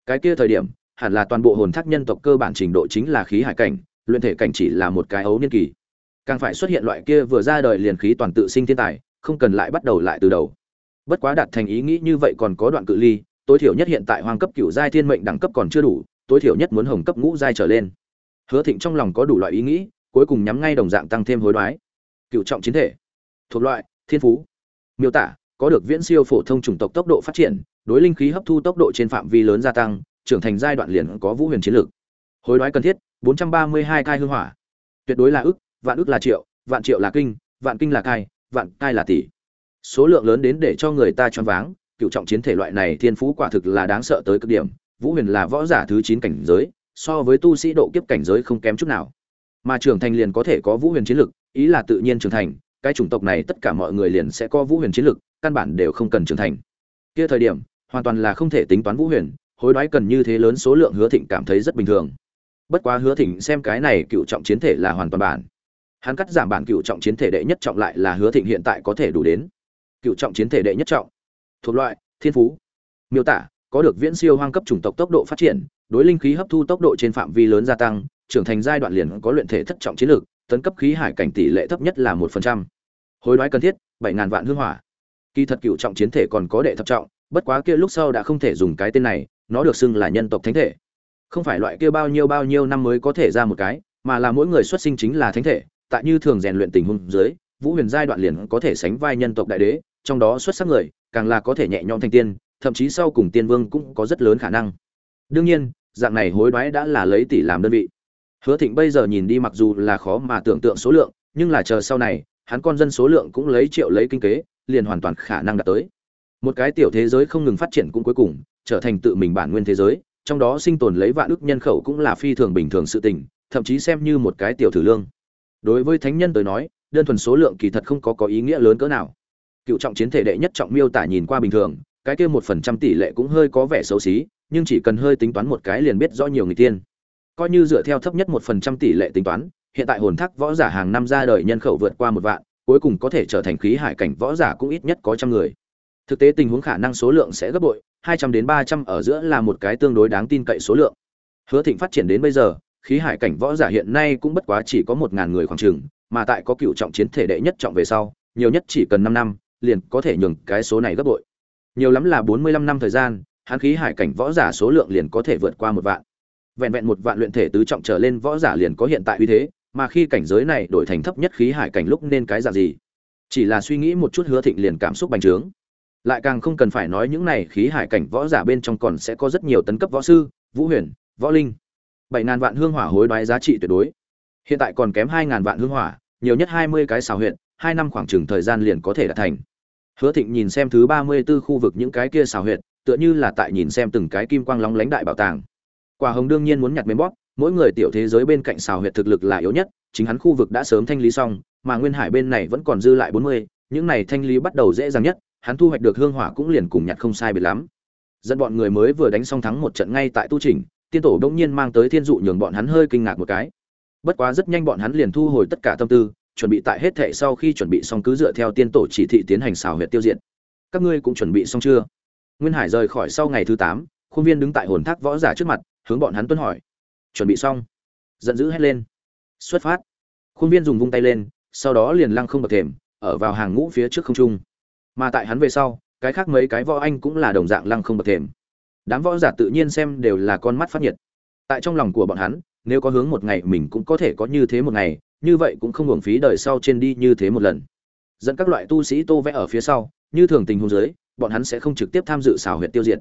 Cái kia thời điểm, hẳn là toàn bộ hồn thác nhân tộc cơ bản trình độ chính là khí hải cảnh, luyện thể cảnh chỉ là một cái ấu niên kỳ. Càng phải xuất hiện loại kia vừa ra đời liền khí toàn tự sinh thiên tài, không cần lại bắt đầu lại từ đầu. Bất quá đạt thành ý nghĩ như vậy còn có đoạn cự ly, tối thiểu nhất hiện tại hoàng cấp cựu giai thiên mệnh đẳng cấp còn chưa đủ tối thiểu nhất muốn hồng cấp ngũ giai trở lên. Hứa thịnh trong lòng có đủ loại ý nghĩ, cuối cùng nhắm ngay đồng dạng tăng thêm hối đoái. Cựu trọng chiến thể, thuộc loại, thiên phú. Miêu tả, có được viễn siêu phổ thông chủng tộc tốc độ phát triển, đối linh khí hấp thu tốc độ trên phạm vi lớn gia tăng, trưởng thành giai đoạn liền có vũ huyền chiến lược. Hối đoái cần thiết 432 cai hương hỏa. Tuyệt đối là ức, vạn ức là triệu, vạn triệu là kinh, vạn kinh là cai, vạn cai là tỷ. Số lượng lớn đến để cho người ta choáng váng, cựu trọng chiến thể loại này thiên phú quả thực là đáng sợ tới cực điểm vũ huyền là võ giả thứ chín cảnh giới, so với tu sĩ độ kiếp cảnh giới không kém chút nào. Mà trưởng thành liền có thể có vũ huyền chiến lực, ý là tự nhiên trưởng thành, cái chủng tộc này tất cả mọi người liền sẽ có vũ huyền chiến lực, căn bản đều không cần trưởng thành. Kia thời điểm, hoàn toàn là không thể tính toán vũ huyền, hối đoái cần như thế lớn số lượng hứa thịnh cảm thấy rất bình thường. Bất quá hứa thịnh xem cái này cựu trọng chiến thể là hoàn toàn bản. Hắn cắt giảm bản cựu trọng chiến thể đệ nhất trọng lại là hứa thịnh hiện tại có thể đủ đến. Cựu trọng chiến thể đệ nhất trọng. Thuộc loại, thiên phú. Miêu tả có được viễn siêu hoang cấp chủng tộc tốc độ phát triển, đối linh khí hấp thu tốc độ trên phạm vi lớn gia tăng, trưởng thành giai đoạn liền có luyện thể thất trọng chiến lược, tấn cấp khí hải cảnh tỷ lệ thấp nhất là một phần trăm. Hối đoái cần thiết, bảy ngàn vạn hương hỏa. Kỳ thật cựu trọng chiến thể còn có đệ thập trọng, bất quá kia lúc sau đã không thể dùng cái tên này, nó được xưng là nhân tộc thánh thể. Không phải loại kia bao nhiêu bao nhiêu năm mới có thể ra một cái, mà là mỗi người xuất sinh chính là thánh thể, tại như thường rèn luyện tình huống dưới, vũ huyền giai đoạn liền có thể sánh vai nhân tộc đại đế, trong đó xuất sắc người, càng là có thể nhẹ nhõm thành tiên thậm chí sau cùng tiên vương cũng có rất lớn khả năng. Đương nhiên dạng này hối đoái đã là lấy tỷ làm đơn vị. Hứa thịnh bây giờ nhìn đi mặc dù là khó mà tưởng tượng số lượng nhưng là chờ sau này hắn con dân số lượng cũng lấy triệu lấy kinh tế, liền hoàn toàn khả năng đạt tới. Một cái tiểu thế giới không ngừng phát triển cũng cuối cùng trở thành tự mình bản nguyên thế giới trong đó sinh tồn lấy vạn ức nhân khẩu cũng là phi thường bình thường sự tình thậm chí xem như một cái tiểu thử lương. Đối với thánh nhân tới nói đơn thuần số lượng kỳ thật không có có ý nghĩa lớn cỡ nào. Cựu trọng chiến thể đệ nhất trọng miêu tả nhìn qua bình thường cái kia một phần trăm tỷ lệ cũng hơi có vẻ xấu xí nhưng chỉ cần hơi tính toán một cái liền biết rõ nhiều người tiên. Coi như dựa theo thấp nhất một phần trăm tỷ lệ tính toán hiện tại hồn thác võ giả hàng năm ra đời nhân khẩu vượt qua một vạn cuối cùng có thể trở thành khí hải cảnh võ giả cũng ít nhất có trăm người. Thực tế tình huống khả năng số lượng sẽ gấp bội hai trăm đến ba trăm ở giữa là một cái tương đối đáng tin cậy số lượng. Hứa thịnh phát triển đến bây giờ khí hải cảnh võ giả hiện nay cũng bất quá chỉ có một ngàn người khoảng trường, mà tại có cựu trọng chiến thể đệ nhất trọng về sau nhiều nhất chỉ cần năm năm liền có thể nhường cái số này gấp bội nhiều lắm là bốn mươi lăm năm thời gian, hắn khí hải cảnh võ giả số lượng liền có thể vượt qua một vạn. Vẹn vẹn một vạn luyện thể tứ trọng trở lên võ giả liền có hiện tại uy thế, mà khi cảnh giới này đổi thành thấp nhất khí hải cảnh lúc nên cái dạng gì? Chỉ là suy nghĩ một chút hứa thịnh liền cảm xúc bành trướng. Lại càng không cần phải nói những này khí hải cảnh võ giả bên trong còn sẽ có rất nhiều tấn cấp võ sư, vũ huyền, võ linh. bảy ngàn vạn hương hỏa hối đoái giá trị tuyệt đối. Hiện tại còn kém hai ngàn vạn hương hỏa, nhiều nhất hai mươi cái xào huyện hai năm khoảng chừng thời gian liền có thể đạt thành hứa thịnh nhìn xem thứ ba mươi 34 khu vực những cái kia xào huyệt, tựa như là tại nhìn xem từng cái kim quang lóng lánh đại bảo tàng. Quả hồng đương nhiên muốn nhặt mềm bóp mỗi người tiểu thế giới bên cạnh xào huyệt thực lực là yếu nhất chính hắn khu vực đã sớm thanh lý xong mà nguyên hải bên này vẫn còn dư lại bốn mươi những này thanh lý bắt đầu dễ dàng nhất hắn thu hoạch được hương hỏa cũng liền cùng nhặt không sai biệt lắm. Dẫn bọn người mới vừa đánh xong thắng một trận ngay tại tu trình tiên tổ đông nhiên mang tới thiên dụ nhường bọn hắn hơi kinh ngạc một cái. Bất quá rất nhanh bọn hắn liền thu hồi tất cả tâm tư chuẩn bị tại hết thệ sau khi chuẩn bị xong cứ dựa theo tiên tổ chỉ thị tiến hành xào huyệt tiêu diệt. Các ngươi cũng chuẩn bị xong chưa? Nguyên hải rời khỏi sau ngày thứ tám, khuôn viên đứng tại hồn thác võ giả trước mặt, hướng bọn hắn tuân hỏi. Chuẩn bị xong. Giận dữ hét lên. Xuất phát. Khuôn viên dùng vung tay lên, sau đó liền lăng không bật thềm, ở vào hàng ngũ phía trước không trung. Mà tại hắn về sau, cái khác mấy cái võ anh cũng là đồng dạng lăng không bật thềm. Đám võ giả tự nhiên xem đều là con mắt phát nhiệt. Tại trong lòng của bọn hắn, nếu có hướng một ngày mình cũng có thể có như thế một ngày như vậy cũng không hưởng phí đời sau trên đi như thế một lần. Dẫn các loại tu sĩ tô vẽ ở phía sau, như thường tình huống dưới, bọn hắn sẽ không trực tiếp tham dự xào huyệt tiêu diệt.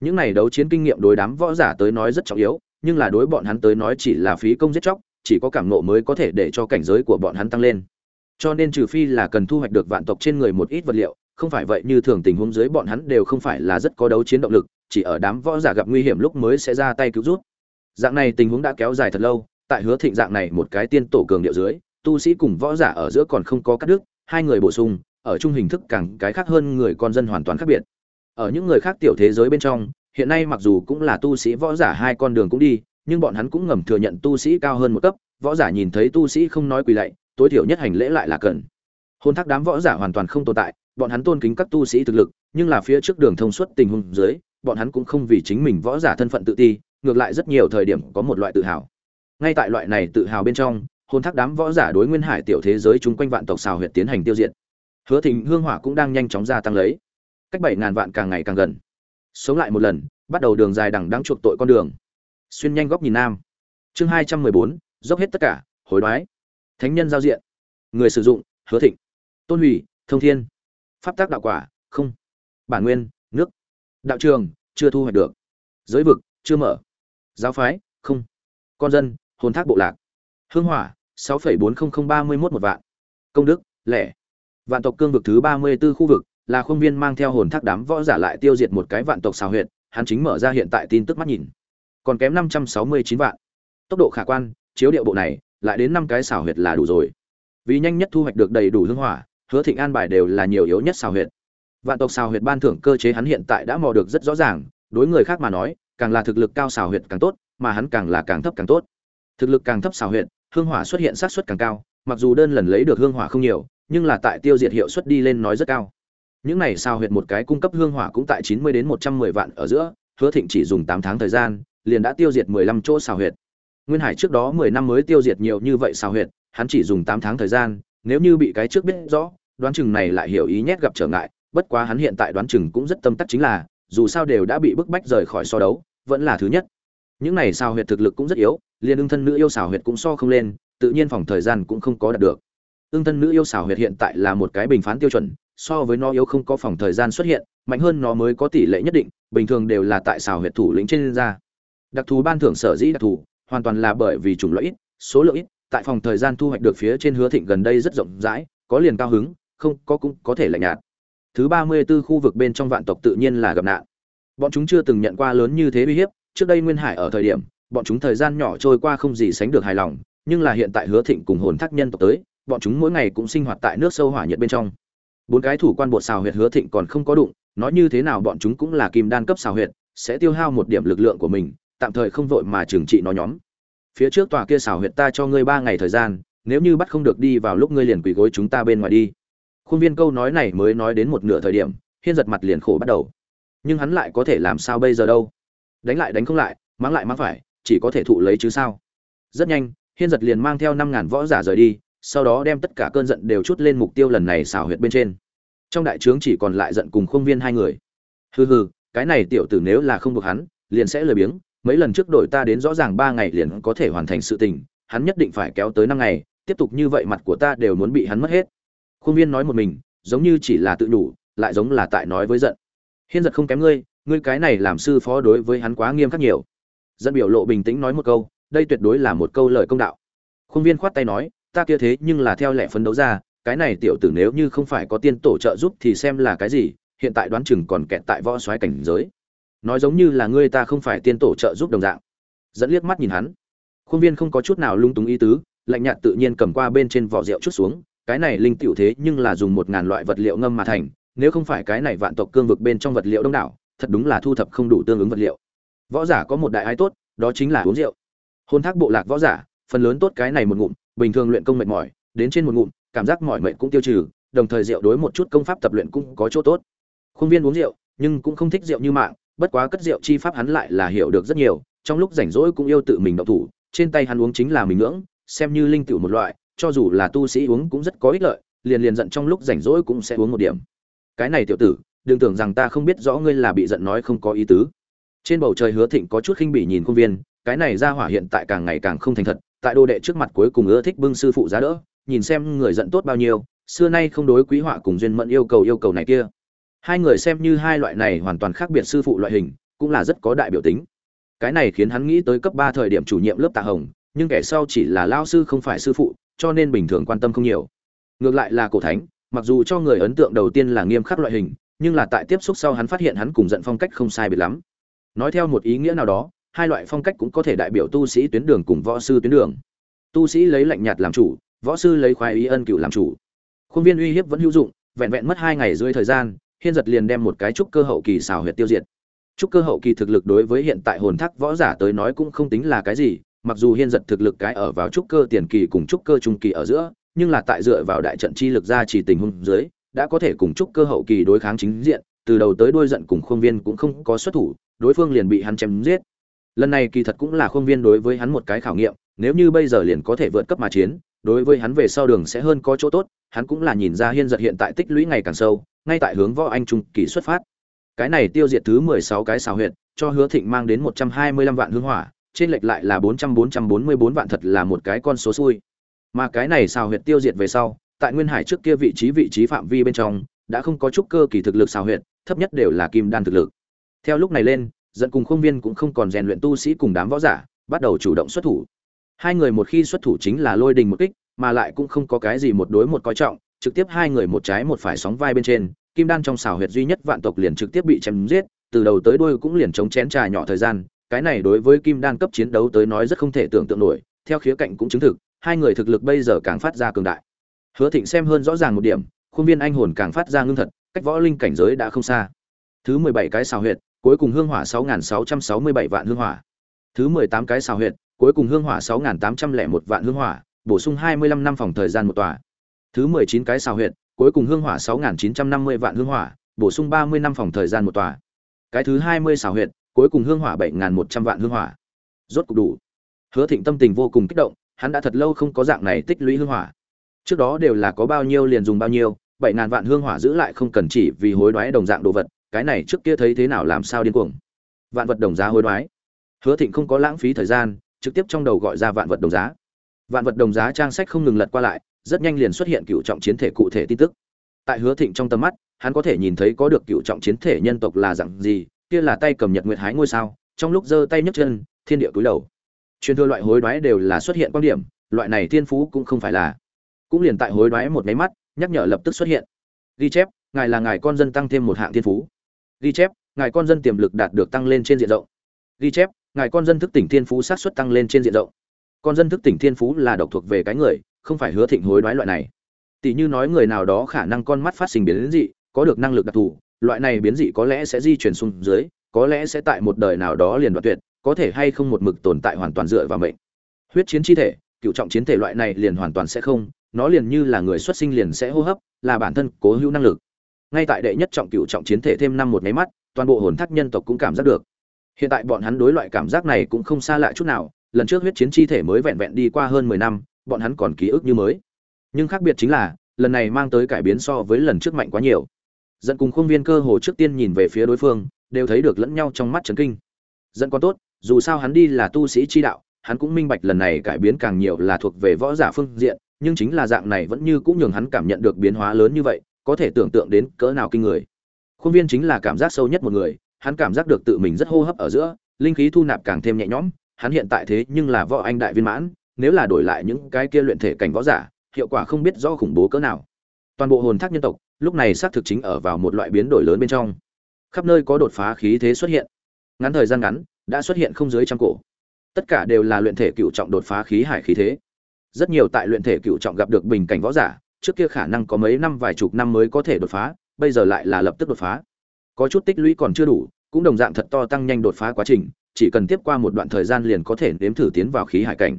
Những này đấu chiến kinh nghiệm đối đám võ giả tới nói rất trọng yếu, nhưng là đối bọn hắn tới nói chỉ là phí công giết chóc, chỉ có cảm nộ mới có thể để cho cảnh giới của bọn hắn tăng lên. Cho nên trừ phi là cần thu hoạch được vạn tộc trên người một ít vật liệu, không phải vậy như thường tình huống dưới bọn hắn đều không phải là rất có đấu chiến động lực, chỉ ở đám võ giả gặp nguy hiểm lúc mới sẽ ra tay cứu rút dạng này tình huống đã kéo dài thật lâu tại hứa thịnh dạng này một cái tiên tổ cường điệu dưới, tu sĩ cùng võ giả ở giữa còn không có cắt đứt, hai người bổ sung, ở chung hình thức càng cái khác hơn người con dân hoàn toàn khác biệt. Ở những người khác tiểu thế giới bên trong, hiện nay mặc dù cũng là tu sĩ võ giả hai con đường cũng đi, nhưng bọn hắn cũng ngầm thừa nhận tu sĩ cao hơn một cấp, võ giả nhìn thấy tu sĩ không nói quỳ lạy, tối thiểu nhất hành lễ lại là cần. Hôn thác đám võ giả hoàn toàn không tồn tại, bọn hắn tôn kính các tu sĩ thực lực, nhưng là phía trước đường thông suốt tình huống dưới, bọn hắn cũng không vì chính mình võ giả thân phận tự ti, ngược lại rất nhiều thời điểm có một loại tự hào ngay tại loại này tự hào bên trong hôn thác đám võ giả đối nguyên hải tiểu thế giới chung quanh vạn tộc xào huyệt tiến hành tiêu diệt. Hứa thịnh hương hỏa cũng đang nhanh chóng gia tăng lấy. Cách bảy ngàn vạn càng ngày càng gần. Sống lại một lần, bắt đầu đường dài đằng đang chuộc tội con đường. Xuyên nhanh góc nhìn nam. Chương hai trăm mười bốn, dốc hết tất cả, hối đoái. Thánh nhân giao diện. Người sử dụng, hứa thịnh. Tôn hủy, thông thiên. Pháp tác đạo quả, không. Bản nguyên, nước. Đạo trường, chưa thu hoạch được. Giới vực, chưa mở. Giáo phái, không. Con dân hồn thác bộ lạc. Hương hỏa, sáu phẩy bốn không không ba mươi mốt một vạn. Công đức, lẻ. Vạn tộc cương vực thứ ba mươi b ố khu vực là khuôn viên mang theo hồn thác đám võ giả lại tiêu diệt một cái vạn tộc xào huyệt, hắn chính mở ra hiện tại tin tức mắt nhìn. Còn kém năm trăm sáu mươi chín vạn. Tốc độ khả quan, chiếu điệu bộ này, lại đến năm cái xào huyệt là đủ rồi. Vì nhanh nhất thu hoạch được đầy đủ hương hỏa, hứa thịnh an bài đều là nhiều yếu nhất xào huyệt. Vạn tộc xào huyệt ban thưởng cơ chế hắn hiện tại đã mò được rất rõ ràng, đối người khác mà nói, càng là thực lực cao xào huyệt càng tốt, mà hắn càng là càng thấp càng tốt thực lực càng thấp xào huyệt, hương hỏa xuất hiện sát xuất càng cao, mặc dù đơn lần lấy được hương hỏa không nhiều, nhưng là tại tiêu diệt hiệu suất đi lên nói rất cao. Những này xào huyệt một cái cung cấp hương hỏa cũng tại chín mươi đến một trăm mười vạn ở giữa, hứa thịnh chỉ dùng tám tháng thời gian, liền đã tiêu diệt mười lăm chỗ xào huyệt. Nguyên hải trước đó mười năm mới tiêu diệt nhiều như vậy xào huyệt, hắn chỉ dùng tám tháng thời gian, nếu như bị cái trước biết rõ, đoán chừng này lại hiểu ý nhét gặp trở ngại, bất quá hắn hiện tại đoán chừng cũng rất tâm tắc chính là, dù sao đều đã bị bức bách rời khỏi so đấu, vẫn là thứ nhất. Những này xào huyệt thực lực cũng rất yếu liền ưng thân nữ yêu xảo huyệt cũng so không lên, tự nhiên phòng thời gian cũng không có đạt được. Ưng thân nữ yêu xảo huyệt hiện tại là một cái bình phán tiêu chuẩn, so với nó yếu không có phòng thời gian xuất hiện, mạnh hơn nó mới có tỷ lệ nhất định, bình thường đều là tại xảo huyệt thủ lĩnh trên ra. Đặc thù ban thưởng sở dĩ đặc thù, hoàn toàn là bởi vì chủng loại ít, số lượng ít, tại phòng thời gian thu hoạch được phía trên hứa thịnh gần đây rất rộng rãi, có liền cao hứng, không có cũng có thể lạnh nhạt. Thứ ba mươi 34 khu vực bên trong vạn tộc tự nhiên là gặp nạn. Bọn chúng chưa từng nhận qua lớn như thế uy hiếp, trước đây nguyên hải ở thời điểm bọn chúng thời gian nhỏ trôi qua không gì sánh được hài lòng, nhưng là hiện tại hứa thịnh cùng hồn thác nhân tộc tới, bọn chúng mỗi ngày cũng sinh hoạt tại nước sâu hỏa nhiệt bên trong. Bốn cái thủ quan bột xào huyệt hứa thịnh còn không có đụng, nói như thế nào bọn chúng cũng là kim đan cấp xào huyệt, sẽ tiêu hao một điểm lực lượng của mình, tạm thời không vội mà trừng trị nó nhóm. Phía trước tòa kia xào huyệt ta cho ngươi ba ngày thời gian, nếu như bắt không được đi vào lúc ngươi liền quỳ gối chúng ta bên ngoài đi. Khuôn viên câu nói này mới nói đến một nửa thời điểm, hiên giật mặt liền khổ bắt đầu. Nhưng hắn lại có thể làm sao bây giờ đâu? Đánh lại đánh không lại, mắng lại mắng phải chỉ có thể thụ lấy chứ sao? Rất nhanh, hiên giật liền mang theo năm ngàn võ giả rời đi, sau đó đem tất cả cơn giận đều chút lên mục tiêu lần này xảo huyệt bên trên. Trong đại trướng chỉ còn lại giận cùng khuôn viên hai người. Hừ hừ, cái này tiểu tử nếu là không buộc hắn, liền sẽ lười biếng, mấy lần trước đổi ta đến rõ ràng ba ngày liền có thể hoàn thành sự tình, hắn nhất định phải kéo tới năm ngày, tiếp tục như vậy mặt của ta đều muốn bị hắn mất hết. Khuôn viên nói một mình, giống như chỉ là tự đủ, lại giống là tại nói với giận. Hiên giật không kém ngươi ngươi cái này làm sư phó đối với hắn quá nghiêm khắc nhiều dẫn biểu lộ bình tĩnh nói một câu, đây tuyệt đối là một câu lời công đạo. Khuôn viên khoát tay nói, ta kia thế nhưng là theo lẽ phấn đấu ra, cái này tiểu tử nếu như không phải có tiên tổ trợ giúp thì xem là cái gì, hiện tại đoán chừng còn kẹt tại võ soái cảnh giới. Nói giống như là ngươi ta không phải tiên tổ trợ giúp đồng dạng. Dẫn liếc mắt nhìn hắn. Khuôn viên không có chút nào lung túng ý tứ, lạnh nhạt tự nhiên cầm qua bên trên vỏ rượu chút xuống, cái này linh tiểu thế nhưng là dùng một ngàn loại vật liệu ngâm mà thành, nếu không phải cái này vạn tộc cương vực bên trong vật liệu đông đảo, thật đúng là thu thập không đủ tương ứng vật liệu võ giả có một đại ái tốt, đó chính là uống rượu. Hôn thác bộ lạc võ giả, phần lớn tốt cái này một ngụm, bình thường luyện công mệt mỏi, đến trên một ngụm, cảm giác mỏi mệt cũng tiêu trừ, đồng thời rượu đối một chút công pháp tập luyện cũng có chỗ tốt. Khuôn viên uống rượu, nhưng cũng không thích rượu như mạng, bất quá cất rượu chi pháp hắn lại là hiểu được rất nhiều, trong lúc rảnh rỗi cũng yêu tự mình đậu thủ, trên tay hắn uống chính là mình ngưỡng, xem như linh tiểu một loại, cho dù là tu sĩ uống cũng rất có ích lợi, liền liền giận trong lúc rảnh rỗi cũng sẽ uống một điểm. Cái này tiểu tử, đừng tưởng rằng ta không biết rõ ngươi là bị giận nói không có ý tứ trên bầu trời hứa thịnh có chút khinh bỉ nhìn công viên, cái này ra hỏa hiện tại càng ngày càng không thành thật, tại đô đệ trước mặt cuối cùng ưa thích bưng sư phụ giá đỡ, nhìn xem người giận tốt bao nhiêu, xưa nay không đối quý họa cùng duyên mẫn yêu cầu yêu cầu này kia. Hai người xem như hai loại này hoàn toàn khác biệt sư phụ loại hình, cũng là rất có đại biểu tính. Cái này khiến hắn nghĩ tới cấp ba thời điểm chủ nhiệm lớp tạ hồng, nhưng kẻ sau chỉ là lao sư không phải sư phụ, cho nên bình thường quan tâm không nhiều. Ngược lại là cổ thánh, mặc dù cho người ấn tượng đầu tiên là nghiêm khắc loại hình, nhưng là tại tiếp xúc sau hắn phát hiện hắn cùng giận phong cách không sai biệt lắm nói theo một ý nghĩa nào đó, hai loại phong cách cũng có thể đại biểu tu sĩ tuyến đường cùng võ sư tuyến đường. Tu sĩ lấy lạnh nhạt làm chủ, võ sư lấy khoái ý ân cựu làm chủ. Khuôn viên uy hiếp vẫn hữu dụng, vẹn vẹn mất hai ngày rưỡi thời gian, hiên giật liền đem một cái trúc cơ hậu kỳ xào huyệt tiêu diệt. Trúc cơ hậu kỳ thực lực đối với hiện tại hồn thác võ giả tới nói cũng không tính là cái gì, mặc dù hiên giật thực lực cái ở vào trúc cơ tiền kỳ cùng trúc cơ trung kỳ ở giữa, nhưng là tại dựa vào đại trận chi lực ra chỉ tình huống dưới, đã có thể cùng trúc cơ hậu kỳ đối kháng chính diện, từ đầu tới đuôi giận cùng khuôn viên cũng không có xuất thủ đối phương liền bị hắn chém giết. Lần này kỳ thật cũng là khuôn viên đối với hắn một cái khảo nghiệm, nếu như bây giờ liền có thể vượt cấp mà chiến, đối với hắn về sau đường sẽ hơn có chỗ tốt, hắn cũng là nhìn ra hiên giật hiện tại tích lũy ngày càng sâu, ngay tại hướng võ anh trung kỳ xuất phát. Cái này tiêu diệt thứ mười sáu cái xào huyện cho hứa thịnh mang đến một trăm hai mươi lăm vạn hương hỏa, trên lệch lại là bốn trăm bốn trăm bốn mươi bốn vạn thật là một cái con số xui. Mà cái này xào huyệt tiêu diệt về sau, tại nguyên hải trước kia vị trí vị trí phạm vi bên trong, đã không có chút cơ kỳ thực lực xào huyệt, thấp nhất đều là kim đan thực lực theo lúc này lên, dẫn cùng không viên cũng không còn rèn luyện tu sĩ cùng đám võ giả, bắt đầu chủ động xuất thủ. Hai người một khi xuất thủ chính là lôi đình một kích, mà lại cũng không có cái gì một đối một coi trọng, trực tiếp hai người một trái một phải sóng vai bên trên, kim đan trong xào huyệt duy nhất vạn tộc liền trực tiếp bị chém giết, từ đầu tới đuôi cũng liền chống chén trà nhỏ thời gian, cái này đối với kim đan cấp chiến đấu tới nói rất không thể tưởng tượng nổi, theo khía cạnh cũng chứng thực, hai người thực lực bây giờ càng phát ra cường đại. Hứa thịnh xem hơn rõ ràng một điểm, khuôn viên anh hồn càng phát ra ngưng thật, cách võ linh cảnh giới đã không xa. Thứ mười bảy cái xào huyệt cuối cùng hương hỏa sáu nghìn sáu trăm sáu mươi bảy vạn hương hỏa. Thứ mười tám cái xào huyệt, cuối cùng hương hỏa sáu nghìn tám trăm lẻ một vạn hương hỏa, bổ sung hai mươi lăm năm phòng thời gian một tòa. Thứ mười chín cái xào huyệt, cuối cùng hương hỏa sáu nghìn chín trăm năm mươi vạn hương hỏa, bổ sung ba mươi năm phòng thời gian một tòa. Cái thứ hai mươi xào huyệt, cuối cùng hương hỏa bảy nghìn một trăm vạn hương hỏa. Rốt cục đủ. Hứa thịnh tâm tình vô cùng kích động, hắn đã thật lâu không có dạng này tích lũy hương hỏa. Trước đó đều là có bao nhiêu liền dùng bao nhiêu, bảy ngàn vạn hương hỏa giữ lại không cần chỉ vì hối đoái đồng dạng đồ vật cái này trước kia thấy thế nào làm sao điên cuồng. Vạn vật đồng giá hối đoái. Hứa thịnh không có lãng phí thời gian, trực tiếp trong đầu gọi ra vạn vật đồng giá. Vạn vật đồng giá trang sách không ngừng lật qua lại, rất nhanh liền xuất hiện cựu trọng chiến thể cụ thể tin tức. Tại hứa thịnh trong tầm mắt, hắn có thể nhìn thấy có được cựu trọng chiến thể nhân tộc là dạng gì, kia là tay cầm nhật nguyệt hái ngôi sao, trong lúc giơ tay nhấc chân, thiên địa cúi đầu. Truyền thừa loại hối đoái đều là xuất hiện quan điểm, loại này thiên phú cũng không phải là. Cũng liền tại hối đoái một máy mắt, nhắc nhở lập tức xuất hiện. Ghi chép, ngài là ngài con dân tăng thêm một hạng thiên phú ghi chép, ngài con dân tiềm lực đạt được tăng lên trên diện rộng. Ghi chép, ngài con dân thức tỉnh thiên phú sát xuất tăng lên trên diện rộng. Con dân thức tỉnh thiên phú là độc thuộc về cái người, không phải hứa thịnh hối đoái loại này. Tỷ như nói người nào đó khả năng con mắt phát sinh biến dị, có được năng lực đặc thù, loại này biến dị có lẽ sẽ di chuyển xuống dưới, có lẽ sẽ tại một đời nào đó liền đoạt tuyệt, có thể hay không một mực tồn tại hoàn toàn dựa vào mệnh. Huyết chiến chi thể, cựu trọng chiến thể loại này liền hoàn toàn sẽ không, nó liền như là người xuất sinh liền sẽ hô hấp, là bản thân cố hữu năng lực ngay tại đệ nhất trọng cựu trọng chiến thể thêm năm một máy mắt, toàn bộ hồn thác nhân tộc cũng cảm giác được. Hiện tại bọn hắn đối loại cảm giác này cũng không xa lạ chút nào, lần trước huyết chiến chi thể mới vẹn vẹn đi qua hơn mười năm, bọn hắn còn ký ức như mới. Nhưng khác biệt chính là, lần này mang tới cải biến so với lần trước mạnh quá nhiều. Dẫn cùng khuôn viên cơ hồ trước tiên nhìn về phía đối phương, đều thấy được lẫn nhau trong mắt chấn kinh. Dẫn còn tốt, dù sao hắn đi là tu sĩ chi đạo, hắn cũng minh bạch lần này cải biến càng nhiều là thuộc về võ giả phương diện, nhưng chính là dạng này vẫn như cũng nhường hắn cảm nhận được biến hóa lớn như vậy có thể tưởng tượng đến cỡ nào kinh người. Khuôn viên chính là cảm giác sâu nhất một người, hắn cảm giác được tự mình rất hô hấp ở giữa, linh khí thu nạp càng thêm nhẹ nhõm, hắn hiện tại thế nhưng là võ anh đại viên mãn, nếu là đổi lại những cái kia luyện thể cảnh võ giả, hiệu quả không biết do khủng bố cỡ nào. Toàn bộ hồn thác nhân tộc, lúc này xác thực chính ở vào một loại biến đổi lớn bên trong. Khắp nơi có đột phá khí thế xuất hiện. Ngắn thời gian ngắn, đã xuất hiện không dưới trăm cổ. Tất cả đều là luyện thể cựu trọng đột phá khí hải khí thế. Rất nhiều tại luyện thể cựu trọng gặp được bình cảnh võ giả trước kia khả năng có mấy năm vài chục năm mới có thể đột phá, bây giờ lại là lập tức đột phá. Có chút tích lũy còn chưa đủ, cũng đồng dạng thật to tăng nhanh đột phá quá trình, chỉ cần tiếp qua một đoạn thời gian liền có thể nếm thử tiến vào khí hải cảnh.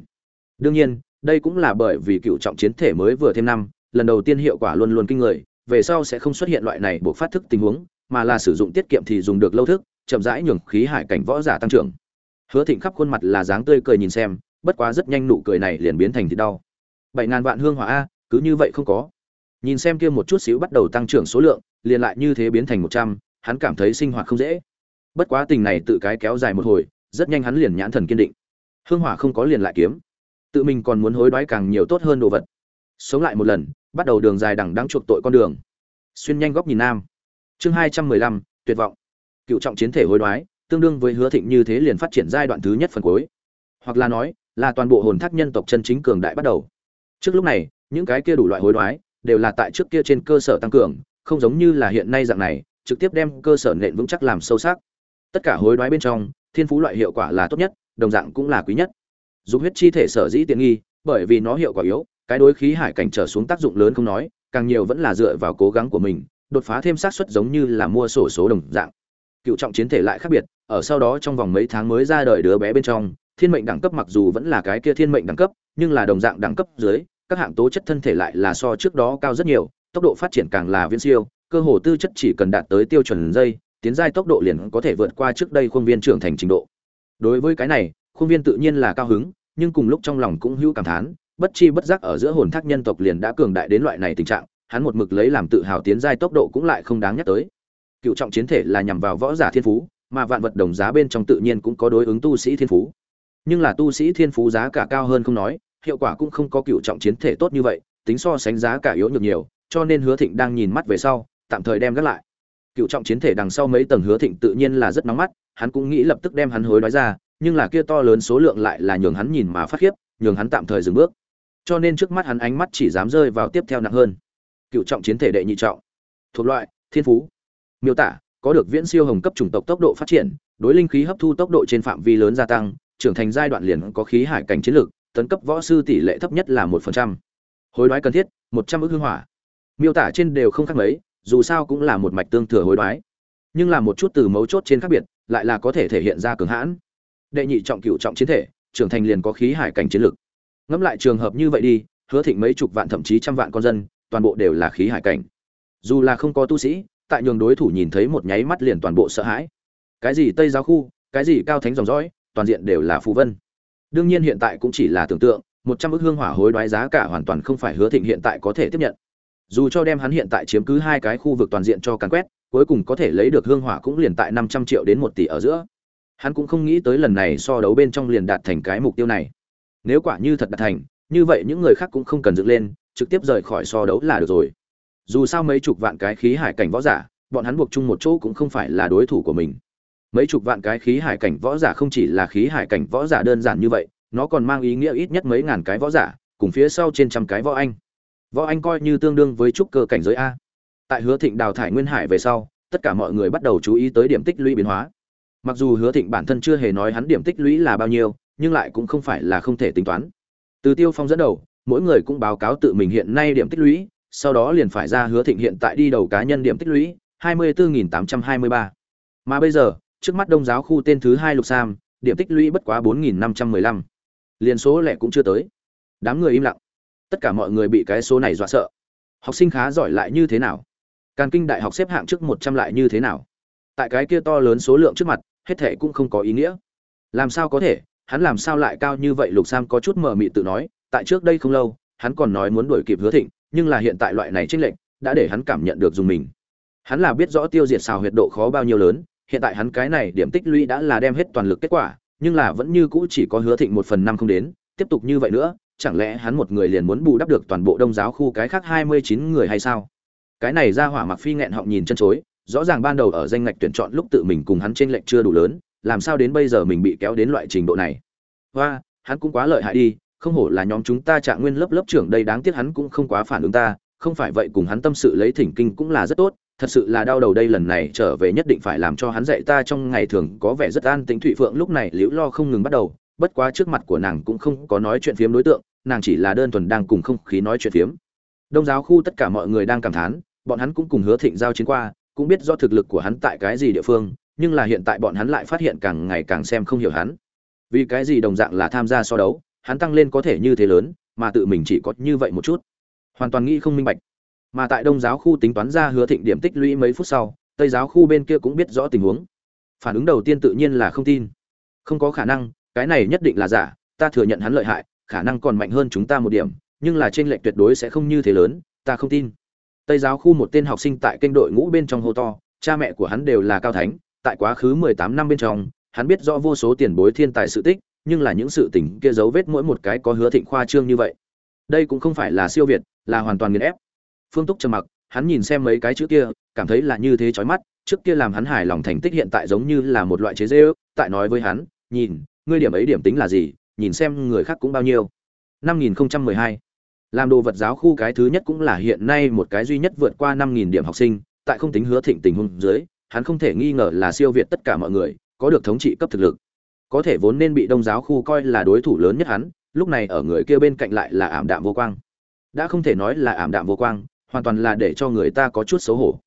Đương nhiên, đây cũng là bởi vì cựu trọng chiến thể mới vừa thêm năm, lần đầu tiên hiệu quả luôn luôn kinh người, về sau sẽ không xuất hiện loại này buộc phát thức tình huống, mà là sử dụng tiết kiệm thì dùng được lâu thức, chậm rãi nhường khí hải cảnh võ giả tăng trưởng. Hứa thịnh khắp khuôn mặt là dáng tươi cười nhìn xem, bất quá rất nhanh nụ cười này liền biến thành thịt đau. Bảy ngàn vạn hương hỏa a cứ như vậy không có. Nhìn xem kia một chút xíu bắt đầu tăng trưởng số lượng, liền lại như thế biến thành một trăm, hắn cảm thấy sinh hoạt không dễ. Bất quá tình này tự cái kéo dài một hồi, rất nhanh hắn liền nhãn thần kiên định. Hương hỏa không có liền lại kiếm. Tự mình còn muốn hối đoái càng nhiều tốt hơn đồ vật. Sống lại một lần, bắt đầu đường dài đằng đang chuộc tội con đường. Xuyên nhanh góc nhìn nam. Chương hai trăm mười lăm, tuyệt vọng. Cựu trọng chiến thể hối đoái, tương đương với hứa thịnh như thế liền phát triển giai đoạn thứ nhất phần cuối. Hoặc là nói, là toàn bộ hồn thác nhân tộc chân chính cường đại bắt đầu. Trước lúc này những cái kia đủ loại hối đoái, đều là tại trước kia trên cơ sở tăng cường, không giống như là hiện nay dạng này, trực tiếp đem cơ sở nện vững chắc làm sâu sắc. Tất cả hối đoái bên trong, thiên phú loại hiệu quả là tốt nhất, đồng dạng cũng là quý nhất. Dùng huyết chi thể sở dĩ tiện nghi, bởi vì nó hiệu quả yếu, cái đối khí hải cảnh trở xuống tác dụng lớn không nói, càng nhiều vẫn là dựa vào cố gắng của mình, đột phá thêm xác suất giống như là mua sổ số đồng dạng. Cựu trọng chiến thể lại khác biệt, ở sau đó trong vòng mấy tháng mới ra đời đứa bé bên trong, thiên mệnh đẳng cấp mặc dù vẫn là cái kia thiên mệnh đẳng cấp, nhưng là đồng dạng đẳng cấp dưới các hạng tố chất thân thể lại là so trước đó cao rất nhiều, tốc độ phát triển càng là viễn siêu, cơ hồ tư chất chỉ cần đạt tới tiêu chuẩn dây tiến giai tốc độ liền có thể vượt qua trước đây khuôn viên trưởng thành trình độ. Đối với cái này, khuôn viên tự nhiên là cao hứng, nhưng cùng lúc trong lòng cũng hữu cảm thán, bất chi bất giác ở giữa hồn thác nhân tộc liền đã cường đại đến loại này tình trạng, hắn một mực lấy làm tự hào tiến giai tốc độ cũng lại không đáng nhắc tới. Cựu trọng chiến thể là nhằm vào võ giả thiên phú, mà vạn vật đồng giá bên trong tự nhiên cũng có đối ứng tu sĩ thiên phú. Nhưng là tu sĩ thiên phú giá cả cao hơn không nói hiệu quả cũng không có cựu trọng chiến thể tốt như vậy, tính so sánh giá cả yếu nhược nhiều, cho nên hứa thịnh đang nhìn mắt về sau, tạm thời đem gác lại. Cựu trọng chiến thể đằng sau mấy tầng hứa thịnh tự nhiên là rất nóng mắt, hắn cũng nghĩ lập tức đem hắn hối đoái ra, nhưng là kia to lớn số lượng lại là nhường hắn nhìn mà phát khiếp, nhường hắn tạm thời dừng bước. Cho nên trước mắt hắn ánh mắt chỉ dám rơi vào tiếp theo nặng hơn. Cựu trọng chiến thể đệ nhị trọng. Thuộc loại, thiên phú. Miêu tả, có được viễn siêu hồng cấp chủng tộc tốc độ phát triển, đối linh khí hấp thu tốc độ trên phạm vi lớn gia tăng, trưởng thành giai đoạn liền có khí hải cảnh chiến lược tấn cấp võ sư tỷ lệ thấp nhất là một phần trăm. Hối đoái cần thiết, một trăm ước hương hỏa. Miêu tả trên đều không khác mấy, dù sao cũng là một mạch tương thừa hối đoái. Nhưng là một chút từ mấu chốt trên khác biệt, lại là có thể thể hiện ra cường hãn. Đệ nhị trọng cựu trọng chiến thể, trưởng thành liền có khí hải cảnh chiến lược ngẫm lại trường hợp như vậy đi, hứa thịnh mấy chục vạn thậm chí trăm vạn con dân, toàn bộ đều là khí hải cảnh. Dù là không có tu sĩ, tại nhường đối thủ nhìn thấy một nháy mắt liền toàn bộ sợ hãi. Cái gì tây giáo khu, cái gì cao thánh dòng dõi, toàn diện đều là phù vân đương nhiên hiện tại cũng chỉ là tưởng tượng, một trăm ước hương hỏa hối đoái giá cả hoàn toàn không phải hứa thịnh hiện tại có thể tiếp nhận. Dù cho đem hắn hiện tại chiếm cứ hai cái khu vực toàn diện cho càn quét, cuối cùng có thể lấy được hương hỏa cũng liền tại năm trăm triệu đến một tỷ ở giữa. Hắn cũng không nghĩ tới lần này so đấu bên trong liền đạt thành cái mục tiêu này. Nếu quả như thật đạt thành, như vậy những người khác cũng không cần dựng lên, trực tiếp rời khỏi so đấu là được rồi. Dù sao mấy chục vạn cái khí hải cảnh võ giả, bọn hắn buộc chung một chỗ cũng không phải là đối thủ của mình mấy chục vạn cái khí hải cảnh võ giả không chỉ là khí hải cảnh võ giả đơn giản như vậy, nó còn mang ý nghĩa ít nhất mấy ngàn cái võ giả, cùng phía sau trên trăm cái võ anh. Võ anh coi như tương đương với trúc cơ cảnh giới a. Tại hứa thịnh đào thải nguyên hải về sau, tất cả mọi người bắt đầu chú ý tới điểm tích lũy biến hóa. Mặc dù hứa thịnh bản thân chưa hề nói hắn điểm tích lũy là bao nhiêu, nhưng lại cũng không phải là không thể tính toán. Từ tiêu phong dẫn đầu, mỗi người cũng báo cáo tự mình hiện nay điểm tích lũy, sau đó liền phải ra hứa thịnh hiện tại đi đầu cá nhân điểm tích lũy 24.823. mà bây giờ trước mắt đông giáo khu tên thứ hai lục sam, điểm tích lũy bất quá 4.515. liền số lẻ cũng chưa tới. Đám người im lặng. Tất cả mọi người bị cái số này dọa sợ. Học sinh khá giỏi lại như thế nào? Càn kinh đại học xếp hạng trước một trăm lại như thế nào? Tại cái kia to lớn số lượng trước mặt, hết thệ cũng không có ý nghĩa. Làm sao có thể? Hắn làm sao lại cao như vậy? Lục sam có chút mờ mị tự nói, tại trước đây không lâu, hắn còn nói muốn đuổi kịp hứa thịnh, nhưng là hiện tại loại này trích lệnh đã để hắn cảm nhận được dùng mình. Hắn là biết rõ tiêu diệt xào huyệt độ khó bao nhiêu lớn hiện tại hắn cái này điểm tích lũy đã là đem hết toàn lực kết quả, nhưng là vẫn như cũ chỉ có hứa thịnh một phần năm không đến, tiếp tục như vậy nữa, chẳng lẽ hắn một người liền muốn bù đắp được toàn bộ đông giáo khu cái khác hai mươi chín người hay sao? Cái này ra hỏa mặc phi nghẹn họng nhìn chân chối, rõ ràng ban đầu ở danh ngạch tuyển chọn lúc tự mình cùng hắn trên lệnh chưa đủ lớn, làm sao đến bây giờ mình bị kéo đến loại trình độ này? Và hắn cũng quá lợi hại đi, không hổ là nhóm chúng ta trạng nguyên lớp lớp trưởng đây đáng tiếc hắn cũng không quá phản ứng ta, không phải vậy cùng hắn tâm sự lấy thỉnh kinh cũng là rất tốt thật sự là đau đầu đây lần này trở về nhất định phải làm cho hắn dạy ta trong ngày thường có vẻ rất an tĩnh. Thụy phượng lúc này liễu lo không ngừng bắt đầu, bất quá trước mặt của nàng cũng không có nói chuyện phiếm đối tượng, nàng chỉ là đơn thuần đang cùng không khí nói chuyện phiếm. Đông giáo khu tất cả mọi người đang cảm thán, bọn hắn cũng cùng hứa thịnh giao chiến qua, cũng biết do thực lực của hắn tại cái gì địa phương, nhưng là hiện tại bọn hắn lại phát hiện càng ngày càng xem không hiểu hắn. Vì cái gì đồng dạng là tham gia so đấu, hắn tăng lên có thể như thế lớn, mà tự mình chỉ có như vậy một chút. Hoàn toàn nghĩ không minh bạch mà tại đông giáo khu tính toán ra hứa thịnh điểm tích lũy mấy phút sau, tây giáo khu bên kia cũng biết rõ tình huống. Phản ứng đầu tiên tự nhiên là không tin. Không có khả năng, cái này nhất định là giả, ta thừa nhận hắn lợi hại, khả năng còn mạnh hơn chúng ta một điểm, nhưng là trên lệnh tuyệt đối sẽ không như thế lớn, ta không tin. Tây giáo khu một tên học sinh tại kênh đội ngũ bên trong hô to, cha mẹ của hắn đều là cao thánh, tại quá khứ mười tám năm bên trong, hắn biết rõ vô số tiền bối thiên tài sự tích, nhưng là những sự tình kia dấu vết mỗi một cái có hứa thịnh khoa trương như vậy. Đây cũng không phải là siêu việt, là hoàn toàn nghiền ép phương túc trầm mặc, hắn nhìn xem mấy cái chữ kia, cảm thấy là như thế chói mắt, trước kia làm hắn hài lòng thành tích hiện tại giống như là một loại chế dễ ước tại nói với hắn, nhìn, ngươi điểm ấy điểm tính là gì, nhìn xem người khác cũng bao nhiêu. Năm nghìn hai, làm đồ vật giáo khu cái thứ nhất cũng là hiện nay một cái duy nhất vượt qua năm nghìn điểm học sinh, tại không tính hứa thịnh tình huống dưới, hắn không thể nghi ngờ là siêu việt tất cả mọi người, có được thống trị cấp thực lực. Có thể vốn nên bị đông giáo khu coi là đối thủ lớn nhất hắn, lúc này ở người kia bên cạnh lại là ảm đạm vô quang. Đã không thể nói là ảm đạm vô quang hoàn toàn là để cho người ta có chút xấu hổ.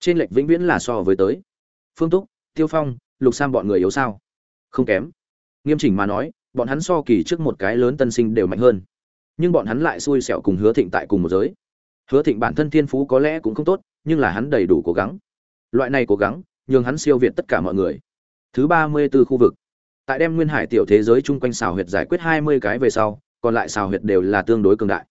Trên lệch vĩnh viễn là so với tới. Phương túc, tiêu phong, lục sam bọn người yếu sao? Không kém. Nghiêm chỉnh mà nói, bọn hắn so kỳ trước một cái lớn tân sinh đều mạnh hơn. Nhưng bọn hắn lại xui xẻo cùng hứa thịnh tại cùng một giới. Hứa thịnh bản thân thiên phú có lẽ cũng không tốt, nhưng là hắn đầy đủ cố gắng. Loại này cố gắng, nhường hắn siêu việt tất cả mọi người. Thứ ba mươi b ố khu vực. Tại đem nguyên hải tiểu thế giới chung quanh xào huyệt giải quyết hai mươi cái về sau, còn lại xào huyệt đều là tương đối cường đại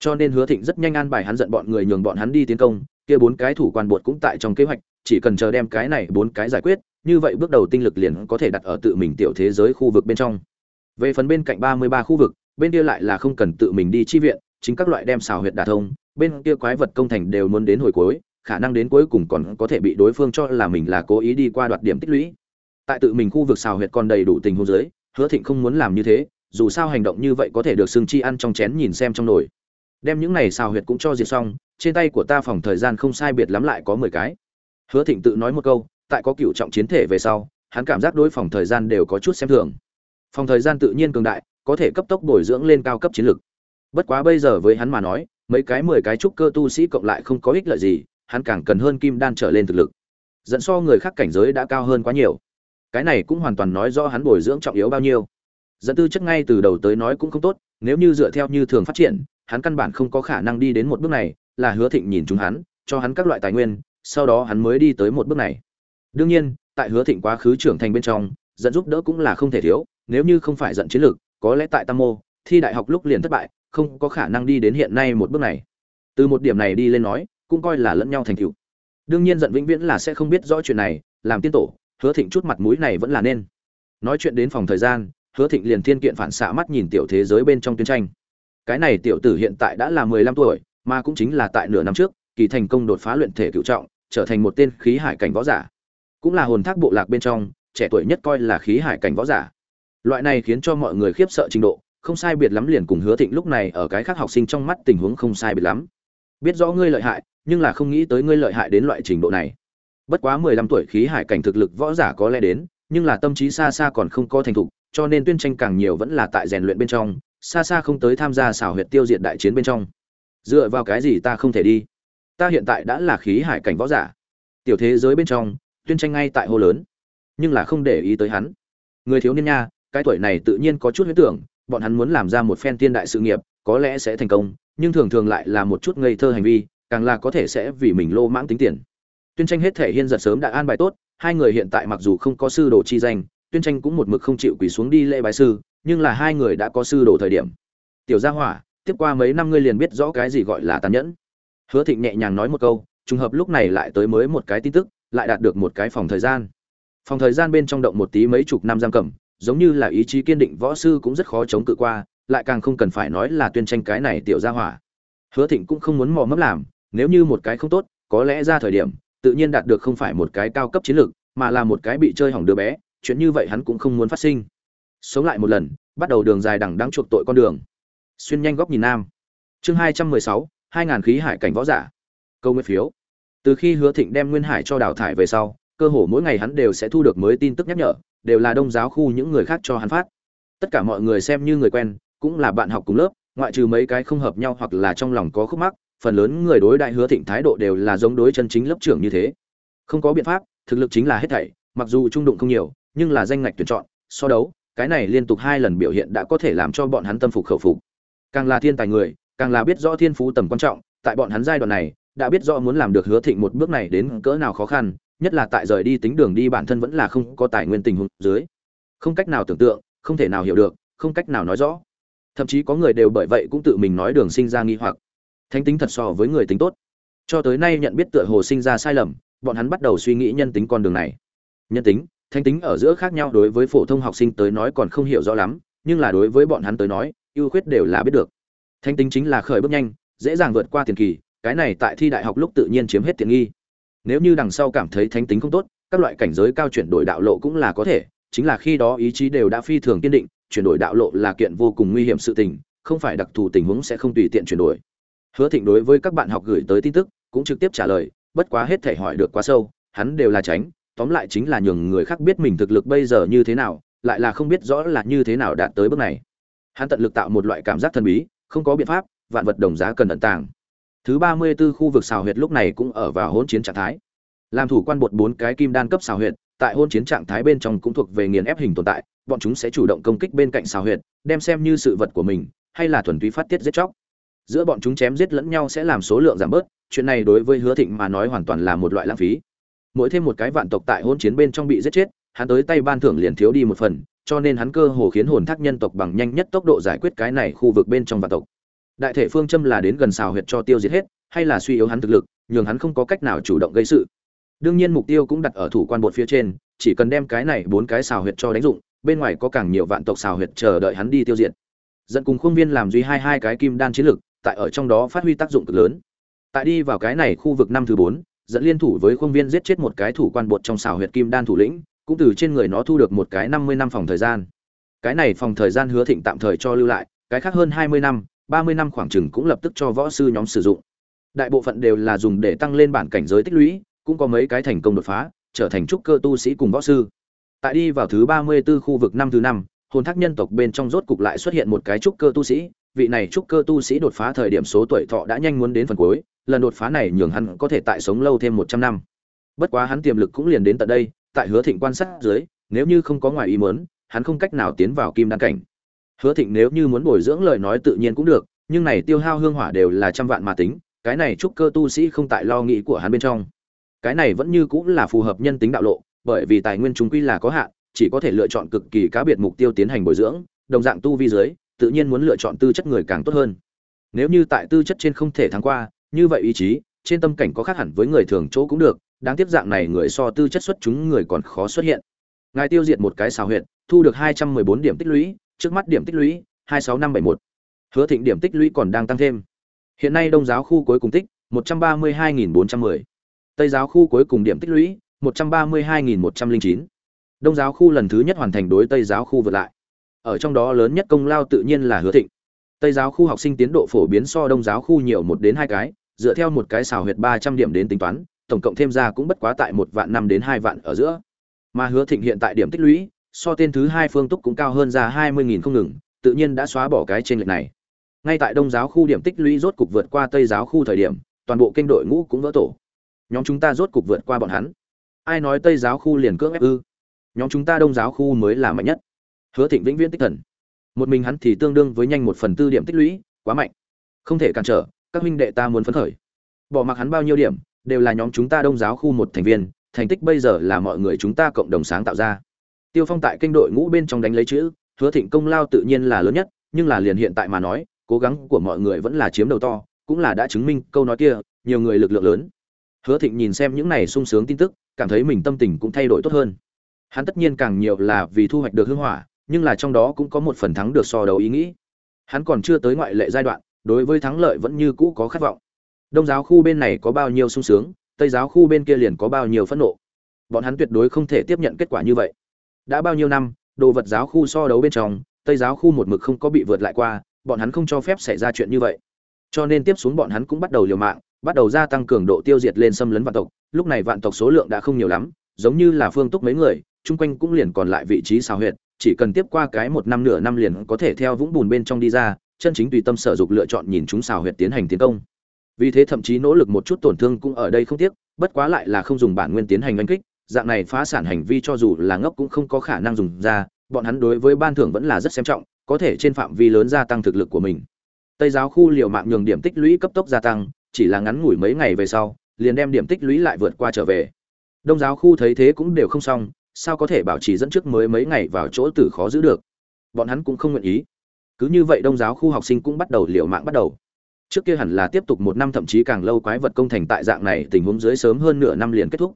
cho nên hứa thịnh rất nhanh an bài hắn giận bọn người nhường bọn hắn đi tiến công, kia bốn cái thủ quan bột cũng tại trong kế hoạch, chỉ cần chờ đem cái này bốn cái giải quyết, như vậy bước đầu tinh lực liền có thể đặt ở tự mình tiểu thế giới khu vực bên trong. Về phần bên cạnh ba mươi ba khu vực, bên kia lại là không cần tự mình đi chi viện, chính các loại đem xào huyệt đả thông, bên kia quái vật công thành đều muốn đến hồi cuối, khả năng đến cuối cùng còn có thể bị đối phương cho là mình là cố ý đi qua đoạt điểm tích lũy. Tại tự mình khu vực xào huyệt còn đầy đủ tình huống dưới, hứa thịnh không muốn làm như thế, dù sao hành động như vậy có thể được xương chi ăn trong chén nhìn xem trong nồi đem những này xào huyệt cũng cho diệt xong, trên tay của ta phòng thời gian không sai biệt lắm lại có mười cái. Hứa thịnh tự nói một câu, tại có cựu trọng chiến thể về sau, hắn cảm giác đối phòng thời gian đều có chút xem thường. Phòng thời gian tự nhiên cường đại, có thể cấp tốc bồi dưỡng lên cao cấp chiến lực. Bất quá bây giờ với hắn mà nói, mấy cái mười cái trúc cơ tu sĩ cộng lại không có ích lợi gì, hắn càng cần hơn kim đan trở lên thực lực. Dẫn so người khác cảnh giới đã cao hơn quá nhiều. Cái này cũng hoàn toàn nói rõ hắn bồi dưỡng trọng yếu bao nhiêu. Dẫn tư chất ngay từ đầu tới nói cũng không tốt, nếu như dựa theo như thường phát triển hắn căn bản không có khả năng đi đến một bước này, là hứa thịnh nhìn chúng hắn, cho hắn các loại tài nguyên, sau đó hắn mới đi tới một bước này. Đương nhiên, tại hứa thịnh quá khứ trưởng thành bên trong dẫn giúp đỡ cũng là không thể thiếu, nếu như không phải dẫn chiến lược, có lẽ tại tam mô, thi đại học lúc liền thất bại, không có khả năng đi đến hiện nay một bước này. Từ một điểm này đi lên nói, cũng coi là lẫn nhau thành tựu. Đương nhiên giận vĩnh viễn là sẽ không biết rõ chuyện này, làm tiên tổ, hứa thịnh chút mặt mũi này vẫn là nên. Nói chuyện đến phòng thời gian, hứa thịnh liền thiên kiện phản xạ mắt nhìn tiểu thế giới bên trong tuyến tranh cái này tiểu tử hiện tại đã là mười lăm tuổi, mà cũng chính là tại nửa năm trước, kỳ thành công đột phá luyện thể cựu trọng, trở thành một tên khí hải cảnh võ giả. Cũng là hồn thác bộ lạc bên trong, trẻ tuổi nhất coi là khí hải cảnh võ giả. Loại này khiến cho mọi người khiếp sợ trình độ, không sai biệt lắm liền cùng hứa thịnh lúc này ở cái khác học sinh trong mắt tình huống không sai biệt lắm. Biết rõ ngươi lợi hại, nhưng là không nghĩ tới ngươi lợi hại đến loại trình độ này. Bất quá mười lăm tuổi khí hải cảnh thực lực võ giả có lẽ đến, nhưng là tâm trí xa xa còn không có thành thục, cho nên tuyên tranh càng nhiều vẫn là tại rèn luyện bên trong xa xa không tới tham gia xảo huyệt tiêu diệt đại chiến bên trong. Dựa vào cái gì ta không thể đi? Ta hiện tại đã là khí hải cảnh võ giả. Tiểu thế giới bên trong, tuyên tranh ngay tại hồ lớn. Nhưng là không để ý tới hắn. Người thiếu niên nha, cái tuổi này tự nhiên có chút huyết tưởng, bọn hắn muốn làm ra một phen tiên đại sự nghiệp, có lẽ sẽ thành công, nhưng thường thường lại là một chút ngây thơ hành vi, càng là có thể sẽ vì mình lô mãng tính tiền. Tuyên tranh hết thể hiên giật sớm đã an bài tốt, hai người hiện tại mặc dù không có sư đồ chi danh, tuyên tranh cũng một mực không chịu quỳ xuống đi lễ bái sư nhưng là hai người đã có sư đồ thời điểm. Tiểu gia hỏa, tiếp qua mấy năm ngươi liền biết rõ cái gì gọi là tàn nhẫn. Hứa thịnh nhẹ nhàng nói một câu, trùng hợp lúc này lại tới mới một cái tin tức, lại đạt được một cái phòng thời gian. Phòng thời gian bên trong động một tí mấy chục năm giam cầm, giống như là ý chí kiên định võ sư cũng rất khó chống cự qua, lại càng không cần phải nói là tuyên tranh cái này tiểu gia hỏa. Hứa thịnh cũng không muốn mò mẫm làm, nếu như một cái không tốt, có lẽ ra thời điểm, tự nhiên đạt được không phải một cái cao cấp chiến lược, mà là một cái bị chơi hỏng đứa bé, chuyện như vậy hắn cũng không muốn phát sinh sống lại một lần, bắt đầu đường dài đằng đáng chuộc tội con đường. Xuyên nhanh góc nhìn nam. Chương hai trăm mười sáu, hai ngàn khí hải cảnh võ giả. Câu nguyên phiếu. Từ khi hứa thịnh đem nguyên hải cho đào thải về sau, cơ hồ mỗi ngày hắn đều sẽ thu được mới tin tức nhắc nhở, đều là đông giáo khu những người khác cho hắn phát. Tất cả mọi người xem như người quen, cũng là bạn học cùng lớp, ngoại trừ mấy cái không hợp nhau hoặc là trong lòng có khúc mắc, phần lớn người đối đại hứa thịnh thái độ đều là giống đối chân chính lớp trưởng như thế. Không có biện pháp, thực lực chính là hết thảy, mặc dù trung đụng không nhiều, nhưng là danh ngạch tuyển chọn, so đấu cái này liên tục hai lần biểu hiện đã có thể làm cho bọn hắn tâm phục khẩu phục. Càng là thiên tài người, càng là biết rõ thiên phú tầm quan trọng, tại bọn hắn giai đoạn này, đã biết rõ muốn làm được hứa thịnh một bước này đến cỡ nào khó khăn, nhất là tại rời đi tính đường đi bản thân vẫn là không có tài nguyên tình huống dưới. Không cách nào tưởng tượng, không thể nào hiểu được, không cách nào nói rõ. Thậm chí có người đều bởi vậy cũng tự mình nói đường sinh ra nghi hoặc. Thánh tính thật so với người tính tốt. Cho tới nay nhận biết tựa hồ sinh ra sai lầm, bọn hắn bắt đầu suy nghĩ nhân tính con đường này. Nhân tính thánh tính ở giữa khác nhau đối với phổ thông học sinh tới nói còn không hiểu rõ lắm, nhưng là đối với bọn hắn tới nói, ưu khuyết đều là biết được. Thánh tính chính là khởi bước nhanh, dễ dàng vượt qua tiền kỳ, cái này tại thi đại học lúc tự nhiên chiếm hết tiện nghi. Nếu như đằng sau cảm thấy thánh tính không tốt, các loại cảnh giới cao chuyển đổi đạo lộ cũng là có thể, chính là khi đó ý chí đều đã phi thường kiên định, chuyển đổi đạo lộ là kiện vô cùng nguy hiểm sự tình, không phải đặc thù tình huống sẽ không tùy tiện chuyển đổi. Hứa thịnh đối với các bạn học gửi tới tin tức, cũng trực tiếp trả lời, bất quá hết thể hỏi được quá sâu, hắn đều là tránh tóm lại chính là nhường người khác biết mình thực lực bây giờ như thế nào, lại là không biết rõ là như thế nào đạt tới bước này. Hắn tận lực tạo một loại cảm giác thần bí, không có biện pháp, vạn vật đồng giá cần ẩn tàng. Thứ ba mươi 34 khu vực xào huyệt lúc này cũng ở vào hỗn chiến trạng thái. Làm thủ quan bột bốn cái kim đan cấp xào huyệt, tại hỗn chiến trạng thái bên trong cũng thuộc về nghiền ép hình tồn tại, bọn chúng sẽ chủ động công kích bên cạnh xào huyệt, đem xem như sự vật của mình, hay là thuần túy phát tiết giết chóc. Giữa bọn chúng chém giết lẫn nhau sẽ làm số lượng giảm bớt, chuyện này đối với hứa thịnh mà nói hoàn toàn là một loại lãng phí mỗi thêm một cái vạn tộc tại hôn chiến bên trong bị giết chết, hắn tới tay ban thưởng liền thiếu đi một phần, cho nên hắn cơ hồ khiến hồn thác nhân tộc bằng nhanh nhất tốc độ giải quyết cái này khu vực bên trong vạn tộc. Đại thể phương châm là đến gần xào huyệt cho tiêu diệt hết, hay là suy yếu hắn thực lực, nhường hắn không có cách nào chủ động gây sự. Đương nhiên mục tiêu cũng đặt ở thủ quan bột phía trên, chỉ cần đem cái này bốn cái xào huyệt cho đánh dụng, bên ngoài có càng nhiều vạn tộc xào huyệt chờ đợi hắn đi tiêu diệt. Dẫn cùng khuôn viên làm duy hai hai cái kim đan chiến lực, tại ở trong đó phát huy tác dụng cực lớn. Tại đi vào cái này khu vực năm thứ bốn dẫn liên thủ với khuôn viên giết chết một cái thủ quan bột trong xào huyệt kim đan thủ lĩnh, cũng từ trên người nó thu được một cái năm mươi năm phòng thời gian. Cái này phòng thời gian hứa thịnh tạm thời cho lưu lại, cái khác hơn hai mươi năm, ba mươi năm khoảng chừng cũng lập tức cho võ sư nhóm sử dụng. Đại bộ phận đều là dùng để tăng lên bản cảnh giới tích lũy, cũng có mấy cái thành công đột phá, trở thành trúc cơ tu sĩ cùng võ sư. Tại đi vào thứ ba mươi 34 khu vực năm thứ năm, hồn thác nhân tộc bên trong rốt cục lại xuất hiện một cái trúc cơ tu sĩ, vị này trúc cơ tu sĩ đột phá thời điểm số tuổi thọ đã nhanh muốn đến phần cuối lần đột phá này nhường hắn có thể tại sống lâu thêm một trăm năm. Bất quá hắn tiềm lực cũng liền đến tận đây, tại hứa thịnh quan sát dưới, nếu như không có ngoài ý muốn, hắn không cách nào tiến vào kim đan cảnh. Hứa thịnh nếu như muốn bồi dưỡng lời nói tự nhiên cũng được, nhưng này tiêu hao hương hỏa đều là trăm vạn mà tính, cái này trúc cơ tu sĩ không tại lo nghĩ của hắn bên trong. Cái này vẫn như cũng là phù hợp nhân tính đạo lộ, bởi vì tài nguyên chúng quy là có hạn, chỉ có thể lựa chọn cực kỳ cá biệt mục tiêu tiến hành bồi dưỡng, đồng dạng tu vi dưới, tự nhiên muốn lựa chọn tư chất người càng tốt hơn. Nếu như tại tư chất trên không thể thắng qua như vậy ý chí, trên tâm cảnh có khác hẳn với người thường chỗ cũng được, đáng tiếc dạng này người so tư chất xuất chúng người còn khó xuất hiện. Ngài tiêu diệt một cái xào huyện thu được hai trăm mười bốn điểm tích lũy, trước mắt điểm tích lũy, hai sáu năm bảy một. Hứa thịnh điểm tích lũy còn đang tăng thêm. Hiện nay đông giáo khu cuối cùng tích, một trăm ba mươi hai nghìn bốn trăm mười. Tây giáo khu cuối cùng điểm tích lũy, một trăm ba mươi hai nghìn một trăm linh chín. Đông giáo khu lần thứ nhất hoàn thành đối tây giáo khu vượt lại. Ở trong đó lớn nhất công lao tự nhiên là hứa thịnh. Tây giáo khu học sinh tiến độ phổ biến so đông giáo khu nhiều một đến hai cái dựa theo một cái xào huyệt ba trăm điểm đến tính toán, tổng cộng thêm ra cũng bất quá tại một vạn năm đến hai vạn ở giữa. Mà hứa thịnh hiện tại điểm tích lũy, so tên thứ hai phương túc cũng cao hơn ra hai mươi nghìn không ngừng, tự nhiên đã xóa bỏ cái trên lệch này. Ngay tại đông giáo khu điểm tích lũy rốt cục vượt qua tây giáo khu thời điểm, toàn bộ kênh đội ngũ cũng vỡ tổ. Nhóm chúng ta rốt cục vượt qua bọn hắn. Ai nói tây giáo khu liền cưỡng ép ư? Nhóm chúng ta đông giáo khu mới là mạnh nhất. Hứa thịnh vĩnh viễn tích thần. Một mình hắn thì tương đương với nhanh một phần tư điểm tích lũy, quá mạnh. Không thể cản trở các huynh đệ ta muốn phấn khởi. Bỏ mặc hắn bao nhiêu điểm, đều là nhóm chúng ta đông giáo khu một thành viên, thành tích bây giờ là mọi người chúng ta cộng đồng sáng tạo ra. Tiêu phong tại kênh đội ngũ bên trong đánh lấy chữ, hứa thịnh công lao tự nhiên là lớn nhất, nhưng là liền hiện tại mà nói, cố gắng của mọi người vẫn là chiếm đầu to, cũng là đã chứng minh câu nói kia, nhiều người lực lượng lớn. Hứa thịnh nhìn xem những này sung sướng tin tức, cảm thấy mình tâm tình cũng thay đổi tốt hơn. Hắn tất nhiên càng nhiều là vì thu hoạch được hương hỏa, nhưng là trong đó cũng có một phần thắng được so đấu ý nghĩ. Hắn còn chưa tới ngoại lệ giai đoạn đối với thắng lợi vẫn như cũ có khát vọng. Đông giáo khu bên này có bao nhiêu sung sướng, tây giáo khu bên kia liền có bao nhiêu phẫn nộ. Bọn hắn tuyệt đối không thể tiếp nhận kết quả như vậy. Đã bao nhiêu năm, đồ vật giáo khu so đấu bên trong, tây giáo khu một mực không có bị vượt lại qua, bọn hắn không cho phép xảy ra chuyện như vậy. Cho nên tiếp xuống bọn hắn cũng bắt đầu liều mạng, bắt đầu gia tăng cường độ tiêu diệt lên xâm lấn vạn tộc. Lúc này vạn tộc số lượng đã không nhiều lắm, giống như là phương túc mấy người, chung quanh cũng liền còn lại vị trí xào huyệt, chỉ cần tiếp qua cái một năm nửa năm liền có thể theo vũng bùn bên trong đi ra chân chính tùy tâm sở dục lựa chọn nhìn chúng xào huyệt tiến hành tiến công. Vì thế thậm chí nỗ lực một chút tổn thương cũng ở đây không tiếc, bất quá lại là không dùng bản nguyên tiến hành đánh kích, dạng này phá sản hành vi cho dù là ngốc cũng không có khả năng dùng ra, bọn hắn đối với ban thưởng vẫn là rất xem trọng, có thể trên phạm vi lớn gia tăng thực lực của mình. Tây giáo khu liều mạng nhường điểm tích lũy cấp tốc gia tăng, chỉ là ngắn ngủi mấy ngày về sau, liền đem điểm tích lũy lại vượt qua trở về. Đông giáo khu thấy thế cũng đều không xong, sao có thể bảo trì dẫn trước mới mấy ngày vào chỗ tử khó giữ được? Bọn hắn cũng không nguyện ý cứ như vậy đông giáo khu học sinh cũng bắt đầu liều mạng bắt đầu. Trước kia hẳn là tiếp tục một năm thậm chí càng lâu quái vật công thành tại dạng này, tình huống dưới sớm hơn nửa năm liền kết thúc.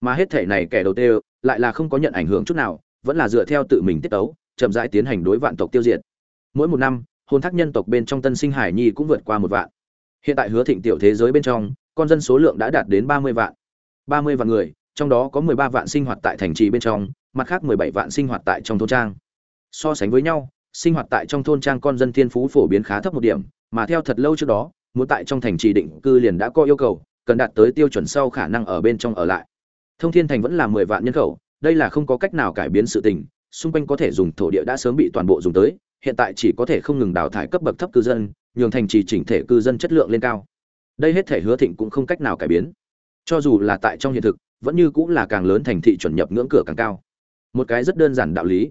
Mà hết thể này kẻ đầu tiên lại là không có nhận ảnh hưởng chút nào, vẫn là dựa theo tự mình tiết tấu, chậm rãi tiến hành đối vạn tộc tiêu diệt. Mỗi một năm hôn thác nhân tộc bên trong tân sinh hải nhi cũng vượt qua một vạn. Hiện tại hứa thịnh tiểu thế giới bên trong, con dân số lượng đã đạt đến ba mươi vạn. Ba mươi vạn người, trong đó có mười ba vạn sinh hoạt tại thành trì bên trong, mặt khác mười bảy vạn sinh hoạt tại trong thôn trang. So sánh với nhau sinh hoạt tại trong thôn trang con dân thiên phú phổ biến khá thấp một điểm, mà theo thật lâu trước đó, muốn tại trong thành trì định cư liền đã có yêu cầu, cần đạt tới tiêu chuẩn sau khả năng ở bên trong ở lại. Thông thiên thành vẫn là mười vạn nhân khẩu, đây là không có cách nào cải biến sự tình, xung quanh có thể dùng thổ địa đã sớm bị toàn bộ dùng tới, hiện tại chỉ có thể không ngừng đào thải cấp bậc thấp cư dân, nhường thành trì chỉnh thể cư dân chất lượng lên cao. Đây hết thể hứa thịnh cũng không cách nào cải biến. Cho dù là tại trong hiện thực, vẫn như cũng là càng lớn thành thị chuẩn nhập ngưỡng cửa càng cao. Một cái rất đơn giản đạo lý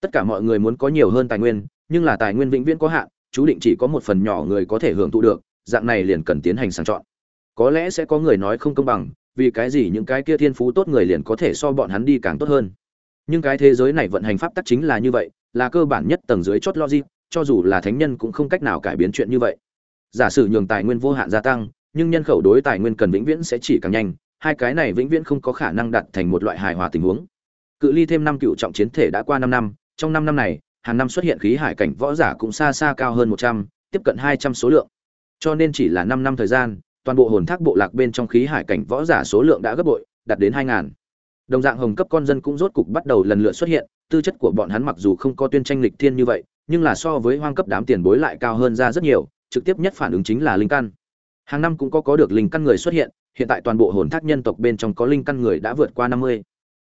tất cả mọi người muốn có nhiều hơn tài nguyên, nhưng là tài nguyên vĩnh viễn có hạn, chú định chỉ có một phần nhỏ người có thể hưởng thụ được, dạng này liền cần tiến hành sàng chọn. Có lẽ sẽ có người nói không công bằng, vì cái gì những cái kia thiên phú tốt người liền có thể so bọn hắn đi càng tốt hơn. Nhưng cái thế giới này vận hành pháp tắc chính là như vậy, là cơ bản nhất tầng dưới chót logic, cho dù là thánh nhân cũng không cách nào cải biến chuyện như vậy. Giả sử nhường tài nguyên vô hạn gia tăng, nhưng nhân khẩu đối tài nguyên cần vĩnh viễn sẽ chỉ càng nhanh, hai cái này vĩnh viễn không có khả năng đạt thành một loại hài hòa tình huống. Cự ly thêm năm cựu trọng chiến thể đã qua năm năm trong năm năm này, hàng năm xuất hiện khí hải cảnh võ giả cũng xa xa cao hơn một trăm, tiếp cận hai trăm số lượng. Cho nên chỉ là năm năm thời gian, toàn bộ hồn thác bộ lạc bên trong khí hải cảnh võ giả số lượng đã gấp bội, đạt đến hai ngàn. Đồng dạng hồng cấp con dân cũng rốt cục bắt đầu lần lượt xuất hiện, tư chất của bọn hắn mặc dù không có tuyên tranh lịch thiên như vậy, nhưng là so với hoang cấp đám tiền bối lại cao hơn ra rất nhiều, trực tiếp nhất phản ứng chính là linh căn. Hàng năm cũng có có được linh căn người xuất hiện hiện tại toàn bộ hồn thác nhân tộc bên trong có linh căn người đã vượt qua năm mươi.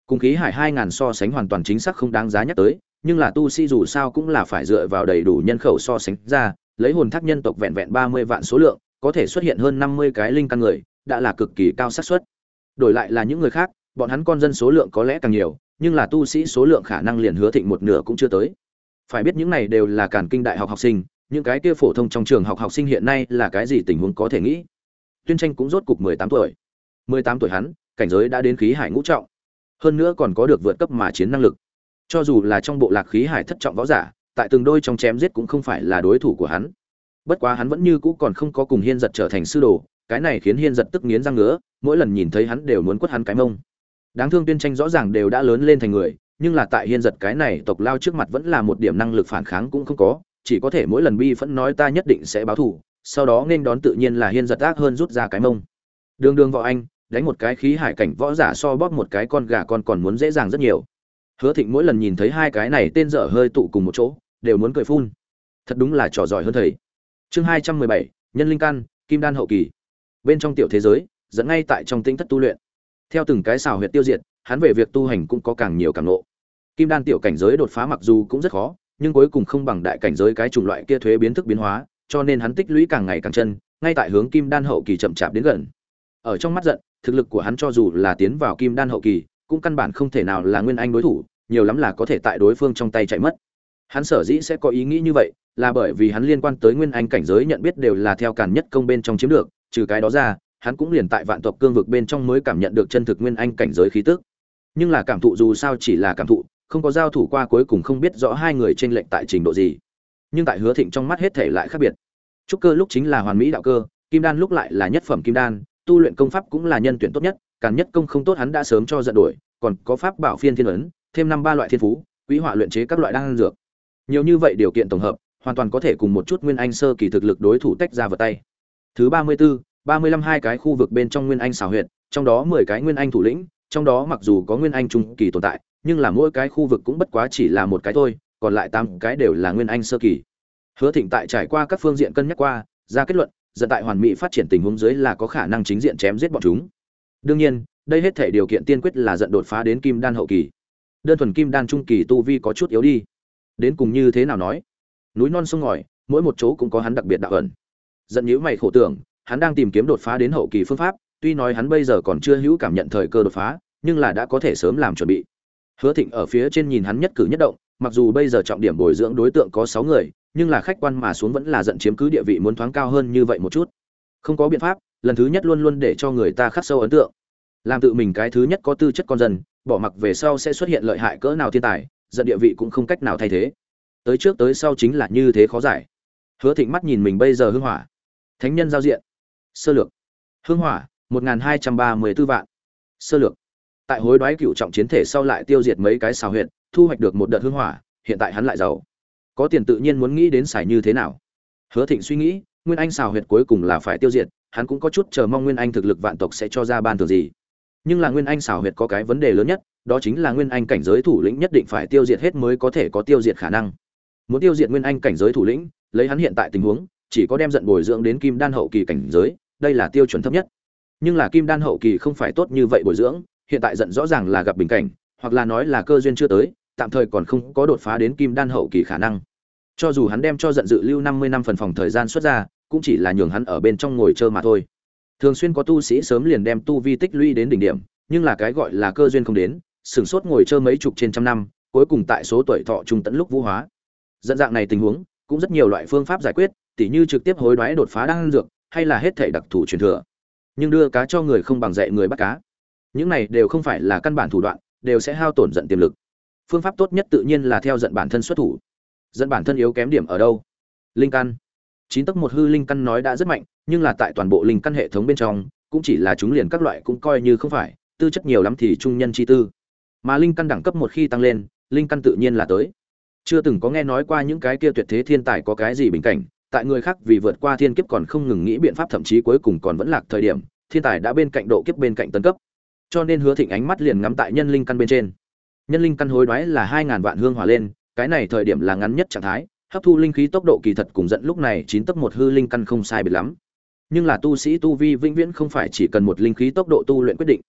Cùng khí hải hai ngàn so sánh hoàn toàn chính xác không đáng giá nhắc tới nhưng là tu sĩ dù sao cũng là phải dựa vào đầy đủ nhân khẩu so sánh ra, lấy hồn thác nhân tộc vẹn vẹn ba mươi vạn số lượng, có thể xuất hiện hơn năm mươi cái linh căn người, đã là cực kỳ cao xác suất. Đổi lại là những người khác, bọn hắn con dân số lượng có lẽ càng nhiều, nhưng là tu sĩ số lượng khả năng liền hứa thịnh một nửa cũng chưa tới. Phải biết những này đều là càn kinh đại học học sinh, những cái kia phổ thông trong trường học học sinh hiện nay là cái gì tình huống có thể nghĩ? Tuyên tranh cũng rốt cục mười tám tuổi. Mười tám tuổi hắn, cảnh giới đã đến khí hải ngũ trọng. Hơn nữa còn có được vượt cấp mà chiến năng lực cho dù là trong bộ lạc khí hải thất trọng võ giả, tại từng đôi trong chém giết cũng không phải là đối thủ của hắn. Bất quá hắn vẫn như cũ còn không có cùng hiên giật trở thành sư đồ, cái này khiến hiên giật tức nghiến răng ngứa, mỗi lần nhìn thấy hắn đều muốn quất hắn cái mông. Đáng thương tuyên tranh rõ ràng đều đã lớn lên thành người, nhưng là tại hiên giật cái này tộc lao trước mặt vẫn là một điểm năng lực phản kháng cũng không có, chỉ có thể mỗi lần bi phẫn nói ta nhất định sẽ báo thù, sau đó nên đón tự nhiên là hiên giật ác hơn rút ra cái mông. Đường đường võ anh, đánh một cái khí hải cảnh võ giả so bóp một cái con gà con còn muốn dễ dàng rất nhiều hứa thịnh mỗi lần nhìn thấy hai cái này tên dở hơi tụ cùng một chỗ, đều muốn cười phun. Thật đúng là trò giỏi hơn thầy. Chương hai trăm mười bảy, nhân linh căn, kim đan hậu kỳ. Bên trong tiểu thế giới, dẫn ngay tại trong tinh thất tu luyện. Theo từng cái xào huyệt tiêu diệt, hắn về việc tu hành cũng có càng nhiều càng nộ kim đan tiểu cảnh giới đột phá mặc dù cũng rất khó, nhưng cuối cùng không bằng đại cảnh giới cái chủng loại kia thuế biến thức biến hóa, cho nên hắn tích lũy càng ngày càng chân, ngay tại hướng kim đan hậu kỳ chậm chạp đến gần. Ở trong mắt giận, thực lực của hắn cho dù là tiến vào kim đan hậu kỳ cũng căn bản không thể nào là nguyên anh đối thủ, nhiều lắm là có thể tại đối phương trong tay chạy mất. Hắn sở dĩ sẽ có ý nghĩ như vậy, là bởi vì hắn liên quan tới nguyên anh cảnh giới nhận biết đều là theo càn nhất công bên trong chiếm được, trừ cái đó ra, hắn cũng liền tại vạn tộc cương vực bên trong mới cảm nhận được chân thực nguyên anh cảnh giới khí tức. Nhưng là cảm thụ dù sao chỉ là cảm thụ, không có giao thủ qua cuối cùng không biết rõ hai người trên lệnh tại trình độ gì. Nhưng tại hứa thịnh trong mắt hết thể lại khác biệt. Trúc cơ lúc chính là hoàn mỹ đạo cơ, kim đan lúc lại là nhất phẩm kim đan, tu luyện công pháp cũng là nhân tuyển tốt nhất càn nhất công không tốt hắn đã sớm cho giận đổi, còn có pháp bảo phiên thiên ấn, thêm năm ba loại thiên phú quỹ họa luyện chế các loại đan dược. Nhiều như vậy điều kiện tổng hợp, hoàn toàn có thể cùng một chút nguyên anh sơ kỳ thực lực đối thủ tách ra vào tay. Thứ ba mươi bốn ba mươi lăm hai cái khu vực bên trong nguyên anh xào huyện trong đó mười cái nguyên anh thủ lĩnh, trong đó mặc dù có nguyên anh trung kỳ tồn tại, nhưng là mỗi cái khu vực cũng bất quá chỉ là một cái thôi, còn lại tám cái đều là nguyên anh sơ kỳ. Hứa thịnh tại trải qua các phương diện cân nhắc qua, ra kết luận dẫn tại hoàn mỹ phát triển tình huống dưới là có khả năng chính diện chém giết bọn chúng đương nhiên, đây hết thể điều kiện tiên quyết là giận đột phá đến kim đan hậu kỳ. Đơn thuần kim đan trung kỳ tu vi có chút yếu đi. Đến cùng như thế nào nói? Núi non sông ngòi, mỗi một chỗ cũng có hắn đặc biệt đạo ẩn. Giận nhíu mày khổ tưởng, hắn đang tìm kiếm đột phá đến hậu kỳ phương pháp, tuy nói hắn bây giờ còn chưa hữu cảm nhận thời cơ đột phá, nhưng là đã có thể sớm làm chuẩn bị. Hứa thịnh ở phía trên nhìn hắn nhất cử nhất động, mặc dù bây giờ trọng điểm bồi dưỡng đối tượng có sáu người, nhưng là khách quan mà xuống vẫn là giận chiếm cứ địa vị muốn thoáng cao hơn như vậy một chút. Không có biện pháp lần thứ nhất luôn luôn để cho người ta khắc sâu ấn tượng. Làm tự mình cái thứ nhất có tư chất con dân, bỏ mặc về sau sẽ xuất hiện lợi hại cỡ nào thiên tài, giận địa vị cũng không cách nào thay thế. Tới trước tới sau chính là như thế khó giải. Hứa thịnh mắt nhìn mình bây giờ hưng hỏa. Thánh nhân giao diện. Sơ lược. Hưng hỏa, một nghìn hai trăm ba mươi b ố vạn. Sơ lược. Tại hối đoái cựu trọng chiến thể sau lại tiêu diệt mấy cái xào huyện thu hoạch được một đợt hưng hỏa, hiện tại hắn lại giàu. Có tiền tự nhiên muốn nghĩ đến xài như thế nào. Hứa thịnh suy nghĩ, nguyên anh xào huyệt cuối cùng là phải tiêu diệt hắn cũng có chút chờ mong nguyên anh thực lực vạn tộc sẽ cho ra ban thưởng gì. Nhưng là nguyên anh xảo huyệt có cái vấn đề lớn nhất, đó chính là nguyên anh cảnh giới thủ lĩnh nhất định phải tiêu diệt hết mới có thể có tiêu diệt khả năng. Muốn tiêu diệt nguyên anh cảnh giới thủ lĩnh, lấy hắn hiện tại tình huống, chỉ có đem giận bồi dưỡng đến kim đan hậu kỳ cảnh giới, đây là tiêu chuẩn thấp nhất. Nhưng là kim đan hậu kỳ không phải tốt như vậy bồi dưỡng, hiện tại giận rõ ràng là gặp bình cảnh, hoặc là nói là cơ duyên chưa tới, tạm thời còn không có đột phá đến kim đan hậu kỳ khả năng. Cho dù hắn đem cho giận dự lưu năm mươi năm phần phòng thời gian xuất ra cũng chỉ là nhường hắn ở bên trong ngồi chơi mà thôi. Thường xuyên có tu sĩ sớm liền đem tu vi tích lũy đến đỉnh điểm, nhưng là cái gọi là cơ duyên không đến sừng sốt ngồi chơi mấy chục trên trăm năm, cuối cùng tại số tuổi thọ trung tận lúc vũ hóa. Dẫn dạng này tình huống, cũng rất nhiều loại phương pháp giải quyết, tỉ như trực tiếp hối đoái đột phá đang dược, hay là hết thể đặc thù truyền thừa. Nhưng đưa cá cho người không bằng dạy người bắt cá. Những này đều không phải là căn bản thủ đoạn, đều sẽ hao tổn giận tiềm lực. Phương pháp tốt nhất tự nhiên là theo giận bản thân xuất thủ. Giận bản thân yếu kém điểm ở đâu? Linh căn chín tấc một hư linh căn nói đã rất mạnh, nhưng là tại toàn bộ linh căn hệ thống bên trong, cũng chỉ là chúng liền các loại cũng coi như không phải, tư chất nhiều lắm thì trung nhân chi tư. Mà linh căn đẳng cấp một khi tăng lên, linh căn tự nhiên là tới. Chưa từng có nghe nói qua những cái kia tuyệt thế thiên tài có cái gì bình cảnh, tại người khác vì vượt qua thiên kiếp còn không ngừng nghĩ biện pháp thậm chí cuối cùng còn vẫn lạc thời điểm, thiên tài đã bên cạnh độ kiếp bên cạnh tân cấp. Cho nên hứa thịnh ánh mắt liền ngắm tại nhân linh căn bên trên. Nhân linh căn hối đoái là hai ngàn vạn hương hòa lên, cái này thời điểm là ngắn nhất trạng thái hấp thu linh khí tốc độ kỳ thật cùng dẫn lúc này chín tấc một hư linh căn không sai biệt lắm. Nhưng là tu sĩ tu vi vĩnh viễn không phải chỉ cần một linh khí tốc độ tu luyện quyết định.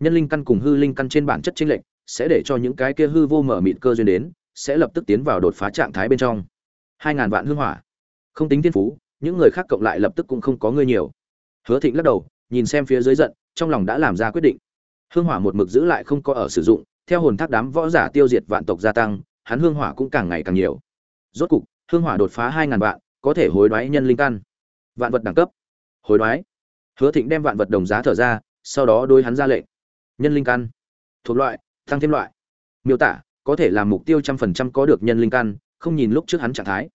Nhân linh căn cùng hư linh căn trên bản chất chênh lệch, sẽ để cho những cái kia hư vô mở mịt cơ duyên đến, sẽ lập tức tiến vào đột phá trạng thái bên trong. Hai ngàn vạn hương hỏa. Không tính thiên phú, những người khác cộng lại lập tức cũng không có người nhiều. Hứa thịnh lắc đầu, nhìn xem phía dưới giận, trong lòng đã làm ra quyết định. Hương hỏa một mực giữ lại không có ở sử dụng, theo hồn thác đám võ giả tiêu diệt vạn tộc gia tăng, hắn hương hỏa cũng càng ngày càng nhiều rốt cục, hương hỏa đột phá hai ngàn vạn, có thể hối đoái nhân linh căn. Vạn vật đẳng cấp. Hối đoái. Hứa thịnh đem vạn vật đồng giá thở ra, sau đó đôi hắn ra lệnh. Nhân linh căn. Thuộc loại, tăng thêm loại. Miêu tả, có thể làm mục tiêu trăm phần trăm có được nhân linh căn, không nhìn lúc trước hắn trạng thái.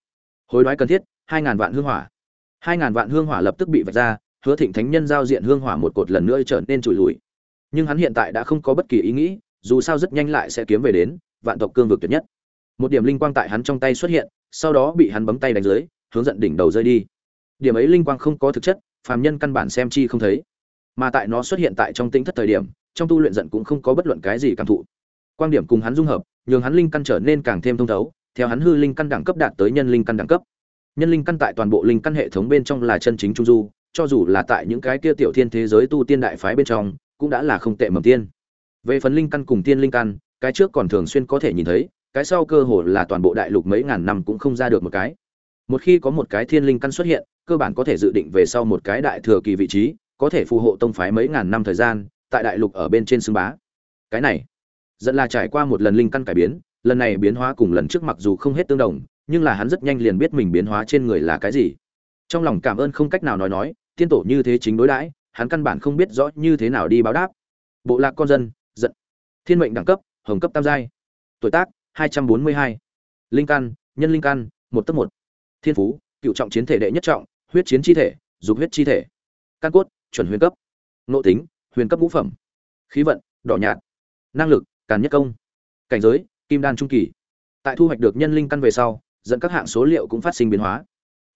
Hối đoái cần thiết, hai ngàn vạn hương hỏa. Hai ngàn vạn hương hỏa lập tức bị vạch ra, hứa thịnh thánh nhân giao diện hương hỏa một cột lần nữa trở nên trụi lùi. Nhưng hắn hiện tại đã không có bất kỳ ý nghĩ, dù sao rất nhanh lại sẽ kiếm về đến vạn tộc cương vực tuyệt nhất một điểm linh quang tại hắn trong tay xuất hiện, sau đó bị hắn bấm tay đánh dưới, hướng dẫn đỉnh đầu rơi đi. Điểm ấy linh quang không có thực chất, phàm nhân căn bản xem chi không thấy. Mà tại nó xuất hiện tại trong tinh thất thời điểm, trong tu luyện giận cũng không có bất luận cái gì cảm thụ. Quan điểm cùng hắn dung hợp, nhường hắn linh căn trở nên càng thêm thông thấu, theo hắn hư linh căn đẳng cấp đạt tới nhân linh căn đẳng cấp. Nhân linh căn tại toàn bộ linh căn hệ thống bên trong là chân chính trung du, cho dù là tại những cái kia tiểu thiên thế giới tu tiên đại phái bên trong, cũng đã là không tệ mầm tiên. Về phần linh căn cùng tiên linh căn, cái trước còn thường xuyên có thể nhìn thấy cái sau cơ hồ là toàn bộ đại lục mấy ngàn năm cũng không ra được một cái. Một khi có một cái thiên linh căn xuất hiện, cơ bản có thể dự định về sau một cái đại thừa kỳ vị trí, có thể phù hộ tông phái mấy ngàn năm thời gian, tại đại lục ở bên trên xương bá. Cái này, dẫn là trải qua một lần linh căn cải biến, lần này biến hóa cùng lần trước mặc dù không hết tương đồng, nhưng là hắn rất nhanh liền biết mình biến hóa trên người là cái gì. Trong lòng cảm ơn không cách nào nói nói, tiên tổ như thế chính đối đãi, hắn căn bản không biết rõ như thế nào đi báo đáp. Bộ lạc con dân, giận. Thiên mệnh đẳng cấp, hồng cấp tam giai. Tuổi tác 242. linh căn nhân linh căn một tấc một. Thiên phú, cựu trọng chiến thể đệ nhất trọng, huyết chiến chi thể, dục huyết chi thể. Căn cốt, chuẩn huyền cấp. Nội tính, huyền cấp ngũ phẩm. Khí vận, đỏ nhạt. Năng lực, càn nhất công. Cảnh giới, kim đan trung kỳ. Tại thu hoạch được nhân linh căn về sau, dẫn các hạng số liệu cũng phát sinh biến hóa.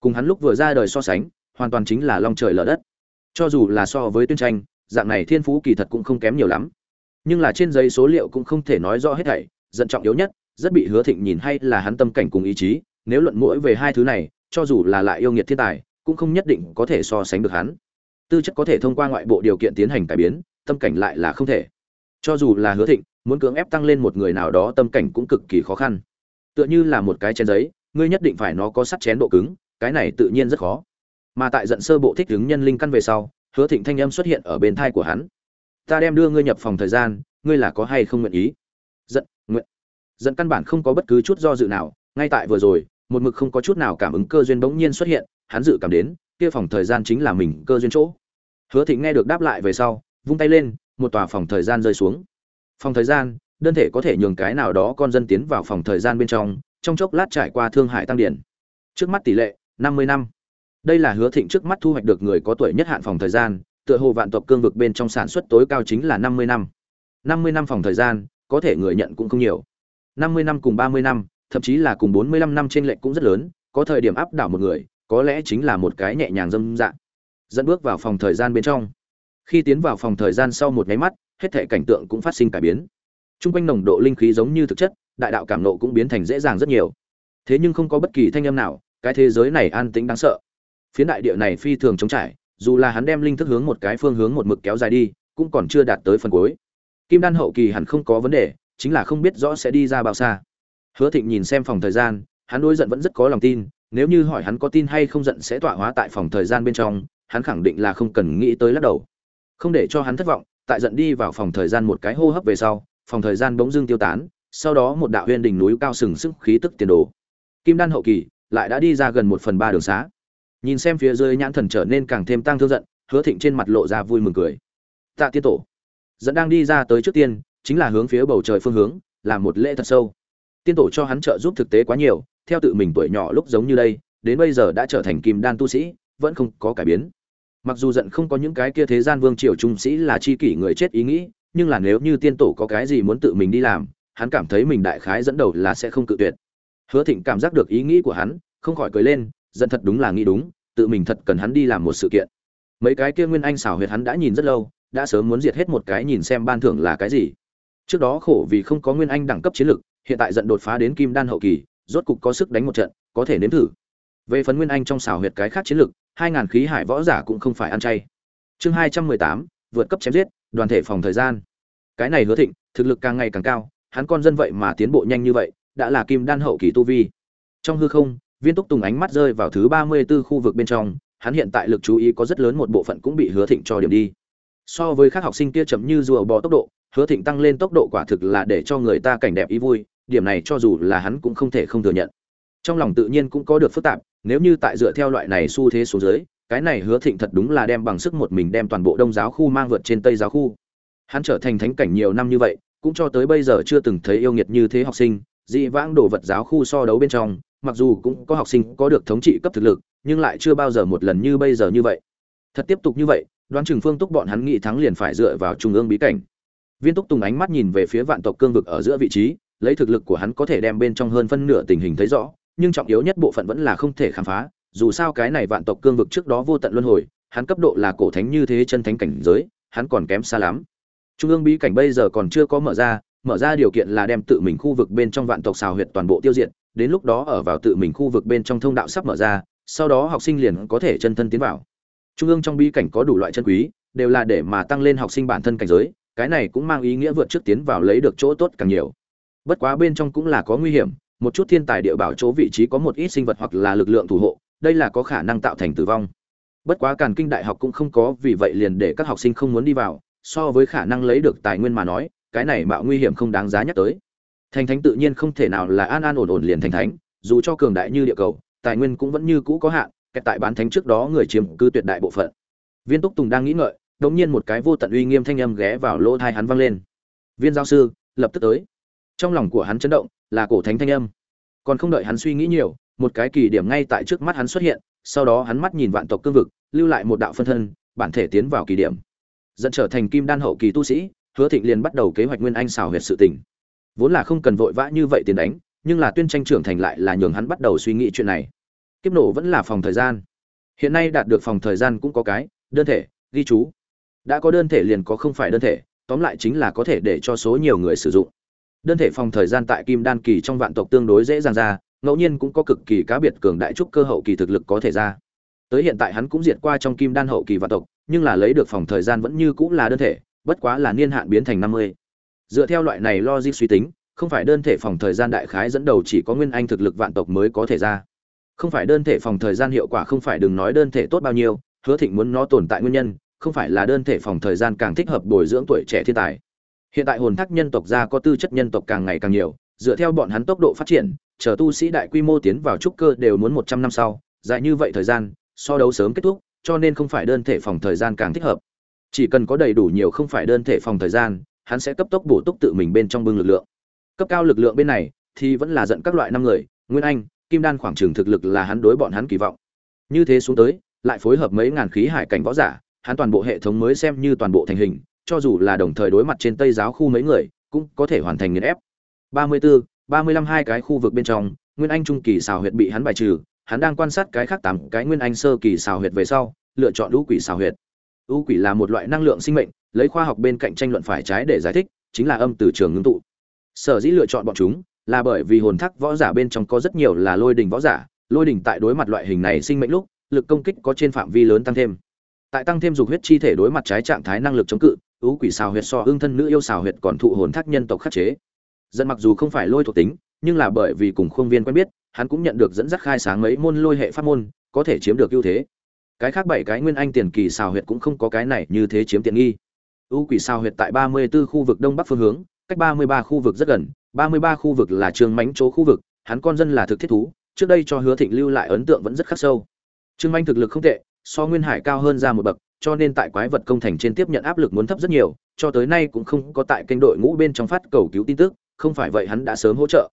Cùng hắn lúc vừa ra đời so sánh, hoàn toàn chính là long trời lở đất. Cho dù là so với tuyên tranh, dạng này thiên phú kỳ thật cũng không kém nhiều lắm. Nhưng là trên giấy số liệu cũng không thể nói rõ hết thảy dẫn trọng yếu nhất rất bị hứa thịnh nhìn hay là hắn tâm cảnh cùng ý chí, nếu luận mũi về hai thứ này, cho dù là lại yêu nghiệt thiên tài, cũng không nhất định có thể so sánh được hắn. Tư chất có thể thông qua ngoại bộ điều kiện tiến hành cải biến, tâm cảnh lại là không thể. Cho dù là hứa thịnh, muốn cưỡng ép tăng lên một người nào đó tâm cảnh cũng cực kỳ khó khăn. Tựa như là một cái chén giấy, ngươi nhất định phải nó có sắt chén độ cứng, cái này tự nhiên rất khó. Mà tại giận sơ bộ thích ứng nhân linh căn về sau, hứa thịnh thanh âm xuất hiện ở bên thai của hắn. Ta đem đưa ngươi nhập phòng thời gian, ngươi là có hay không nguyện ý? Giận, nguyện dẫn căn bản không có bất cứ chút do dự nào, ngay tại vừa rồi, một mực không có chút nào cảm ứng cơ duyên bỗng nhiên xuất hiện, hắn dự cảm đến, kia phòng thời gian chính là mình cơ duyên chỗ. Hứa thịnh nghe được đáp lại về sau, vung tay lên, một tòa phòng thời gian rơi xuống. Phòng thời gian, đơn thể có thể nhường cái nào đó con dân tiến vào phòng thời gian bên trong trong chốc lát trải qua thương hại tăng điển. Trước mắt tỷ lệ, năm mươi năm. Đây là hứa thịnh trước mắt thu hoạch được người có tuổi nhất hạn phòng thời gian, tựa hồ vạn tộc cương vực bên trong sản xuất tối cao chính là năm mươi năm. Năm mươi năm phòng thời gian, có thể người nhận cũng không nhiều năm mươi năm cùng ba mươi năm, thậm chí là cùng bốn mươi lăm năm trên lệnh cũng rất lớn, có thời điểm áp đảo một người, có lẽ chính là một cái nhẹ nhàng dâm dạng dẫn bước vào phòng thời gian bên trong. Khi tiến vào phòng thời gian sau một nháy mắt, hết thảy cảnh tượng cũng phát sinh cải biến. Trung quanh nồng độ linh khí giống như thực chất, đại đạo cảm nộ cũng biến thành dễ dàng rất nhiều. Thế nhưng không có bất kỳ thanh âm nào, cái thế giới này an tĩnh đáng sợ. Phiến đại địa này phi thường chống trải, dù là hắn đem linh thức hướng một cái phương hướng một mực kéo dài đi, cũng còn chưa đạt tới phần cuối. Kim đan hậu kỳ hẳn không có vấn đề chính là không biết rõ sẽ đi ra bao xa. Hứa thịnh nhìn xem phòng thời gian, hắn đối giận vẫn rất có lòng tin, nếu như hỏi hắn có tin hay không giận sẽ tọa hóa tại phòng thời gian bên trong, hắn khẳng định là không cần nghĩ tới lắc đầu. Không để cho hắn thất vọng, tại giận đi vào phòng thời gian một cái hô hấp về sau, phòng thời gian bỗng dưng tiêu tán, sau đó một đạo huyên đỉnh núi cao sừng sức khí tức tiền đồ. Kim đan hậu kỳ, lại đã đi ra gần một phần ba đường xá. Nhìn xem phía dưới nhãn thần trở nên càng thêm tăng thương giận, hứa thịnh trên mặt lộ ra vui mừng cười. Tạ tiên tổ dẫn đang đi ra tới trước tiên chính là hướng phía bầu trời phương hướng làm một lễ thật sâu. Tiên tổ cho hắn trợ giúp thực tế quá nhiều, theo tự mình tuổi nhỏ lúc giống như đây, đến bây giờ đã trở thành kim đan tu sĩ, vẫn không có cải biến. Mặc dù giận không có những cái kia thế gian vương triều trung sĩ là chi kỷ người chết ý nghĩ, nhưng là nếu như tiên tổ có cái gì muốn tự mình đi làm, hắn cảm thấy mình đại khái dẫn đầu là sẽ không cự tuyệt. Hứa thịnh cảm giác được ý nghĩ của hắn, không khỏi cười lên, giận thật đúng là nghĩ đúng, tự mình thật cần hắn đi làm một sự kiện. Mấy cái kia nguyên anh xảo huyệt hắn đã nhìn rất lâu, đã sớm muốn diệt hết một cái nhìn xem ban thưởng là cái gì trước đó khổ vì không có nguyên anh đẳng cấp chiến lực, hiện tại giận đột phá đến kim đan hậu kỳ, rốt cục có sức đánh một trận, có thể nếm thử. Về phần nguyên anh trong xảo huyệt cái khác chiến lực, hai ngàn khí hải võ giả cũng không phải ăn chay. Chương hai trăm mười tám, vượt cấp chém giết, đoàn thể phòng thời gian. Cái này hứa thịnh, thực lực càng ngày càng cao, hắn con dân vậy mà tiến bộ nhanh như vậy, đã là kim đan hậu kỳ tu vi. Trong hư không, viên túc tùng ánh mắt rơi vào thứ ba mươi 34 khu vực bên trong, hắn hiện tại lực chú ý có rất lớn một bộ phận cũng bị hứa thịnh cho điểm đi. So với các học sinh kia chậm như rùa bò tốc độ hứa thịnh tăng lên tốc độ quả thực là để cho người ta cảnh đẹp ý vui, điểm này cho dù là hắn cũng không thể không thừa nhận. Trong lòng tự nhiên cũng có được phức tạp, nếu như tại dựa theo loại này xu thế xuống dưới, cái này hứa thịnh thật đúng là đem bằng sức một mình đem toàn bộ đông giáo khu mang vượt trên tây giáo khu. Hắn trở thành thánh cảnh nhiều năm như vậy, cũng cho tới bây giờ chưa từng thấy yêu nghiệt như thế học sinh, dị vãng đồ vật giáo khu so đấu bên trong, mặc dù cũng có học sinh có được thống trị cấp thực lực, nhưng lại chưa bao giờ một lần như bây giờ như vậy. Thật tiếp tục như vậy, đoán chừng phương túc bọn hắn nghĩ thắng liền phải dựa vào trung ương bí cảnh viên túc tùng ánh mắt nhìn về phía vạn tộc cương vực ở giữa vị trí, lấy thực lực của hắn có thể đem bên trong hơn phân nửa tình hình thấy rõ, nhưng trọng yếu nhất bộ phận vẫn là không thể khám phá, dù sao cái này vạn tộc cương vực trước đó vô tận luân hồi, hắn cấp độ là cổ thánh như thế chân thánh cảnh giới, hắn còn kém xa lắm. Trung ương bí cảnh bây giờ còn chưa có mở ra mở ra điều kiện là đem tự mình khu vực bên trong vạn tộc xào huyệt toàn bộ tiêu diệt, đến lúc đó ở vào tự mình khu vực bên trong thông đạo sắp mở ra, sau đó học sinh liền có thể chân thân tiến vào. Trung ương trong bí cảnh có đủ loại chân quý, đều là để mà tăng lên học sinh bản thân cảnh giới cái này cũng mang ý nghĩa vượt trước tiến vào lấy được chỗ tốt càng nhiều. Bất quá bên trong cũng là có nguy hiểm, một chút thiên tài địa bảo chỗ vị trí có một ít sinh vật hoặc là lực lượng thủ hộ, đây là có khả năng tạo thành tử vong. Bất quá càn kinh đại học cũng không có, vì vậy liền để các học sinh không muốn đi vào, so với khả năng lấy được tài nguyên mà nói, cái này mạo nguy hiểm không đáng giá nhắc tới. Thành thánh tự nhiên không thể nào là an an ổn ổn liền thành thánh, dù cho cường đại như địa cầu, tài nguyên cũng vẫn như cũ có hạn, kẹt tại bán thánh trước đó người chiếm cư tuyệt đại bộ phận. Viên túc tùng đang nghĩ ngợi đột nhiên một cái vô tận uy nghiêm thanh âm ghé vào lỗ thai hắn vang lên. Viên giáo sư, lập tức tới. Trong lòng của hắn chấn động, là cổ thánh thanh âm. Còn không đợi hắn suy nghĩ nhiều, một cái kỳ điểm ngay tại trước mắt hắn xuất hiện, sau đó hắn mắt nhìn vạn tộc cương vực, lưu lại một đạo phân thân, bản thể tiến vào kỳ điểm. Dẫn trở thành kim đan hậu kỳ tu sĩ, hứa thịnh liền bắt đầu kế hoạch nguyên anh xảo huyệt sự tình. Vốn là không cần vội vã như vậy tiền đánh, nhưng là tuyên tranh trưởng thành lại là nhường hắn bắt đầu suy nghĩ chuyện này. Kiếp nổ vẫn là phòng thời gian. Hiện nay đạt được phòng thời gian cũng có cái, đơn thể, ghi chú đã có đơn thể liền có không phải đơn thể, tóm lại chính là có thể để cho số nhiều người sử dụng. Đơn thể phòng thời gian tại kim đan kỳ trong vạn tộc tương đối dễ dàng ra, ngẫu nhiên cũng có cực kỳ cá biệt cường đại trúc cơ hậu kỳ thực lực có thể ra. Tới hiện tại hắn cũng diệt qua trong kim đan hậu kỳ vạn tộc, nhưng là lấy được phòng thời gian vẫn như cũng là đơn thể, bất quá là niên hạn biến thành năm mươi. Dựa theo loại này logic suy tính, không phải đơn thể phòng thời gian đại khái dẫn đầu chỉ có nguyên anh thực lực vạn tộc mới có thể ra. Không phải đơn thể phòng thời gian hiệu quả không phải đừng nói đơn thể tốt bao nhiêu, hứa thịnh muốn nó tồn tại nguyên nhân không phải là đơn thể phòng thời gian càng thích hợp bồi dưỡng tuổi trẻ thiên tài. Hiện tại hồn thác nhân tộc gia có tư chất nhân tộc càng ngày càng nhiều, dựa theo bọn hắn tốc độ phát triển, chờ tu sĩ đại quy mô tiến vào trúc cơ đều muốn một trăm năm sau, dài như vậy thời gian, so đấu sớm kết thúc, cho nên không phải đơn thể phòng thời gian càng thích hợp. Chỉ cần có đầy đủ nhiều không phải đơn thể phòng thời gian, hắn sẽ cấp tốc bổ túc tự mình bên trong bưng lực lượng. Cấp cao lực lượng bên này, thì vẫn là giận các loại năm người, nguyên anh, kim đan khoảng trường thực lực là hắn đối bọn hắn kỳ vọng. Như thế xuống tới, lại phối hợp mấy ngàn khí hải cảnh võ giả hắn toàn bộ hệ thống mới xem như toàn bộ thành hình cho dù là đồng thời đối mặt trên tây giáo khu mấy người cũng có thể hoàn thành nghiền ép. 34, 35 hai cái khu vực bên trong nguyên anh trung kỳ xào huyệt bị hắn bài trừ hắn đang quan sát cái khác tám cái nguyên anh sơ kỳ xào huyệt về sau lựa chọn lũ quỷ xào huyệt. U quỷ là một loại năng lượng sinh mệnh lấy khoa học bên cạnh tranh luận phải trái để giải thích chính là âm từ trường ngưng tụ. Sở dĩ lựa chọn bọn chúng là bởi vì hồn thác võ giả bên trong có rất nhiều là lôi đỉnh võ giả lôi đỉnh tại đối mặt loại hình này sinh mệnh lúc lực công kích có trên phạm vi lớn tăng thêm tại tăng thêm dục huyết chi thể đối mặt trái trạng thái năng lực chống cự ú quỷ xào huyệt so hương thân nữ yêu xào huyệt còn thụ hồn thác nhân tộc khắc chế. Dẫn mặc dù không phải lôi thuộc tính, nhưng là bởi vì cùng khuôn viên quen biết, hắn cũng nhận được dẫn dắt khai sáng mấy môn lôi hệ pháp môn, có thể chiếm được ưu thế. Cái khác bảy cái nguyên anh tiền kỳ xào huyệt cũng không có cái này như thế chiếm tiện nghi. U quỷ xào huyệt tại ba mươi 34 khu vực đông bắc phương hướng, cách ba mươi ba khu vực rất gần, ba mươi ba khu vực là trường mánh chỗ khu vực, hắn con dân là thực thiết thú, trước đây cho hứa thịnh lưu lại ấn tượng vẫn rất khắc sâu. Trương manh thực lực không tệ so nguyên hải cao hơn ra một bậc, cho nên tại quái vật công thành trên tiếp nhận áp lực muốn thấp rất nhiều, cho tới nay cũng không có tại kênh đội ngũ bên trong phát cầu cứu tin tức, không phải vậy hắn đã sớm hỗ trợ.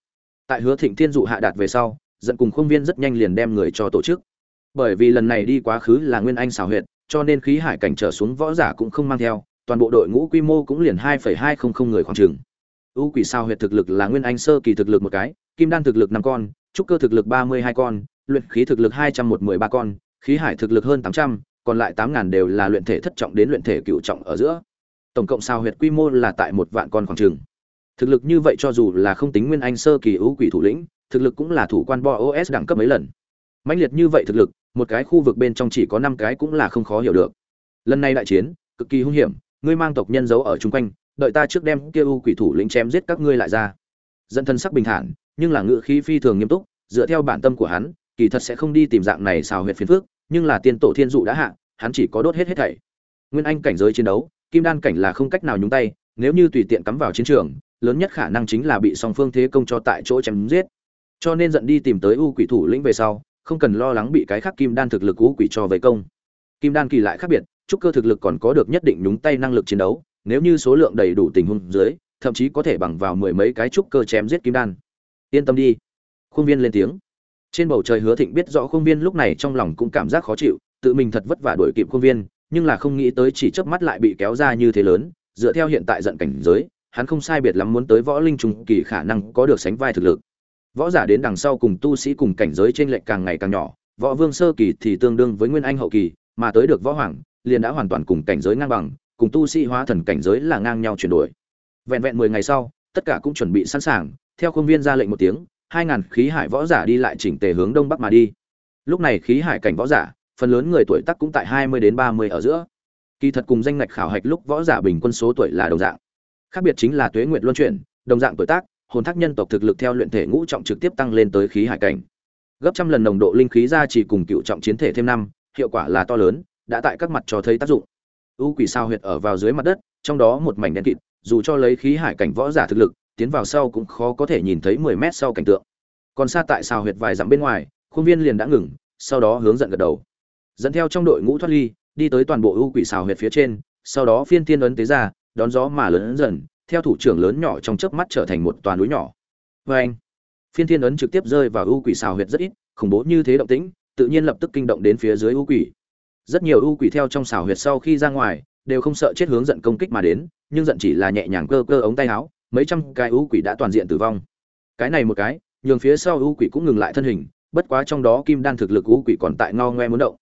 Tại hứa thịnh thiên dụ hạ đạt về sau dẫn cùng khuôn viên rất nhanh liền đem người cho tổ chức. Bởi vì lần này đi quá khứ là nguyên anh xảo huyệt, cho nên khí hải cảnh trở xuống võ giả cũng không mang theo, toàn bộ đội ngũ quy mô cũng liền hai hai không không người khoảng trường u quỷ sao huyệt thực lực là nguyên anh sơ kỳ thực lực một cái, kim đan thực lực năm con, trúc cơ thực lực ba mươi hai con, luyện khí thực lực hai trăm một mươi ba con khí hải thực lực hơn tám trăm, còn lại tám ngàn đều là luyện thể thất trọng đến luyện thể cựu trọng ở giữa. Tổng cộng sao huyệt quy mô là tại một vạn con khoảng trường thực lực như vậy cho dù là không tính nguyên anh sơ kỳ ưu quỷ thủ lĩnh, thực lực cũng là thủ quan bo os đẳng cấp mấy lần. Mãnh liệt như vậy thực lực, một cái khu vực bên trong chỉ có năm cái cũng là không khó hiểu được. Lần này đại chiến, cực kỳ hung hiểm, ngươi mang tộc nhân giấu ở chung quanh, đợi ta trước đem kia ưu quỷ thủ lĩnh chém giết các ngươi lại ra. Dẫn thân sắc bình thản, nhưng là ngự khí phi thường nghiêm túc, dựa theo bản tâm của hắn kỳ thật sẽ không đi tìm dạng này xào huyệt phiền phước nhưng là tiên tổ thiên dụ đã hạ, hắn chỉ có đốt hết hết thảy. Nguyên anh cảnh giới chiến đấu, kim đan cảnh là không cách nào nhúng tay, nếu như tùy tiện cắm vào chiến trường, lớn nhất khả năng chính là bị song phương thế công cho tại chỗ chém giết. Cho nên giận đi tìm tới u quỷ thủ lĩnh về sau, không cần lo lắng bị cái khác kim đan thực lực u quỷ cho vây công. Kim đan kỳ lại khác biệt, trúc cơ thực lực còn có được nhất định nhúng tay năng lực chiến đấu, nếu như số lượng đầy đủ tình huống dưới, thậm chí có thể bằng vào mười mấy cái trúc cơ chém giết kim đan. Yên tâm đi. Khuôn viên lên tiếng trên bầu trời hứa thịnh biết rõ khuôn viên lúc này trong lòng cũng cảm giác khó chịu, tự mình thật vất vả đuổi kịp khuôn viên, nhưng là không nghĩ tới chỉ chớp mắt lại bị kéo ra như thế lớn, dựa theo hiện tại giận cảnh giới, hắn không sai biệt lắm muốn tới võ linh trùng kỳ khả năng có được sánh vai thực lực. Võ giả đến đằng sau cùng tu sĩ cùng cảnh giới trên lệnh càng ngày càng nhỏ, võ vương sơ kỳ thì tương đương với nguyên anh hậu kỳ, mà tới được võ hoàng, liền đã hoàn toàn cùng cảnh giới ngang bằng, cùng tu sĩ hóa thần cảnh giới là ngang nhau chuyển đổi. Vẹn vẹn mười ngày sau, tất cả cũng chuẩn bị sẵn sàng, theo công viên ra lệnh một tiếng hai ngàn khí hải võ giả đi lại chỉnh tề hướng đông bắc mà đi. Lúc này khí hải cảnh võ giả, phần lớn người tuổi tác cũng tại hai mươi đến ba mươi ở giữa. Kỳ thật cùng danh ngạch khảo hạch lúc võ giả bình quân số tuổi là đồng dạng. Khác biệt chính là tuế nguyệt luân chuyển, đồng dạng tuổi tác, hồn thác nhân tộc thực lực theo luyện thể ngũ trọng trực tiếp tăng lên tới khí hải cảnh. Gấp trăm lần nồng độ linh khí ra chỉ cùng cựu trọng chiến thể thêm năm, hiệu quả là to lớn, đã tại các mặt cho thấy tác dụng. U quỷ sao huyệt ở vào dưới mặt đất, trong đó một mảnh đen kịt, dù cho lấy khí hải cảnh võ giả thực lực tiến vào sau cũng khó có thể nhìn thấy mười mét sau cảnh tượng. Còn xa tại sao huyệt vài dặm bên ngoài, khuôn viên liền đã ngừng, sau đó hướng dẫn gật đầu. Dẫn theo trong đội ngũ thoát ly, đi tới toàn bộ u quỷ xào huyệt phía trên, sau đó phiên tiên ấn tế ra, đón gió mà lớn dần, theo thủ trưởng lớn nhỏ trong chớp mắt trở thành một toàn núi nhỏ. Và anh, phiên thiên ấn trực tiếp rơi vào u quỷ xào huyệt rất ít, khủng bố như thế động tĩnh, tự nhiên lập tức kinh động đến phía dưới u quỷ. Rất nhiều u quỷ theo trong xào huyệt sau khi ra ngoài, đều không sợ chết hướng giận công kích mà đến, nhưng giận chỉ là nhẹ nhàng cơ cơ ống tay áo mấy trăm cái u quỷ đã toàn diện tử vong. Cái này một cái, nhường phía sau u quỷ cũng ngừng lại thân hình, bất quá trong đó kim đan thực lực u quỷ còn tại ngao ngoe muốn động.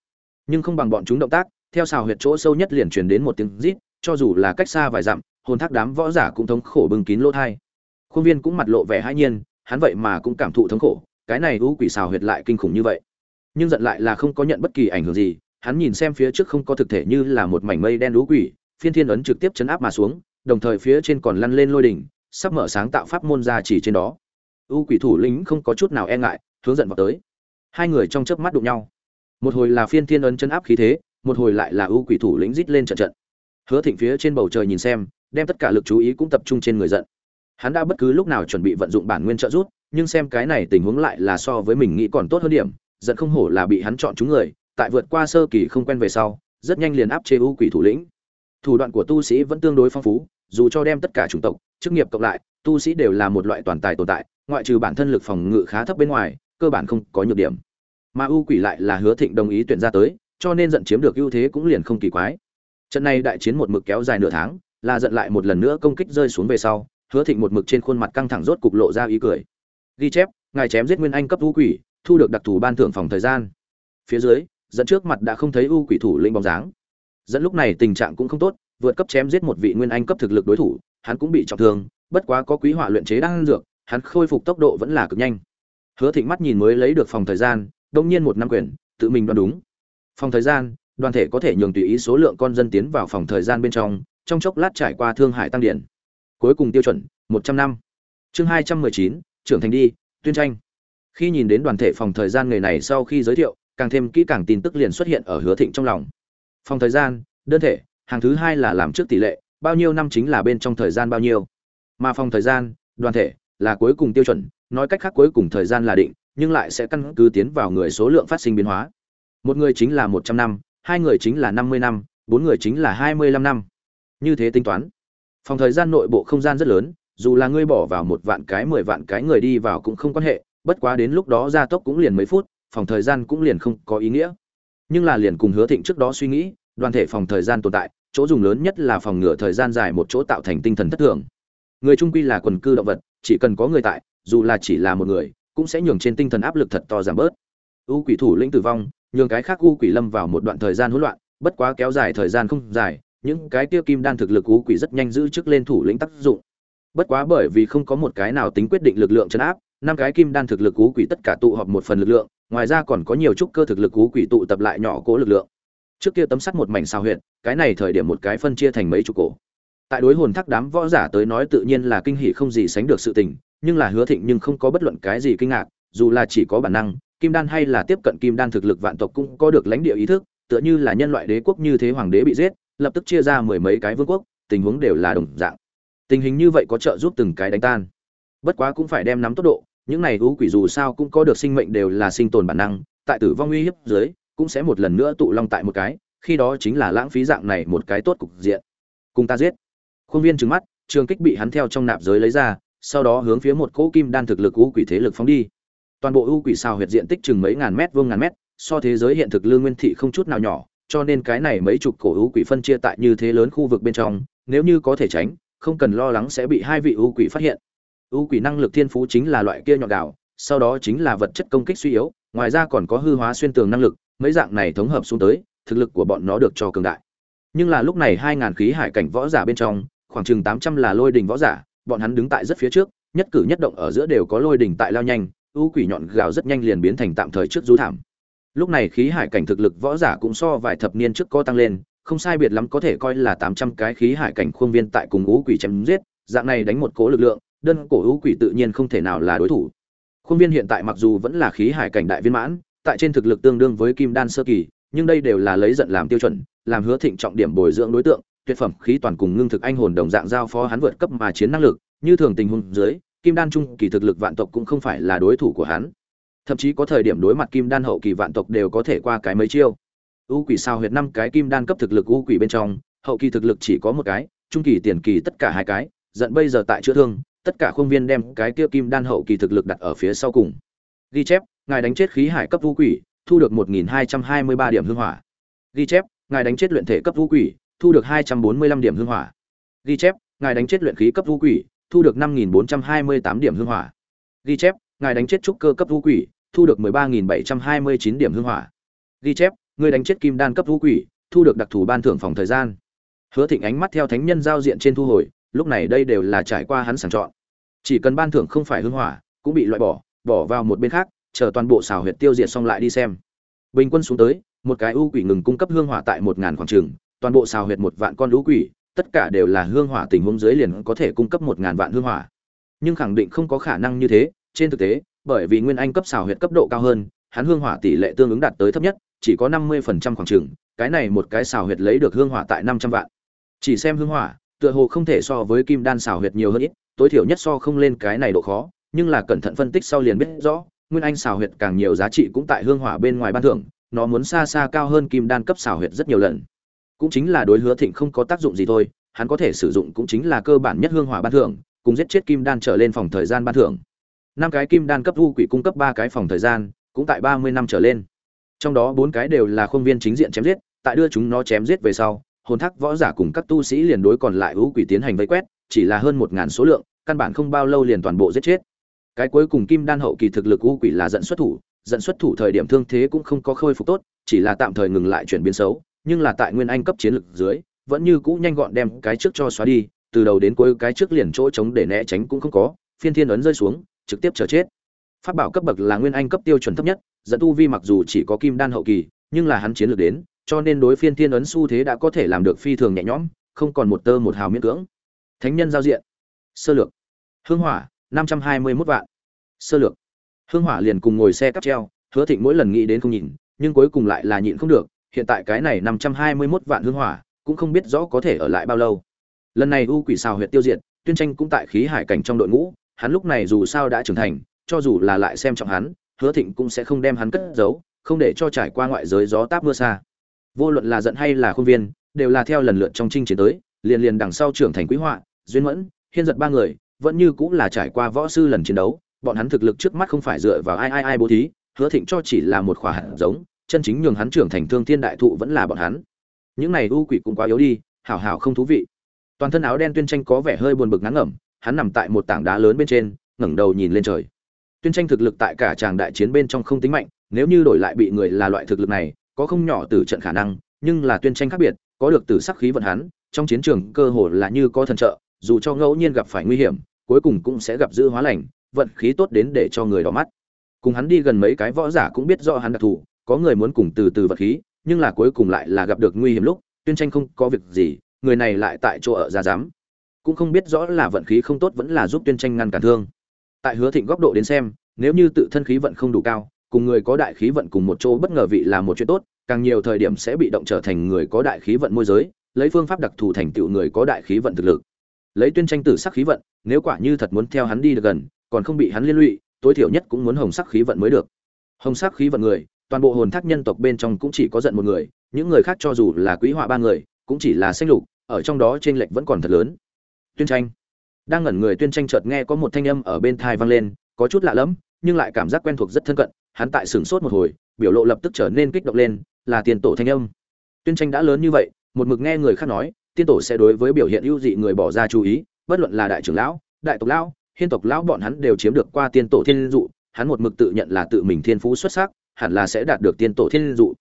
Nhưng không bằng bọn chúng động tác, theo xào huyệt chỗ sâu nhất liền truyền đến một tiếng rít, cho dù là cách xa vài dặm, hồn thác đám võ giả cũng thống khổ bưng kín lỗ thai. Khuôn viên cũng mặt lộ vẻ hãi nhiên, hắn vậy mà cũng cảm thụ thống khổ, cái này u quỷ xào huyệt lại kinh khủng như vậy. Nhưng giận lại là không có nhận bất kỳ ảnh hưởng gì, hắn nhìn xem phía trước không có thực thể như là một mảnh mây đen ưu quỷ, phiên thiên ấn trực tiếp chấn áp mà xuống, đồng thời phía trên còn lăn lên lôi đỉnh sắp mở sáng tạo pháp môn ra chỉ trên đó. U quỷ thủ lĩnh không có chút nào e ngại, hướng giận vào tới. Hai người trong chớp mắt đụng nhau. Một hồi là phiên thiên ấn chân áp khí thế, một hồi lại là u quỷ thủ lĩnh rít lên trận trận. Hứa thịnh phía trên bầu trời nhìn xem, đem tất cả lực chú ý cũng tập trung trên người giận. Hắn đã bất cứ lúc nào chuẩn bị vận dụng bản nguyên trợ rút nhưng xem cái này tình huống lại là so với mình nghĩ còn tốt hơn điểm, giận không hổ là bị hắn chọn chúng người, tại vượt qua sơ kỳ không quen về sau, rất nhanh liền áp chế u quỷ thủ lĩnh. Thủ đoạn của tu sĩ vẫn tương đối phong phú, dù cho đem tất cả chủng tộc chức nghiệp cộng lại, tu sĩ đều là một loại toàn tài tồn tại, ngoại trừ bản thân lực phòng ngự khá thấp bên ngoài, cơ bản không có nhược điểm. Mà u quỷ lại là hứa thịnh đồng ý tuyển ra tới, cho nên giận chiếm được ưu thế cũng liền không kỳ quái. Trận này đại chiến một mực kéo dài nửa tháng, là giận lại một lần nữa công kích rơi xuống về sau, hứa thịnh một mực trên khuôn mặt căng thẳng rốt cục lộ ra ý cười. Ghi chép, ngài chém giết nguyên anh cấp u quỷ, thu được đặc thù ban thưởng phòng thời gian. Phía dưới dẫn trước mặt đã không thấy u quỷ thủ lĩnh bóng dáng. Dẫn lúc này tình trạng cũng không tốt, vượt cấp chém giết một vị nguyên anh cấp thực lực đối thủ hắn cũng bị trọng thương bất quá có quý họa luyện chế đang dược hắn khôi phục tốc độ vẫn là cực nhanh. Hứa thịnh mắt nhìn mới lấy được phòng thời gian đông nhiên một năm quyền tự mình đoán đúng. Phòng thời gian đoàn thể có thể nhường tùy ý số lượng con dân tiến vào phòng thời gian bên trong trong chốc lát trải qua thương hải tăng điện, cuối cùng tiêu chuẩn một trăm năm. Chương hai trăm mười chín trưởng thành đi tuyên tranh. Khi nhìn đến đoàn thể phòng thời gian người này sau khi giới thiệu càng thêm kỹ càng tin tức liền xuất hiện ở hứa thịnh trong lòng. Phòng thời gian đơn thể hàng thứ hai là làm trước tỷ lệ bao nhiêu năm chính là bên trong thời gian bao nhiêu. Mà phòng thời gian, đoàn thể, là cuối cùng tiêu chuẩn, nói cách khác cuối cùng thời gian là định, nhưng lại sẽ căn cứ tiến vào người số lượng phát sinh biến hóa. Một người chính là một trăm năm, hai người chính là năm mươi năm, bốn người chính là hai mươi lăm năm. Như thế tính toán. Phòng thời gian nội bộ không gian rất lớn, dù là ngươi bỏ vào một vạn cái, mười vạn cái người đi vào cũng không quan hệ, bất quá đến lúc đó gia tốc cũng liền mấy phút, phòng thời gian cũng liền không có ý nghĩa. Nhưng là liền cùng hứa thịnh trước đó suy nghĩ, đoàn thể phòng thời gian tồn tại chỗ dùng lớn nhất là phòng ngừa thời gian dài một chỗ tạo thành tinh thần thất thường. Người trung quy là quần cư động vật, chỉ cần có người tại, dù là chỉ là một người, cũng sẽ nhường trên tinh thần áp lực thật to giảm bớt. U quỷ thủ lĩnh tử vong, nhường cái khác u quỷ lâm vào một đoạn thời gian hỗn loạn, bất quá kéo dài thời gian không dài, những cái tiêu kim đan thực lực u quỷ rất nhanh giữ chức lên thủ lĩnh tác dụng. Bất quá bởi vì không có một cái nào tính quyết định lực lượng chấn áp, năm cái kim đan thực lực u quỷ tất cả tụ họp một phần lực lượng, ngoài ra còn có nhiều trúc cơ thực lực u quỷ tụ tập lại nhỏ cố lực lượng trước kia tấm sắt một mảnh sao huyệt, cái này thời điểm một cái phân chia thành mấy chục cổ. Tại đối hồn thác đám võ giả tới nói tự nhiên là kinh hỉ không gì sánh được sự tình, nhưng là hứa thịnh nhưng không có bất luận cái gì kinh ngạc, dù là chỉ có bản năng, kim đan hay là tiếp cận kim đan thực lực vạn tộc cũng có được lãnh địa ý thức, tựa như là nhân loại đế quốc như thế hoàng đế bị giết, lập tức chia ra mười mấy cái vương quốc, tình huống đều là đồng dạng. Tình hình như vậy có trợ giúp từng cái đánh tan. Bất quá cũng phải đem nắm tốc độ, những này u quỷ dù sao cũng có được sinh mệnh đều là sinh tồn bản năng, tại tử vong uy hiếp dưới cũng sẽ một lần nữa tụ long tại một cái, khi đó chính là lãng phí dạng này một cái tốt cục diện. Cùng ta giết. Khuôn viên trừng mắt, trường kích bị hắn theo trong nạp giới lấy ra, sau đó hướng phía một cỗ kim đan thực lực u quỷ thế lực phóng đi. Toàn bộ u quỷ sao huyệt diện tích chừng mấy ngàn mét vuông ngàn mét, so thế giới hiện thực lương nguyên thị không chút nào nhỏ, cho nên cái này mấy chục cổ u quỷ phân chia tại như thế lớn khu vực bên trong, nếu như có thể tránh, không cần lo lắng sẽ bị hai vị u quỷ phát hiện. U quỷ năng lực thiên phú chính là loại kia nhọn đảo, sau đó chính là vật chất công kích suy yếu, ngoài ra còn có hư hóa xuyên tường năng lực mấy dạng này thống hợp xuống tới, thực lực của bọn nó được cho cường đại. Nhưng là lúc này hai ngàn khí hải cảnh võ giả bên trong, khoảng chừng tám trăm là lôi đình võ giả, bọn hắn đứng tại rất phía trước, nhất cử nhất động ở giữa đều có lôi đình tại lao nhanh u quỷ nhọn gào rất nhanh liền biến thành tạm thời trước rú thảm. Lúc này khí hải cảnh thực lực võ giả cũng so vài thập niên trước có tăng lên, không sai biệt lắm có thể coi là tám trăm cái khí hải cảnh khuôn viên tại cùng u quỷ chém giết, dạng này đánh một cố lực lượng, đơn cổ u quỷ tự nhiên không thể nào là đối thủ. Khuôn viên hiện tại mặc dù vẫn là khí hải cảnh đại viên mãn tại trên thực lực tương đương với kim đan sơ kỳ, nhưng đây đều là lấy giận làm tiêu chuẩn, làm hứa thịnh trọng điểm bồi dưỡng đối tượng, tuyệt phẩm khí toàn cùng ngưng thực anh hồn đồng dạng giao phó hắn vượt cấp mà chiến năng lực. Như thường tình huống dưới, kim đan trung kỳ thực lực vạn tộc cũng không phải là đối thủ của hắn. Thậm chí có thời điểm đối mặt kim đan hậu kỳ vạn tộc đều có thể qua cái mấy chiêu. U quỷ sao huyệt năm cái kim đan cấp thực lực u quỷ bên trong, hậu kỳ thực lực chỉ có một cái, trung kỳ tiền kỳ tất cả hai cái, giận bây giờ tại chữa thương, tất cả khuôn viên đem cái kia kim đan hậu kỳ thực lực đặt ở phía sau cùng. Ghi chép ngài đánh chết khí hải cấp vũ quỷ thu được 1223 điểm hương hỏa. Ghi chép, ngài đánh chết luyện thể cấp vũ quỷ, thu được 245 điểm hương hỏa. Ghi chép, ngài đánh chết luyện khí cấp vũ quỷ, thu được 5428 điểm hương hỏa. Ghi chép, ngài đánh chết trúc cơ cấp vũ quỷ, thu được 13729 điểm hương hỏa. Ghi chép, người đánh chết kim đan cấp vũ quỷ, thu được đặc thù ban thưởng phòng thời gian. Hứa Thịnh ánh mắt theo thánh nhân giao diện trên thu hồi, lúc này đây đều là trải qua hắn sàng chọn. Chỉ cần ban thưởng không phải hương hỏa, cũng bị loại bỏ, bỏ vào một bên khác, chờ toàn bộ xào huyệt tiêu diệt xong lại đi xem. Bình quân xuống tới, một cái u quỷ ngừng cung cấp hương hỏa tại một ngàn khoảng trường, toàn bộ xào huyệt một vạn con lũ quỷ, tất cả đều là hương hỏa tình huống dưới liền có thể cung cấp một ngàn vạn hương hỏa. Nhưng khẳng định không có khả năng như thế, trên thực tế, bởi vì nguyên anh cấp xào huyệt cấp độ cao hơn, hắn hương hỏa tỷ lệ tương ứng đạt tới thấp nhất, chỉ có năm mươi phần trăm khoảng trường, cái này một cái xào huyệt lấy được hương hỏa tại năm trăm vạn. Chỉ xem hương hỏa, tựa hồ không thể so với kim đan xào huyệt nhiều hơn ít, tối thiểu nhất so không lên cái này độ khó, nhưng là cẩn thận phân tích sau liền biết rõ nguyên anh xào huyệt càng nhiều giá trị cũng tại hương hỏa bên ngoài ban thưởng, nó muốn xa xa cao hơn kim đan cấp xào huyệt rất nhiều lần. Cũng chính là đối hứa thịnh không có tác dụng gì thôi, hắn có thể sử dụng cũng chính là cơ bản nhất hương hỏa ban thưởng, cùng giết chết kim đan trở lên phòng thời gian ban thưởng. Năm cái kim đan cấp u quỷ cung cấp ba cái phòng thời gian, cũng tại ba mươi năm trở lên. Trong đó bốn cái đều là khuôn viên chính diện chém giết, tại đưa chúng nó chém giết về sau, hồn thác võ giả cùng các tu sĩ liền đối còn lại u quỷ tiến hành vây quét, chỉ là hơn một ngàn số lượng, căn bản không bao lâu liền toàn bộ giết chết cái cuối cùng kim đan hậu kỳ thực lực u quỷ là dẫn xuất thủ, dẫn xuất thủ thời điểm thương thế cũng không có khôi phục tốt, chỉ là tạm thời ngừng lại chuyển biến xấu, nhưng là tại nguyên anh cấp chiến lực dưới, vẫn như cũ nhanh gọn đem cái trước cho xóa đi, từ đầu đến cuối cái trước liền chỗ trống để né tránh cũng không có, phiên thiên ấn rơi xuống, trực tiếp chờ chết. Phát bảo cấp bậc là nguyên anh cấp tiêu chuẩn thấp nhất, dẫn tu vi mặc dù chỉ có kim đan hậu kỳ, nhưng là hắn chiến lược đến, cho nên đối phiên thiên ấn xu thế đã có thể làm được phi thường nhẹ nhõm, không còn một tơ một hào miễn cưỡng. Thánh nhân giao diện. Sơ lược. Hương hỏa năm trăm hai mươi 521 vạn. Sơ lược. Hương Hỏa liền cùng ngồi xe cắp treo, Hứa Thịnh mỗi lần nghĩ đến không nhìn, nhưng cuối cùng lại là nhịn không được, hiện tại cái này năm trăm hai mươi 521 vạn hương hỏa, cũng không biết rõ có thể ở lại bao lâu. Lần này U Quỷ Sào huyệt tiêu diệt, Tuyên Tranh cũng tại khí hải cảnh trong đội ngũ, hắn lúc này dù sao đã trưởng thành, cho dù là lại xem trọng hắn, Hứa Thịnh cũng sẽ không đem hắn cất giấu, không để cho trải qua ngoại giới gió táp mưa xa. Vô luận là giận hay là khuôn viên, đều là theo lần lượt trong chinh chiến tới, liền liền đằng sau trưởng thành quý họa, duyên mẫn, hiên giật ba người, vẫn như cũng là trải qua võ sư lần chiến đấu, bọn hắn thực lực trước mắt không phải dựa vào ai ai ai bố thí, Hứa Thịnh cho chỉ là một khỏa hạt giống, chân chính nhường hắn trưởng thành thương thiên đại thụ vẫn là bọn hắn. Những này u quỷ cũng quá yếu đi, hảo hảo không thú vị. Toàn thân áo đen tuyên tranh có vẻ hơi buồn bực ngán ngẩm, hắn nằm tại một tảng đá lớn bên trên, ngẩng đầu nhìn lên trời. Tuyên tranh thực lực tại cả tràng đại chiến bên trong không tính mạnh, nếu như đổi lại bị người là loại thực lực này, có không nhỏ tử trận khả năng, nhưng là tuyên tranh khác biệt, có được tử sắc khí vận hắn, trong chiến trường cơ hồ là như có thần trợ, dù cho ngẫu nhiên gặp phải nguy hiểm, cuối cùng cũng sẽ gặp dư hóa lành, vận khí tốt đến để cho người đỏ mắt. Cùng hắn đi gần mấy cái võ giả cũng biết rõ hắn đặc thù, có người muốn cùng từ từ vật khí, nhưng là cuối cùng lại là gặp được nguy hiểm lúc, tuyên tranh không có việc gì, người này lại tại chỗ ở ra dám. Cũng không biết rõ là vận khí không tốt vẫn là giúp tuyên tranh ngăn cản thương. Tại Hứa Thịnh góc độ đến xem, nếu như tự thân khí vận không đủ cao, cùng người có đại khí vận cùng một chỗ bất ngờ vị là một chuyện tốt, càng nhiều thời điểm sẽ bị động trở thành người có đại khí vận môi giới, lấy phương pháp đặc thù thành tựu người có đại khí vận thực lực. Lấy tuyên tranh tử sắc khí vận, nếu quả như thật muốn theo hắn đi được gần, còn không bị hắn liên lụy, tối thiểu nhất cũng muốn hồng sắc khí vận mới được. Hồng sắc khí vận người, toàn bộ hồn thác nhân tộc bên trong cũng chỉ có giận một người, những người khác cho dù là quý họa ba người, cũng chỉ là xanh lục, ở trong đó trên lệch vẫn còn thật lớn. Tuyên tranh đang ngẩn người tuyên tranh chợt nghe có một thanh âm ở bên tai vang lên, có chút lạ lẫm, nhưng lại cảm giác quen thuộc rất thân cận, hắn tại sửng sốt một hồi, biểu lộ lập tức trở nên kích động lên, là tiền tổ thanh âm. Tuyên tranh đã lớn như vậy, một mực nghe người khác nói, tiên tổ sẽ đối với biểu hiện ưu dị người bỏ ra chú ý, bất luận là đại trưởng lão, đại tộc lão, hiên tộc lão bọn hắn đều chiếm được qua tiên tổ thiên dụ, hắn một mực tự nhận là tự mình thiên phú xuất sắc, hẳn là sẽ đạt được tiên tổ thiên dụ.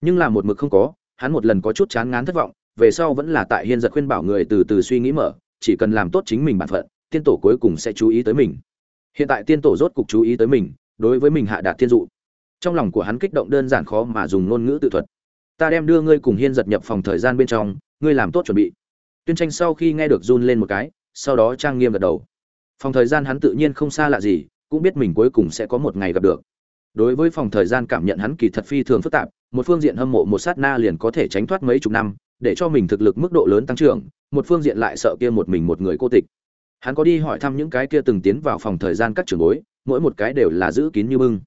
Nhưng là một mực không có, hắn một lần có chút chán ngán thất vọng, về sau vẫn là tại hiên giật khuyên bảo người từ từ suy nghĩ mở, chỉ cần làm tốt chính mình bản phận, tiên tổ cuối cùng sẽ chú ý tới mình. Hiện tại tiên tổ rốt cục chú ý tới mình, đối với mình hạ đạt thiên dụ. Trong lòng của hắn kích động đơn giản khó mà dùng ngôn ngữ tự thuật. Ta đem đưa ngươi cùng hiên giật nhập phòng thời gian bên trong, ngươi làm tốt chuẩn bị. Tuyên Tranh sau khi nghe được run lên một cái, sau đó trang nghiêm gật đầu. Phòng thời gian hắn tự nhiên không xa lạ gì, cũng biết mình cuối cùng sẽ có một ngày gặp được. Đối với phòng thời gian cảm nhận hắn kỳ thật phi thường phức tạp, một phương diện hâm mộ một sát na liền có thể tránh thoát mấy chục năm, để cho mình thực lực mức độ lớn tăng trưởng, một phương diện lại sợ kia một mình một người cô tịch. Hắn có đi hỏi thăm những cái kia từng tiến vào phòng thời gian các trưởng bối, mỗi một cái đều là giữ kín như bưng.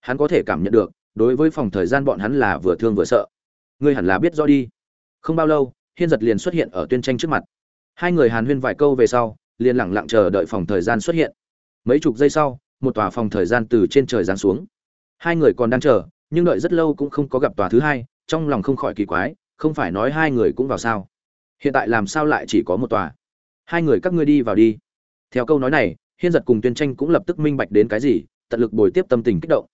Hắn có thể cảm nhận được, đối với phòng thời gian bọn hắn là vừa thương vừa sợ. Ngươi hẳn là biết rõ đi. Không bao lâu, Hiên giật liền xuất hiện ở tuyên tranh trước mặt. Hai người hàn huyên vài câu về sau, liền lặng lặng chờ đợi phòng thời gian xuất hiện. Mấy chục giây sau, một tòa phòng thời gian từ trên trời giáng xuống. Hai người còn đang chờ, nhưng đợi rất lâu cũng không có gặp tòa thứ hai, trong lòng không khỏi kỳ quái, không phải nói hai người cũng vào sao? Hiện tại làm sao lại chỉ có một tòa? Hai người các ngươi đi vào đi. Theo câu nói này, Hiên giật cùng Tuyên Tranh cũng lập tức minh bạch đến cái gì, tận lực bồi tiếp tâm tình kích động.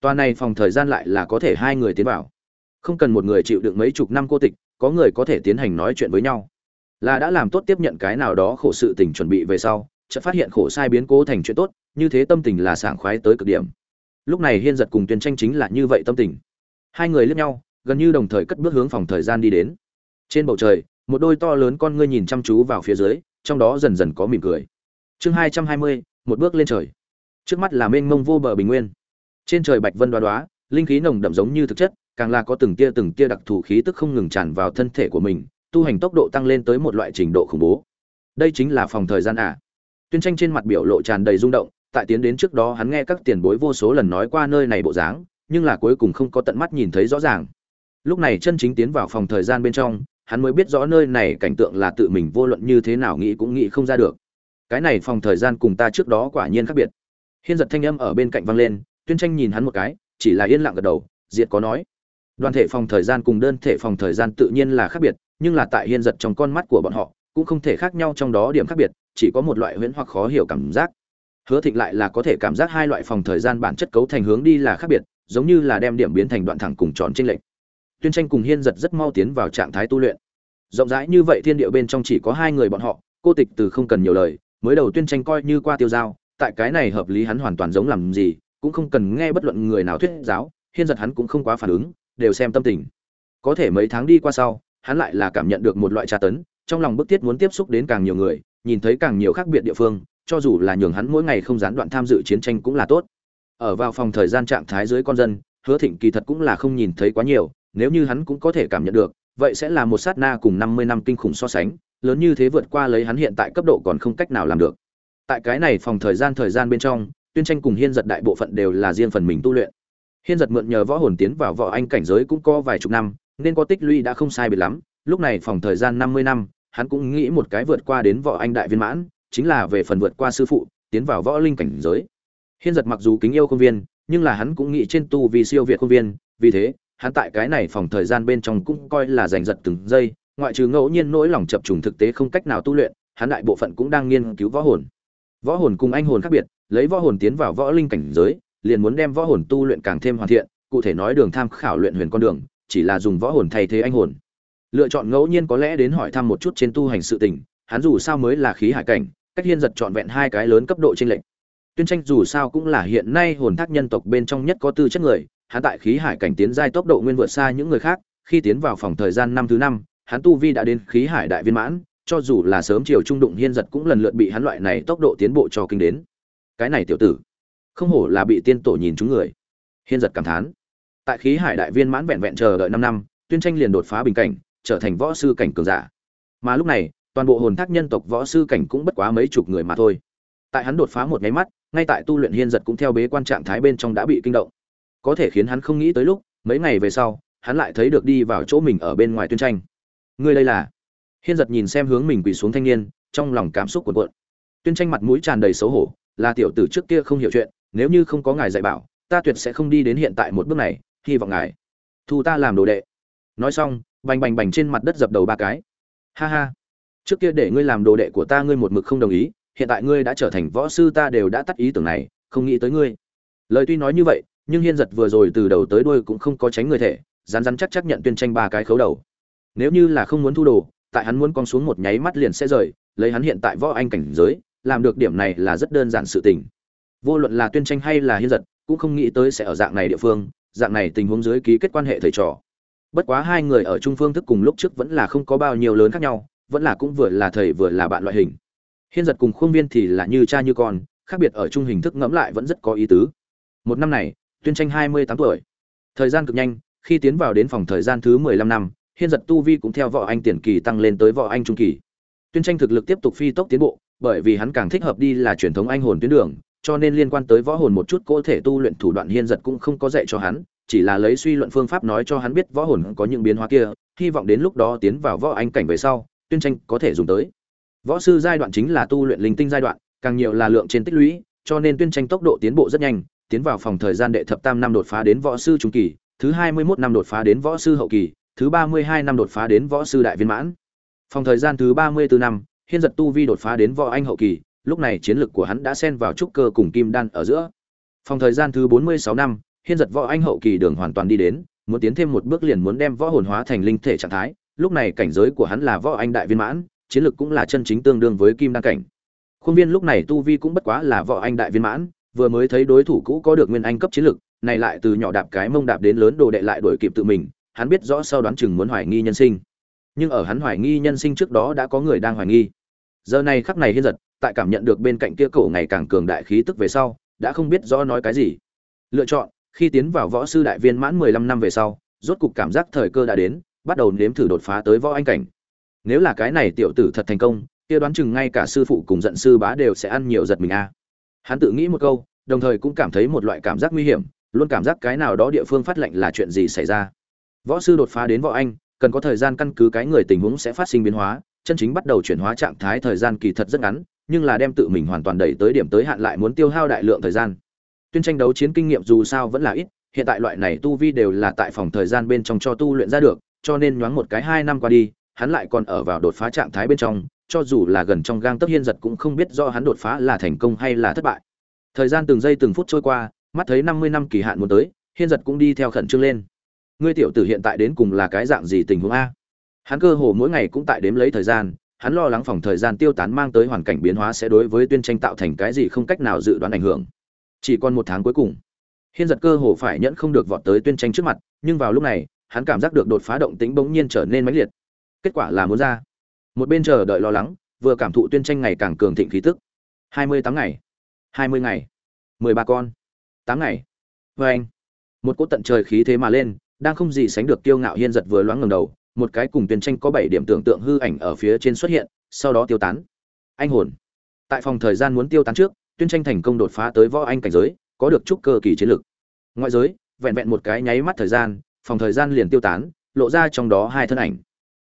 Tòa này phòng thời gian lại là có thể hai người tiến vào. Không cần một người chịu đựng mấy chục năm cô tịch, có người có thể tiến hành nói chuyện với nhau. Là đã làm tốt tiếp nhận cái nào đó khổ sự tình chuẩn bị về sau, chợt phát hiện khổ sai biến cố thành chuyện tốt, như thế tâm tình là sảng khoái tới cực điểm. Lúc này Hiên giật cùng Tuyên Tranh chính là như vậy tâm tình. Hai người liếc nhau, gần như đồng thời cất bước hướng phòng thời gian đi đến. Trên bầu trời, một đôi to lớn con ngươi nhìn chăm chú vào phía dưới, trong đó dần dần có mỉm cười. Chương hai trăm hai mươi, một bước lên trời. Trước mắt là mênh mông vô bờ bình nguyên. Trên trời bạch vân đoá đoá, linh khí nồng đậm giống như thực chất, càng là có từng tia từng tia đặc thù khí tức không ngừng tràn vào thân thể của mình, tu hành tốc độ tăng lên tới một loại trình độ khủng bố. Đây chính là phòng thời gian à? Tuyên Tranh trên mặt biểu lộ tràn đầy rung động, tại tiến đến trước đó hắn nghe các tiền bối vô số lần nói qua nơi này bộ dáng, nhưng là cuối cùng không có tận mắt nhìn thấy rõ ràng. Lúc này chân chính tiến vào phòng thời gian bên trong, hắn mới biết rõ nơi này cảnh tượng là tự mình vô luận như thế nào nghĩ cũng nghĩ không ra được. Cái này phòng thời gian cùng ta trước đó quả nhiên khác biệt. Hiên giật thanh âm ở bên cạnh vang lên, Tuyên Tranh nhìn hắn một cái, chỉ là yên lặng gật đầu, diệt có nói. Đoàn thể phòng thời gian cùng đơn thể phòng thời gian tự nhiên là khác biệt, nhưng là tại hiên giật trong con mắt của bọn họ, cũng không thể khác nhau trong đó điểm khác biệt, chỉ có một loại huyễn hoặc khó hiểu cảm giác. Hứa Thịnh lại là có thể cảm giác hai loại phòng thời gian bản chất cấu thành hướng đi là khác biệt, giống như là đem điểm biến thành đoạn thẳng cùng tròn chênh lệch. Tuyên Tranh cùng Hiên giật rất mau tiến vào trạng thái tu luyện. Rộng rãi như vậy thiên địa bên trong chỉ có hai người bọn họ, cô tịch từ không cần nhiều lời, mới đầu Tuyên Tranh coi như qua tiêu giao, tại cái này hợp lý hắn hoàn toàn giống làm gì, cũng không cần nghe bất luận người nào thuyết giáo, Hiên giật hắn cũng không quá phản ứng, đều xem tâm tình. Có thể mấy tháng đi qua sau, hắn lại là cảm nhận được một loại tra tấn, trong lòng bức thiết muốn tiếp xúc đến càng nhiều người, nhìn thấy càng nhiều khác biệt địa phương, cho dù là nhường hắn mỗi ngày không gián đoạn tham dự chiến tranh cũng là tốt. Ở vào phòng thời gian trạng thái dưới con dân hứa thịnh kỳ thật cũng là không nhìn thấy quá nhiều nếu như hắn cũng có thể cảm nhận được vậy sẽ là một sát na cùng năm mươi năm kinh khủng so sánh lớn như thế vượt qua lấy hắn hiện tại cấp độ còn không cách nào làm được. Tại cái này phòng thời gian thời gian bên trong tuyên tranh cùng hiên giật đại bộ phận đều là riêng phần mình tu luyện hiên giật mượn nhờ võ hồn tiến vào võ anh cảnh giới cũng có vài chục năm, nên có tích lũy đã không sai biệt lắm. Lúc này phòng thời gian năm mươi năm, hắn cũng nghĩ một cái vượt qua đến võ anh đại viên mãn, chính là về phần vượt qua sư phụ, tiến vào võ linh cảnh giới. Hiên giật mặc dù kính yêu công viên, nhưng là hắn cũng nghĩ trên tu vì siêu việt công viên, vì thế, hắn tại cái này phòng thời gian bên trong cũng coi là giành giật từng giây, ngoại trừ ngẫu nhiên nỗi lòng chập trùng thực tế không cách nào tu luyện, hắn đại bộ phận cũng đang nghiên cứu võ hồn. Võ hồn cùng anh hồn khác biệt, lấy võ hồn tiến vào võ linh cảnh giới liền muốn đem võ hồn tu luyện càng thêm hoàn thiện, cụ thể nói đường tham khảo luyện huyền con đường, chỉ là dùng võ hồn thay thế anh hồn. Lựa chọn ngẫu nhiên có lẽ đến hỏi thăm một chút trên tu hành sự tình, hắn dù sao mới là khí hải cảnh, cách hiên giật trọn vẹn hai cái lớn cấp độ trên lệnh tuyên tranh dù sao cũng là hiện nay hồn thác nhân tộc bên trong nhất có tư chất người, hắn tại khí hải cảnh tiến giai tốc độ nguyên vượt xa những người khác, khi tiến vào phòng thời gian năm thứ năm, hắn tu vi đã đến khí hải đại viên mãn, cho dù là sớm chiều trung đụng hiên giật cũng lần lượt bị hắn loại này tốc độ tiến bộ cho kinh đến. Cái này tiểu tử không hổ là bị tiên tổ nhìn chúng người. Hiên giật cảm thán. Tại khí hải đại viên mãn vẹn vẹn chờ đợi năm năm, tuyên tranh liền đột phá bình cảnh, trở thành võ sư cảnh cường giả. Mà lúc này, toàn bộ hồn thác nhân tộc võ sư cảnh cũng bất quá mấy chục người mà thôi. Tại hắn đột phá một nháy mắt, ngay tại tu luyện hiên giật cũng theo bế quan trạng thái bên trong đã bị kinh động. Có thể khiến hắn không nghĩ tới lúc, mấy ngày về sau, hắn lại thấy được đi vào chỗ mình ở bên ngoài tuyên tranh. Người đây là? Hiên giật nhìn xem hướng mình quỳ xuống thanh niên, trong lòng cảm xúc cuộn cuộn. Tuyên tranh mặt mũi tràn đầy xấu hổ, là tiểu tử trước kia không hiểu chuyện nếu như không có ngài dạy bảo, ta tuyệt sẽ không đi đến hiện tại một bước này, hy vọng ngài thu ta làm đồ đệ. Nói xong, bành bành bành trên mặt đất dập đầu ba cái. Ha ha, trước kia để ngươi làm đồ đệ của ta ngươi một mực không đồng ý, hiện tại ngươi đã trở thành võ sư ta đều đã tắt ý tưởng này, không nghĩ tới ngươi. Lời tuy nói như vậy, nhưng hiên giật vừa rồi từ đầu tới đuôi cũng không có tránh người thể rán rán chắc chắc nhận tuyên tranh ba cái khấu đầu. Nếu như là không muốn thu đồ, tại hắn muốn con xuống một nháy mắt liền sẽ rời, lấy hắn hiện tại võ anh cảnh giới, làm được điểm này là rất đơn giản sự tình vô luận là tuyên tranh hay là hiên giật, cũng không nghĩ tới sẽ ở dạng này địa phương, dạng này tình huống dưới ký kết quan hệ thầy trò. Bất quá hai người ở trung phương thức cùng lúc trước vẫn là không có bao nhiêu lớn khác nhau, vẫn là cũng vừa là thầy vừa là bạn loại hình. Hiên giật cùng khuôn viên thì là như cha như con, khác biệt ở chung hình thức ngẫm lại vẫn rất có ý tứ. Một năm này, tuyên tranh hai mươi tám tuổi. Thời gian cực nhanh, khi tiến vào đến phòng thời gian thứ mười lăm năm hiên giật tu vi cũng theo võ anh tiền kỳ tăng lên tới võ anh trung kỳ. Tuyên tranh thực lực tiếp tục phi tốc tiến bộ, bởi vì hắn càng thích hợp đi là truyền thống anh hồn tuyến đường cho nên liên quan tới võ hồn một chút có thể tu luyện thủ đoạn hiên giật cũng không có dạy cho hắn, chỉ là lấy suy luận phương pháp nói cho hắn biết võ hồn có những biến hóa kia, hy vọng đến lúc đó tiến vào võ anh cảnh về sau, tuyên tranh có thể dùng tới. Võ sư giai đoạn chính là tu luyện linh tinh giai đoạn, càng nhiều là lượng trên tích lũy, cho nên tuyên tranh tốc độ tiến bộ rất nhanh, tiến vào phòng thời gian đệ thập tam năm đột phá đến võ sư trung kỳ, thứ hai mươi 21 năm đột phá đến võ sư hậu kỳ, thứ ba mươi hai năm đột phá đến võ sư đại viên mãn. Phòng thời gian thứ ba mươi bốn năm, hiên giật tu vi đột phá đến võ anh hậu kỳ lúc này chiến lực của hắn đã xen vào trúc cơ cùng kim đan ở giữa. Phòng thời gian thứ bốn mươi sáu năm, hiên giật võ anh hậu kỳ đường hoàn toàn đi đến, muốn tiến thêm một bước liền muốn đem võ hồn hóa thành linh thể trạng thái. Lúc này cảnh giới của hắn là võ anh đại viên mãn, chiến lực cũng là chân chính tương đương với kim đan cảnh. Khuôn viên lúc này tu vi cũng bất quá là võ anh đại viên mãn, vừa mới thấy đối thủ cũ có được nguyên anh cấp chiến lực này lại từ nhỏ đạp cái mông đạp đến lớn đồ đệ lại đuổi kịp tự mình, hắn biết rõ sau đoán chừng muốn hoài nghi nhân sinh. Nhưng ở hắn hoài nghi nhân sinh trước đó đã có người đang hoài nghi. Giờ này khắc này hiên giật tại cảm nhận được bên cạnh kia cổ ngày càng cường đại khí tức về sau, đã không biết rõ nói cái gì. Lựa chọn, khi tiến vào võ sư đại viên mãn mười lăm năm về sau, rốt cục cảm giác thời cơ đã đến, bắt đầu nếm thử đột phá tới võ anh cảnh. Nếu là cái này tiểu tử thật thành công, kia đoán chừng ngay cả sư phụ cùng giận sư bá đều sẽ ăn nhiều giật mình a. Hắn tự nghĩ một câu, đồng thời cũng cảm thấy một loại cảm giác nguy hiểm, luôn cảm giác cái nào đó địa phương phát lệnh là chuyện gì xảy ra. Võ sư đột phá đến võ anh, cần có thời gian căn cứ cái người tình huống sẽ phát sinh biến hóa, chân chính bắt đầu chuyển hóa trạng thái thời gian kỳ thật rất ngắn nhưng là đem tự mình hoàn toàn đẩy tới điểm tới hạn lại muốn tiêu hao đại lượng thời gian. Tuyên tranh đấu chiến kinh nghiệm dù sao vẫn là ít, hiện tại loại này tu vi đều là tại phòng thời gian bên trong cho tu luyện ra được, cho nên nhoáng một cái hai năm qua đi, hắn lại còn ở vào đột phá trạng thái bên trong, cho dù là gần trong gang tấc hiên giật cũng không biết do hắn đột phá là thành công hay là thất bại. Thời gian từng giây từng phút trôi qua, mắt thấy năm mươi năm kỳ hạn muốn tới, hiên giật cũng đi theo khẩn trương lên. Ngươi tiểu tử hiện tại đến cùng là cái dạng gì tình huống a? Hắn cơ hồ mỗi ngày cũng tại đếm lấy thời gian hắn lo lắng phòng thời gian tiêu tán mang tới hoàn cảnh biến hóa sẽ đối với tuyên tranh tạo thành cái gì không cách nào dự đoán ảnh hưởng. Chỉ còn một tháng cuối cùng, hiên giật cơ hồ phải nhẫn không được vọt tới tuyên tranh trước mặt, nhưng vào lúc này, hắn cảm giác được đột phá động tính bỗng nhiên trở nên mãnh liệt. Kết quả là muốn ra. Một bên chờ đợi lo lắng, vừa cảm thụ tuyên tranh ngày càng cường thịnh khí tức. Hai mươi tám ngày, hai mươi ngày, mười ba con, tám ngày. Vê anh. Một cỗ tận trời khí thế mà lên, đang không gì sánh được kiêu ngạo hiên giật vừa loáng ngầm đầu một cái cùng tuyển tranh có bảy điểm tưởng tượng hư ảnh ở phía trên xuất hiện, sau đó tiêu tán. Anh hồn. Tại phòng thời gian muốn tiêu tán trước tuyên tranh thành công đột phá tới võ anh cảnh giới, có được chút cơ kỳ chiến lực. Ngoại giới, vẹn vẹn một cái nháy mắt thời gian, phòng thời gian liền tiêu tán, lộ ra trong đó hai thân ảnh.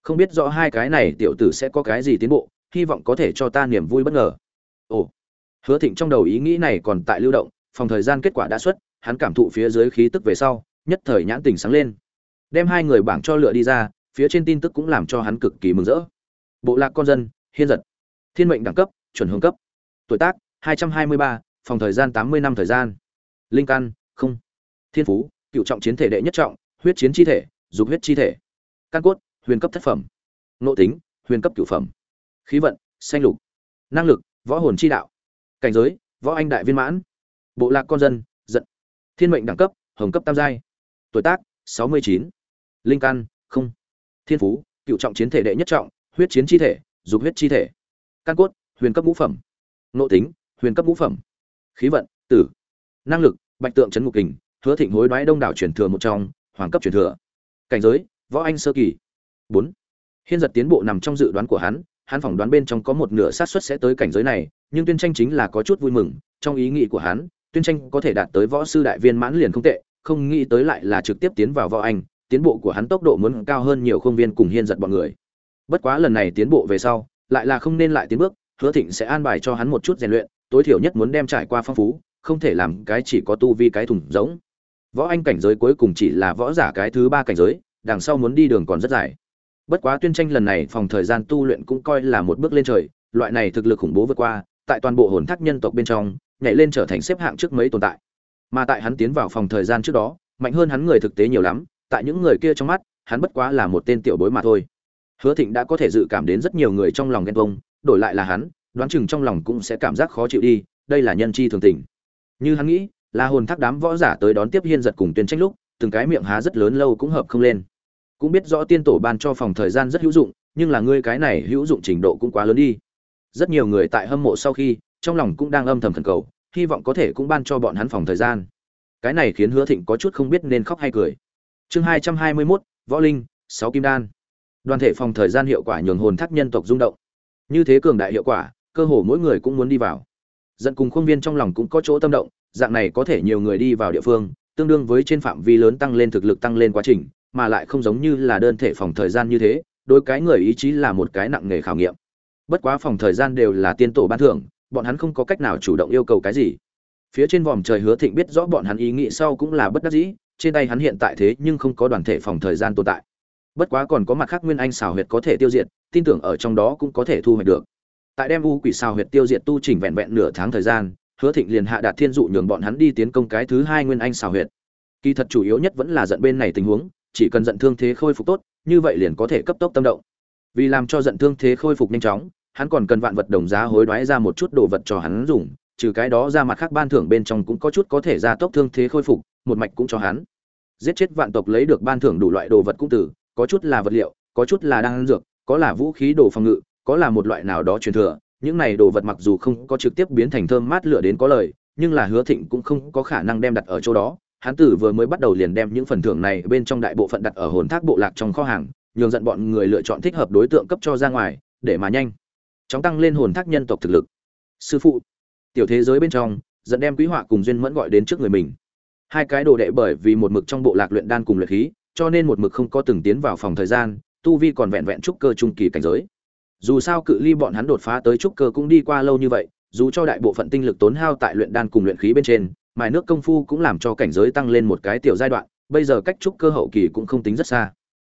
Không biết rõ hai cái này tiểu tử sẽ có cái gì tiến bộ, hy vọng có thể cho ta niềm vui bất ngờ. Ồ. Hứa thịnh trong đầu ý nghĩ này còn tại lưu động, phòng thời gian kết quả đã xuất, hắn cảm thụ phía dưới khí tức về sau, nhất thời nhãn tình sáng lên. Đem hai người bảng cho lựa đi ra phía trên tin tức cũng làm cho hắn cực kỳ mừng rỡ. Bộ lạc con dân hiên giật. Thiên mệnh đẳng cấp chuẩn hướng cấp. Tuổi tác 223, phòng thời gian 80 năm thời gian. Linh căn không. Thiên phú cựu trọng chiến thể đệ nhất trọng huyết chiến chi thể dục huyết chi thể. Căn cốt huyền cấp thất phẩm. Nộ tính huyền cấp cửu phẩm. Khí vận xanh lục. Năng lực võ hồn chi đạo. Cảnh giới võ anh đại viên mãn. Bộ lạc con dân giận. Thiên mệnh đẳng cấp hồng cấp tam giai. Tuổi tác 69. linh căn không thiên phú, cựu trọng chiến thể đệ nhất trọng, huyết chiến chi thể, dục huyết chi thể. Căn cốt, huyền cấp ngũ phẩm. Nội tính, huyền cấp ngũ phẩm. Khí vận, tử. Năng lực, bạch tượng trấn ngục kình, hứa thịnh hối đoái đông đảo truyền thừa một trong, hoàng cấp truyền thừa. Cảnh giới, võ anh sơ kỳ. Bốn. Hiên giật tiến bộ nằm trong dự đoán của hắn hắn phỏng đoán bên trong có một nửa xác suất sẽ tới cảnh giới này, nhưng tuyên tranh chính là có chút vui mừng, trong ý nghĩ của hắn, tuyên tranh có thể đạt tới võ sư đại viên mãn liền không tệ, không nghĩ tới lại là trực tiếp tiến vào võ anh tiến bộ của hắn tốc độ muốn cao hơn nhiều không viên cùng hiên giật bọn người. Bất quá lần này tiến bộ về sau, lại là không nên lại tiến bước, hứa thịnh sẽ an bài cho hắn một chút rèn luyện, tối thiểu nhất muốn đem trải qua phong phú, không thể làm cái chỉ có tu vi cái thùng giống. Võ anh cảnh giới cuối cùng chỉ là võ giả cái thứ ba cảnh giới, đằng sau muốn đi đường còn rất dài. Bất quá tuyên tranh lần này phòng thời gian tu luyện cũng coi là một bước lên trời, loại này thực lực khủng bố vượt qua, tại toàn bộ hồn thác nhân tộc bên trong, nhảy lên trở thành xếp hạng trước mấy tồn tại. Mà tại hắn tiến vào phòng thời gian trước đó, mạnh hơn hắn người thực tế nhiều lắm tại những người kia trong mắt, hắn bất quá là một tên tiểu bối mà thôi. Hứa thịnh đã có thể dự cảm đến rất nhiều người trong lòng ghen tuông, đổi lại là hắn, đoán chừng trong lòng cũng sẽ cảm giác khó chịu đi, đây là nhân chi thường tình. Như hắn nghĩ là hồn thác đám võ giả tới đón tiếp hiên giật cùng tuyên trách lúc, từng cái miệng há rất lớn lâu cũng hợp không lên. Cũng biết rõ tiên tổ ban cho phòng thời gian rất hữu dụng, nhưng là ngươi cái này hữu dụng trình độ cũng quá lớn đi. Rất nhiều người tại hâm mộ sau khi, trong lòng cũng đang âm thầm thần cầu, hy vọng có thể cũng ban cho bọn hắn phòng thời gian. Cái này khiến hứa thịnh có chút không biết nên khóc hay cười chương hai trăm hai mươi mốt, võ linh, sáu kim đan. Đoàn thể phòng thời gian hiệu quả nhường hồn thác nhân tộc rung động. Như thế cường đại hiệu quả, cơ hồ mỗi người cũng muốn đi vào. Dẫn cùng khuôn viên trong lòng cũng có chỗ tâm động, dạng này có thể nhiều người đi vào địa phương, tương đương với trên phạm vi lớn tăng lên thực lực tăng lên quá trình, mà lại không giống như là đơn thể phòng thời gian như thế đôi cái người ý chí là một cái nặng nghề khảo nghiệm. Bất quá phòng thời gian đều là tiên tổ ban thưởng, bọn hắn không có cách nào chủ động yêu cầu cái gì. Phía trên vòm trời hứa thịnh biết rõ bọn hắn ý nghĩ sau cũng là bất đắc dĩ trên tay hắn hiện tại thế nhưng không có đoàn thể phòng thời gian tồn tại. Bất quá còn có mặt khác nguyên anh xào huyệt có thể tiêu diệt, tin tưởng ở trong đó cũng có thể thu hoạch được. Tại đem u quỷ xào huyệt tiêu diệt tu trình vẹn vẹn nửa tháng thời gian, hứa thịnh liền hạ đạt thiên dụ nhường bọn hắn đi tiến công cái thứ hai nguyên anh xào huyệt. Kỳ thật chủ yếu nhất vẫn là giận bên này tình huống, chỉ cần giận thương thế khôi phục tốt, như vậy liền có thể cấp tốc tâm động. Vì làm cho giận thương thế khôi phục nhanh chóng, hắn còn cần vạn vật đồng giá hối đoái ra một chút đồ vật cho hắn dùng, trừ cái đó ra mặt khác ban thưởng bên trong cũng có chút có thể gia tốc thương thế khôi phục một mạch cũng cho hắn. Giết chết vạn tộc lấy được ban thưởng đủ loại đồ vật cũng từ, có chút là vật liệu, có chút là đan dược, có là vũ khí đồ phòng ngự, có là một loại nào đó truyền thừa. Những này đồ vật mặc dù không có trực tiếp biến thành thơm mát lửa đến có lời, nhưng là hứa thịnh cũng không có khả năng đem đặt ở chỗ đó. Hắn tử vừa mới bắt đầu liền đem những phần thưởng này bên trong đại bộ phận đặt ở hồn thác bộ lạc trong kho hàng, nhường dẫn bọn người lựa chọn thích hợp đối tượng cấp cho ra ngoài, để mà nhanh chóng tăng lên hồn thác nhân tộc thực lực. Sư phụ, tiểu thế giới bên trong dẫn đem quý họa cùng duyên mẫn gọi đến trước người mình hai cái đồ đệ bởi vì một mực trong bộ lạc luyện đan cùng luyện khí, cho nên một mực không có từng tiến vào phòng thời gian, tu vi còn vẹn vẹn trúc cơ trung kỳ cảnh giới. Dù sao cự ly bọn hắn đột phá tới trúc cơ cũng đi qua lâu như vậy, dù cho đại bộ phận tinh lực tốn hao tại luyện đan cùng luyện khí bên trên, mài nước công phu cũng làm cho cảnh giới tăng lên một cái tiểu giai đoạn, bây giờ cách trúc cơ hậu kỳ cũng không tính rất xa.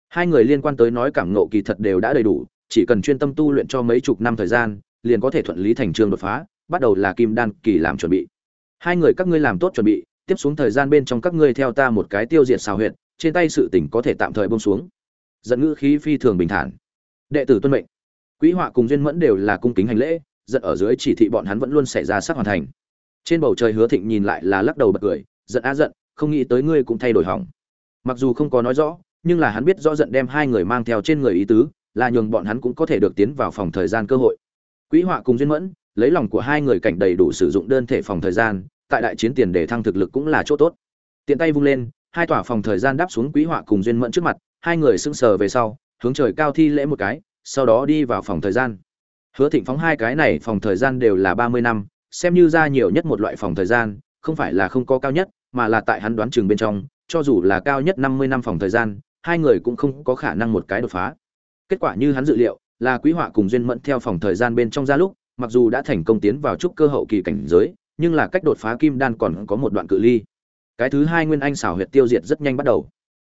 Hai người liên quan tới nói cảm ngộ kỳ thật đều đã đầy đủ, chỉ cần chuyên tâm tu luyện cho mấy chục năm thời gian, liền có thể thuận lý thành trường đột phá, bắt đầu là kim đan kỳ làm chuẩn bị. Hai người các ngươi làm tốt chuẩn bị tiếp xuống thời gian bên trong các ngươi theo ta một cái tiêu diệt xào huyệt, trên tay sự tỉnh có thể tạm thời bông xuống. Giận ngữ khí phi thường bình thản. Đệ tử tuân mệnh. Quý họa cùng duyên mẫn đều là cung kính hành lễ, giận ở dưới chỉ thị bọn hắn vẫn luôn xảy ra sắc hoàn thành. Trên bầu trời hứa thịnh nhìn lại là lắc đầu bật cười, giận á giận, không nghĩ tới ngươi cũng thay đổi hỏng. Mặc dù không có nói rõ, nhưng là hắn biết rõ giận đem hai người mang theo trên người ý tứ, là nhường bọn hắn cũng có thể được tiến vào phòng thời gian cơ hội. Quý họa cùng duyên mẫn, lấy lòng của hai người cảnh đầy đủ sử dụng đơn thể phòng thời gian tại đại chiến tiền để thăng thực lực cũng là chỗ tốt. Tiện tay vung lên, hai tòa phòng thời gian đáp xuống quý họa cùng duyên mẫn trước mặt, hai người sững sờ về sau, hướng trời cao thi lễ một cái, sau đó đi vào phòng thời gian. Hứa thịnh phóng hai cái này phòng thời gian đều là ba mươi năm, xem như ra nhiều nhất một loại phòng thời gian, không phải là không có cao nhất, mà là tại hắn đoán chừng bên trong, cho dù là cao nhất năm mươi năm phòng thời gian, hai người cũng không có khả năng một cái đột phá. Kết quả như hắn dự liệu, là quý họa cùng duyên mẫn theo phòng thời gian bên trong ra lúc, mặc dù đã thành công tiến vào trúc cơ hậu kỳ cảnh giới nhưng là cách đột phá kim đan còn có một đoạn cự ly. Cái thứ hai nguyên anh xảo huyệt tiêu diệt rất nhanh bắt đầu.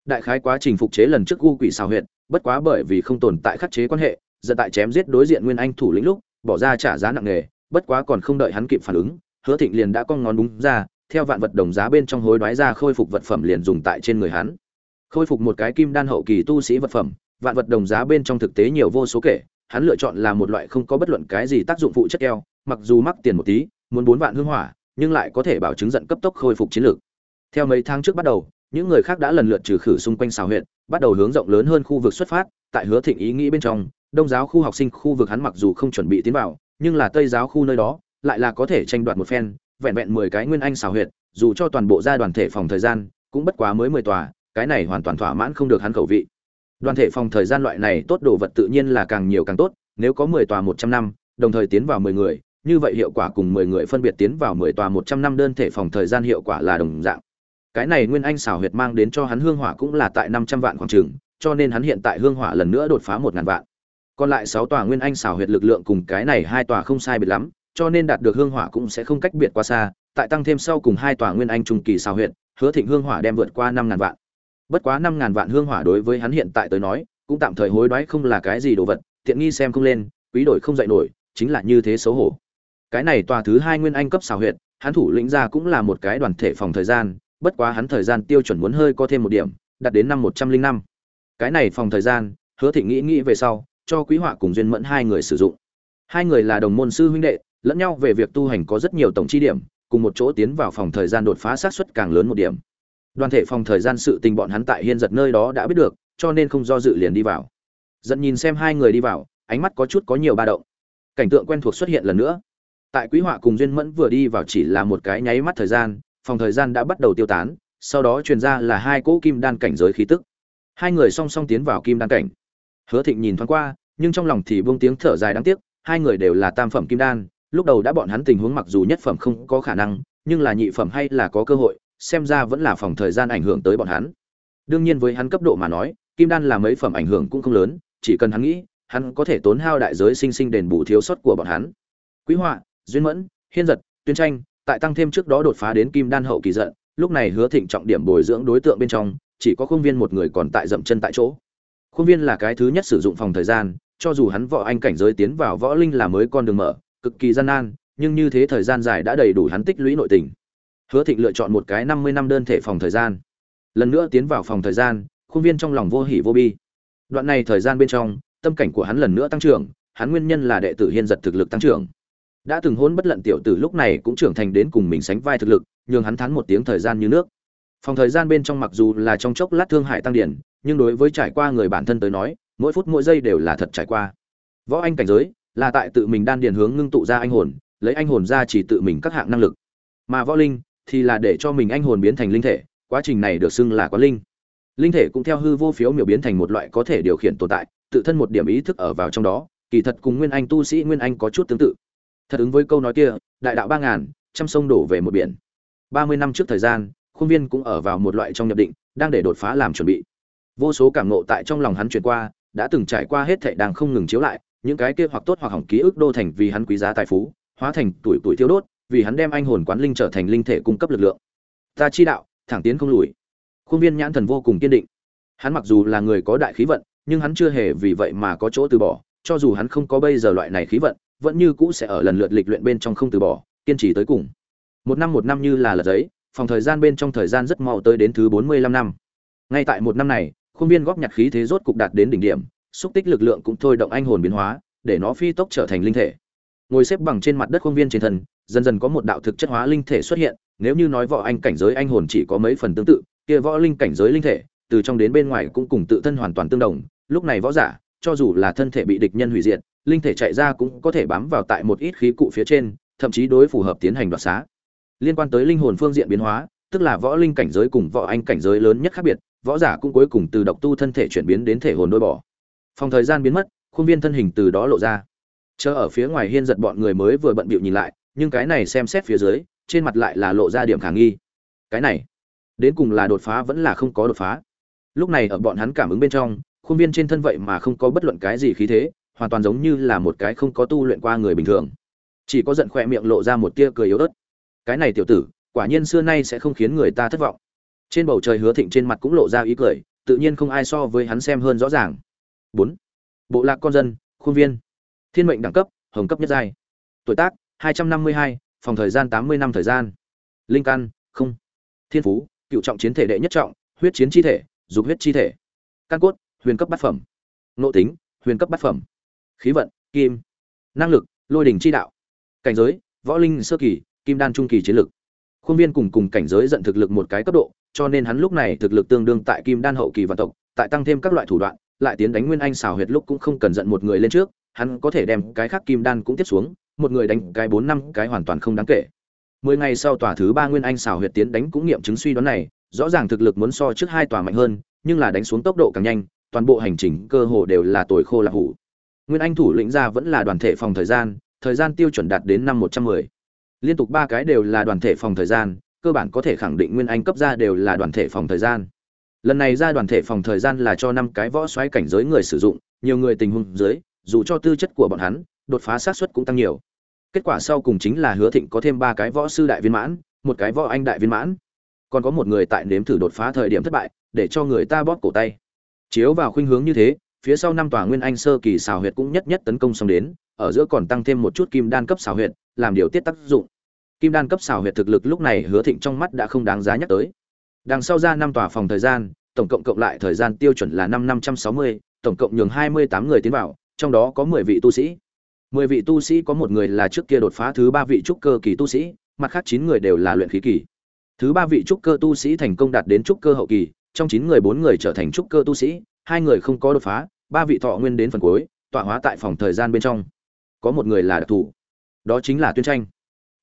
Đại khái quá trình phục chế lần trước u quỷ xảo huyệt, bất quá bởi vì không tồn tại khắc chế quan hệ dẫn tại chém giết đối diện nguyên anh thủ lĩnh lúc, bỏ ra trả giá nặng nề, bất quá còn không đợi hắn kịp phản ứng, hứa thịnh liền đã cong ngón đúng ra, theo vạn vật đồng giá bên trong hối đoái ra khôi phục vật phẩm liền dùng tại trên người hắn. Khôi phục một cái kim đan hậu kỳ tu sĩ vật phẩm, vạn vật đồng giá bên trong thực tế nhiều vô số kể, hắn lựa chọn là một loại không có bất luận cái gì tác dụng phụ chất keo, mặc dù mắc tiền một tí muốn bốn vạn hương hỏa, nhưng lại có thể bảo chứng giận cấp tốc khôi phục chiến lược. Theo mấy tháng trước bắt đầu, những người khác đã lần lượt trừ khử xung quanh xào huyện bắt đầu hướng rộng lớn hơn khu vực xuất phát. Tại hứa thịnh ý nghĩ bên trong, đông giáo khu học sinh khu vực hắn mặc dù không chuẩn bị tiến vào, nhưng là tây giáo khu nơi đó, lại là có thể tranh đoạt một phen, vẹn vẹn mười cái nguyên anh xào huyện dù cho toàn bộ gia đoàn thể phòng thời gian, cũng bất quá mới mười tòa, cái này hoàn toàn thỏa mãn không được hắn khẩu vị. Đoàn thể phòng thời gian loại này tốt đồ vật tự nhiên là càng nhiều càng tốt, nếu có mười tòa một trăm năm, đồng thời tiến vào mười người như vậy hiệu quả cùng mười người phân biệt tiến vào mười tòa một trăm năm đơn thể phòng thời gian hiệu quả là đồng dạng. Cái này nguyên anh xảo huyệt mang đến cho hắn hương hỏa cũng là tại năm trăm vạn khoảng trường cho nên hắn hiện tại hương hỏa lần nữa đột phá một ngàn vạn. Còn lại sáu tòa nguyên anh xảo huyệt lực lượng cùng cái này hai tòa không sai biệt lắm, cho nên đạt được hương hỏa cũng sẽ không cách biệt quá xa, tại tăng thêm sau cùng hai tòa nguyên anh trung kỳ xảo huyệt, hứa thịnh hương hỏa đem vượt qua năm ngàn vạn. Bất quá năm ngàn vạn hương hỏa đối với hắn hiện tại tới nói, cũng tạm thời hối đoái không là cái gì đồ vật, tiện nghi xem không lên, quý đổi không dạy nổi, chính là như thế xấu hổ cái này tòa thứ hai nguyên anh cấp xào huyệt, hắn thủ lĩnh ra cũng là một cái đoàn thể phòng thời gian, bất quá hắn thời gian tiêu chuẩn muốn hơi có thêm một điểm, đạt đến năm một trăm linh năm. Cái này phòng thời gian, hứa thịnh nghĩ nghĩ về sau, cho quý họa cùng duyên mẫn hai người sử dụng. Hai người là đồng môn sư huynh đệ, lẫn nhau về việc tu hành có rất nhiều tổng chi điểm, cùng một chỗ tiến vào phòng thời gian đột phá sát suất càng lớn một điểm. Đoàn thể phòng thời gian sự tình bọn hắn tại hiên giật nơi đó đã biết được, cho nên không do dự liền đi vào. Dẫn nhìn xem hai người đi vào, ánh mắt có chút có nhiều ba động. Cảnh tượng quen thuộc xuất hiện lần nữa tại quý họa cùng duyên mẫn vừa đi vào chỉ là một cái nháy mắt thời gian, phòng thời gian đã bắt đầu tiêu tán, sau đó truyền ra là hai cỗ kim đan cảnh giới khí tức. Hai người song song tiến vào kim đan cảnh. Hứa thịnh nhìn thoáng qua, nhưng trong lòng thì buông tiếng thở dài đáng tiếc, hai người đều là tam phẩm kim đan, lúc đầu đã bọn hắn tình huống mặc dù nhất phẩm không có khả năng, nhưng là nhị phẩm hay là có cơ hội, xem ra vẫn là phòng thời gian ảnh hưởng tới bọn hắn. Đương nhiên với hắn cấp độ mà nói, kim đan là mấy phẩm ảnh hưởng cũng không lớn, chỉ cần hắn nghĩ, hắn có thể tốn hao đại giới sinh sinh đền bù thiếu sót của bọn hắn. Quý họa duyên mẫn, hiên giật, tuyên tranh, tại tăng thêm trước đó đột phá đến kim đan hậu kỳ giận, lúc này hứa thịnh trọng điểm bồi dưỡng đối tượng bên trong, chỉ có khuôn viên một người còn tại dậm chân tại chỗ. Khuôn viên là cái thứ nhất sử dụng phòng thời gian, cho dù hắn võ anh cảnh giới tiến vào võ linh là mới con đường mở, cực kỳ gian nan, nhưng như thế thời gian dài đã đầy đủ hắn tích lũy nội tình. Hứa thịnh lựa chọn một cái năm mươi năm đơn thể phòng thời gian. Lần nữa tiến vào phòng thời gian khuôn viên trong lòng vô hỉ vô bi. Đoạn này thời gian bên trong, tâm cảnh của hắn lần nữa tăng trưởng, hắn nguyên nhân là đệ tử hiên giật thực lực tăng trưởng đã từng hôn bất lận tiểu tử lúc này cũng trưởng thành đến cùng mình sánh vai thực lực, nhường hắn thắn một tiếng thời gian như nước. Phòng thời gian bên trong mặc dù là trong chốc lát thương hại tăng điển, nhưng đối với trải qua người bản thân tới nói, mỗi phút mỗi giây đều là thật trải qua. Võ anh cảnh giới, là tại tự mình đan điền hướng ngưng tụ ra anh hồn, lấy anh hồn ra chỉ tự mình các hạng năng lực. Mà võ linh thì là để cho mình anh hồn biến thành linh thể, quá trình này được xưng là quá linh. Linh thể cũng theo hư vô phiếu miểu biến thành một loại có thể điều khiển tồn tại, tự thân một điểm ý thức ở vào trong đó, kỳ thật cùng nguyên anh tu sĩ nguyên anh có chút tương tự thật ứng với câu nói kia, đại đạo ba ngàn, trăm sông đổ về một biển. Ba mươi năm trước thời gian, khuôn viên cũng ở vào một loại trong nhập định, đang để đột phá làm chuẩn bị. Vô số cảm ngộ tại trong lòng hắn chuyển qua, đã từng trải qua hết thệ đang không ngừng chiếu lại, những cái kia hoặc tốt hoặc hỏng ký ức đô thành vì hắn quý giá tài phú, hóa thành tuổi tuổi tiêu đốt, vì hắn đem anh hồn quán linh trở thành linh thể cung cấp lực lượng. Ta chi đạo, thẳng tiến không lùi. Khuôn viên nhãn thần vô cùng kiên định. Hắn mặc dù là người có đại khí vận, nhưng hắn chưa hề vì vậy mà có chỗ từ bỏ, cho dù hắn không có bây giờ loại này khí vận vẫn như cũ sẽ ở lần lượt lịch luyện bên trong không từ bỏ, kiên trì tới cùng. Một năm một năm như là lật giấy, phòng thời gian bên trong thời gian rất mau tới đến thứ bốn mươi lăm năm. Ngay tại một năm này, khuôn viên góp nhặt khí thế rốt cục đạt đến đỉnh điểm, xúc tích lực lượng cũng thôi động anh hồn biến hóa, để nó phi tốc trở thành linh thể. Ngồi xếp bằng trên mặt đất khuôn viên trên thân, dần dần có một đạo thực chất hóa linh thể xuất hiện, nếu như nói võ anh cảnh giới anh hồn chỉ có mấy phần tương tự, kia võ linh cảnh giới linh thể, từ trong đến bên ngoài cũng cùng tự thân hoàn toàn tương đồng, lúc này võ giả, cho dù là thân thể bị địch nhân hủy diệt linh thể chạy ra cũng có thể bám vào tại một ít khí cụ phía trên, thậm chí đối phù hợp tiến hành đoạt xá. Liên quan tới linh hồn phương diện biến hóa, tức là võ linh cảnh giới cùng võ anh cảnh giới lớn nhất khác biệt, võ giả cũng cuối cùng từ độc tu thân thể chuyển biến đến thể hồn đôi bỏ. Phòng thời gian biến mất, khuôn viên thân hình từ đó lộ ra. Chờ ở phía ngoài hiên giật bọn người mới vừa bận bịu nhìn lại, nhưng cái này xem xét phía dưới, trên mặt lại là lộ ra điểm khả nghi. Cái này, đến cùng là đột phá vẫn là không có đột phá. Lúc này ở bọn hắn cảm ứng bên trong, khuôn viên trên thân vậy mà không có bất luận cái gì khí thế hoàn toàn giống như là một cái không có tu luyện qua người bình thường. Chỉ có giận khỏe miệng lộ ra một tia cười yếu ớt. Cái này tiểu tử, quả nhiên xưa nay sẽ không khiến người ta thất vọng. Trên bầu trời hứa thịnh trên mặt cũng lộ ra ý cười, tự nhiên không ai so với hắn xem hơn rõ ràng. Bốn. Bộ lạc con dân, khuôn viên. Thiên mệnh đẳng cấp, hồng cấp nhất giai. Tuổi tác, hai trăm năm mươi hai, phòng thời gian tám mươi năm thời gian. Linh căn, không. Thiên phú, cựu trọng chiến thể đệ nhất trọng, huyết chiến chi thể, dục huyết chi thể. Căn cốt, huyền cấp bát phẩm. Nội tính, huyền cấp bát phẩm khí vận, kim, năng lực, lôi đình chi đạo, cảnh giới, võ linh sơ kỳ, kim đan trung kỳ chiến lực. Khuôn viên cùng cùng cảnh giới giận thực lực một cái cấp độ, cho nên hắn lúc này thực lực tương đương tại kim đan hậu kỳ vạn tộc, tại tăng thêm các loại thủ đoạn, lại tiến đánh nguyên anh xào huyệt lúc cũng không cần giận một người lên trước, hắn có thể đem cái khác kim đan cũng tiếp xuống, một người đánh cái bốn năm cái hoàn toàn không đáng kể. Mười ngày sau tòa thứ ba nguyên anh xào huyệt tiến đánh cũng nghiệm chứng suy đoán này, rõ ràng thực lực muốn so trước hai tòa mạnh hơn, nhưng là đánh xuống tốc độ càng nhanh, toàn bộ hành trình cơ hồ đều là tuổi khô là hủ nguyên anh thủ lĩnh ra vẫn là đoàn thể phòng thời gian thời gian tiêu chuẩn đạt đến năm một trăm mười. Liên tục ba cái đều là đoàn thể phòng thời gian, cơ bản có thể khẳng định nguyên anh cấp ra đều là đoàn thể phòng thời gian. Lần này ra đoàn thể phòng thời gian là cho năm cái võ xoáy cảnh giới người sử dụng, nhiều người tình huống dưới, dù cho tư chất của bọn hắn, đột phá xác suất cũng tăng nhiều. Kết quả sau cùng chính là hứa thịnh có thêm ba cái võ sư đại viên mãn, một cái võ anh đại viên mãn. Còn có một người tại nếm thử đột phá thời điểm thất bại, để cho người ta bóp cổ tay. Chiếu vào khuynh hướng như thế phía sau năm tòa nguyên anh sơ kỳ xào huyệt cũng nhất nhất tấn công xong đến, ở giữa còn tăng thêm một chút kim đan cấp xào huyệt, làm điều tiết tác dụng. Kim đan cấp xào huyệt thực lực lúc này hứa thịnh trong mắt đã không đáng giá nhắc tới. Đằng sau ra năm tòa phòng thời gian, tổng cộng cộng lại thời gian tiêu chuẩn là năm năm trăm sáu mươi, tổng cộng nhường hai mươi tám người tiến vào, trong đó có mười vị tu sĩ. Mười vị tu sĩ có một người là trước kia đột phá thứ ba vị trúc cơ kỳ tu sĩ, mặt khác chín người đều là luyện khí kỳ. Thứ ba vị trúc cơ tu sĩ thành công đạt đến trúc cơ hậu kỳ, trong chín người bốn người trở thành trúc cơ tu sĩ, hai người không có đột phá ba vị thọ nguyên đến phần cuối, tọa hóa tại phòng thời gian bên trong. Có một người là đặc thù đó chính là tuyên tranh.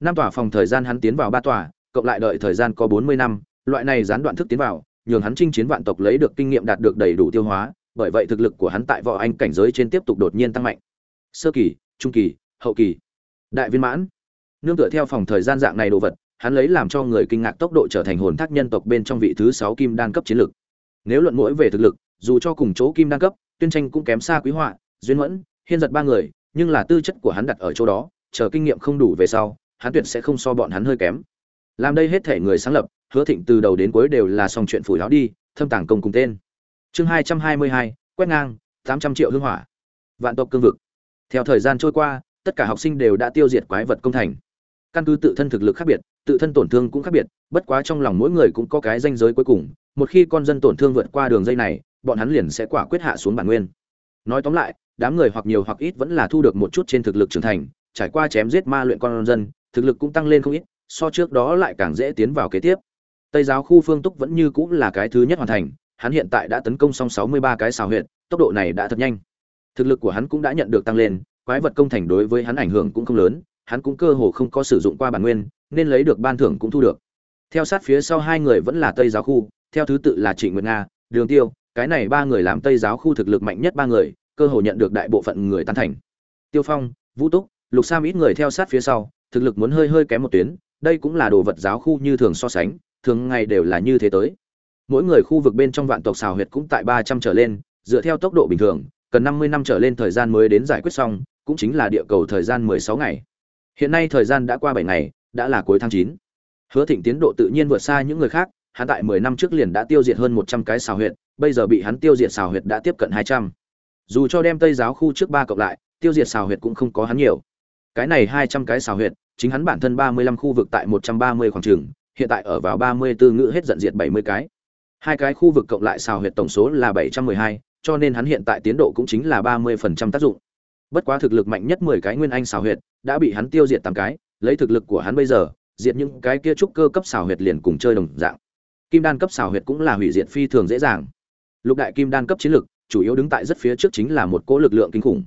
Năm tòa phòng thời gian hắn tiến vào ba tòa, cộng lại đợi thời gian có bốn mươi năm, loại này gián đoạn thức tiến vào, nhường hắn chinh chiến vạn tộc lấy được kinh nghiệm đạt được đầy đủ tiêu hóa, bởi vậy thực lực của hắn tại võ anh cảnh giới trên tiếp tục đột nhiên tăng mạnh. Sơ kỳ, trung kỳ, hậu kỳ. Đại viên mãn. Nương tựa theo phòng thời gian dạng này đồ vật, hắn lấy làm cho người kinh ngạc tốc độ trở thành hồn thác nhân tộc bên trong vị thứ sáu kim đan cấp chiến lực. Nếu luận mũi về thực lực, dù cho cùng chỗ kim đan cấp tuyên tranh cũng kém xa quý họa, duyên mẫn, hiên giật ba người, nhưng là tư chất của hắn đặt ở chỗ đó, chờ kinh nghiệm không đủ về sau, hắn tuyệt sẽ không so bọn hắn hơi kém. Làm đây hết thể người sáng lập, hứa thịnh từ đầu đến cuối đều là xong chuyện phủi láo đi, thâm tàng công cùng tên. Chương hai trăm hai mươi hai, quét ngang, tám trăm triệu hương hỏa. Vạn tộc cương vực. Theo thời gian trôi qua, tất cả học sinh đều đã tiêu diệt quái vật công thành. Căn cứ tự thân thực lực khác biệt, tự thân tổn thương cũng khác biệt, bất quá trong lòng mỗi người cũng có cái danh giới cuối cùng, một khi con dân tổn thương vượt qua đường dây này bọn hắn liền sẽ quả quyết hạ xuống bản nguyên. Nói tóm lại, đám người hoặc nhiều hoặc ít vẫn là thu được một chút trên thực lực trưởng thành, trải qua chém giết ma luyện con dân, thực lực cũng tăng lên không ít, so trước đó lại càng dễ tiến vào kế tiếp. Tây giáo khu phương túc vẫn như cũng là cái thứ nhất hoàn thành, hắn hiện tại đã tấn công xong sáu mươi ba cái xào huyện tốc độ này đã thật nhanh. Thực lực của hắn cũng đã nhận được tăng lên, quái vật công thành đối với hắn ảnh hưởng cũng không lớn, hắn cũng cơ hồ không có sử dụng qua bản nguyên, nên lấy được ban thưởng cũng thu được. Theo sát phía sau hai người vẫn là tây giáo khu, theo thứ tự là trịnh nguyệt nga, đường tiêu cái này ba người làm tây giáo khu thực lực mạnh nhất ba người, cơ hồ nhận được đại bộ phận người tán thành. Tiêu phong, vũ túc, lục sam ít người theo sát phía sau, thực lực muốn hơi hơi kém một tuyến, đây cũng là đồ vật giáo khu như thường so sánh, thường ngày đều là như thế tới. Mỗi người khu vực bên trong vạn tộc xào huyệt cũng tại ba trăm trở lên, dựa theo tốc độ bình thường, cần năm mươi năm trở lên thời gian mới đến giải quyết xong, cũng chính là địa cầu thời gian mười sáu ngày. Hiện nay thời gian đã qua bảy ngày, đã là cuối tháng chín. Hứa thịnh tiến độ tự nhiên vượt xa những người khác, hắn tại mười năm trước liền đã tiêu diệt hơn một trăm cái xào huyệt bây giờ bị hắn tiêu diệt xào huyệt đã tiếp cận hai trăm. Dù cho đem tây giáo khu trước ba cộng lại, tiêu diệt xào huyệt cũng không có hắn nhiều. Cái này hai trăm cái xào huyệt, chính hắn bản thân ba mươi lăm khu vực tại một trăm ba mươi khoảng trường, hiện tại ở vào ba mươi bốn ngữ hết giận diệt bảy mươi cái. Hai cái khu vực cộng lại xào huyệt tổng số là bảy trăm mười hai, cho nên hắn hiện tại tiến độ cũng chính là ba mươi phần trăm tác dụng. Bất quá thực lực mạnh nhất mười cái nguyên anh xào huyệt, đã bị hắn tiêu diệt tám cái, lấy thực lực của hắn bây giờ, diệt những cái kia trúc cơ cấp xào huyệt liền cùng chơi đồng dạng. Kim đan cấp xào huyệt cũng là hủy diệt phi thường dễ dàng lục đại kim đan cấp chiến lực, chủ yếu đứng tại rất phía trước chính là một cỗ lực lượng kinh khủng.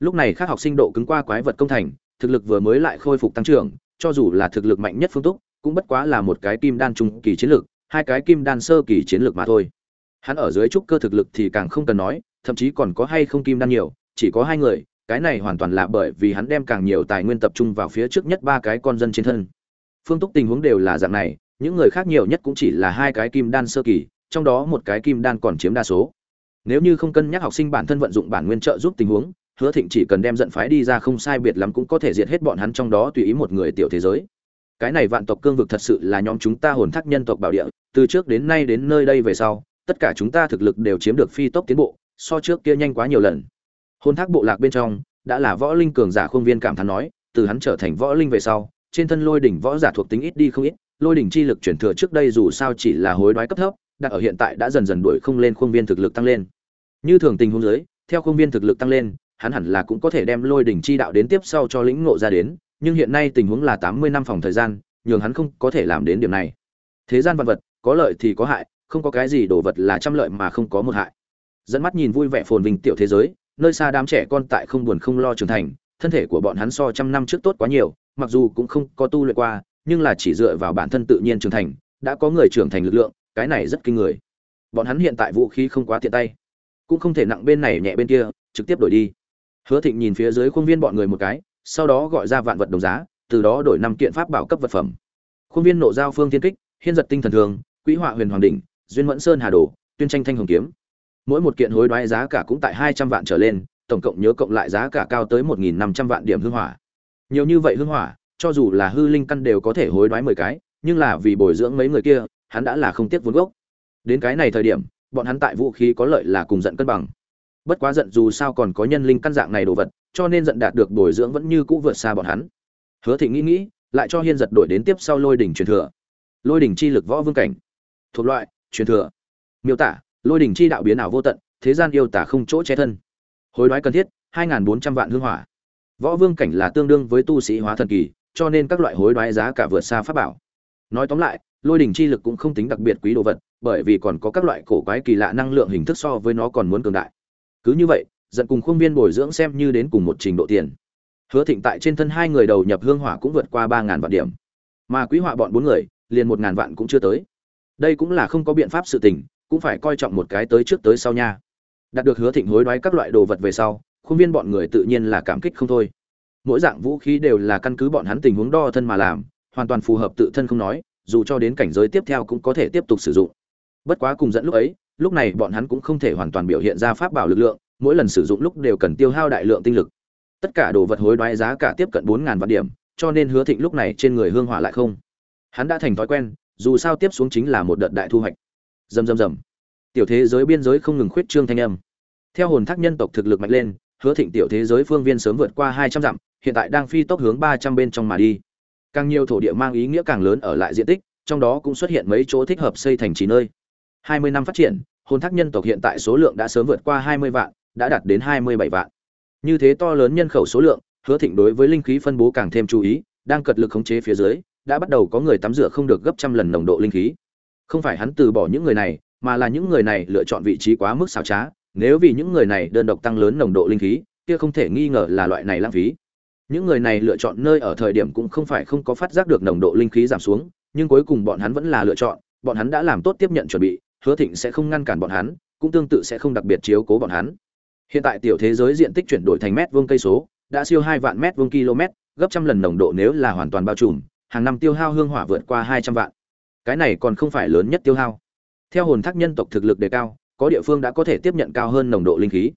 Lúc này các học sinh độ cứng qua quái vật công thành, thực lực vừa mới lại khôi phục tăng trưởng, cho dù là thực lực mạnh nhất phương túc, cũng bất quá là một cái kim đan trung kỳ chiến lược hai cái kim đan sơ kỳ chiến lược mà thôi. Hắn ở dưới trúc cơ thực lực thì càng không cần nói, thậm chí còn có hay không kim đan nhiều, chỉ có hai người, cái này hoàn toàn là bởi vì hắn đem càng nhiều tài nguyên tập trung vào phía trước nhất ba cái con dân trên thân. Phương túc tình huống đều là dạng này, những người khác nhiều nhất cũng chỉ là hai cái kim đan sơ kỳ trong đó một cái kim đan còn chiếm đa số. Nếu như không cân nhắc học sinh bản thân vận dụng bản nguyên trợ giúp tình huống, hứa thịnh chỉ cần đem giận phái đi ra không sai biệt lắm cũng có thể diệt hết bọn hắn trong đó tùy ý một người tiểu thế giới. Cái này vạn tộc cương vực thật sự là nhóm chúng ta hồn thác nhân tộc bảo địa, từ trước đến nay đến nơi đây về sau, tất cả chúng ta thực lực đều chiếm được phi tốc tiến bộ, so trước kia nhanh quá nhiều lần. Hồn thác bộ lạc bên trong, đã là võ linh cường giả khuôn viên cảm thán nói, từ hắn trở thành võ linh về sau, trên thân lôi đỉnh võ giả thuộc tính ít đi không ít, lôi đỉnh chi lực chuyển thừa trước đây dù sao chỉ là hối đoái cấp thấp đặt ở hiện tại đã dần dần đuổi không lên khuôn viên thực lực tăng lên. Như thường tình huống dưới, theo khuôn viên thực lực tăng lên, hắn hẳn là cũng có thể đem lôi đỉnh chi đạo đến tiếp sau cho lĩnh ngộ ra đến, nhưng hiện nay tình huống là tám mươi năm phòng thời gian, nhường hắn không có thể làm đến điểm này. Thế gian vật vật, có lợi thì có hại, không có cái gì đồ vật là trăm lợi mà không có một hại. Dẫn mắt nhìn vui vẻ phồn vinh tiểu thế giới, nơi xa đám trẻ con tại không buồn không lo trưởng thành, thân thể của bọn hắn so trăm năm trước tốt quá nhiều, mặc dù cũng không có tu luyện qua, nhưng là chỉ dựa vào bản thân tự nhiên trưởng thành, đã có người trưởng thành lực lượng cái này rất kinh người. Bọn hắn hiện tại vũ khí không quá tiện tay, cũng không thể nặng bên này nhẹ bên kia, trực tiếp đổi đi. Hứa thịnh nhìn phía dưới khuôn viên bọn người một cái, sau đó gọi ra vạn vật đồng giá, từ đó đổi năm kiện pháp bảo cấp vật phẩm. Khuôn viên nộ giao phương thiên kích, hiên giật tinh thần thường, quỹ họa huyền hoàng đỉnh, duyên mẫn sơn hà đồ, tuyên tranh thanh hồng kiếm. Mỗi một kiện hối đoái giá cả cũng tại hai trăm vạn trở lên, tổng cộng nhớ cộng lại giá cả cao tới một nghìn năm trăm vạn điểm hương hỏa. Nhiều như vậy hương hỏa, cho dù là hư linh căn đều có thể hối đoái mười cái, nhưng là vì bồi dưỡng mấy người kia hắn đã là không tiếc vốn gốc. Đến cái này thời điểm, bọn hắn tại vũ khí có lợi là cùng giận cân bằng. Bất quá giận dù sao còn có nhân linh căn dạng này đồ vật, cho nên giận đạt được bồi dưỡng vẫn như cũ vượt xa bọn hắn. Hứa thị nghĩ nghĩ, lại cho hiên giật đổi đến tiếp sau lôi đỉnh truyền thừa. Lôi đỉnh chi lực võ vương cảnh. Thuộc loại, truyền thừa. Miêu tả, lôi đỉnh chi đạo biến ảo vô tận, thế gian yêu tả không chỗ che thân. Hối đoái cần thiết, hai bốn trăm vạn hương hỏa. Võ vương cảnh là tương đương với tu sĩ hóa thần kỳ, cho nên các loại hối đoái giá cả vượt xa pháp bảo. Nói tóm lại lôi đỉnh chi lực cũng không tính đặc biệt quý đồ vật, bởi vì còn có các loại cổ quái kỳ lạ năng lượng hình thức so với nó còn muốn cường đại. Cứ như vậy, giận cùng khuôn viên bồi dưỡng xem như đến cùng một trình độ tiền. Hứa thịnh tại trên thân hai người đầu nhập hương hỏa cũng vượt qua ba ngàn vạn điểm. Mà quý họa bọn bốn người, liền một ngàn vạn cũng chưa tới. Đây cũng là không có biện pháp sự tình, cũng phải coi trọng một cái tới trước tới sau nha. Đạt được hứa thịnh hối đoái các loại đồ vật về sau, khuôn viên bọn người tự nhiên là cảm kích không thôi. Mỗi dạng vũ khí đều là căn cứ bọn hắn tình huống đo thân mà làm, hoàn toàn phù hợp tự thân không nói dù cho đến cảnh giới tiếp theo cũng có thể tiếp tục sử dụng. Bất quá cùng dẫn lúc ấy, lúc này bọn hắn cũng không thể hoàn toàn biểu hiện ra pháp bảo lực lượng, mỗi lần sử dụng lúc đều cần tiêu hao đại lượng tinh lực. Tất cả đồ vật hối đoái giá cả tiếp cận bốn ngàn vạn điểm, cho nên hứa thịnh lúc này trên người hương hỏa lại không. Hắn đã thành thói quen, dù sao tiếp xuống chính là một đợt đại thu hoạch. Rầm rầm rầm. Tiểu thế giới biên giới không ngừng khuyết trương thanh âm. Theo hồn thác nhân tộc thực lực mạnh lên, hứa thịnh tiểu thế giới phương viên sớm vượt qua hai trăm dặm, hiện tại đang phi tốc hướng ba trăm bên trong mà đi càng nhiều thổ địa mang ý nghĩa càng lớn ở lại diện tích, trong đó cũng xuất hiện mấy chỗ thích hợp xây thành trì nơi. Hai mươi năm phát triển, hồn thác nhân tộc hiện tại số lượng đã sớm vượt qua hai mươi vạn, đã đạt đến hai mươi bảy vạn. Như thế to lớn nhân khẩu số lượng, hứa thịnh đối với linh khí phân bố càng thêm chú ý, đang cật lực khống chế phía dưới, đã bắt đầu có người tắm rửa không được gấp trăm lần nồng độ linh khí. Không phải hắn từ bỏ những người này, mà là những người này lựa chọn vị trí quá mức xảo trá, nếu vì những người này đơn độc tăng lớn nồng độ linh khí, kia không thể nghi ngờ là loại này lãng phí những người này lựa chọn nơi ở thời điểm cũng không phải không có phát giác được nồng độ linh khí giảm xuống, nhưng cuối cùng bọn hắn vẫn là lựa chọn, bọn hắn đã làm tốt tiếp nhận chuẩn bị, hứa thịnh sẽ không ngăn cản bọn hắn, cũng tương tự sẽ không đặc biệt chiếu cố bọn hắn. Hiện tại tiểu thế giới diện tích chuyển đổi thành mét vuông cây số, đã siêu hai vạn mét vuông km, gấp trăm lần nồng độ nếu là hoàn toàn bao trùm, hàng năm tiêu hao hương hỏa vượt qua hai trăm vạn. Cái này còn không phải lớn nhất tiêu hao. Theo hồn thác nhân tộc thực lực đề cao, có địa phương đã có thể tiếp nhận cao hơn nồng độ linh khí.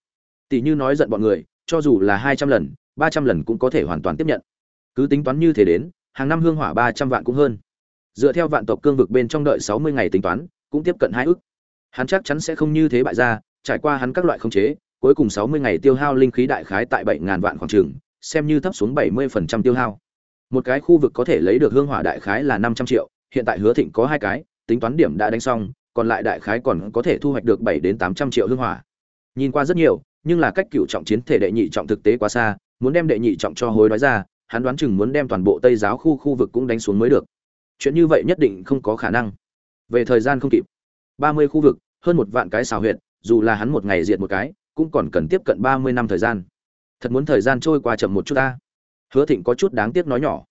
Tỷ như nói giận bọn người, cho dù là hai trăm lần ba trăm lần cũng có thể hoàn toàn tiếp nhận. Cứ tính toán như thế đến, hàng năm hương hỏa ba trăm vạn cũng hơn. Dựa theo vạn tộc cương vực bên trong đợi sáu mươi ngày tính toán, cũng tiếp cận hai ức. Hắn chắc chắn sẽ không như thế bại ra, trải qua hắn các loại khống chế, cuối cùng sáu mươi ngày tiêu hao linh khí đại khái tại bảy ngàn vạn khoảng trường, xem như thấp xuống bảy mươi phần trăm tiêu hao. Một cái khu vực có thể lấy được hương hỏa đại khái là năm trăm triệu, hiện tại hứa thịnh có hai cái, tính toán điểm đã đánh xong, còn lại đại khái còn có thể thu hoạch được bảy đến tám trăm triệu hương hỏa. Nhìn qua rất nhiều, nhưng là cách cựu trọng chiến thể đệ nhị trọng thực tế quá xa muốn đem đệ nhị trọng cho hối đoái ra hắn đoán chừng muốn đem toàn bộ tây giáo khu khu vực cũng đánh xuống mới được. Chuyện như vậy nhất định không có khả năng. Về thời gian không kịp. Ba mươi khu vực hơn một vạn cái xào huyện, dù là hắn một ngày diệt một cái cũng còn cần tiếp cận ba mươi năm thời gian. Thật muốn thời gian trôi qua chậm một chút ta. Hứa thịnh có chút đáng tiếc nói nhỏ.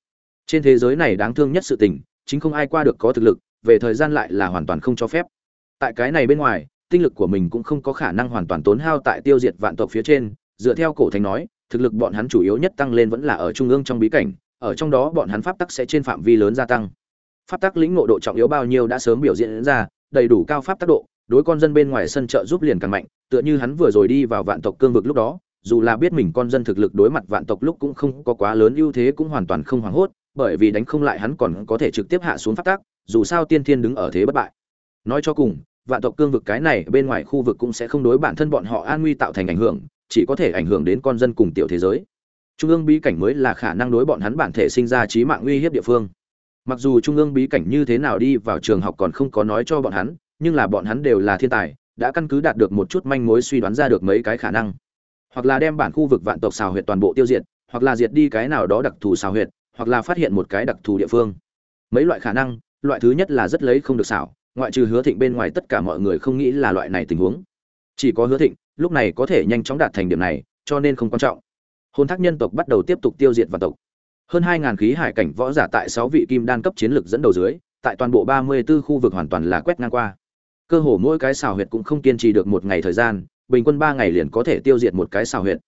Trên thế giới này đáng thương nhất sự tình chính không ai qua được có thực lực về thời gian lại là hoàn toàn không cho phép. Tại cái này bên ngoài tinh lực của mình cũng không có khả năng hoàn toàn tốn hao tại tiêu diệt vạn tộc phía trên dựa theo cổ thành nói thực lực bọn hắn chủ yếu nhất tăng lên vẫn là ở trung ương trong bí cảnh, ở trong đó bọn hắn pháp tắc sẽ trên phạm vi lớn gia tăng. Pháp tắc lĩnh ngộ độ trọng yếu bao nhiêu đã sớm biểu diễn ra, đầy đủ cao pháp tác độ, đối con dân bên ngoài sân trợ giúp liền càng mạnh, tựa như hắn vừa rồi đi vào vạn tộc cương vực lúc đó, dù là biết mình con dân thực lực đối mặt vạn tộc lúc cũng không có quá lớn ưu thế cũng hoàn toàn không hoảng hốt, bởi vì đánh không lại hắn còn có thể trực tiếp hạ xuống pháp tắc, dù sao tiên thiên đứng ở thế bất bại. Nói cho cùng, vạn tộc cương vực cái này bên ngoài khu vực cũng sẽ không đối bản thân bọn họ an nguy tạo thành ảnh hưởng chỉ có thể ảnh hưởng đến con dân cùng tiểu thế giới. Trung ương bí cảnh mới là khả năng đối bọn hắn bản thể sinh ra trí mạng uy hiếp địa phương. Mặc dù trung ương bí cảnh như thế nào đi vào trường học còn không có nói cho bọn hắn, nhưng là bọn hắn đều là thiên tài, đã căn cứ đạt được một chút manh mối suy đoán ra được mấy cái khả năng. Hoặc là đem bản khu vực vạn tộc xào huyệt toàn bộ tiêu diệt, hoặc là diệt đi cái nào đó đặc thù xào huyệt, hoặc là phát hiện một cái đặc thù địa phương. Mấy loại khả năng, loại thứ nhất là rất lấy không được xảo, ngoại trừ hứa thịnh bên ngoài tất cả mọi người không nghĩ là loại này tình huống. Chỉ có hứa thịnh lúc này có thể nhanh chóng đạt thành điểm này, cho nên không quan trọng. Hồn thác nhân tộc bắt đầu tiếp tục tiêu diệt vạn tộc. Hơn hai ngàn khí hải cảnh võ giả tại sáu vị kim đan cấp chiến lược dẫn đầu dưới, tại toàn bộ ba mươi 34 khu vực hoàn toàn là quét ngang qua. Cơ hồ mỗi cái xào huyệt cũng không kiên trì được một ngày thời gian, bình quân ba ngày liền có thể tiêu diệt một cái xào huyệt.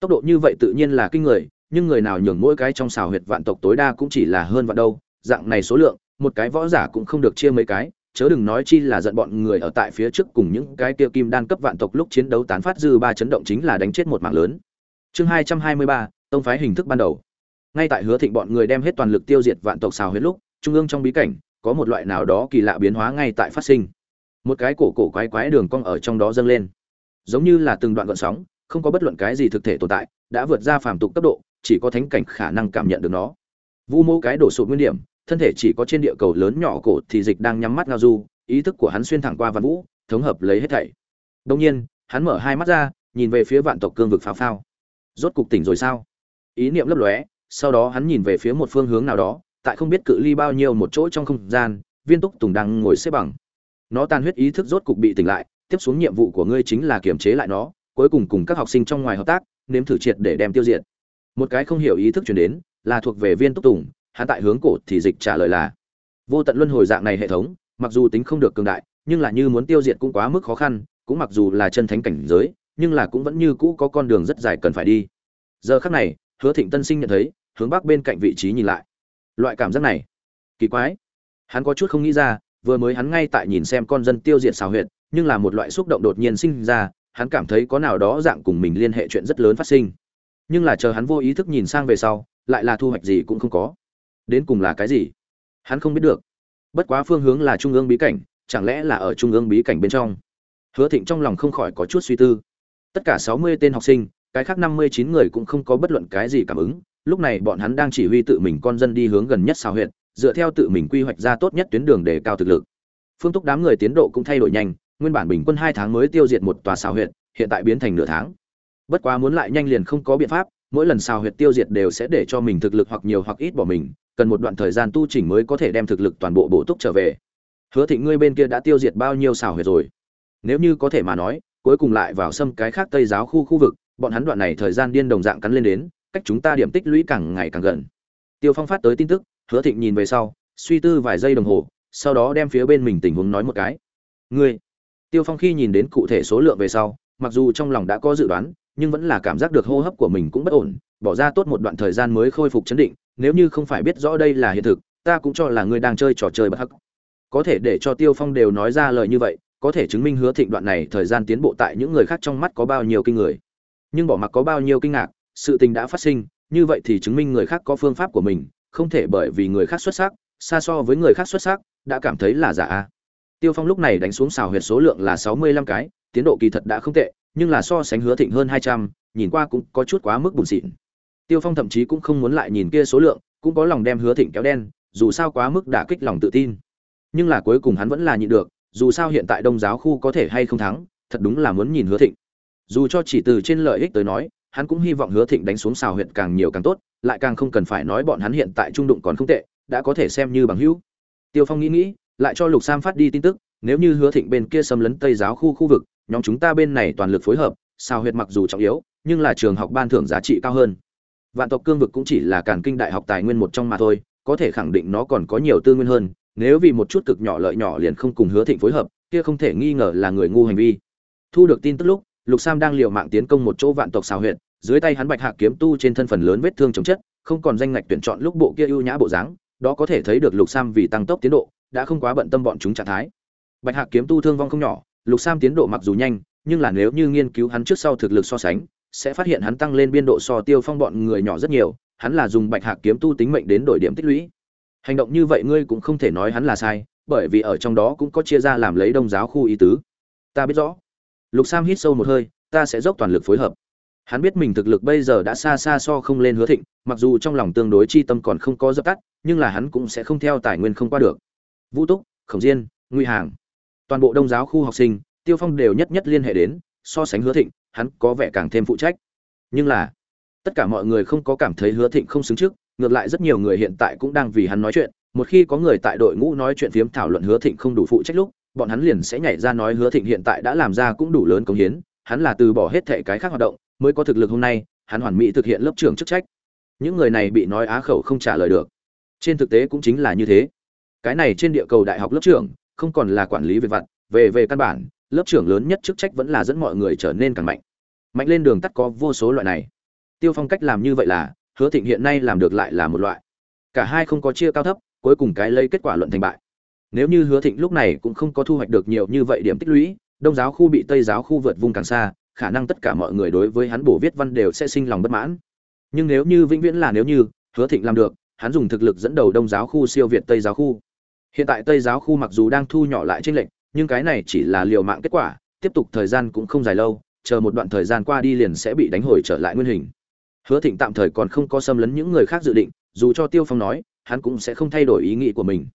Tốc độ như vậy tự nhiên là kinh người, nhưng người nào nhường mỗi cái trong xào huyệt vạn tộc tối đa cũng chỉ là hơn vạn đâu, dạng này số lượng, một cái võ giả cũng không được chia mấy cái chớ đừng nói chi là giận bọn người ở tại phía trước cùng những cái kia kim đan cấp vạn tộc lúc chiến đấu tán phát dư ba chấn động chính là đánh chết một mạng lớn. Chương hai trăm hai mươi ba, tông phái hình thức ban đầu. Ngay tại hứa thịnh bọn người đem hết toàn lực tiêu diệt vạn tộc xào huyết lúc, trung ương trong bí cảnh, có một loại nào đó kỳ lạ biến hóa ngay tại phát sinh. Một cái cổ cổ quái quái đường cong ở trong đó dâng lên. Giống như là từng đoạn gợn sóng, không có bất luận cái gì thực thể tồn tại, đã vượt ra phàm tục cấp độ, chỉ có thánh cảnh khả năng cảm nhận được nó. Vu mô cái đổ sụt nguyên điểm thân thể chỉ có trên địa cầu lớn nhỏ cổ thì dịch đang nhắm mắt ngao du, ý thức của hắn xuyên thẳng qua văn vũ, thống hợp lấy hết thảy. Đông nhiên, hắn mở hai mắt ra, nhìn về phía vạn tộc cương vực phao phao. Rốt cục tỉnh rồi sao? Ý niệm lấp lóe, sau đó hắn nhìn về phía một phương hướng nào đó, tại không biết cự ly bao nhiêu một chỗ trong không gian, viên túc tùng đang ngồi xếp bằng. Nó tan huyết ý thức rốt cục bị tỉnh lại, tiếp xuống nhiệm vụ của ngươi chính là kiềm chế lại nó, cuối cùng cùng các học sinh trong ngoài hợp tác, nếm thử triệt để đem tiêu diệt. Một cái không hiểu ý thức chuyển đến, là thuộc về viên túc tùng hắn tại hướng cổ thì dịch trả lời là, vô tận luân hồi dạng này hệ thống, mặc dù tính không được cường đại, nhưng là như muốn tiêu diệt cũng quá mức khó khăn, cũng mặc dù là chân thánh cảnh giới, nhưng là cũng vẫn như cũ có con đường rất dài cần phải đi. Giờ khắc này, hứa thịnh tân sinh nhận thấy, hướng bắc bên cạnh vị trí nhìn lại. Loại cảm giác này, kỳ quái. Hắn có chút không nghĩ ra, vừa mới hắn ngay tại nhìn xem con dân tiêu diệt xào huyệt, nhưng là một loại xúc động đột nhiên sinh ra, hắn cảm thấy có nào đó dạng cùng mình liên hệ chuyện rất lớn phát sinh. Nhưng là chờ hắn vô ý thức nhìn sang về sau, lại là thu hoạch gì cũng không có đến cùng là cái gì? Hắn không biết được. Bất quá phương hướng là trung ương bí cảnh, chẳng lẽ là ở trung ương bí cảnh bên trong? Hứa thịnh trong lòng không khỏi có chút suy tư. Tất cả sáu mươi tên học sinh, cái khác năm mươi chín người cũng không có bất luận cái gì cảm ứng. Lúc này bọn hắn đang chỉ huy tự mình con dân đi hướng gần nhất xào huyện, dựa theo tự mình quy hoạch ra tốt nhất tuyến đường để cao thực lực. Phương túc đám người tiến độ cũng thay đổi nhanh, nguyên bản bình quân hai tháng mới tiêu diệt một tòa xào huyện, hiện tại biến thành nửa tháng. Bất quá muốn lại nhanh liền không có biện pháp, mỗi lần xào huyệt tiêu diệt đều sẽ để cho mình thực lực hoặc nhiều hoặc ít bỏ mình cần một đoạn thời gian tu chỉnh mới có thể đem thực lực toàn bộ bổ túc trở về. Hứa thịnh, ngươi bên kia đã tiêu diệt bao nhiêu xào huyệt rồi? Nếu như có thể mà nói, cuối cùng lại vào xâm cái khác tây giáo khu khu vực, bọn hắn đoạn này thời gian điên đồng dạng cắn lên đến, cách chúng ta điểm tích lũy càng ngày càng gần. Tiêu phong phát tới tin tức, hứa thịnh nhìn về sau, suy tư vài giây đồng hồ, sau đó đem phía bên mình tình huống nói một cái. Ngươi? Tiêu phong khi nhìn đến cụ thể số lượng về sau, mặc dù trong lòng đã có dự đoán nhưng vẫn là cảm giác được hô hấp của mình cũng bất ổn, bỏ ra tốt một đoạn thời gian mới khôi phục chấn định, nếu như không phải biết rõ đây là hiện thực, ta cũng cho là ngươi đang chơi trò chơi bất hắc. Có thể để cho tiêu phong đều nói ra lời như vậy, có thể chứng minh hứa thịnh đoạn này thời gian tiến bộ tại những người khác trong mắt có bao nhiêu kinh người. Nhưng bỏ mặc có bao nhiêu kinh ngạc, sự tình đã phát sinh, như vậy thì chứng minh người khác có phương pháp của mình, không thể bởi vì người khác xuất sắc, xa so với người khác xuất sắc, đã cảm thấy là giả. Tiêu phong lúc này đánh xuống xào huyệt số lượng là sáu mươi lăm cái, tiến độ kỳ thật đã không tệ nhưng là so sánh hứa thịnh hơn hai trăm, nhìn qua cũng có chút quá mức buồn xịn. Tiêu phong thậm chí cũng không muốn lại nhìn kia số lượng, cũng có lòng đem hứa thịnh kéo đen, dù sao quá mức đả kích lòng tự tin. Nhưng là cuối cùng hắn vẫn là nhịn được, dù sao hiện tại đông giáo khu có thể hay không thắng, thật đúng là muốn nhìn hứa thịnh. Dù cho chỉ từ trên lợi ích tới nói, hắn cũng hy vọng hứa thịnh đánh xuống xào huyện càng nhiều càng tốt, lại càng không cần phải nói bọn hắn hiện tại trung đụng còn không tệ, đã có thể xem như bằng hữu. Tiêu phong nghĩ nghĩ, lại cho lục sam phát đi tin tức, nếu như hứa thịnh bên kia xâm lấn tây giáo khu khu vực nhóm chúng ta bên này toàn lực phối hợp xào huyệt mặc dù trọng yếu, nhưng là trường học ban thưởng giá trị cao hơn. Vạn tộc cương vực cũng chỉ là cản kinh đại học tài nguyên một trong mà thôi, có thể khẳng định nó còn có nhiều tư nguyên hơn, nếu vì một chút cực nhỏ lợi nhỏ liền không cùng hứa thịnh phối hợp, kia không thể nghi ngờ là người ngu hành vi. Thu được tin tức lúc, lục sam đang liều mạng tiến công một chỗ vạn tộc xào huyện dưới tay hắn bạch hạc kiếm tu trên thân phần lớn vết thương chống chất, không còn danh ngạch tuyển chọn lúc bộ kia ưu nhã bộ dáng, đó có thể thấy được lục sam vì tăng tốc tiến độ, đã không quá bận tâm bọn chúng trạng thái. Bạch hạc kiếm tu thương vong không nhỏ lục sam tiến độ mặc dù nhanh, nhưng là nếu như nghiên cứu hắn trước sau thực lực so sánh, sẽ phát hiện hắn tăng lên biên độ so tiêu phong bọn người nhỏ rất nhiều, hắn là dùng bạch hạc kiếm tu tính mệnh đến đổi điểm tích lũy. Hành động như vậy ngươi cũng không thể nói hắn là sai, bởi vì ở trong đó cũng có chia ra làm lấy đông giáo khu ý tứ. Ta biết rõ. Lục sam hít sâu một hơi, ta sẽ dốc toàn lực phối hợp. Hắn biết mình thực lực bây giờ đã xa xa so không lên hứa thịnh, mặc dù trong lòng tương đối chi tâm còn không có dập tắt, nhưng là hắn cũng sẽ không theo tài nguyên không qua được. Vũ túc, khổng diên nguy hàng toàn bộ đông giáo khu học sinh, tiêu phong đều nhất nhất liên hệ đến, so sánh hứa thịnh, hắn có vẻ càng thêm phụ trách. Nhưng là, tất cả mọi người không có cảm thấy hứa thịnh không xứng trước, ngược lại rất nhiều người hiện tại cũng đang vì hắn nói chuyện. Một khi có người tại đội ngũ nói chuyện phiếm thảo luận hứa thịnh không đủ phụ trách lúc, bọn hắn liền sẽ nhảy ra nói hứa thịnh hiện tại đã làm ra cũng đủ lớn công hiến, hắn là từ bỏ hết thể cái khác hoạt động, mới có thực lực hôm nay, hắn hoàn mỹ thực hiện lớp trưởng chức trách. Những người này bị nói á khẩu không trả lời được. Trên thực tế cũng chính là như thế. Cái này trên địa cầu đại học lớp trưởng không còn là quản lý về vặt, về về căn bản, lớp trưởng lớn nhất chức trách vẫn là dẫn mọi người trở nên càng mạnh. Mạnh lên đường tắt có vô số loại này. Tiêu phong cách làm như vậy là, hứa thịnh hiện nay làm được lại là một loại. Cả hai không có chia cao thấp, cuối cùng cái lấy kết quả luận thành bại. Nếu như hứa thịnh lúc này cũng không có thu hoạch được nhiều như vậy điểm tích lũy, đông giáo khu bị tây giáo khu vượt vùng càng xa, khả năng tất cả mọi người đối với hắn bổ viết văn đều sẽ sinh lòng bất mãn. Nhưng nếu như vĩnh viễn là nếu như hứa thịnh làm được, hắn dùng thực lực dẫn đầu đông giáo khu siêu việt tây giáo khu hiện tại tây giáo khu mặc dù đang thu nhỏ lại trên lệnh nhưng cái này chỉ là liều mạng kết quả, tiếp tục thời gian cũng không dài lâu, chờ một đoạn thời gian qua đi liền sẽ bị đánh hồi trở lại nguyên hình. Hứa thịnh tạm thời còn không có xâm lấn những người khác dự định, dù cho tiêu phong nói, hắn cũng sẽ không thay đổi ý nghĩ của mình.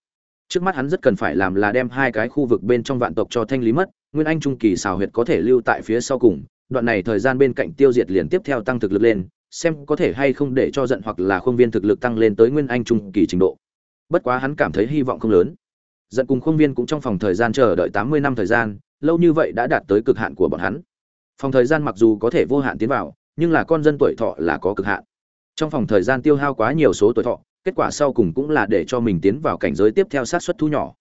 Trước mắt hắn rất cần phải làm là đem hai cái khu vực bên trong vạn tộc cho thanh lý mất, nguyên anh trung kỳ xào huyệt có thể lưu tại phía sau cùng, đoạn này thời gian bên cạnh tiêu diệt liền tiếp theo tăng thực lực lên, xem có thể hay không để cho giận hoặc là khuôn viên thực lực tăng lên tới nguyên anh trung kỳ trình độ bất quá hắn cảm thấy hy vọng không lớn. Giận cùng khuôn viên cũng trong phòng thời gian chờ đợi tám mươi năm thời gian, lâu như vậy đã đạt tới cực hạn của bọn hắn. Phòng thời gian mặc dù có thể vô hạn tiến vào, nhưng là con dân tuổi thọ là có cực hạn. Trong phòng thời gian tiêu hao quá nhiều số tuổi thọ, kết quả sau cùng cũng là để cho mình tiến vào cảnh giới tiếp theo sát xuất thu nhỏ.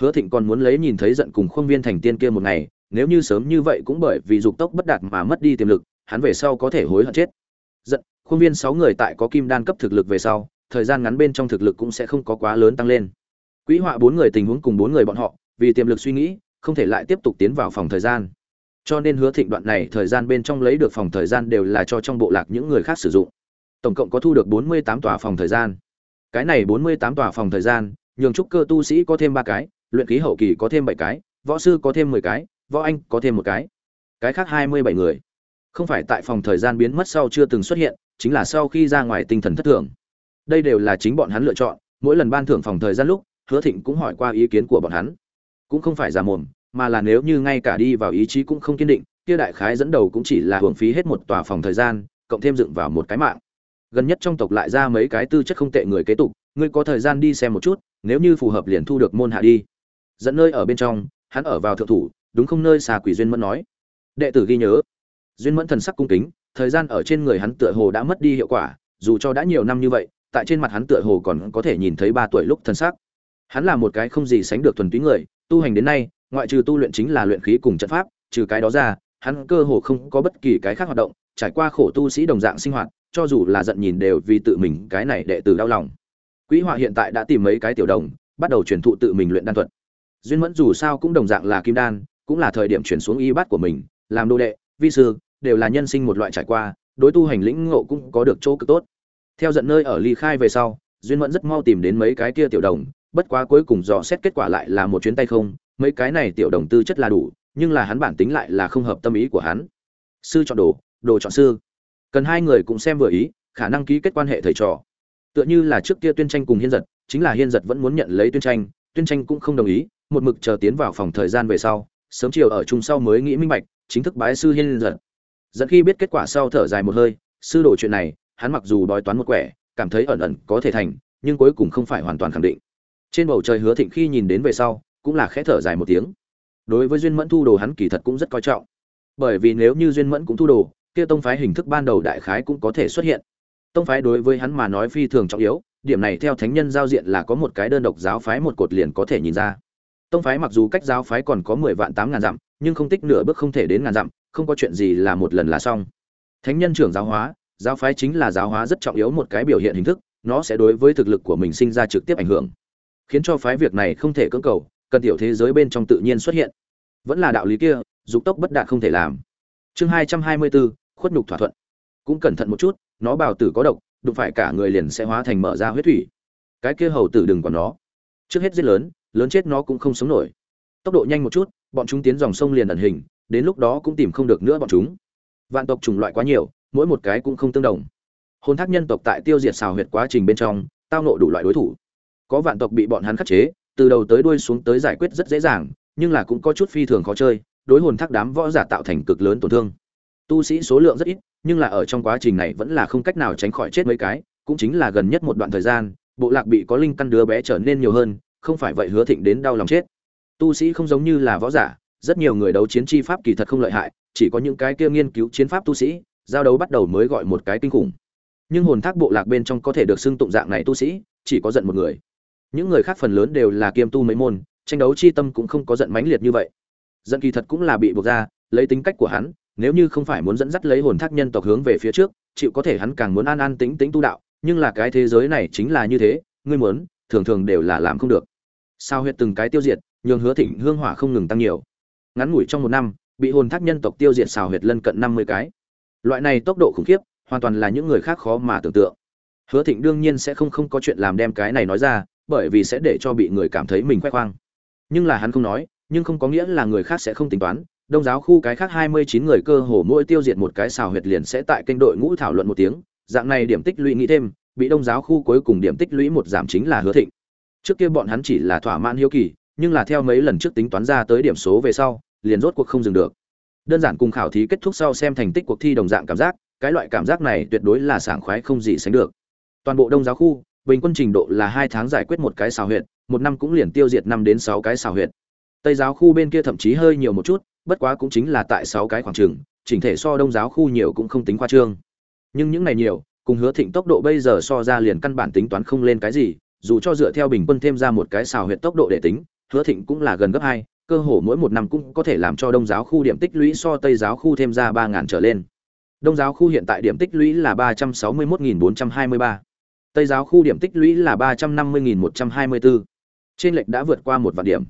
Hứa thịnh còn muốn lấy nhìn thấy giận cùng khuôn viên thành tiên kia một ngày, nếu như sớm như vậy cũng bởi vì dục tốc bất đạt mà mất đi tiềm lực, hắn về sau có thể hối hận chết. Giận, khuôn viên sáu người tại có kim đan cấp thực lực về sau thời gian ngắn bên trong thực lực cũng sẽ không có quá lớn tăng lên. Quỹ họa bốn người tình huống cùng bốn người bọn họ, vì tiềm lực suy nghĩ, không thể lại tiếp tục tiến vào phòng thời gian. Cho nên hứa thịnh đoạn này thời gian bên trong lấy được phòng thời gian đều là cho trong bộ lạc những người khác sử dụng. Tổng cộng có thu được bốn mươi tám tòa phòng thời gian. Cái này bốn mươi tám tòa phòng thời gian, nhường trúc cơ tu sĩ có thêm ba cái, luyện khí hậu kỳ có thêm bảy cái, võ sư có thêm mười cái, võ anh có thêm một cái. Cái khác hai mươi bảy người. Không phải tại phòng thời gian biến mất sau chưa từng xuất hiện, chính là sau khi ra ngoài tinh thần thất thường đây đều là chính bọn hắn lựa chọn, mỗi lần ban thưởng phòng thời gian lúc, hứa thịnh cũng hỏi qua ý kiến của bọn hắn. Cũng không phải giả mồm, mà là nếu như ngay cả đi vào ý chí cũng không kiên định, kia đại khái dẫn đầu cũng chỉ là hưởng phí hết một tòa phòng thời gian, cộng thêm dựng vào một cái mạng. Gần nhất trong tộc lại ra mấy cái tư chất không tệ người kế tục, ngươi có thời gian đi xem một chút, nếu như phù hợp liền thu được môn hạ đi. Dẫn nơi ở bên trong, hắn ở vào thượng thủ, đúng không nơi xà quỷ duyên mẫn nói. Đệ tử ghi nhớ. Duyên mẫn thần sắc cung kính, thời gian ở trên người hắn tựa hồ đã mất đi hiệu quả, dù cho đã nhiều năm như vậy tại trên mặt hắn tựa hồ còn có thể nhìn thấy ba tuổi lúc thân sắc hắn là một cái không gì sánh được thuần túy người, tu hành đến nay, ngoại trừ tu luyện chính là luyện khí cùng trận pháp, trừ cái đó ra, hắn cơ hồ không có bất kỳ cái khác hoạt động, trải qua khổ tu sĩ đồng dạng sinh hoạt, cho dù là giận nhìn đều vì tự mình cái này đệ tử đau lòng. Quỹ họa hiện tại đã tìm mấy cái tiểu đồng, bắt đầu truyền thụ tự mình luyện đan thuật. Duyên mẫn dù sao cũng đồng dạng là kim đan, cũng là thời điểm chuyển xuống y bát của mình, làm đô đệ, vi sư, đều là nhân sinh một loại trải qua, đối tu hành lĩnh ngộ cũng có được chỗ cực tốt theo giận nơi ở ly khai về sau, duyên mẫn rất mau tìm đến mấy cái kia tiểu đồng, bất quá cuối cùng dò xét kết quả lại là một chuyến tay không, mấy cái này tiểu đồng tư chất là đủ, nhưng là hắn bản tính lại là không hợp tâm ý của hắn. Sư chọn đồ đồ chọn sư. Cần hai người cũng xem vừa ý, khả năng ký kết quan hệ thầy trò. Tựa như là trước kia tuyên tranh cùng hiên giật, chính là hiên giật vẫn muốn nhận lấy tuyên tranh tuyên tranh cũng không đồng ý, một mực chờ tiến vào phòng thời gian về sau, sớm chiều ở chung sau mới nghĩ minh bạch, chính thức bái sư hiên giật. Dẫn khi biết kết quả sau thở dài một hơi, sư đồ chuyện này hắn mặc dù đói toán một quẻ, cảm thấy ẩn ẩn có thể thành, nhưng cuối cùng không phải hoàn toàn khẳng định. Trên bầu trời hứa thịnh khi nhìn đến về sau, cũng là khẽ thở dài một tiếng. Đối với duyên mẫn thu đồ hắn kỳ thật cũng rất coi trọng. Bởi vì nếu như duyên mẫn cũng thu đồ, kia tông phái hình thức ban đầu đại khái cũng có thể xuất hiện. Tông phái đối với hắn mà nói phi thường trọng yếu, điểm này theo thánh nhân giao diện là có một cái đơn độc giáo phái một cột liền có thể nhìn ra. Tông phái mặc dù cách giáo phái còn có mười vạn tám ngàn dặm, nhưng không tích nửa bước không thể đến ngàn dặm, không có chuyện gì là một lần là xong. Thánh nhân trưởng giáo hóa giáo phái chính là giáo hóa rất trọng yếu một cái biểu hiện hình thức, nó sẽ đối với thực lực của mình sinh ra trực tiếp ảnh hưởng. Khiến cho phái việc này không thể cưỡng cầu, cần tiểu thế giới bên trong tự nhiên xuất hiện. Vẫn là đạo lý kia, dục tốc bất đạt không thể làm. Chương hai trăm hai mươi bốn khuất nhục thỏa thuận. Cũng cẩn thận một chút, nó bào tử có độc, đụng phải cả người liền sẽ hóa thành mở ra huyết thủy. Cái kia hầu tử đừng còn nó. Trước hết giết lớn lớn chết nó cũng không sống nổi. Tốc độ nhanh một chút, bọn chúng tiến dòng sông liền ẩn hình, đến lúc đó cũng tìm không được nữa bọn chúng. Vạn tộc chủng loại quá nhiều mỗi một cái cũng không tương đồng. Hồn thác nhân tộc tại tiêu diệt xào huyệt quá trình bên trong, tao nộ đủ loại đối thủ. Có vạn tộc bị bọn hắn khắc chế, từ đầu tới đuôi xuống tới giải quyết rất dễ dàng, nhưng là cũng có chút phi thường khó chơi, đối hồn thác đám võ giả tạo thành cực lớn tổn thương. Tu sĩ số lượng rất ít, nhưng là ở trong quá trình này vẫn là không cách nào tránh khỏi chết mấy cái, cũng chính là gần nhất một đoạn thời gian, bộ lạc bị có linh căn đứa bé trở nên nhiều hơn, không phải vậy hứa thịnh đến đau lòng chết. Tu sĩ không giống như là võ giả, rất nhiều người đấu chiến chi pháp kỳ thật không lợi hại, chỉ có những cái kia nghiên cứu chiến pháp tu sĩ giao đấu bắt đầu mới gọi một cái kinh khủng. Nhưng hồn thác bộ lạc bên trong có thể được xưng tụng dạng này tu sĩ, chỉ có giận một người. Những người khác phần lớn đều là kiêm tu mấy môn, tranh đấu chi tâm cũng không có giận mãnh liệt như vậy. Giận kỳ thật cũng là bị buộc ra, lấy tính cách của hắn, nếu như không phải muốn dẫn dắt lấy hồn thác nhân tộc hướng về phía trước, chịu có thể hắn càng muốn an an tính tính tu đạo, nhưng là cái thế giới này chính là như thế, ngươi muốn, thường thường đều là làm không được. Sao huyệt từng cái tiêu diệt, nhường hứa thịnh hương hỏa không ngừng tăng nhiều. Ngắn ngủi trong một năm, bị hồn thác nhân tộc tiêu diệt xào huyệt lân cận năm mươi cái loại này tốc độ khủng khiếp, hoàn toàn là những người khác khó mà tưởng tượng. Hứa thịnh đương nhiên sẽ không không có chuyện làm đem cái này nói ra, bởi vì sẽ để cho bị người cảm thấy mình khoe khoang. Nhưng là hắn không nói, nhưng không có nghĩa là người khác sẽ không tính toán. Đông giáo khu cái khác hai mươi chín người cơ hồ mỗi tiêu diệt một cái xào huyệt liền sẽ tại kênh đội ngũ thảo luận một tiếng. Dạng này điểm tích lũy nghĩ thêm, bị đông giáo khu cuối cùng điểm tích lũy một giảm chính là hứa thịnh. Trước kia bọn hắn chỉ là thỏa mãn hiếu kỳ, nhưng là theo mấy lần trước tính toán ra tới điểm số về sau, liền rốt cuộc không dừng được đơn giản cùng khảo thí kết thúc sau xem thành tích cuộc thi đồng dạng cảm giác, cái loại cảm giác này tuyệt đối là sảng khoái không gì sánh được. Toàn bộ đông giáo khu, bình quân trình độ là hai tháng giải quyết một cái xào huyện một năm cũng liền tiêu diệt năm đến sáu cái xào huyện tây giáo khu bên kia thậm chí hơi nhiều một chút, bất quá cũng chính là tại sáu cái khoảng trường, chỉnh thể so đông giáo khu nhiều cũng không tính khoa trương. Nhưng những này nhiều, cùng hứa thịnh tốc độ bây giờ so ra liền căn bản tính toán không lên cái gì, dù cho dựa theo bình quân thêm ra một cái xào huyện tốc độ để tính, hứa thịnh cũng là gần gấp hai cơ hồ mỗi một năm cũng có thể làm cho đông giáo khu điểm tích lũy so tây giáo khu thêm ra ba ngàn trở lên. Đông giáo khu hiện tại điểm tích lũy là ba trăm sáu mươi một bốn trăm hai mươi ba. Tây giáo khu điểm tích lũy là ba trăm năm mươi một trăm hai mươi bốn trên lệch đã vượt qua một vạn điểm.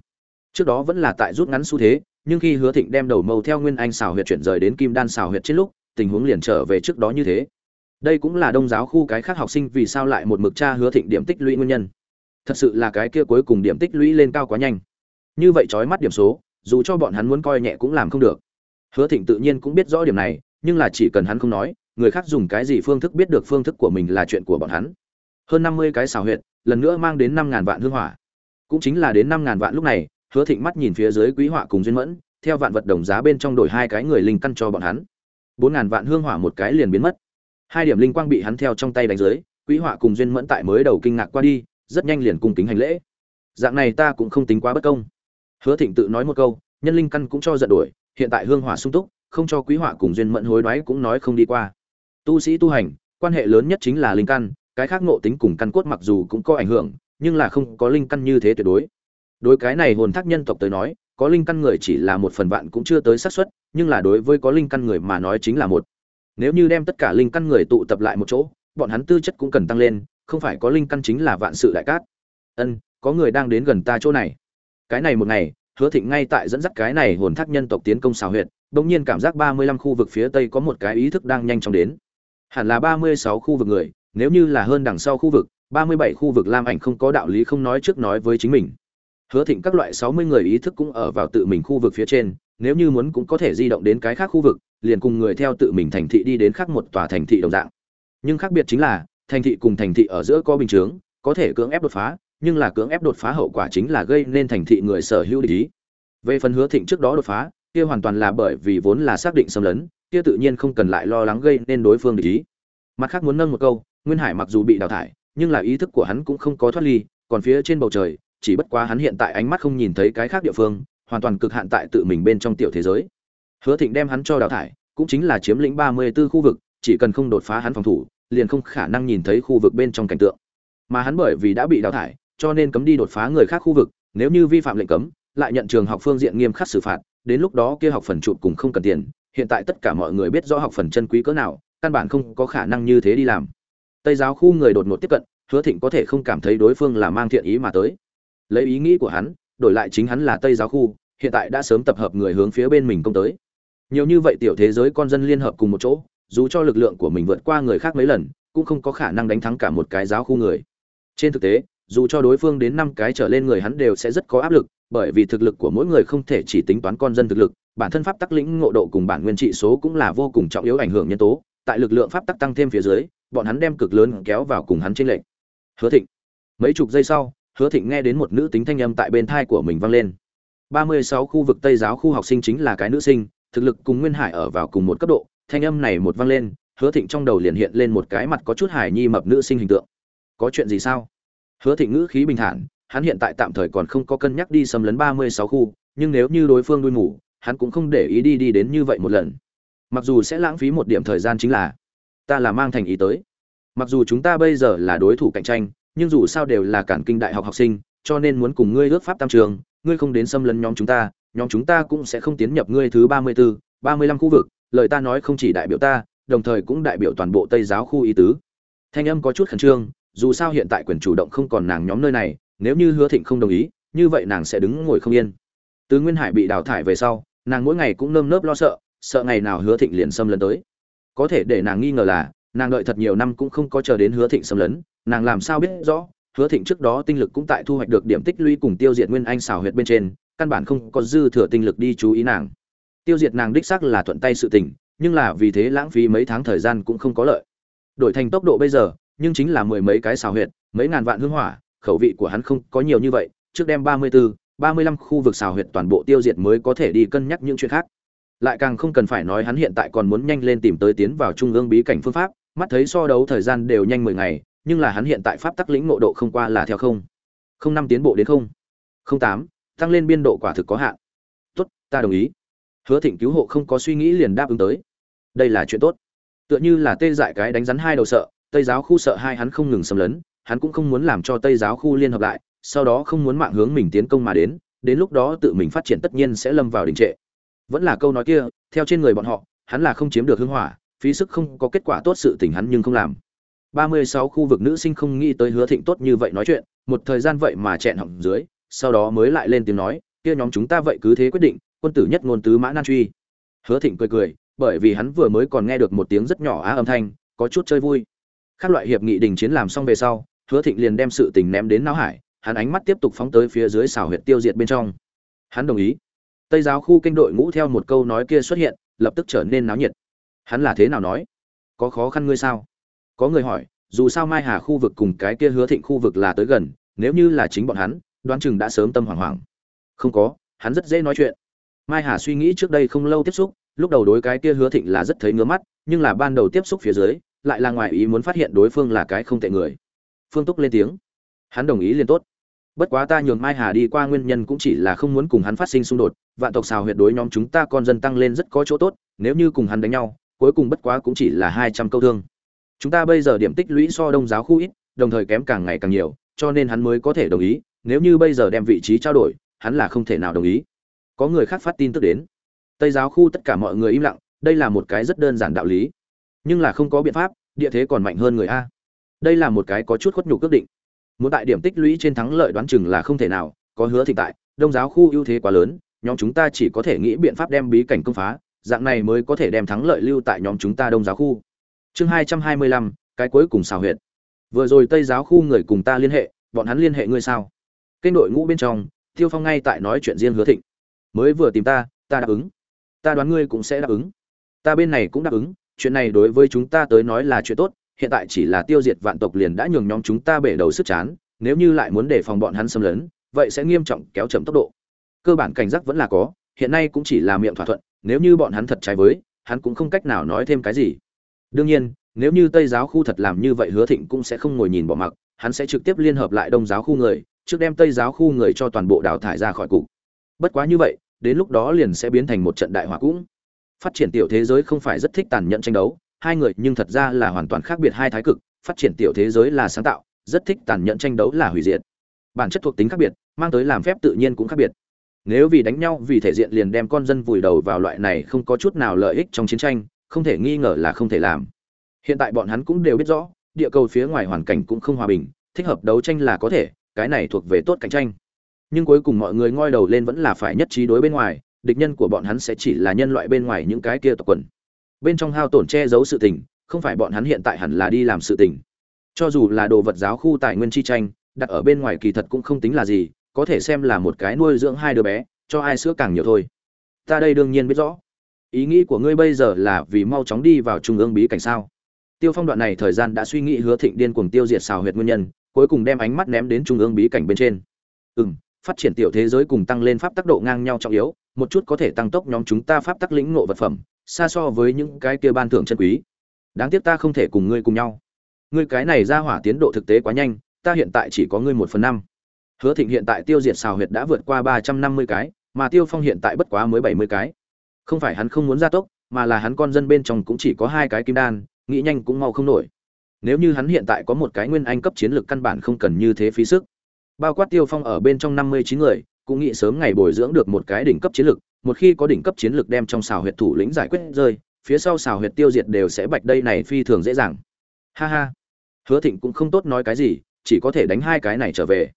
Trước đó vẫn là tại rút ngắn xu thế, nhưng khi hứa thịnh đem đầu mâu theo nguyên anh xào huyệt chuyển rời đến kim đan xào huyệt trên lúc, tình huống liền trở về trước đó như thế. Đây cũng là đông giáo khu cái khác học sinh vì sao lại một mực cha hứa thịnh điểm tích lũy nguyên nhân. Thật sự là cái kia cuối cùng điểm tích lũy lên cao quá nhanh như vậy trói mắt điểm số, dù cho bọn hắn muốn coi nhẹ cũng làm không được. Hứa thịnh tự nhiên cũng biết rõ điểm này, nhưng là chỉ cần hắn không nói, người khác dùng cái gì phương thức biết được phương thức của mình là chuyện của bọn hắn. Hơn năm mươi cái xào huyệt, lần nữa mang đến năm ngàn vạn hương hỏa. Cũng chính là đến năm ngàn vạn lúc này, hứa thịnh mắt nhìn phía dưới quý họa cùng duyên mẫn, theo vạn vật đồng giá bên trong đổi hai cái người linh căn cho bọn hắn. Bốn ngàn vạn hương hỏa một cái liền biến mất. Hai điểm linh quang bị hắn theo trong tay đánh dưới, quý họa cùng duyên mẫn tại mới đầu kinh ngạc qua đi, rất nhanh liền cung kính hành lễ. Dạng này ta cũng không tính quá bất công hứa thịnh tự nói một câu, nhân linh căn cũng cho giận đuổi, hiện tại hương hỏa sung túc, không cho quý họa cùng duyên mẫn hối đoái cũng nói không đi qua. Tu sĩ tu hành, quan hệ lớn nhất chính là linh căn, cái khác ngộ tính cùng căn cốt mặc dù cũng có ảnh hưởng, nhưng là không có linh căn như thế tuyệt đối. Đối cái này hồn thác nhân tộc tới nói, có linh căn người chỉ là một phần vạn cũng chưa tới xác suất, nhưng là đối với có linh căn người mà nói chính là một. Nếu như đem tất cả linh căn người tụ tập lại một chỗ, bọn hắn tư chất cũng cần tăng lên, không phải có linh căn chính là vạn sự đại cát. Ân, có người đang đến gần ta chỗ này cái này một ngày, hứa thịnh ngay tại dẫn dắt cái này hồn thác nhân tộc tiến công xào huyệt, bỗng nhiên cảm giác ba mươi lăm khu vực phía tây có một cái ý thức đang nhanh chóng đến. Hẳn là ba mươi sáu khu vực người, nếu như là hơn đằng sau khu vực, ba mươi bảy khu vực lam ảnh không có đạo lý không nói trước nói với chính mình. Hứa thịnh các loại sáu mươi người ý thức cũng ở vào tự mình khu vực phía trên, nếu như muốn cũng có thể di động đến cái khác khu vực, liền cùng người theo tự mình thành thị đi đến khác một tòa thành thị đồng dạng. Nhưng khác biệt chính là, thành thị cùng thành thị ở giữa có bình chướng, có thể cưỡng ép đột phá nhưng là cưỡng ép đột phá hậu quả chính là gây nên thành thị người sở hữu ý. Về phần hứa thịnh trước đó đột phá kia hoàn toàn là bởi vì vốn là xác định xâm lấn kia tự nhiên không cần lại lo lắng gây nên đối phương ý. Mặt khác muốn nâng một câu nguyên hải mặc dù bị đào thải nhưng là ý thức của hắn cũng không có thoát ly còn phía trên bầu trời chỉ bất quá hắn hiện tại ánh mắt không nhìn thấy cái khác địa phương hoàn toàn cực hạn tại tự mình bên trong tiểu thế giới. Hứa thịnh đem hắn cho đào thải cũng chính là chiếm lĩnh ba mươi 34 khu vực, chỉ cần không đột phá hắn phòng thủ, liền không khả năng nhìn thấy khu vực bên trong cảnh tượng. Mà hắn bởi vì đã bị đào thải, cho nên cấm đi đột phá người khác khu vực, nếu như vi phạm lệnh cấm, lại nhận trường học phương diện nghiêm khắc xử phạt, đến lúc đó kia học phần chụp cùng không cần tiền, hiện tại tất cả mọi người biết rõ học phần chân quý cỡ nào, căn bản không có khả năng như thế đi làm. Tây giáo khu người đột ngột tiếp cận, Hứa Thịnh có thể không cảm thấy đối phương là mang thiện ý mà tới. Lấy ý nghĩ của hắn, đổi lại chính hắn là Tây giáo khu, hiện tại đã sớm tập hợp người hướng phía bên mình công tới. Nhiều như vậy tiểu thế giới con dân liên hợp cùng một chỗ, dù cho lực lượng của mình vượt qua người khác mấy lần, cũng không có khả năng đánh thắng cả một cái giáo khu người. Trên thực tế, dù cho đối phương đến năm cái trở lên người hắn đều sẽ rất có áp lực, bởi vì thực lực của mỗi người không thể chỉ tính toán con dân thực lực, bản thân pháp tắc lĩnh ngộ độ cùng bản nguyên trị số cũng là vô cùng trọng yếu ảnh hưởng nhân tố, tại lực lượng pháp tắc tăng thêm phía dưới, bọn hắn đem cực lớn kéo vào cùng hắn trên lệnh. Hứa Thịnh. Mấy chục giây sau, Hứa Thịnh nghe đến một nữ tính thanh âm tại bên thai của mình vang lên. 36 khu vực Tây giáo khu học sinh chính là cái nữ sinh, thực lực cùng Nguyên Hải ở vào cùng một cấp độ, thanh âm này một vang lên, Hứa Thịnh trong đầu liền hiện lên một cái mặt có chút hài nhi mập nữ sinh hình tượng. Có chuyện gì sao? Hứa Thịnh ngữ khí bình thản, hắn hiện tại tạm thời còn không có cân nhắc đi xâm lấn 36 khu, nhưng nếu như đối phương đuôi ngủ, hắn cũng không để ý đi đi đến như vậy một lần. Mặc dù sẽ lãng phí một điểm thời gian chính là, ta là mang thành ý tới. Mặc dù chúng ta bây giờ là đối thủ cạnh tranh, nhưng dù sao đều là cản kinh đại học học sinh, cho nên muốn cùng ngươi ước pháp tam trường, ngươi không đến xâm lấn nhóm chúng ta, nhóm chúng ta cũng sẽ không tiến nhập ngươi thứ 34, 35 khu vực, lời ta nói không chỉ đại biểu ta, đồng thời cũng đại biểu toàn bộ Tây giáo khu ý tứ. Thanh âm có chút khẩn trương, dù sao hiện tại quyền chủ động không còn nàng nhóm nơi này, nếu như Hứa Thịnh không đồng ý, như vậy nàng sẽ đứng ngồi không yên. Từ Nguyên Hải bị đào thải về sau, nàng mỗi ngày cũng nơm nớp lo sợ, sợ ngày nào Hứa Thịnh liền xâm lấn tới. Có thể để nàng nghi ngờ là, nàng đợi thật nhiều năm cũng không có chờ đến Hứa Thịnh xâm lấn, nàng làm sao biết rõ, Hứa Thịnh trước đó tinh lực cũng tại thu hoạch được điểm tích lũy cùng tiêu diệt Nguyên Anh xảo huyệt bên trên, căn bản không có dư thừa tinh lực đi chú ý nàng. Tiêu diệt nàng đích xác là thuận tay sự tình, nhưng là vì thế lãng phí mấy tháng thời gian cũng không có lợi. Đổi thành tốc độ bây giờ, nhưng chính là mười mấy cái xào huyệt, mấy ngàn vạn hương hỏa, khẩu vị của hắn không có nhiều như vậy, trước đem 34, 35 khu vực xào huyệt toàn bộ tiêu diệt mới có thể đi cân nhắc những chuyện khác. Lại càng không cần phải nói hắn hiện tại còn muốn nhanh lên tìm tới tiến vào trung ương bí cảnh phương pháp, mắt thấy so đấu thời gian đều nhanh 10 ngày, nhưng là hắn hiện tại pháp tắc lĩnh ngộ độ không qua là theo không. Không năm tiến bộ đến không. Không tám, tăng lên biên độ quả thực có hạn. Tốt, ta đồng ý. Hứa Thịnh cứu hộ không có suy nghĩ liền đáp ứng tới. Đây là chuyện tốt. Tựa như là tê dại cái đánh rắn hai đầu sợ, Tây giáo khu sợ hai hắn không ngừng xâm lấn, hắn cũng không muốn làm cho Tây giáo khu liên hợp lại, sau đó không muốn mạng hướng mình tiến công mà đến, đến lúc đó tự mình phát triển tất nhiên sẽ lâm vào đình trệ. Vẫn là câu nói kia, theo trên người bọn họ, hắn là không chiếm được hương hỏa, phí sức không có kết quả tốt sự tình hắn nhưng không làm. 36 khu vực nữ sinh không nghĩ tới Hứa Thịnh tốt như vậy nói chuyện, một thời gian vậy mà chẹn họng dưới, sau đó mới lại lên tiếng nói, kia nhóm chúng ta vậy cứ thế quyết định, quân tử nhất ngôn tứ mã nan truy. Hứa Thịnh cười cười, bởi vì hắn vừa mới còn nghe được một tiếng rất nhỏ á âm thanh, có chút chơi vui. Các loại hiệp nghị đình chiến làm xong về sau, Hứa Thịnh liền đem sự tình ném đến não hải, hắn ánh mắt tiếp tục phóng tới phía dưới xảo huyệt tiêu diệt bên trong. Hắn đồng ý. Tây giáo khu kinh đội ngũ theo một câu nói kia xuất hiện, lập tức trở nên náo nhiệt. Hắn là thế nào nói? Có khó khăn ngươi sao? Có người hỏi, dù sao Mai Hà khu vực cùng cái kia Hứa Thịnh khu vực là tới gần, nếu như là chính bọn hắn, đoán chừng đã sớm tâm hoảng hoảng. Không có, hắn rất dễ nói chuyện. Mai Hà suy nghĩ trước đây không lâu tiếp xúc, lúc đầu đối cái kia Hứa Thịnh là rất thấy ngứa mắt, nhưng là ban đầu tiếp xúc phía dưới, lại là ngoài ý muốn phát hiện đối phương là cái không tệ người. Phương Túc lên tiếng. Hắn đồng ý liền tốt. Bất quá ta nhường Mai Hà đi qua nguyên nhân cũng chỉ là không muốn cùng hắn phát sinh xung đột, vạn tộc xào huyệt đối nhóm chúng ta con dân tăng lên rất có chỗ tốt, nếu như cùng hắn đánh nhau, cuối cùng bất quá cũng chỉ là hai trăm câu thương. Chúng ta bây giờ điểm tích lũy so đông giáo khu ít, đồng thời kém càng ngày càng nhiều, cho nên hắn mới có thể đồng ý, nếu như bây giờ đem vị trí trao đổi, hắn là không thể nào đồng ý. Có người khác phát tin tức đến. Tây giáo khu tất cả mọi người im lặng, đây là một cái rất đơn giản đạo lý. Nhưng là không có biện pháp, địa thế còn mạnh hơn người a. Đây là một cái có chút khuất nhục quyết định. Muốn tại điểm tích lũy trên thắng lợi đoán chừng là không thể nào, có hứa thịnh tại, đông giáo khu ưu thế quá lớn, nhóm chúng ta chỉ có thể nghĩ biện pháp đem bí cảnh công phá, dạng này mới có thể đem thắng lợi lưu tại nhóm chúng ta đông giáo khu. Chương hai trăm hai mươi lăm cái cuối cùng xào huyệt. Vừa rồi tây giáo khu người cùng ta liên hệ bọn hắn liên hệ ngươi sao? Kênh đội ngũ bên trong tiêu phong ngay tại nói chuyện riêng hứa thịnh. Mới vừa tìm ta ta đáp ứng. Ta đoán ngươi cũng sẽ đáp ứng. Ta bên này cũng đáp ứng chuyện này đối với chúng ta tới nói là chuyện tốt, hiện tại chỉ là tiêu diệt vạn tộc liền đã nhường nhóm chúng ta bể đầu sức chán, nếu như lại muốn đề phòng bọn hắn xâm lấn, vậy sẽ nghiêm trọng kéo chậm tốc độ. Cơ bản cảnh giác vẫn là có, hiện nay cũng chỉ là miệng thỏa thuận, nếu như bọn hắn thật trái với, hắn cũng không cách nào nói thêm cái gì. Đương nhiên, nếu như tây giáo khu thật làm như vậy hứa thịnh cũng sẽ không ngồi nhìn bỏ mặc, hắn sẽ trực tiếp liên hợp lại đông giáo khu người, trước đem tây giáo khu người cho toàn bộ đào thải ra khỏi cục. Bất quá như vậy, đến lúc đó liền sẽ biến thành một trận đại hỏa cũng phát triển tiểu thế giới không phải rất thích tàn nhẫn tranh đấu, hai người nhưng thật ra là hoàn toàn khác biệt hai thái cực, phát triển tiểu thế giới là sáng tạo, rất thích tàn nhẫn tranh đấu là hủy diệt. Bản chất thuộc tính khác biệt, mang tới làm phép tự nhiên cũng khác biệt. Nếu vì đánh nhau, vì thể diện liền đem con dân vùi đầu vào loại này không có chút nào lợi ích trong chiến tranh, không thể nghi ngờ là không thể làm. Hiện tại bọn hắn cũng đều biết rõ, địa cầu phía ngoài hoàn cảnh cũng không hòa bình, thích hợp đấu tranh là có thể, cái này thuộc về tốt cạnh tranh. Nhưng cuối cùng mọi người ngoi đầu lên vẫn là phải nhất trí đối bên ngoài địch nhân của bọn hắn sẽ chỉ là nhân loại bên ngoài những cái kia tộc quần. Bên trong hao tổn che giấu sự tình, không phải bọn hắn hiện tại hẳn là đi làm sự tình. Cho dù là đồ vật giáo khu tài nguyên chi tranh, đặt ở bên ngoài kỳ thật cũng không tính là gì, có thể xem là một cái nuôi dưỡng hai đứa bé, cho ai sữa càng nhiều thôi. Ta đây đương nhiên biết rõ. Ý nghĩ của ngươi bây giờ là vì mau chóng đi vào trung ương bí cảnh sao? Tiêu phong đoạn này thời gian đã suy nghĩ hứa thịnh điên cuồng tiêu diệt xào huyệt nguyên nhân, cuối cùng đem ánh mắt ném đến trung ương bí cảnh bên trên. Ừ m phát triển tiểu thế giới cùng tăng lên pháp tác độ ngang nhau trọng yếu một chút có thể tăng tốc nhóm chúng ta pháp tắc lĩnh ngộ vật phẩm, xa so với những cái kia ban thưởng chân quý. Đáng tiếc ta không thể cùng ngươi cùng nhau. Ngươi cái này ra hỏa tiến độ thực tế quá nhanh, ta hiện tại chỉ có ngươi một phần năm. Hứa thịnh hiện tại tiêu diệt xào huyệt đã vượt qua ba trăm năm mươi cái, mà tiêu phong hiện tại bất quá mới bảy mươi cái. Không phải hắn không muốn gia tốc, mà là hắn con dân bên trong cũng chỉ có hai cái kim đan, nghĩ nhanh cũng mau không nổi. Nếu như hắn hiện tại có một cái nguyên anh cấp chiến lược căn bản không cần như thế phí sức. Bao quát tiêu phong ở bên trong năm mươi chín người cũng nghĩ sớm ngày bồi dưỡng được một cái đỉnh cấp chiến lược một khi có đỉnh cấp chiến lược đem trong xào huyệt thủ lĩnh giải quyết rơi, phía sau xào huyệt tiêu diệt đều sẽ bạch đây này phi thường dễ dàng. Ha ha. Hứa thịnh cũng không tốt nói cái gì, chỉ có thể đánh hai cái này trở về.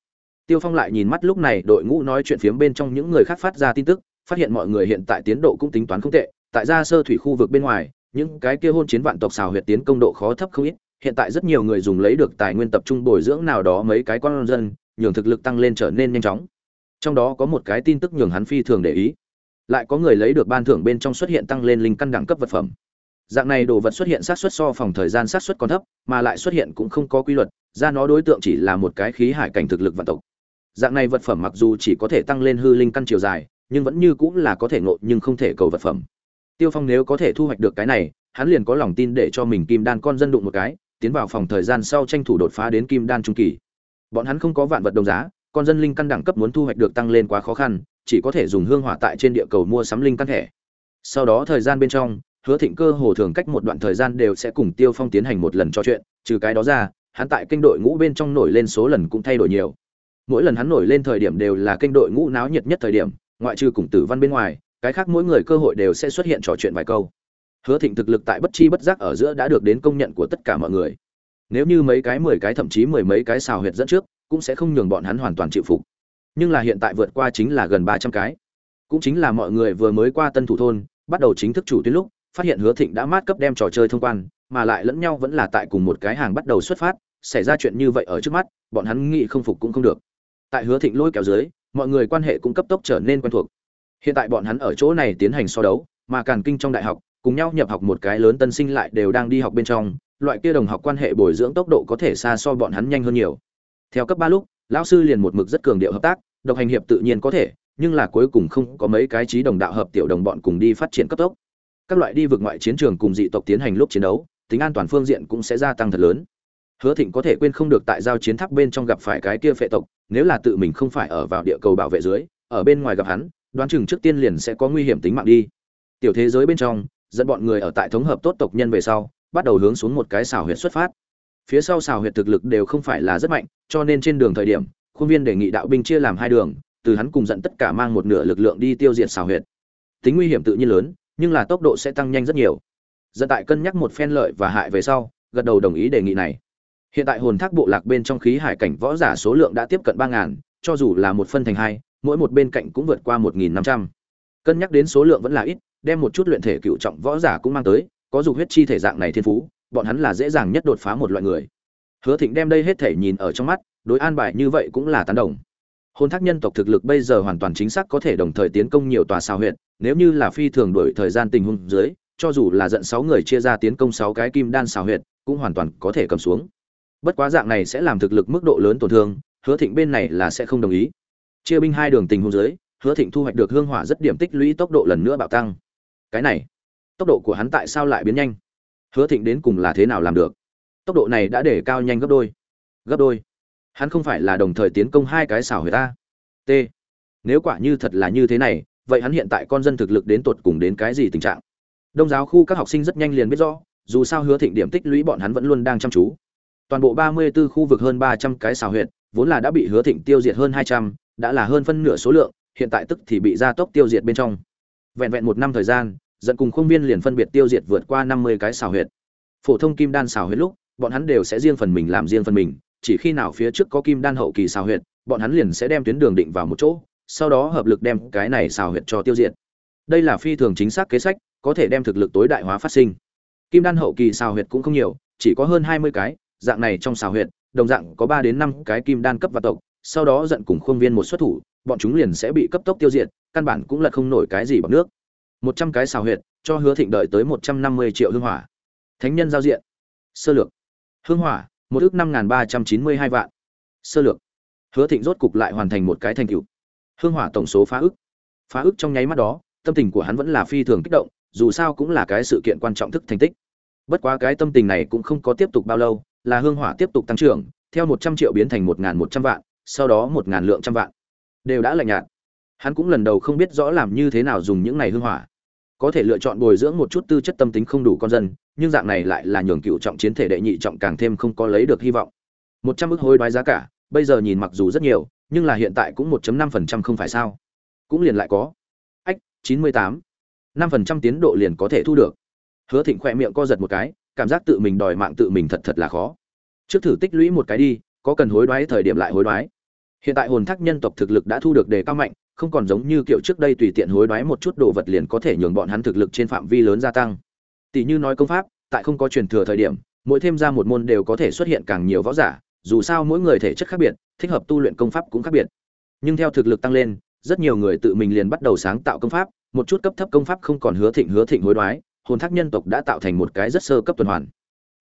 Tiêu phong lại nhìn mắt lúc này đội ngũ nói chuyện phiếm bên trong những người khác phát ra tin tức, phát hiện mọi người hiện tại tiến độ cũng tính toán không tệ, tại gia sơ thủy khu vực bên ngoài, những cái kia hôn chiến vạn tộc xào huyệt tiến công độ khó thấp không ít, hiện tại rất nhiều người dùng lấy được tài nguyên tập trung bồi dưỡng nào đó mấy cái con dân, nhường thực lực tăng lên trở nên nhanh chóng trong đó có một cái tin tức nhường hắn phi thường để ý. Lại có người lấy được ban thưởng bên trong xuất hiện tăng lên linh căn đẳng cấp vật phẩm. Dạng này đồ vật xuất hiện sát xuất so phòng thời gian sát xuất còn thấp, mà lại xuất hiện cũng không có quy luật, ra nó đối tượng chỉ là một cái khí hải cảnh thực lực vạn tộc. Dạng này vật phẩm mặc dù chỉ có thể tăng lên hư linh căn chiều dài, nhưng vẫn như cũng là có thể ngộ nhưng không thể cầu vật phẩm. Tiêu phong nếu có thể thu hoạch được cái này, hắn liền có lòng tin để cho mình kim đan con dân đụng một cái, tiến vào phòng thời gian sau tranh thủ đột phá đến kim đan trung kỳ. Bọn hắn không có vạn vật đồng giá con dân linh căn đẳng cấp muốn thu hoạch được tăng lên quá khó khăn, chỉ có thể dùng hương hỏa tại trên địa cầu mua sắm linh căn thẻ. Sau đó thời gian bên trong, hứa thịnh cơ hồ thường cách một đoạn thời gian đều sẽ cùng tiêu phong tiến hành một lần trò chuyện, trừ cái đó ra, hắn tại kênh đội ngũ bên trong nổi lên số lần cũng thay đổi nhiều. Mỗi lần hắn nổi lên thời điểm đều là kênh đội ngũ náo nhiệt nhất thời điểm, ngoại trừ cùng tử văn bên ngoài, cái khác mỗi người cơ hội đều sẽ xuất hiện trò chuyện vài câu. Hứa thịnh thực lực tại bất chi bất giác ở giữa đã được đến công nhận của tất cả mọi người. Nếu như mấy cái mười cái thậm chí mười mấy cái xào huyệt dẫn trước cũng sẽ không nhường bọn hắn hoàn toàn chịu phục. Nhưng là hiện tại vượt qua chính là gần ba trăm cái. Cũng chính là mọi người vừa mới qua tân thủ thôn, bắt đầu chính thức chủ tuyến lúc, phát hiện hứa thịnh đã mát cấp đem trò chơi thông quan, mà lại lẫn nhau vẫn là tại cùng một cái hàng bắt đầu xuất phát, xảy ra chuyện như vậy ở trước mắt, bọn hắn nghĩ không phục cũng không được. Tại hứa thịnh lôi kéo dưới, mọi người quan hệ cũng cấp tốc trở nên quen thuộc. Hiện tại bọn hắn ở chỗ này tiến hành so đấu, mà càn kinh trong đại học, cùng nhau nhập học một cái lớn tân sinh lại đều đang đi học bên trong, loại kia đồng học quan hệ bồi dưỡng tốc độ có thể xa so bọn hắn nhanh hơn nhiều theo cấp ba lúc, lão sư liền một mực rất cường điệu hợp tác, độc hành hiệp tự nhiên có thể, nhưng là cuối cùng không có mấy cái trí đồng đạo hợp tiểu đồng bọn cùng đi phát triển cấp tốc. Các loại đi vượt ngoại chiến trường cùng dị tộc tiến hành lúc chiến đấu, tính an toàn phương diện cũng sẽ gia tăng thật lớn. Hứa thịnh có thể quên không được tại giao chiến tháp bên trong gặp phải cái kia phệ tộc, nếu là tự mình không phải ở vào địa cầu bảo vệ dưới, ở bên ngoài gặp hắn, đoán chừng trước tiên liền sẽ có nguy hiểm tính mạng đi. Tiểu thế giới bên trong, dẫn bọn người ở tại thống hợp tốt tộc nhân về sau, bắt đầu hướng xuống một cái xảo huyệt xuất phát phía sau xào huyệt thực lực đều không phải là rất mạnh, cho nên trên đường thời điểm, khuôn viên đề nghị đạo binh chia làm hai đường, từ hắn cùng dẫn tất cả mang một nửa lực lượng đi tiêu diệt xào huyệt. Tính nguy hiểm tự nhiên lớn, nhưng là tốc độ sẽ tăng nhanh rất nhiều. Dẫn tại cân nhắc một phen lợi và hại về sau, gật đầu đồng ý đề nghị này. Hiện tại hồn thác bộ lạc bên trong khí hải cảnh võ giả số lượng đã tiếp cận ba ngàn, cho dù là một phân thành hai, mỗi một bên cạnh cũng vượt qua một nghìn năm trăm. Cân nhắc đến số lượng vẫn là ít, đem một chút luyện thể cựu trọng võ giả cũng mang tới, có dục huyết chi thể dạng này thiên phú bọn hắn là dễ dàng nhất đột phá một loại người. Hứa thịnh đem đây hết thể nhìn ở trong mắt, đối an bài như vậy cũng là tán đồng. Hôn thác nhân tộc thực lực bây giờ hoàn toàn chính xác có thể đồng thời tiến công nhiều tòa sao huyện nếu như là phi thường đổi thời gian tình huống dưới, cho dù là giận sáu người chia ra tiến công sáu cái kim đan xào huyệt, cũng hoàn toàn có thể cầm xuống. Bất quá dạng này sẽ làm thực lực mức độ lớn tổn thương, hứa thịnh bên này là sẽ không đồng ý. Chia binh hai đường tình huống dưới, hứa thịnh thu hoạch được hương hỏa rất điểm tích lũy tốc độ lần nữa bạo tăng. Cái này, tốc độ của hắn tại sao lại biến nhanh? Hứa thịnh đến cùng là thế nào làm được? Tốc độ này đã để cao nhanh gấp đôi. Gấp đôi? Hắn không phải là đồng thời tiến công hai cái xảo huyệt ta t. Nếu quả như thật là như thế này, vậy hắn hiện tại con dân thực lực đến tột cùng đến cái gì tình trạng? Đông giáo khu các học sinh rất nhanh liền biết rõ, dù sao hứa thịnh điểm tích lũy bọn hắn vẫn luôn đang chăm chú. Toàn bộ ba mươi 34 khu vực hơn ba trăm cái xào huyệt, vốn là đã bị hứa thịnh tiêu diệt hơn hai trăm, đã là hơn phân nửa số lượng, hiện tại tức thì bị gia tốc tiêu diệt bên trong. Vẹn vẹn một năm thời gian dẫn cùng khuôn viên liền phân biệt tiêu diệt vượt qua năm mươi cái xào huyệt. Phổ thông kim đan xào huyệt lúc, bọn hắn đều sẽ riêng phần mình làm riêng phần mình, chỉ khi nào phía trước có kim đan hậu kỳ xào huyệt, bọn hắn liền sẽ đem tuyến đường định vào một chỗ, sau đó hợp lực đem cái này xào huyệt cho tiêu diệt. Đây là phi thường chính xác kế sách, có thể đem thực lực tối đại hóa phát sinh. Kim đan hậu kỳ xào huyệt cũng không nhiều, chỉ có hơn hai mươi cái, dạng này trong xào huyệt, đồng dạng có ba đến năm cái kim đan cấp và tộc, sau đó giận cùng khuôn viên một xuất thủ, bọn chúng liền sẽ bị cấp tốc tiêu diệt, căn bản cũng là không nổi cái gì bằng nước một trăm cái xào huyệt, cho hứa thịnh đợi tới một trăm năm mươi triệu hương hỏa. Thánh nhân giao diện. Sơ lược. Hương hỏa, một ước năm ba trăm chín mươi hai vạn. Sơ lược. Hứa thịnh rốt cục lại hoàn thành một cái thành tựu. Hương hỏa tổng số phá ức phá ức trong nháy mắt đó, tâm tình của hắn vẫn là phi thường kích động, dù sao cũng là cái sự kiện quan trọng thức thành tích. Bất quá cái tâm tình này cũng không có tiếp tục bao lâu, là hương hỏa tiếp tục tăng trưởng, theo một trăm triệu biến thành một một trăm vạn, sau đó một ngàn lượng trăm vạn. Đều đã lạnh nhạt hắn cũng lần đầu không biết rõ làm như thế nào dùng những này hương hỏa. Có thể lựa chọn bồi dưỡng một chút tư chất tâm tính không đủ con dân, nhưng dạng này lại là nhường cựu trọng chiến thể đệ nhị trọng càng thêm không có lấy được hy vọng. Một trăm ước hối đoái giá cả, bây giờ nhìn mặc dù rất nhiều, nhưng là hiện tại cũng một năm phần trăm không phải sao. Cũng liền lại có. Ách, chín mươi tám. năm phần trăm tiến độ liền có thể thu được. Hứa thịnh khoe miệng co giật một cái, cảm giác tự mình đòi mạng tự mình thật thật là khó. Trước thử tích lũy một cái đi, có cần hối đoái thời điểm lại hối đoái. Hiện tại hồn thác nhân tộc thực lực đã thu được đề cao mạnh không còn giống như kiểu trước đây tùy tiện hối đoái một chút đồ vật liền có thể nhường bọn hắn thực lực trên phạm vi lớn gia tăng. Tỷ như nói công pháp, tại không có truyền thừa thời điểm, mỗi thêm ra một môn đều có thể xuất hiện càng nhiều võ giả, dù sao mỗi người thể chất khác biệt, thích hợp tu luyện công pháp cũng khác biệt. Nhưng theo thực lực tăng lên, rất nhiều người tự mình liền bắt đầu sáng tạo công pháp, một chút cấp thấp công pháp không còn hứa thịnh hứa thịnh hối đoái, hồn thác nhân tộc đã tạo thành một cái rất sơ cấp tuần hoàn.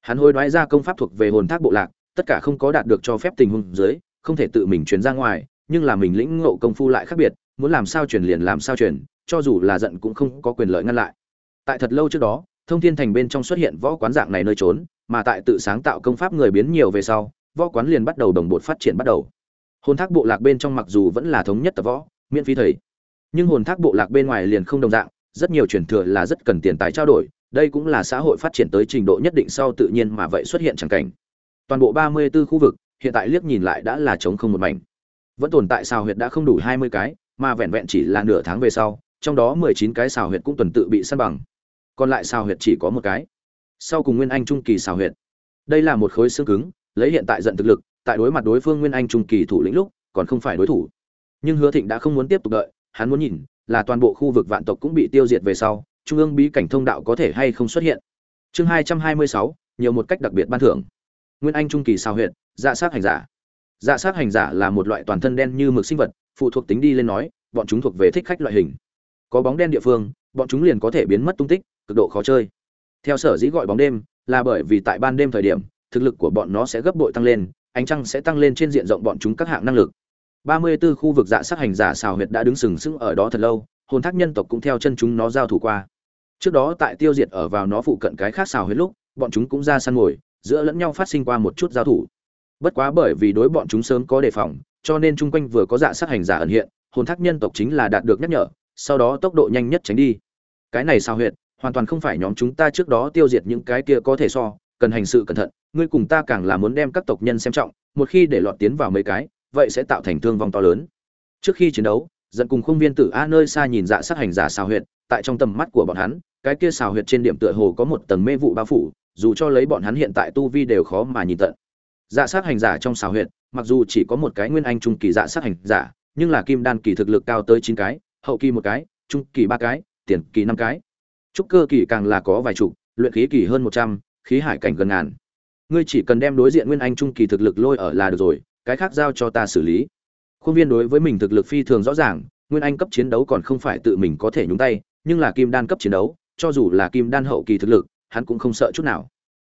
Hắn hối đoái ra công pháp thuộc về hồn thác bộ lạc, tất cả không có đạt được cho phép tình huống dưới, không thể tự mình truyền ra ngoài, nhưng là mình lĩnh ngộ công phu lại khác biệt muốn làm sao truyền liền làm sao truyền, cho dù là giận cũng không có quyền lợi ngăn lại. Tại thật lâu trước đó, thông thiên thành bên trong xuất hiện võ quán dạng này nơi trốn, mà tại tự sáng tạo công pháp người biến nhiều về sau, võ quán liền bắt đầu đồng bộ phát triển bắt đầu. Hồn thác bộ lạc bên trong mặc dù vẫn là thống nhất tập võ, miễn phí thầy, nhưng hồn thác bộ lạc bên ngoài liền không đồng dạng, rất nhiều truyền thừa là rất cần tiền tài trao đổi, đây cũng là xã hội phát triển tới trình độ nhất định sau tự nhiên mà vậy xuất hiện chẳng cảnh. Toàn bộ ba mươi 34 khu vực, hiện tại liếc nhìn lại đã là trống không một mảnh. Vẫn tồn tại sao huyệt đã không đủ hai mươi cái mà vẹn vẹn chỉ là nửa tháng về sau trong đó mười chín cái xào huyệt cũng tuần tự bị săn bằng. Còn lại xào huyệt chỉ có một cái. Sau cùng nguyên anh trung kỳ xào huyệt. Đây là một khối xương cứng lấy hiện tại giận thực lực tại đối mặt đối phương nguyên anh trung kỳ thủ lĩnh lúc còn không phải đối thủ. Nhưng hứa thịnh đã không muốn tiếp tục đợi hắn muốn nhìn là toàn bộ khu vực vạn tộc cũng bị tiêu diệt về sau trung ương bí cảnh thông đạo có thể hay không xuất hiện. Chương hai trăm hai mươi sáu nhiều một cách đặc biệt ban thưởng. Nguyên anh trung kỳ xào huyệt, dạ sát hành giả. Dạ sát hành giả là một loại toàn thân đen như mực sinh vật phụ thuộc tính đi lên nói, bọn chúng thuộc về thích khách loại hình. Có bóng đen địa phương, bọn chúng liền có thể biến mất tung tích, cực độ khó chơi. Theo sở dĩ gọi bóng đêm, là bởi vì tại ban đêm thời điểm, thực lực của bọn nó sẽ gấp bội tăng lên, ánh trăng sẽ tăng lên trên diện rộng bọn chúng các hạng năng lực. 34 khu vực dạ sát hành giả xào huyệt đã đứng sừng sững ở đó thật lâu, hồn thác nhân tộc cũng theo chân chúng nó giao thủ qua. Trước đó tại tiêu diệt ở vào nó phụ cận cái khác xào huyệt lúc, bọn chúng cũng ra săn ngồi, giữa lẫn nhau phát sinh qua một chút giao thủ. Bất quá bởi vì đối bọn chúng sớm có đề phòng cho nên chung quanh vừa có dạ sát hành giả ẩn hiện, hồn thác nhân tộc chính là đạt được nhắc nhở, sau đó tốc độ nhanh nhất tránh đi. Cái này xào huyệt, hoàn toàn không phải nhóm chúng ta trước đó tiêu diệt những cái kia có thể so, cần hành sự cẩn thận, ngươi cùng ta càng là muốn đem các tộc nhân xem trọng, một khi để lọt tiến vào mấy cái, vậy sẽ tạo thành thương vong to lớn. Trước khi chiến đấu dẫn cùng không viên tử a nơi xa nhìn dạ sát hành giả xào huyệt, tại trong tầm mắt của bọn hắn, cái kia xào huyệt trên điểm tựa hồ có một tầng mê vụ bao phủ, dù cho lấy bọn hắn hiện tại tu vi đều khó mà nhìn tận dạ sát hành giả trong xào huyện mặc dù chỉ có một cái nguyên anh trung kỳ dạ sát hành giả, nhưng là kim đan kỳ thực lực cao tới chín cái, hậu kỳ một cái, trung kỳ ba cái, tiền kỳ năm cái. Trúc cơ kỳ càng là có vài chục luyện khí kỳ hơn một trăm, khí hải cảnh gần ngàn. Ngươi chỉ cần đem đối diện nguyên anh trung kỳ thực lực lôi ở là được rồi, cái khác giao cho ta xử lý. Khuôn viên đối với mình thực lực phi thường rõ ràng, nguyên anh cấp chiến đấu còn không phải tự mình có thể nhúng tay, nhưng là kim đan cấp chiến đấu, cho dù là kim đan hậu kỳ thực lực, hắn cũng không sợ chút nào.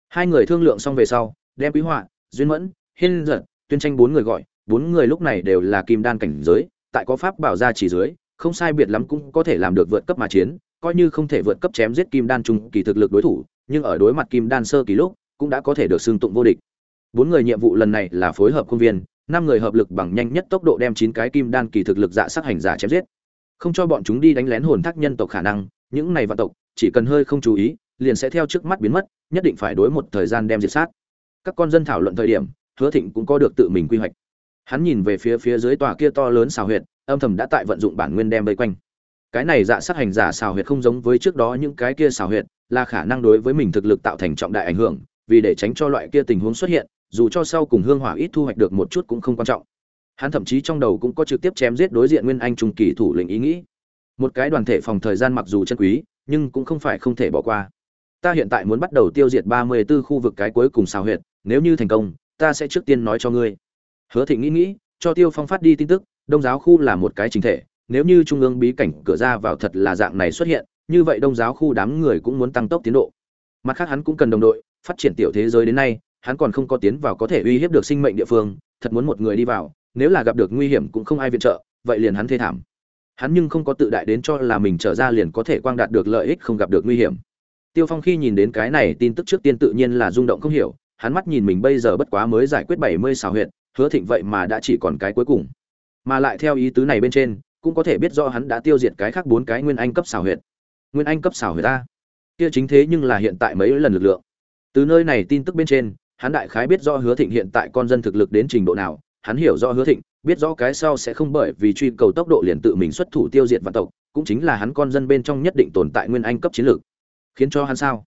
Hai người thương lượng xong về sau, đem quý họa duyên mẫn, hiên giật, tuyên tranh bốn người gọi, bốn người lúc này đều là kim đan cảnh giới, tại có pháp bảo ra chỉ dưới, không sai biệt lắm cũng có thể làm được vượt cấp mà chiến, coi như không thể vượt cấp chém giết kim đan trung kỳ thực lực đối thủ, nhưng ở đối mặt kim đan sơ kỳ lúc, cũng đã có thể được xưng tụng vô địch. Bốn người nhiệm vụ lần này là phối hợp công viên, năm người hợp lực bằng nhanh nhất tốc độ đem chín cái kim đan kỳ thực lực dạ sát hành giả chém giết. Không cho bọn chúng đi đánh lén hồn thác nhân tộc khả năng, những này vạn tộc, chỉ cần hơi không chú ý, liền sẽ theo trước mắt biến mất, nhất định phải đối một thời gian đem diệt sát các con dân thảo luận thời điểm, hứa thịnh cũng có được tự mình quy hoạch. Hắn nhìn về phía phía dưới tòa kia to lớn xào huyệt, âm thầm đã tại vận dụng bản nguyên đem vây quanh. Cái này dạ sát hành giả xào huyệt không giống với trước đó những cái kia xào huyệt, là khả năng đối với mình thực lực tạo thành trọng đại ảnh hưởng, vì để tránh cho loại kia tình huống xuất hiện, dù cho sau cùng hương hỏa ít thu hoạch được một chút cũng không quan trọng. Hắn thậm chí trong đầu cũng có trực tiếp chém giết đối diện nguyên anh trung kỳ thủ lĩnh ý nghĩ. Một cái đoàn thể phòng thời gian mặc dù chân quý, nhưng cũng không phải không thể bỏ qua. Ta hiện tại muốn bắt đầu tiêu diệt ba mươi 34 khu vực cái cuối cùng xào huyệt nếu như thành công, ta sẽ trước tiên nói cho ngươi. Hứa thịnh nghĩ nghĩ, cho tiêu phong phát đi tin tức, đông giáo khu là một cái chính thể, nếu như trung ương bí cảnh cửa ra vào thật là dạng này xuất hiện, như vậy đông giáo khu đám người cũng muốn tăng tốc tiến độ. Mặt khác hắn cũng cần đồng đội, phát triển tiểu thế giới đến nay, hắn còn không có tiến vào có thể uy hiếp được sinh mệnh địa phương, thật muốn một người đi vào, nếu là gặp được nguy hiểm cũng không ai viện trợ, vậy liền hắn thê thảm. Hắn nhưng không có tự đại đến cho là mình trở ra liền có thể quang đạt được lợi ích không gặp được nguy hiểm. Tiêu phong khi nhìn đến cái này tin tức trước tiên tự nhiên là rung động không hiểu hắn mắt nhìn mình bây giờ bất quá mới giải quyết bảy mươi xào huyện hứa thịnh vậy mà đã chỉ còn cái cuối cùng. Mà lại theo ý tứ này bên trên, cũng có thể biết rõ hắn đã tiêu diệt cái khác bốn cái nguyên anh cấp xào huyệt. Nguyên anh cấp xào huyệt ta kia chính thế nhưng là hiện tại mấy lần lực lượng. Từ nơi này tin tức bên trên, hắn đại khái biết rõ hứa thịnh hiện tại con dân thực lực đến trình độ nào, hắn hiểu rõ hứa thịnh, biết rõ cái sau sẽ không bởi vì truy cầu tốc độ liền tự mình xuất thủ tiêu diệt vạn tộc, cũng chính là hắn con dân bên trong nhất định tồn tại nguyên anh cấp chiến lược. Khiến cho hắn sao?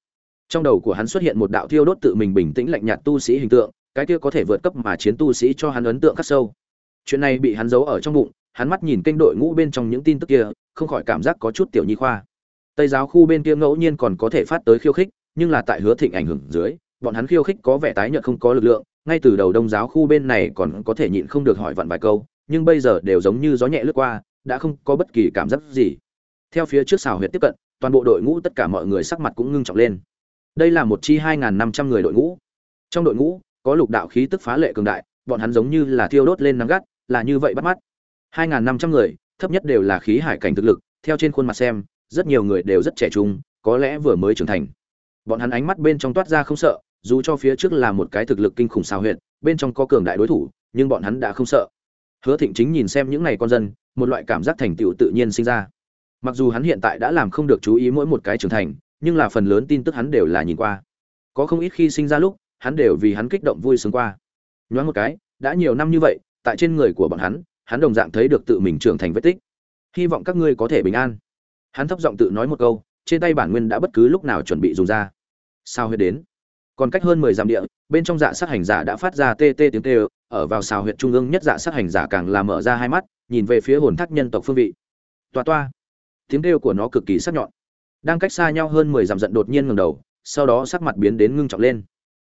Trong đầu của hắn xuất hiện một đạo thiêu đốt tự mình bình tĩnh lạnh nhạt tu sĩ hình tượng, cái kia có thể vượt cấp mà chiến tu sĩ cho hắn ấn tượng khắc sâu. Chuyện này bị hắn giấu ở trong bụng, hắn mắt nhìn kênh đội ngũ bên trong những tin tức kia, không khỏi cảm giác có chút tiểu nhi khoa. Tây giáo khu bên kia ngẫu nhiên còn có thể phát tới khiêu khích, nhưng là tại hứa thịnh ảnh hưởng dưới, bọn hắn khiêu khích có vẻ tái nhợt không có lực lượng, ngay từ đầu đông giáo khu bên này còn có thể nhịn không được hỏi vặn vài câu, nhưng bây giờ đều giống như gió nhẹ lướt qua, đã không có bất kỳ cảm giác gì. Theo phía trước xào huyệt tiếp cận, toàn bộ đội ngũ tất cả mọi người sắc mặt cũng ngưng trọng lên đây là một chi hai năm trăm người đội ngũ. Trong đội ngũ, có lục đạo khí tức phá lệ cường đại, bọn hắn giống như là thiêu đốt lên nắng gắt, là như vậy bắt mắt. hai năm trăm người, thấp nhất đều là khí hải cảnh thực lực, theo trên khuôn mặt xem, rất nhiều người đều rất trẻ trung, có lẽ vừa mới trưởng thành. Bọn hắn ánh mắt bên trong toát ra không sợ, dù cho phía trước là một cái thực lực kinh khủng sao huyện bên trong có cường đại đối thủ, nhưng bọn hắn đã không sợ. Hứa thịnh chính nhìn xem những n à y con dân, một loại cảm giác thành tựu tự nhiên sinh ra. Mặc dù hắn hiện tại đã làm không được chú ý mỗi một cái trưởng thành nhưng là phần lớn tin tức hắn đều là nhìn qua. Có không ít khi sinh ra lúc, hắn đều vì hắn kích động vui sướng qua. Nhoáng một cái, đã nhiều năm như vậy, tại trên người của bọn hắn hắn đồng dạng thấy được tự mình trưởng thành vết tích. Hy vọng các ngươi có thể bình an. Hắn thấp giọng tự nói một câu, trên tay bản nguyên đã bất cứ lúc nào chuẩn bị dùng ra. Sao huyết đến? Còn cách hơn mười dặm địa, bên trong dạ sát hành giả đã phát ra tê tê tiếng tê ở vào xào huyệt trung ương nhất dạ sát hành giả càng làm mở ra hai mắt, nhìn về phía hồn thác nhân tộc phương vị. Toa toa. Tiếng kêu của nó cực kỳ sắc nhọn đang cách xa nhau hơn mười dặm giận đột nhiên ngẩng đầu, sau đó sắc mặt biến đến ngưng trọng lên.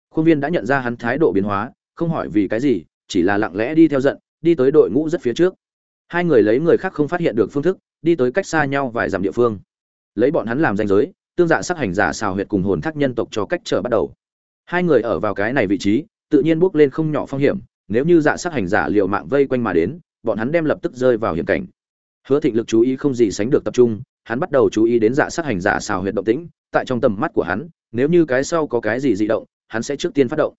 Khuôn viên đã nhận ra hắn thái độ biến hóa, không hỏi vì cái gì, chỉ là lặng lẽ đi theo giận, đi tới đội ngũ rất phía trước. Hai người lấy người khác không phát hiện được phương thức, đi tới cách xa nhau vài dặm địa phương. Lấy bọn hắn làm danh giới, tương dạ sát hành giả xào huyệt cùng hồn thác nhân tộc cho cách trở bắt đầu. Hai người ở vào cái này vị trí, tự nhiên bước lên không nhỏ phong hiểm, nếu như dạ sát hành giả liều mạng vây quanh mà đến, bọn hắn đem lập tức rơi vào hiểm cảnh. Hứa thịnh lực chú ý không gì sánh được tập trung hắn bắt đầu chú ý đến dạ sát hành giả xào huyệt động tĩnh, tại trong tầm mắt của hắn, nếu như cái sau có cái gì dị động, hắn sẽ trước tiên phát động.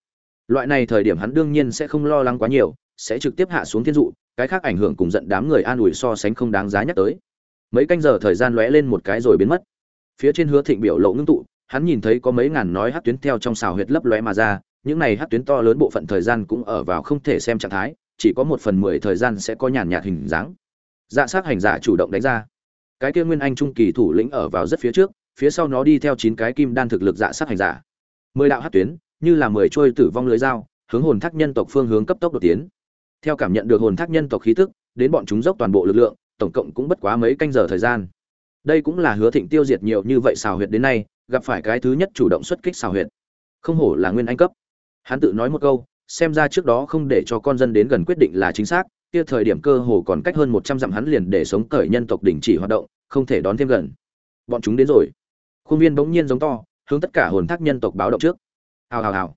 Loại này thời điểm hắn đương nhiên sẽ không lo lắng quá nhiều, sẽ trực tiếp hạ xuống thiên dụ, cái khác ảnh hưởng cùng giận đám người an ủi so sánh không đáng giá nhắc tới. Mấy canh giờ thời gian lóe lên một cái rồi biến mất. Phía trên hứa thịnh biểu lộ ngưng tụ, hắn nhìn thấy có mấy ngàn nói hát tuyến theo trong xào huyệt lấp lóe mà ra, những này hát tuyến to lớn bộ phận thời gian cũng ở vào không thể xem trạng thái, chỉ có một phần mười thời gian sẽ có nhàn nhạt hình dáng. Dạ sát hành giả chủ động đánh ra cái kia nguyên anh trung kỳ thủ lĩnh ở vào rất phía trước, phía sau nó đi theo chín cái kim đan thực lực dạ sát hành giả. Mười đạo hát tuyến, như là mười trôi tử vong lưới dao, hướng hồn thác nhân tộc phương hướng cấp tốc đột tiến. Theo cảm nhận được hồn thác nhân tộc khí tức, đến bọn chúng dốc toàn bộ lực lượng, tổng cộng cũng bất quá mấy canh giờ thời gian. Đây cũng là hứa thịnh tiêu diệt nhiều như vậy xào huyệt đến nay, gặp phải cái thứ nhất chủ động xuất kích xào huyệt. Không hổ là nguyên anh cấp. Hắn tự nói một câu, xem ra trước đó không để cho con dân đến gần quyết định là chính xác kia thời điểm cơ hồ còn cách hơn một trăm dặm hắn liền để sống cởi nhân tộc đình chỉ hoạt động, không thể đón thêm gần. Bọn chúng đến rồi. Khuôn viên bỗng nhiên giống to, hướng tất cả hồn thác nhân tộc báo động trước. Hào hào hào.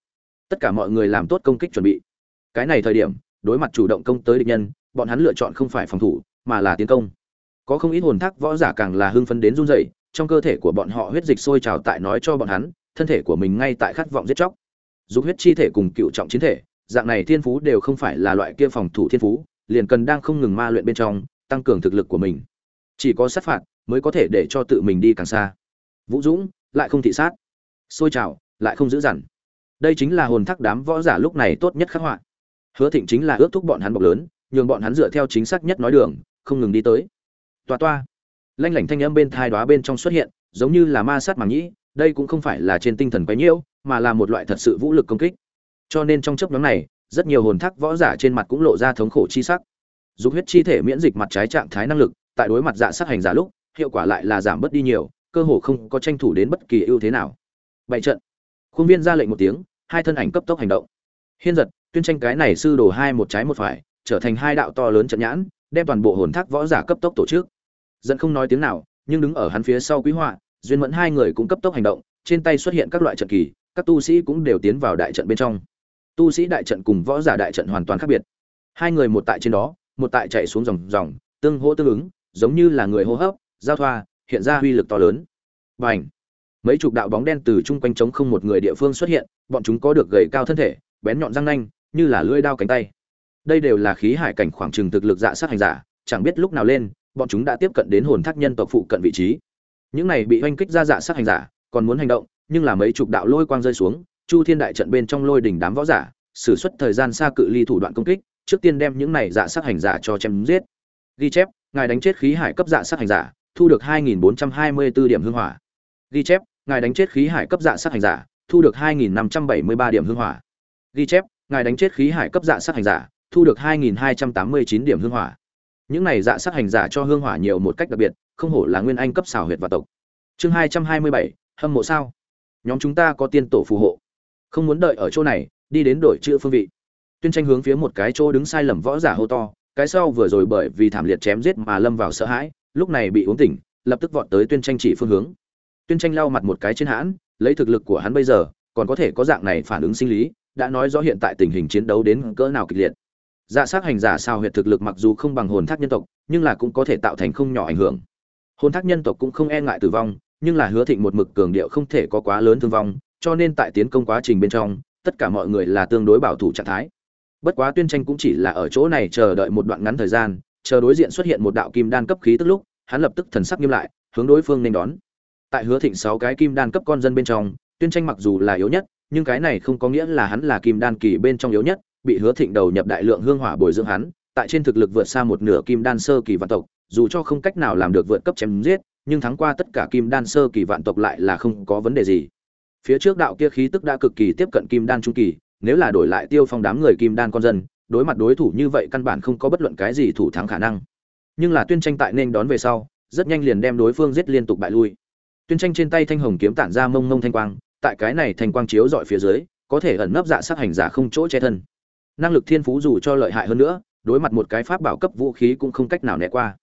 Tất cả mọi người làm tốt công kích chuẩn bị. Cái này thời điểm, đối mặt chủ động công tới địch nhân, bọn hắn lựa chọn không phải phòng thủ, mà là tiến công. Có không ít hồn thác võ giả càng là hưng phấn đến run rẩy, trong cơ thể của bọn họ huyết dịch sôi trào tại nói cho bọn hắn, thân thể của mình ngay tại khát vọng giết chóc. Dục huyết chi thể cùng cựu trọng chiến thể, dạng này thiên phú đều không phải là loại kia phòng thủ thiên phú liền cần đang không ngừng ma luyện bên trong, tăng cường thực lực của mình. Chỉ có sát phạt mới có thể để cho tự mình đi càng xa. Vũ dũng, lại không thị sát. Xôi trào lại không giữ dằn. Đây chính là hồn thác đám võ giả lúc này tốt nhất khắc họa. Hứa thịnh chính là ước thúc bọn hắn bọc lớn, nhường bọn hắn dựa theo chính xác nhất nói đường, không ngừng đi tới. Toa toa. Lanh lảnh thanh âm bên thai đoá bên trong xuất hiện, giống như là ma sát màng nhĩ, đây cũng không phải là trên tinh thần quấy nhiễu, mà là một loại thật sự vũ lực công kích. Cho nên trong chấp nhóm này rất nhiều hồn thác võ giả trên mặt cũng lộ ra thống khổ chi sắc. Dục huyết chi thể miễn dịch mặt trái trạng thái năng lực, tại đối mặt dạ sát hành giả lúc, hiệu quả lại là giảm bớt đi nhiều, cơ hồ không có tranh thủ đến bất kỳ ưu thế nào. Bảy trận. Khuôn viên ra lệnh một tiếng, hai thân ảnh cấp tốc hành động. Hiên giật, tuyên tranh cái này sư đồ hai một trái một phải, trở thành hai đạo to lớn trận nhãn, đem toàn bộ hồn thác võ giả cấp tốc tổ chức. Dẫn không nói tiếng nào, nhưng đứng ở hắn phía sau quý họa, duyên mẫn hai người cũng cấp tốc hành động, trên tay xuất hiện các loại trận kỳ, các tu sĩ cũng đều tiến vào đại trận bên trong tu sĩ đại trận cùng võ giả đại trận hoàn toàn khác biệt. Hai người một tại trên đó, một tại chạy xuống dòng dòng, tương hỗ tương ứng, giống như là người hô hấp, giao thoa, hiện ra uy lực to lớn. Và ảnh mấy chục đạo bóng đen từ chung quanh trống không một người địa phương xuất hiện, bọn chúng có được gầy cao thân thể, bén nhọn răng nanh, như là lưỡi đao cánh tay. Đây đều là khí hải cảnh khoảng trừng thực lực dạ sát hành giả, chẳng biết lúc nào lên, bọn chúng đã tiếp cận đến hồn thác nhân tộc phụ cận vị trí. Những này bị oanh kích ra dạ sát hành giả, còn muốn hành động, nhưng là mấy chục đạo lôi quang rơi xuống chu thiên đại trận bên trong lôi đỉnh đám võ giả sử xuất thời gian xa cự ly thủ đoạn công kích trước tiên đem những này dạ sát hành giả cho chém giết. Ghi chép ngài đánh chết khí hải cấp dạ sát hành giả thu được 2.424 điểm hương hỏa. Ghi chép ngài đánh chết khí hải cấp dạ sát hành giả thu được 2.573 điểm hương hỏa. Ghi chép ngài đánh chết khí hải cấp dạ sát hành giả thu được 2.289 điểm hương hỏa. Những này dạ sát hành giả cho hương hỏa nhiều một cách đặc biệt không hổ là nguyên anh cấp xảo huyệt và tộc. Chương 227, hâm mộ sao? Nhóm chúng ta có tiên tổ phù hộ không muốn đợi ở chỗ này, đi đến đổi chữ phương vị. Tuyên tranh hướng phía một cái chỗ đứng sai lầm võ giả hô to, cái sau vừa rồi bởi vì thảm liệt chém giết mà lâm vào sợ hãi, lúc này bị uống tỉnh, lập tức vọt tới tuyên tranh chỉ phương hướng. Tuyên tranh lau mặt một cái trên hãn, lấy thực lực của hắn bây giờ, còn có thể có dạng này phản ứng sinh lý, đã nói rõ hiện tại tình hình chiến đấu đến cỡ nào kịch liệt. Dạ sát hành giả sao huyệt thực lực mặc dù không bằng hồn thác nhân tộc, nhưng là cũng có thể tạo thành không nhỏ ảnh hưởng. Hồn thác nhân tộc cũng không e ngại tử vong, nhưng là hứa thịnh một mực cường điệu không thể có quá lớn thương vong cho nên tại tiến công quá trình bên trong, tất cả mọi người là tương đối bảo thủ trạng thái. Bất quá tuyên tranh cũng chỉ là ở chỗ này chờ đợi một đoạn ngắn thời gian, chờ đối diện xuất hiện một đạo kim đan cấp khí tức lúc, hắn lập tức thần sắc nghiêm lại, hướng đối phương nên đón. Tại hứa thịnh sáu cái kim đan cấp con dân bên trong, tuyên tranh mặc dù là yếu nhất, nhưng cái này không có nghĩa là hắn là kim đan kỳ bên trong yếu nhất, bị hứa thịnh đầu nhập đại lượng hương hỏa bồi dưỡng hắn, tại trên thực lực vượt xa một nửa kim đan sơ kỳ vạn tộc, dù cho không cách nào làm được vượt cấp chém giết, nhưng thắng qua tất cả kim đan sơ kỳ vạn tộc lại là không có vấn đề gì phía trước đạo kia khí tức đã cực kỳ tiếp cận kim đan trung kỳ, nếu là đổi lại tiêu phong đám người kim đan con dân, đối mặt đối thủ như vậy căn bản không có bất luận cái gì thủ thắng khả năng. Nhưng là tuyên tranh tại nên đón về sau, rất nhanh liền đem đối phương giết liên tục bại lui. Tuyên tranh trên tay thanh hồng kiếm tản ra mông mông thanh quang, tại cái này thanh quang chiếu dọi phía dưới, có thể ẩn nấp dạ sát hành giả không chỗ che thân. Năng lực thiên phú dù cho lợi hại hơn nữa, đối mặt một cái pháp bảo cấp vũ khí cũng không cách nào né qua.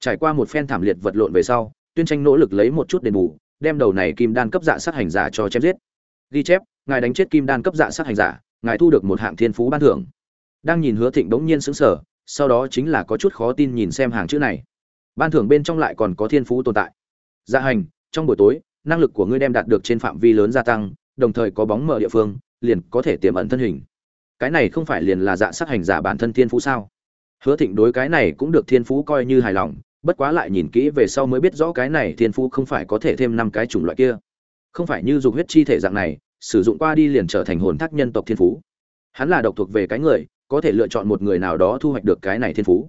Trải qua một phen thảm liệt vật lộn về sau, tuyên tranh nỗ lực lấy một chút đền bù đem đầu này kim đan cấp dạ sát hành giả cho chém giết. Ghi chép, ngài đánh chết kim đan cấp dạ sát hành giả, ngài thu được một hạng thiên phú ban thưởng. Đang nhìn hứa thịnh bỗng nhiên sững sờ, sau đó chính là có chút khó tin nhìn xem hàng chữ này. Ban thưởng bên trong lại còn có thiên phú tồn tại. Dạ hành, trong buổi tối, năng lực của ngươi đem đạt được trên phạm vi lớn gia tăng, đồng thời có bóng mở địa phương, liền có thể tiềm ẩn thân hình. Cái này không phải liền là dạ sát hành giả bản thân thiên phú sao? Hứa thịnh đối cái này cũng được thiên phú coi như hài lòng bất quá lại nhìn kỹ về sau mới biết rõ cái này thiên phú không phải có thể thêm năm cái chủng loại kia. Không phải như dục huyết chi thể dạng này, sử dụng qua đi liền trở thành hồn thác nhân tộc thiên phú. Hắn là độc thuộc về cái người, có thể lựa chọn một người nào đó thu hoạch được cái này thiên phú.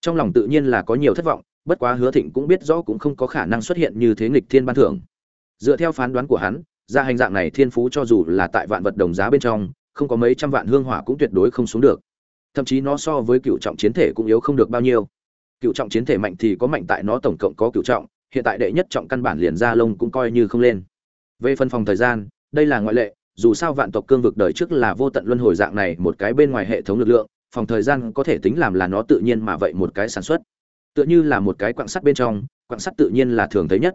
Trong lòng tự nhiên là có nhiều thất vọng, bất quá hứa thịnh cũng biết rõ cũng không có khả năng xuất hiện như thế nghịch thiên ban thưởng. Dựa theo phán đoán của hắn ra hành dạng này thiên phú cho dù là tại vạn vật đồng giá bên trong, không có mấy trăm vạn hương hỏa cũng tuyệt đối không xuống được. Thậm chí nó so với cựu trọng chiến thể cũng yếu không được bao nhiêu cựu trọng chiến thể mạnh thì có mạnh tại nó tổng cộng có cựu trọng, hiện tại đệ nhất trọng căn bản liền ra lông cũng coi như không lên. Về phân phòng thời gian, đây là ngoại lệ, dù sao vạn tộc cương vực đời trước là vô tận luân hồi dạng này một cái bên ngoài hệ thống lực lượng, phòng thời gian có thể tính làm là nó tự nhiên mà vậy một cái sản xuất. Tựa như là một cái quạng sắt bên trong quạng sắt tự nhiên là thường thấy nhất.